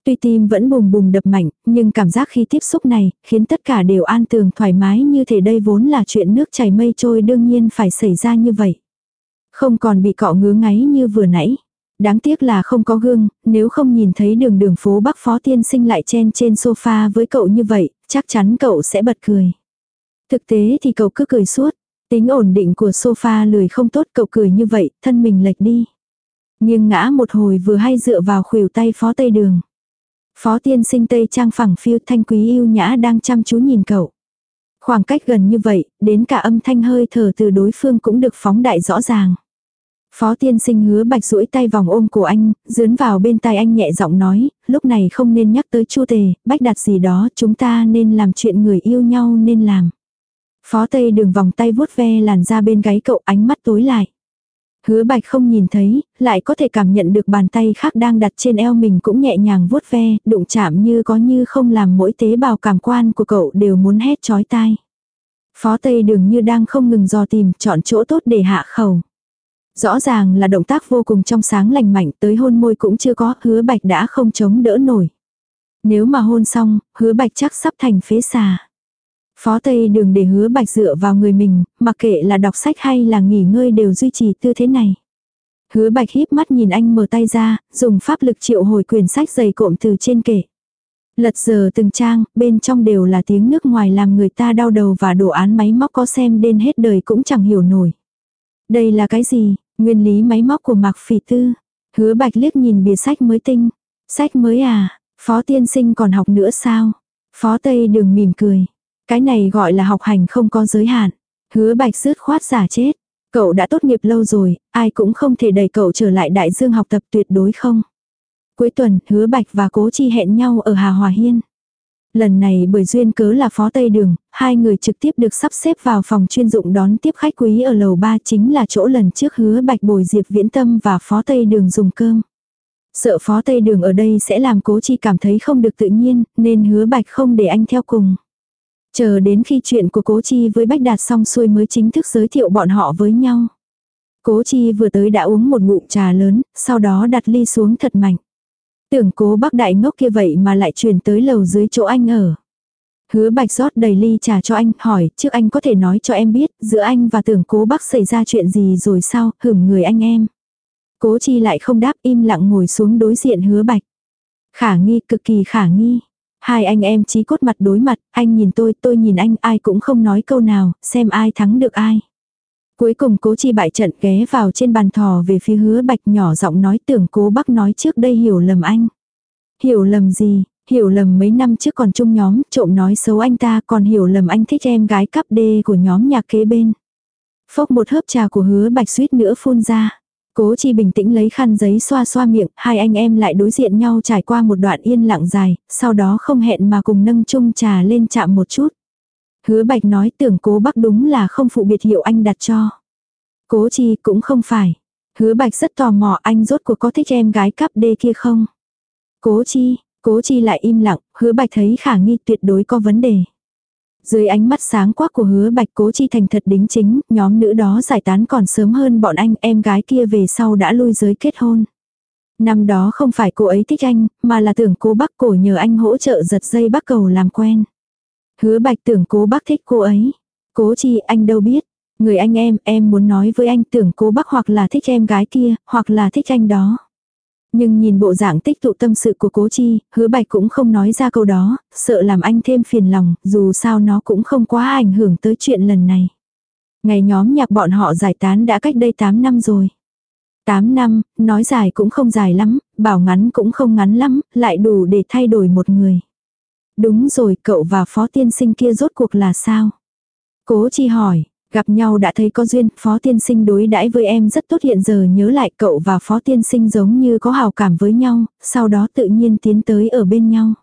Tuy tim vẫn bùm bùm đập mạnh, nhưng cảm giác khi tiếp xúc này, khiến tất cả đều an tường thoải mái như thể đây vốn là chuyện nước chảy mây trôi đương nhiên phải xảy ra như vậy. Không còn bị cọ ngứa ngáy như vừa nãy. Đáng tiếc là không có gương, nếu không nhìn thấy đường đường phố Bắc Phó Tiên Sinh lại chen trên sofa với cậu như vậy, chắc chắn cậu sẽ bật cười. Thực tế thì cậu cứ cười suốt, tính ổn định của sofa lười không tốt cậu cười như vậy, thân mình lệch đi. Nhưng ngã một hồi vừa hay dựa vào khuỷu tay Phó Tây Đường. Phó Tiên Sinh Tây Trang phẳng phiêu thanh quý yêu nhã đang chăm chú nhìn cậu. Khoảng cách gần như vậy, đến cả âm thanh hơi thở từ đối phương cũng được phóng đại rõ ràng. Phó tiên sinh hứa bạch duỗi tay vòng ôm của anh, dướn vào bên tai anh nhẹ giọng nói, lúc này không nên nhắc tới chu tề, bách đặt gì đó, chúng ta nên làm chuyện người yêu nhau nên làm. Phó tây đường vòng tay vuốt ve làn ra bên gáy cậu ánh mắt tối lại. Hứa bạch không nhìn thấy, lại có thể cảm nhận được bàn tay khác đang đặt trên eo mình cũng nhẹ nhàng vuốt ve, đụng chạm như có như không làm mỗi tế bào cảm quan của cậu đều muốn hét chói tai. Phó Tây đường như đang không ngừng dò tìm, chọn chỗ tốt để hạ khẩu. Rõ ràng là động tác vô cùng trong sáng lành mạnh tới hôn môi cũng chưa có, hứa bạch đã không chống đỡ nổi. Nếu mà hôn xong, hứa bạch chắc sắp thành phế xà. Phó Tây đường để hứa bạch dựa vào người mình, mặc kệ là đọc sách hay là nghỉ ngơi đều duy trì tư thế này. Hứa bạch híp mắt nhìn anh mở tay ra, dùng pháp lực triệu hồi quyển sách dày cộm từ trên kệ. Lật giờ từng trang, bên trong đều là tiếng nước ngoài làm người ta đau đầu và đồ án máy móc có xem đến hết đời cũng chẳng hiểu nổi. Đây là cái gì? Nguyên lý máy móc của Mạc Phỉ Tư. Hứa Bạch liếc nhìn bìa sách mới tinh. Sách mới à? Phó tiên sinh còn học nữa sao? Phó Tây đường mỉm cười. Cái này gọi là học hành không có giới hạn. Hứa Bạch rứt khoát giả chết. Cậu đã tốt nghiệp lâu rồi, ai cũng không thể đẩy cậu trở lại đại dương học tập tuyệt đối không. Cuối tuần, Hứa Bạch và Cố Chi hẹn nhau ở Hà Hòa Hiên. Lần này bởi duyên cớ là phó Tây Đường, hai người trực tiếp được sắp xếp vào phòng chuyên dụng đón tiếp khách quý ở lầu 3 chính là chỗ lần trước hứa bạch bồi Diệp Viễn Tâm và phó Tây Đường dùng cơm. Sợ phó Tây Đường ở đây sẽ làm cố chi cảm thấy không được tự nhiên, nên hứa bạch không để anh theo cùng. Chờ đến khi chuyện của cố chi với Bách Đạt xong xuôi mới chính thức giới thiệu bọn họ với nhau. Cố chi vừa tới đã uống một ngụm trà lớn, sau đó đặt ly xuống thật mạnh. Tưởng cố bác đại ngốc kia vậy mà lại chuyển tới lầu dưới chỗ anh ở. Hứa bạch rót đầy ly trà cho anh, hỏi, trước anh có thể nói cho em biết, giữa anh và tưởng cố bác xảy ra chuyện gì rồi sao, hửm người anh em. Cố chi lại không đáp im lặng ngồi xuống đối diện hứa bạch. Khả nghi, cực kỳ khả nghi. Hai anh em chí cốt mặt đối mặt, anh nhìn tôi, tôi nhìn anh, ai cũng không nói câu nào, xem ai thắng được ai. Cuối cùng cố chi bại trận ghé vào trên bàn thò về phía hứa bạch nhỏ giọng nói tưởng cố bác nói trước đây hiểu lầm anh. Hiểu lầm gì, hiểu lầm mấy năm trước còn chung nhóm, trộm nói xấu anh ta còn hiểu lầm anh thích em gái cắp đê của nhóm nhạc kế bên. Phốc một hớp trà của hứa bạch suýt nữa phun ra. Cố chi bình tĩnh lấy khăn giấy xoa xoa miệng, hai anh em lại đối diện nhau trải qua một đoạn yên lặng dài, sau đó không hẹn mà cùng nâng chung trà lên chạm một chút. Hứa bạch nói tưởng cố bác đúng là không phụ biệt hiệu anh đặt cho. Cố chi cũng không phải. Hứa bạch rất tò mò anh rốt cuộc có thích em gái cắp đê kia không. Cố chi, cố chi lại im lặng, hứa bạch thấy khả nghi tuyệt đối có vấn đề. Dưới ánh mắt sáng quắc của hứa bạch cố chi thành thật đính chính, nhóm nữ đó giải tán còn sớm hơn bọn anh em gái kia về sau đã lui giới kết hôn. Năm đó không phải cô ấy thích anh, mà là tưởng cô bác cổ nhờ anh hỗ trợ giật dây bắc cầu làm quen. Hứa bạch tưởng cố bác thích cô ấy. Cố chi anh đâu biết. Người anh em, em muốn nói với anh tưởng cố bác hoặc là thích em gái kia, hoặc là thích anh đó. Nhưng nhìn bộ dạng tích tụ tâm sự của cố chi, hứa bạch cũng không nói ra câu đó, sợ làm anh thêm phiền lòng, dù sao nó cũng không quá ảnh hưởng tới chuyện lần này. Ngày nhóm nhạc bọn họ giải tán đã cách đây 8 năm rồi. 8 năm, nói dài cũng không dài lắm, bảo ngắn cũng không ngắn lắm, lại đủ để thay đổi một người. Đúng rồi, cậu và phó tiên sinh kia rốt cuộc là sao? Cố chi hỏi, Gặp nhau đã thấy có duyên, Phó Tiên Sinh đối đãi với em rất tốt hiện giờ nhớ lại cậu và Phó Tiên Sinh giống như có hào cảm với nhau, sau đó tự nhiên tiến tới ở bên nhau.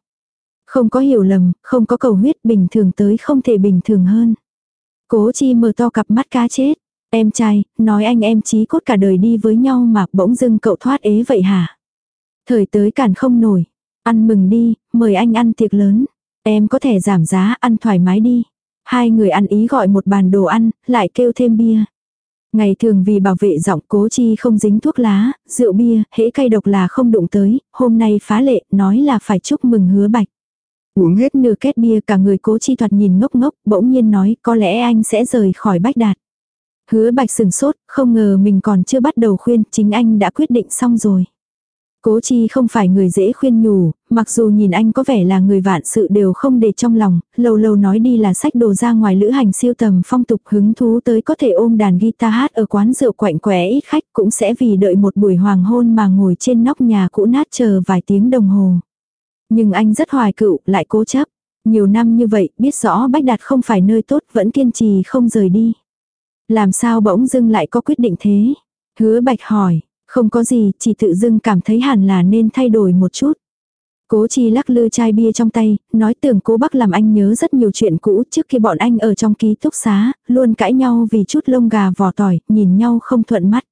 Không có hiểu lầm, không có cầu huyết bình thường tới không thể bình thường hơn. Cố chi mở to cặp mắt cá chết. Em trai, nói anh em chí cốt cả đời đi với nhau mà bỗng dưng cậu thoát ế vậy hả? Thời tới cản không nổi. Ăn mừng đi, mời anh ăn tiệc lớn. Em có thể giảm giá, ăn thoải mái đi. Hai người ăn ý gọi một bàn đồ ăn, lại kêu thêm bia. Ngày thường vì bảo vệ giọng cố chi không dính thuốc lá, rượu bia, hễ cay độc là không đụng tới, hôm nay phá lệ, nói là phải chúc mừng hứa bạch. Uống hết nửa két bia cả người cố chi thoạt nhìn ngốc ngốc, bỗng nhiên nói có lẽ anh sẽ rời khỏi bách đạt. Hứa bạch sừng sốt, không ngờ mình còn chưa bắt đầu khuyên, chính anh đã quyết định xong rồi. Cố chi không phải người dễ khuyên nhủ, mặc dù nhìn anh có vẻ là người vạn sự đều không để trong lòng, lâu lâu nói đi là sách đồ ra ngoài lữ hành siêu tầm phong tục hứng thú tới có thể ôm đàn guitar hát ở quán rượu quạnh quẻ ít khách cũng sẽ vì đợi một buổi hoàng hôn mà ngồi trên nóc nhà cũ nát chờ vài tiếng đồng hồ. Nhưng anh rất hoài cựu, lại cố chấp. Nhiều năm như vậy, biết rõ Bách Đạt không phải nơi tốt, vẫn kiên trì không rời đi. Làm sao bỗng dưng lại có quyết định thế? Hứa Bạch hỏi, không có gì, chỉ tự dưng cảm thấy hẳn là nên thay đổi một chút. Cố chi lắc lư chai bia trong tay, nói tưởng cố bác làm anh nhớ rất nhiều chuyện cũ trước khi bọn anh ở trong ký túc xá, luôn cãi nhau vì chút lông gà vỏ tỏi, nhìn nhau không thuận mắt.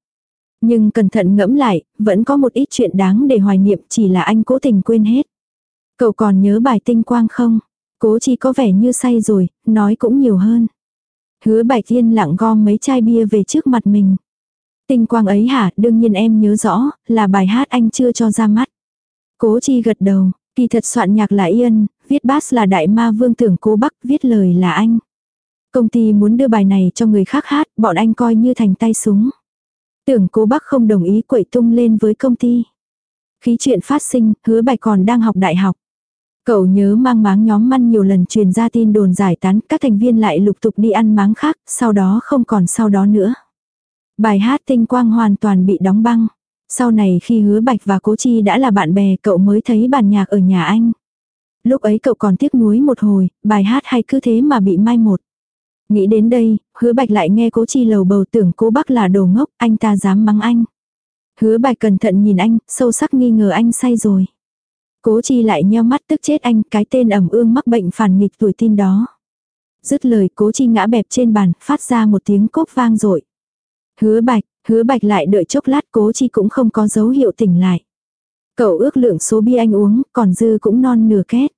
Nhưng cẩn thận ngẫm lại, vẫn có một ít chuyện đáng để hoài niệm chỉ là anh cố tình quên hết. Cậu còn nhớ bài tinh quang không? Cố chi có vẻ như say rồi, nói cũng nhiều hơn. Hứa bạch yên lặng gom mấy chai bia về trước mặt mình. Tinh quang ấy hả, đương nhiên em nhớ rõ, là bài hát anh chưa cho ra mắt. Cố chi gật đầu, kỳ thật soạn nhạc là Yên, viết bass là đại ma vương tưởng cố bắc, viết lời là anh. Công ty muốn đưa bài này cho người khác hát, bọn anh coi như thành tay súng. Tưởng cố bắc không đồng ý quậy tung lên với công ty. Khí chuyện phát sinh, hứa bạch còn đang học đại học. Cậu nhớ mang máng nhóm măn nhiều lần truyền ra tin đồn giải tán, các thành viên lại lục tục đi ăn máng khác, sau đó không còn sau đó nữa. Bài hát tinh quang hoàn toàn bị đóng băng. Sau này khi hứa bạch và cố chi đã là bạn bè cậu mới thấy bản nhạc ở nhà anh. Lúc ấy cậu còn tiếc nuối một hồi, bài hát hay cứ thế mà bị mai một. Nghĩ đến đây, hứa bạch lại nghe cố chi lầu bầu tưởng cố bác là đồ ngốc, anh ta dám mắng anh. Hứa bạch cẩn thận nhìn anh, sâu sắc nghi ngờ anh say rồi. Cố chi lại nheo mắt tức chết anh, cái tên ẩm ương mắc bệnh phản nghịch tuổi tin đó. Dứt lời cố chi ngã bẹp trên bàn, phát ra một tiếng cốp vang dội Hứa bạch, hứa bạch lại đợi chốc lát cố chi cũng không có dấu hiệu tỉnh lại. Cậu ước lượng số bia anh uống, còn dư cũng non nửa két.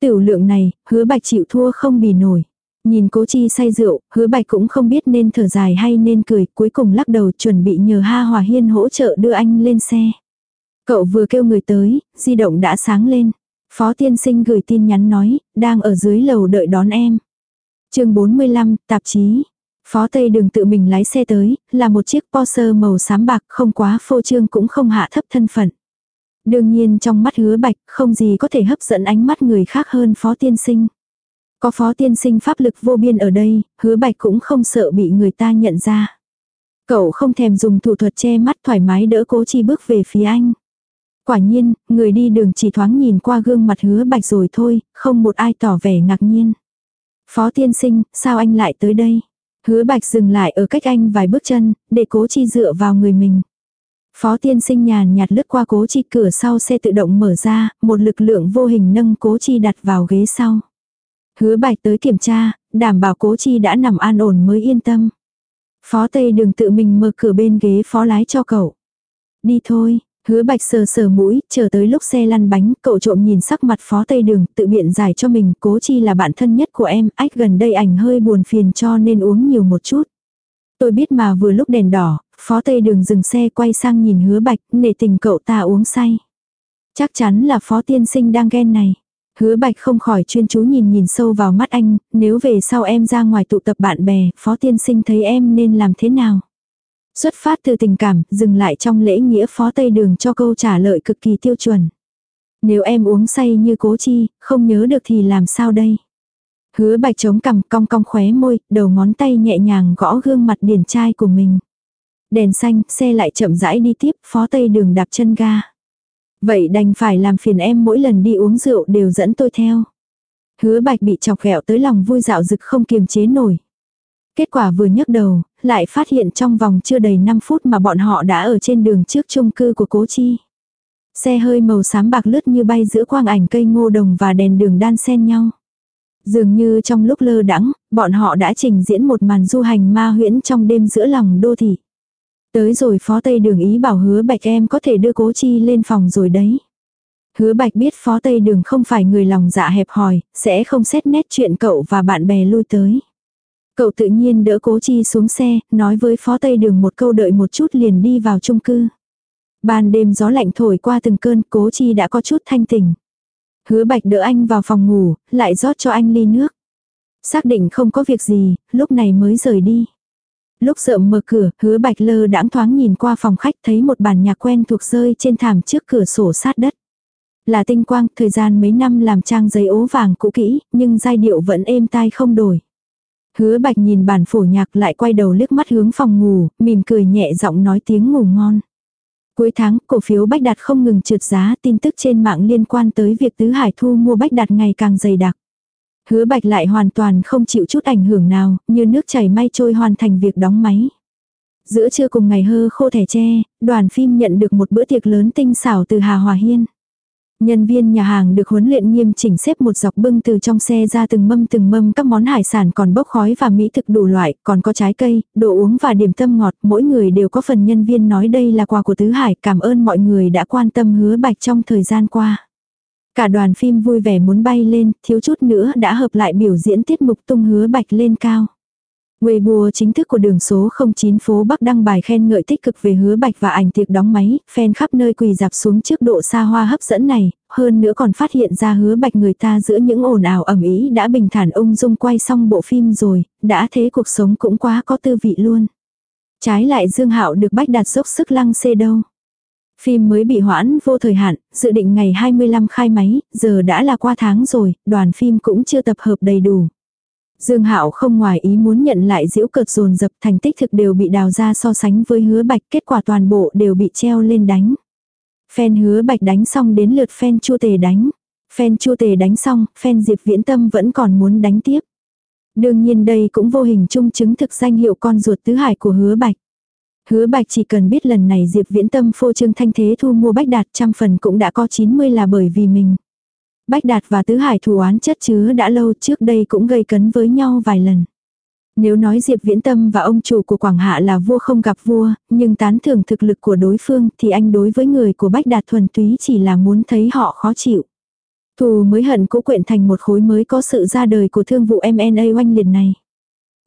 Tiểu lượng này, hứa bạch chịu thua không bì nổi. Nhìn cố chi say rượu, hứa bạch cũng không biết nên thở dài hay nên cười, cuối cùng lắc đầu chuẩn bị nhờ Ha Hòa Hiên hỗ trợ đưa anh lên xe. Cậu vừa kêu người tới, di động đã sáng lên. Phó tiên sinh gửi tin nhắn nói, đang ở dưới lầu đợi đón em. chương 45, tạp chí. Phó Tây Đường tự mình lái xe tới, là một chiếc Porsche màu xám bạc không quá phô trương cũng không hạ thấp thân phận. Đương nhiên trong mắt hứa bạch không gì có thể hấp dẫn ánh mắt người khác hơn Phó Tiên Sinh. Có Phó Tiên Sinh pháp lực vô biên ở đây, hứa bạch cũng không sợ bị người ta nhận ra. Cậu không thèm dùng thủ thuật che mắt thoải mái đỡ cố chi bước về phía anh. Quả nhiên, người đi đường chỉ thoáng nhìn qua gương mặt hứa bạch rồi thôi, không một ai tỏ vẻ ngạc nhiên. Phó tiên sinh, sao anh lại tới đây? Hứa bạch dừng lại ở cách anh vài bước chân, để cố chi dựa vào người mình. Phó tiên sinh nhàn nhạt lướt qua cố chi cửa sau xe tự động mở ra, một lực lượng vô hình nâng cố chi đặt vào ghế sau. Hứa bạch tới kiểm tra, đảm bảo cố chi đã nằm an ổn mới yên tâm. Phó Tây đường tự mình mở cửa bên ghế phó lái cho cậu. Đi thôi, hứa bạch sờ sờ mũi, chờ tới lúc xe lăn bánh, cậu trộm nhìn sắc mặt phó Tây đường, tự biện giải cho mình, cố chi là bạn thân nhất của em, ách gần đây ảnh hơi buồn phiền cho nên uống nhiều một chút. Tôi biết mà vừa lúc đèn đỏ, phó Tây đường dừng xe quay sang nhìn hứa bạch, nể tình cậu ta uống say. Chắc chắn là phó tiên sinh đang ghen này. Hứa bạch không khỏi chuyên chú nhìn nhìn sâu vào mắt anh, nếu về sau em ra ngoài tụ tập bạn bè, phó tiên sinh thấy em nên làm thế nào? Xuất phát từ tình cảm, dừng lại trong lễ nghĩa phó tây đường cho câu trả lời cực kỳ tiêu chuẩn. Nếu em uống say như cố chi, không nhớ được thì làm sao đây? Hứa bạch chống cằm cong cong khóe môi, đầu ngón tay nhẹ nhàng gõ gương mặt điển trai của mình. Đèn xanh, xe lại chậm rãi đi tiếp, phó tây đường đạp chân ga. Vậy đành phải làm phiền em mỗi lần đi uống rượu đều dẫn tôi theo. Hứa bạch bị chọc ghẹo tới lòng vui dạo dực không kiềm chế nổi. Kết quả vừa nhấc đầu, lại phát hiện trong vòng chưa đầy 5 phút mà bọn họ đã ở trên đường trước chung cư của cố chi. Xe hơi màu xám bạc lướt như bay giữa quang ảnh cây ngô đồng và đèn đường đan xen nhau. Dường như trong lúc lơ đãng, bọn họ đã trình diễn một màn du hành ma huyễn trong đêm giữa lòng đô thị. Tới rồi phó tây đường ý bảo hứa bạch em có thể đưa cố chi lên phòng rồi đấy. Hứa bạch biết phó tây đường không phải người lòng dạ hẹp hòi, sẽ không xét nét chuyện cậu và bạn bè lui tới. Cậu tự nhiên đỡ cố chi xuống xe, nói với phó tây đường một câu đợi một chút liền đi vào chung cư. Ban đêm gió lạnh thổi qua từng cơn, cố chi đã có chút thanh tỉnh. Hứa bạch đỡ anh vào phòng ngủ, lại rót cho anh ly nước. Xác định không có việc gì, lúc này mới rời đi. Lúc sợ mở cửa, hứa bạch lơ đãng thoáng nhìn qua phòng khách thấy một bản nhạc quen thuộc rơi trên thảm trước cửa sổ sát đất. Là tinh quang, thời gian mấy năm làm trang giấy ố vàng cũ kỹ, nhưng giai điệu vẫn êm tai không đổi. Hứa bạch nhìn bản phổ nhạc lại quay đầu liếc mắt hướng phòng ngủ, mỉm cười nhẹ giọng nói tiếng ngủ ngon. Cuối tháng, cổ phiếu Bách Đạt không ngừng trượt giá, tin tức trên mạng liên quan tới việc Tứ Hải thu mua Bách Đạt ngày càng dày đặc. Hứa Bạch lại hoàn toàn không chịu chút ảnh hưởng nào, như nước chảy may trôi hoàn thành việc đóng máy. Giữa trưa cùng ngày hơ khô thẻ tre, đoàn phim nhận được một bữa tiệc lớn tinh xảo từ Hà Hòa Hiên. Nhân viên nhà hàng được huấn luyện nghiêm chỉnh xếp một dọc bưng từ trong xe ra từng mâm từng mâm các món hải sản còn bốc khói và mỹ thực đủ loại, còn có trái cây, đồ uống và điểm tâm ngọt, mỗi người đều có phần nhân viên nói đây là quà của Tứ Hải, cảm ơn mọi người đã quan tâm hứa bạch trong thời gian qua. Cả đoàn phim vui vẻ muốn bay lên, thiếu chút nữa đã hợp lại biểu diễn tiết mục tung hứa bạch lên cao. Weibo chính thức của đường số 09 phố Bắc đăng bài khen ngợi tích cực về hứa bạch và ảnh tiệc đóng máy, fan khắp nơi quỳ dạp xuống trước độ xa hoa hấp dẫn này, hơn nữa còn phát hiện ra hứa bạch người ta giữa những ồn ào ẩm ý đã bình thản ung dung quay xong bộ phim rồi, đã thế cuộc sống cũng quá có tư vị luôn. Trái lại Dương Hạo được bách đặt dốc sức lăng xê đâu. Phim mới bị hoãn vô thời hạn, dự định ngày 25 khai máy, giờ đã là qua tháng rồi, đoàn phim cũng chưa tập hợp đầy đủ. Dương Hạo không ngoài ý muốn nhận lại diễu cợt dồn dập thành tích thực đều bị đào ra so sánh với hứa bạch kết quả toàn bộ đều bị treo lên đánh. Phen hứa bạch đánh xong đến lượt phen chua tề đánh. Phen chua tề đánh xong, phen diệp viễn tâm vẫn còn muốn đánh tiếp. Đương nhiên đây cũng vô hình chung chứng thực danh hiệu con ruột tứ hải của hứa bạch. Hứa bạch chỉ cần biết lần này diệp viễn tâm phô trương thanh thế thu mua bách đạt trăm phần cũng đã có 90 là bởi vì mình. Bách Đạt và Tứ Hải thù oán chất chứa đã lâu trước đây cũng gây cấn với nhau vài lần. Nếu nói Diệp Viễn Tâm và ông chủ của Quảng Hạ là vua không gặp vua, nhưng tán thưởng thực lực của đối phương thì anh đối với người của Bách Đạt thuần túy chỉ là muốn thấy họ khó chịu. Thù mới hận cũ quyện thành một khối mới có sự ra đời của thương vụ MNA oanh liệt này.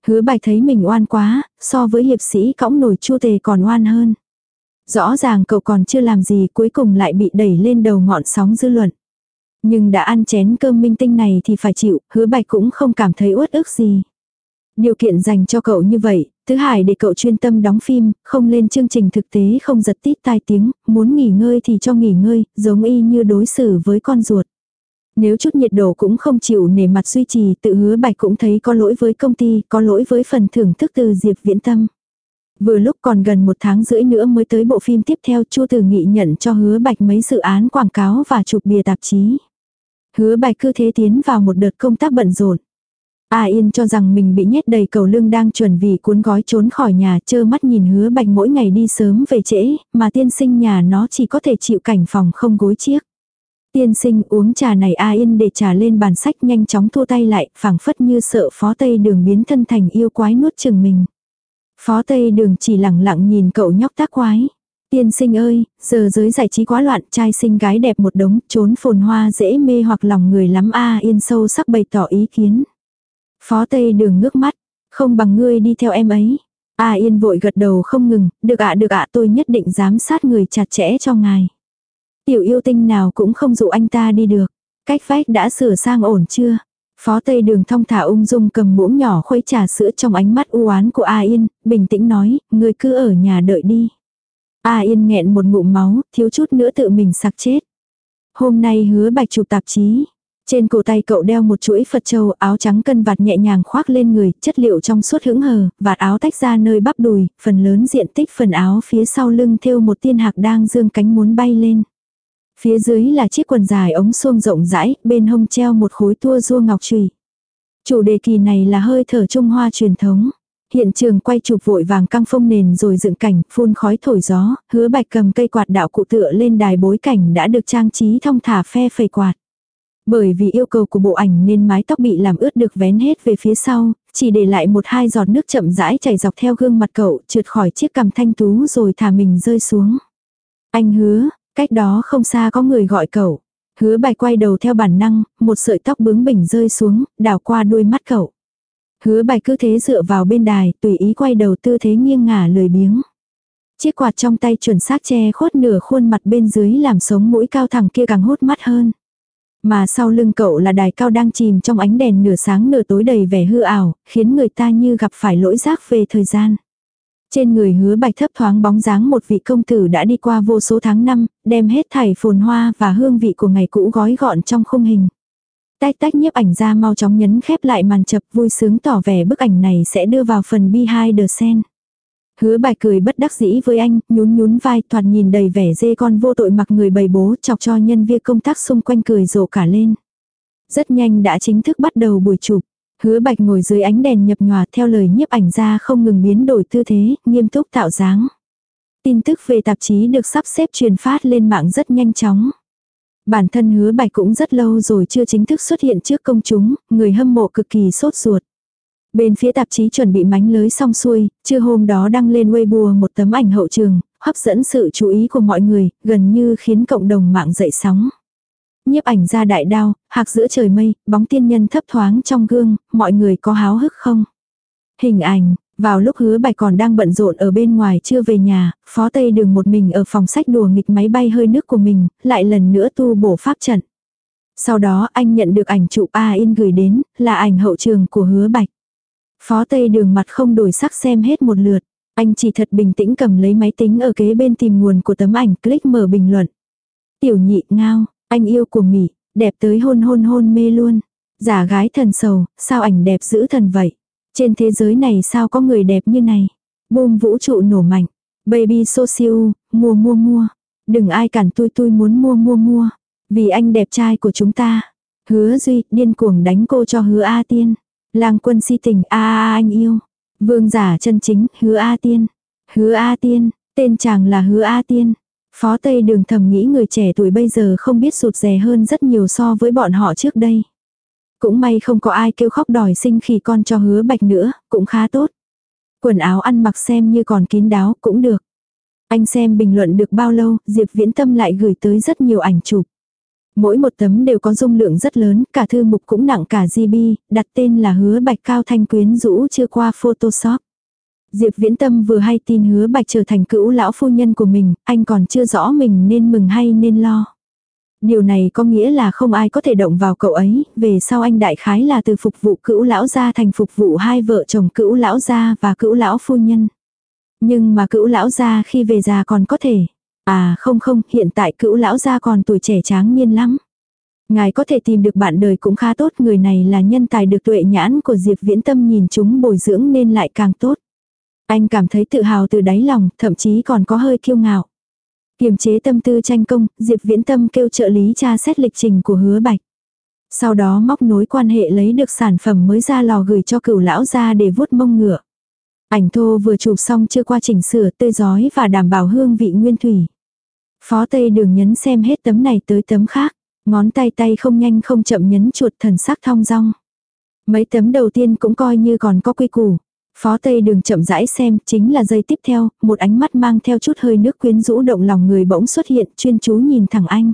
Hứa bạch thấy mình oan quá, so với hiệp sĩ cõng nổi chu tề còn oan hơn. Rõ ràng cậu còn chưa làm gì cuối cùng lại bị đẩy lên đầu ngọn sóng dư luận. Nhưng đã ăn chén cơm minh tinh này thì phải chịu, hứa bạch cũng không cảm thấy uất ức gì. Điều kiện dành cho cậu như vậy, thứ hai để cậu chuyên tâm đóng phim, không lên chương trình thực tế không giật tít tai tiếng, muốn nghỉ ngơi thì cho nghỉ ngơi, giống y như đối xử với con ruột. Nếu chút nhiệt độ cũng không chịu nể mặt duy trì tự hứa bạch cũng thấy có lỗi với công ty, có lỗi với phần thưởng thức từ Diệp Viễn Tâm. Vừa lúc còn gần một tháng rưỡi nữa mới tới bộ phim tiếp theo Chu từ Nghị nhận cho hứa bạch mấy dự án quảng cáo và chụp bìa tạp chí. Hứa bạch cứ thế tiến vào một đợt công tác bận rộn. A Yên cho rằng mình bị nhét đầy cầu lương đang chuẩn bị cuốn gói trốn khỏi nhà chơ mắt nhìn hứa bạch mỗi ngày đi sớm về trễ, mà tiên sinh nhà nó chỉ có thể chịu cảnh phòng không gối chiếc. Tiên sinh uống trà này A Yên để trà lên bàn sách nhanh chóng thua tay lại, phảng phất như sợ phó tây đường biến thân thành yêu quái nuốt chừng mình. Phó tây đường chỉ lặng lặng nhìn cậu nhóc tác quái. Tiên sinh ơi, giờ giới giải trí quá loạn, trai sinh gái đẹp một đống, trốn phồn hoa dễ mê hoặc lòng người lắm a yên sâu sắc bày tỏ ý kiến. Phó Tây đường ngước mắt, không bằng ngươi đi theo em ấy. A yên vội gật đầu không ngừng, được ạ được ạ tôi nhất định giám sát người chặt chẽ cho ngài. Tiểu yêu tinh nào cũng không dụ anh ta đi được. Cách vách đã sửa sang ổn chưa? Phó Tây Đường thong thả ung dung cầm muỗng nhỏ khuấy trà sữa trong ánh mắt u oán của A Yên, bình tĩnh nói, người cứ ở nhà đợi đi. A Yên nghẹn một ngụm máu, thiếu chút nữa tự mình sặc chết. Hôm nay hứa bạch chụp tạp chí. Trên cổ tay cậu đeo một chuỗi Phật châu áo trắng cân vạt nhẹ nhàng khoác lên người, chất liệu trong suốt hững hờ, vạt áo tách ra nơi bắp đùi, phần lớn diện tích phần áo phía sau lưng thêu một tiên hạc đang dương cánh muốn bay lên. Phía dưới là chiếc quần dài ống suông rộng rãi, bên hông treo một khối tua rua ngọc trùy. Chủ đề kỳ này là hơi thở Trung Hoa truyền thống. Hiện trường quay chụp vội vàng căng phông nền rồi dựng cảnh, phun khói thổi gió, hứa bạch cầm cây quạt đạo cụ tựa lên đài bối cảnh đã được trang trí thông thả phe phẩy quạt. Bởi vì yêu cầu của bộ ảnh nên mái tóc bị làm ướt được vén hết về phía sau, chỉ để lại một hai giọt nước chậm rãi chảy dọc theo gương mặt cậu, trượt khỏi chiếc cằm thanh tú rồi thả mình rơi xuống. Anh hứa, cách đó không xa có người gọi cậu. Hứa bài quay đầu theo bản năng, một sợi tóc bướng bỉnh rơi xuống, đào qua đuôi mắt cậu. Hứa Bạch cứ thế dựa vào bên đài, tùy ý quay đầu tư thế nghiêng ngả lười biếng. Chiếc quạt trong tay chuẩn xác che khuất nửa khuôn mặt bên dưới làm sống mũi cao thẳng kia càng hốt mắt hơn. Mà sau lưng cậu là đài cao đang chìm trong ánh đèn nửa sáng nửa tối đầy vẻ hư ảo, khiến người ta như gặp phải lỗi giác về thời gian. Trên người hứa bạch thấp thoáng bóng dáng một vị công tử đã đi qua vô số tháng năm, đem hết thảy phồn hoa và hương vị của ngày cũ gói gọn trong khung hình. Tách tách nhiếp ảnh ra mau chóng nhấn khép lại màn chập vui sướng tỏ vẻ bức ảnh này sẽ đưa vào phần behind the scene. Hứa bài cười bất đắc dĩ với anh, nhún nhún vai thoạt nhìn đầy vẻ dê con vô tội mặc người bầy bố chọc cho nhân viên công tác xung quanh cười rộ cả lên. Rất nhanh đã chính thức bắt đầu buổi chụp. Hứa bạch ngồi dưới ánh đèn nhập nhòa theo lời nhiếp ảnh ra không ngừng biến đổi tư thế, nghiêm túc tạo dáng. Tin tức về tạp chí được sắp xếp truyền phát lên mạng rất nhanh chóng. Bản thân hứa bạch cũng rất lâu rồi chưa chính thức xuất hiện trước công chúng, người hâm mộ cực kỳ sốt ruột. Bên phía tạp chí chuẩn bị mánh lưới xong xuôi, chưa hôm đó đăng lên Weibo một tấm ảnh hậu trường, hấp dẫn sự chú ý của mọi người, gần như khiến cộng đồng mạng dậy sóng. Nhiếp ảnh ra đại đao, hạc giữa trời mây, bóng tiên nhân thấp thoáng trong gương, mọi người có háo hức không? Hình ảnh, vào lúc hứa bạch còn đang bận rộn ở bên ngoài chưa về nhà, phó tây đường một mình ở phòng sách đùa nghịch máy bay hơi nước của mình, lại lần nữa tu bổ pháp trận. Sau đó anh nhận được ảnh chụp A in gửi đến, là ảnh hậu trường của hứa bạch. Phó tây đường mặt không đổi sắc xem hết một lượt. Anh chỉ thật bình tĩnh cầm lấy máy tính ở kế bên tìm nguồn của tấm ảnh click mở bình luận. Tiểu nhị ngao, anh yêu của Mỹ, đẹp tới hôn hôn hôn mê luôn. Giả gái thần sầu, sao ảnh đẹp dữ thần vậy? Trên thế giới này sao có người đẹp như này? Boom vũ trụ nổ mạnh. Baby social, mua mua mua. Đừng ai cản tôi tôi muốn mua mua mua. Vì anh đẹp trai của chúng ta. Hứa Duy, điên cuồng đánh cô cho hứa A Tiên. Lang quân si tình A A anh yêu. Vương giả chân chính, hứa A Tiên. Hứa A Tiên, tên chàng là hứa A Tiên. Phó Tây Đường thầm nghĩ người trẻ tuổi bây giờ không biết sụt rè hơn rất nhiều so với bọn họ trước đây. Cũng may không có ai kêu khóc đòi sinh khi con cho hứa bạch nữa, cũng khá tốt. Quần áo ăn mặc xem như còn kín đáo, cũng được. Anh xem bình luận được bao lâu, Diệp Viễn Tâm lại gửi tới rất nhiều ảnh chụp. Mỗi một tấm đều có dung lượng rất lớn, cả thư mục cũng nặng cả GB, đặt tên là hứa bạch cao thanh quyến rũ chưa qua Photoshop. Diệp Viễn Tâm vừa hay tin hứa bạch trở thành cữu lão phu nhân của mình, anh còn chưa rõ mình nên mừng hay nên lo. Điều này có nghĩa là không ai có thể động vào cậu ấy, về sau anh đại khái là từ phục vụ cữu lão gia thành phục vụ hai vợ chồng cữu lão gia và cữu lão phu nhân. Nhưng mà cữu lão gia khi về già còn có thể. À không không, hiện tại cữu lão gia còn tuổi trẻ tráng niên lắm. Ngài có thể tìm được bạn đời cũng khá tốt, người này là nhân tài được tuệ nhãn của Diệp Viễn Tâm nhìn chúng bồi dưỡng nên lại càng tốt. Anh cảm thấy tự hào từ đáy lòng, thậm chí còn có hơi kiêu ngạo. Kiềm chế tâm tư tranh công, Diệp Viễn Tâm kêu trợ lý tra xét lịch trình của hứa bạch. Sau đó móc nối quan hệ lấy được sản phẩm mới ra lò gửi cho cửu lão ra để vuốt mông ngựa. Ảnh thô vừa chụp xong chưa qua chỉnh sửa tươi giói và đảm bảo hương vị nguyên thủy. Phó Tây đường nhấn xem hết tấm này tới tấm khác. Ngón tay tay không nhanh không chậm nhấn chuột thần sắc thong dong. Mấy tấm đầu tiên cũng coi như còn có quy củ. Phó Tây đường chậm rãi xem, chính là giây tiếp theo, một ánh mắt mang theo chút hơi nước quyến rũ động lòng người bỗng xuất hiện, chuyên chú nhìn thẳng anh.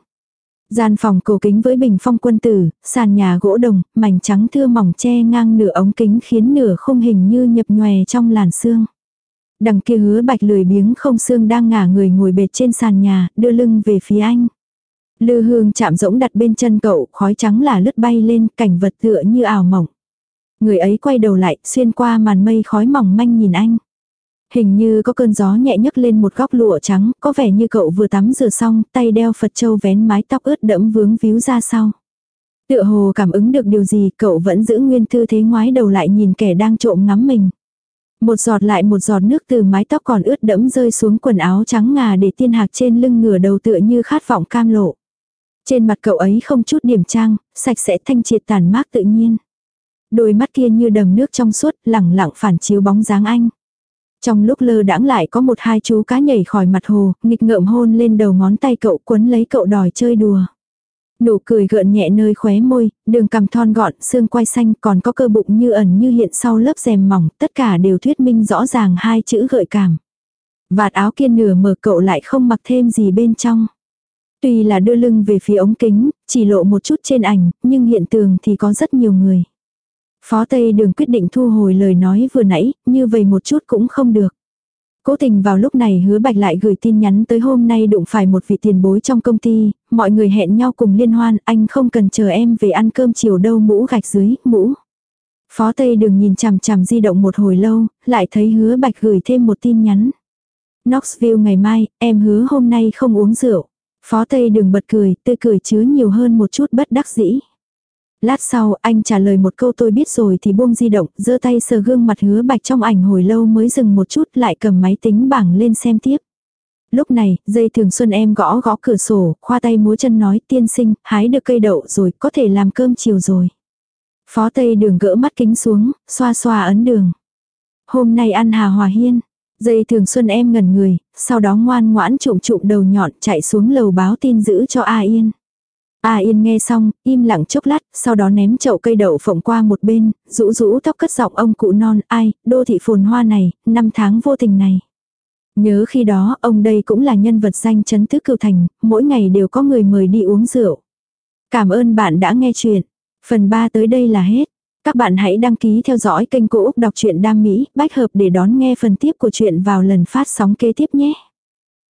Gian phòng cổ kính với bình phong quân tử, sàn nhà gỗ đồng, mảnh trắng thưa mỏng che ngang nửa ống kính khiến nửa không hình như nhập nhòe trong làn xương. Đằng kia hứa bạch lười biếng không xương đang ngả người ngồi bệt trên sàn nhà, đưa lưng về phía anh. Lư hương chạm rỗng đặt bên chân cậu, khói trắng là lướt bay lên, cảnh vật tựa như ảo mộng. Người ấy quay đầu lại, xuyên qua màn mây khói mỏng manh nhìn anh. Hình như có cơn gió nhẹ nhấc lên một góc lụa trắng, có vẻ như cậu vừa tắm rửa xong, tay đeo Phật châu vén mái tóc ướt đẫm vướng víu ra sau. Tựa hồ cảm ứng được điều gì, cậu vẫn giữ nguyên tư thế ngoái đầu lại nhìn kẻ đang trộm ngắm mình. Một giọt lại một giọt nước từ mái tóc còn ướt đẫm rơi xuống quần áo trắng ngà để tiên hạc trên lưng ngửa đầu tựa như khát vọng cam lộ. Trên mặt cậu ấy không chút điểm trang, sạch sẽ thanh triệt tàn mát tự nhiên. Đôi mắt kia như đầm nước trong suốt, lẳng lặng phản chiếu bóng dáng anh. Trong lúc lơ đãng lại có một hai chú cá nhảy khỏi mặt hồ, nghịch ngợm hôn lên đầu ngón tay cậu quấn lấy cậu đòi chơi đùa. Nụ cười gợn nhẹ nơi khóe môi, đường cằm thon gọn, xương quai xanh còn có cơ bụng như ẩn như hiện sau lớp rèm mỏng, tất cả đều thuyết minh rõ ràng hai chữ gợi cảm. Vạt áo kia nửa mở cậu lại không mặc thêm gì bên trong. Tuy là đưa lưng về phía ống kính, chỉ lộ một chút trên ảnh, nhưng hiện tường thì có rất nhiều người. Phó Tây Đường quyết định thu hồi lời nói vừa nãy, như vậy một chút cũng không được. Cố tình vào lúc này hứa bạch lại gửi tin nhắn tới hôm nay đụng phải một vị tiền bối trong công ty, mọi người hẹn nhau cùng liên hoan, anh không cần chờ em về ăn cơm chiều đâu mũ gạch dưới, mũ. Phó Tây Đường nhìn chằm chằm di động một hồi lâu, lại thấy hứa bạch gửi thêm một tin nhắn. Knoxville ngày mai, em hứa hôm nay không uống rượu. Phó Tây Đường bật cười, tươi cười chứa nhiều hơn một chút bất đắc dĩ. Lát sau anh trả lời một câu tôi biết rồi thì buông di động, giơ tay sờ gương mặt hứa bạch trong ảnh hồi lâu mới dừng một chút lại cầm máy tính bảng lên xem tiếp. Lúc này, dây thường xuân em gõ gõ cửa sổ, khoa tay múa chân nói tiên sinh, hái được cây đậu rồi, có thể làm cơm chiều rồi. Phó Tây đường gỡ mắt kính xuống, xoa xoa ấn đường. Hôm nay ăn hà hòa hiên. Dây thường xuân em ngẩn người, sau đó ngoan ngoãn trụm trụm đầu nhọn chạy xuống lầu báo tin giữ cho A Yên. A Yên nghe xong, im lặng chốc lát, sau đó ném chậu cây đậu phộng qua một bên, rũ rũ tóc cất giọng ông cụ non, ai, đô thị phồn hoa này, năm tháng vô tình này. Nhớ khi đó, ông đây cũng là nhân vật danh chấn tứ cửu thành, mỗi ngày đều có người mời đi uống rượu. Cảm ơn bạn đã nghe chuyện. Phần 3 tới đây là hết. Các bạn hãy đăng ký theo dõi kênh Cô Úc Đọc truyện Đam Mỹ, bách hợp để đón nghe phần tiếp của chuyện vào lần phát sóng kế tiếp nhé.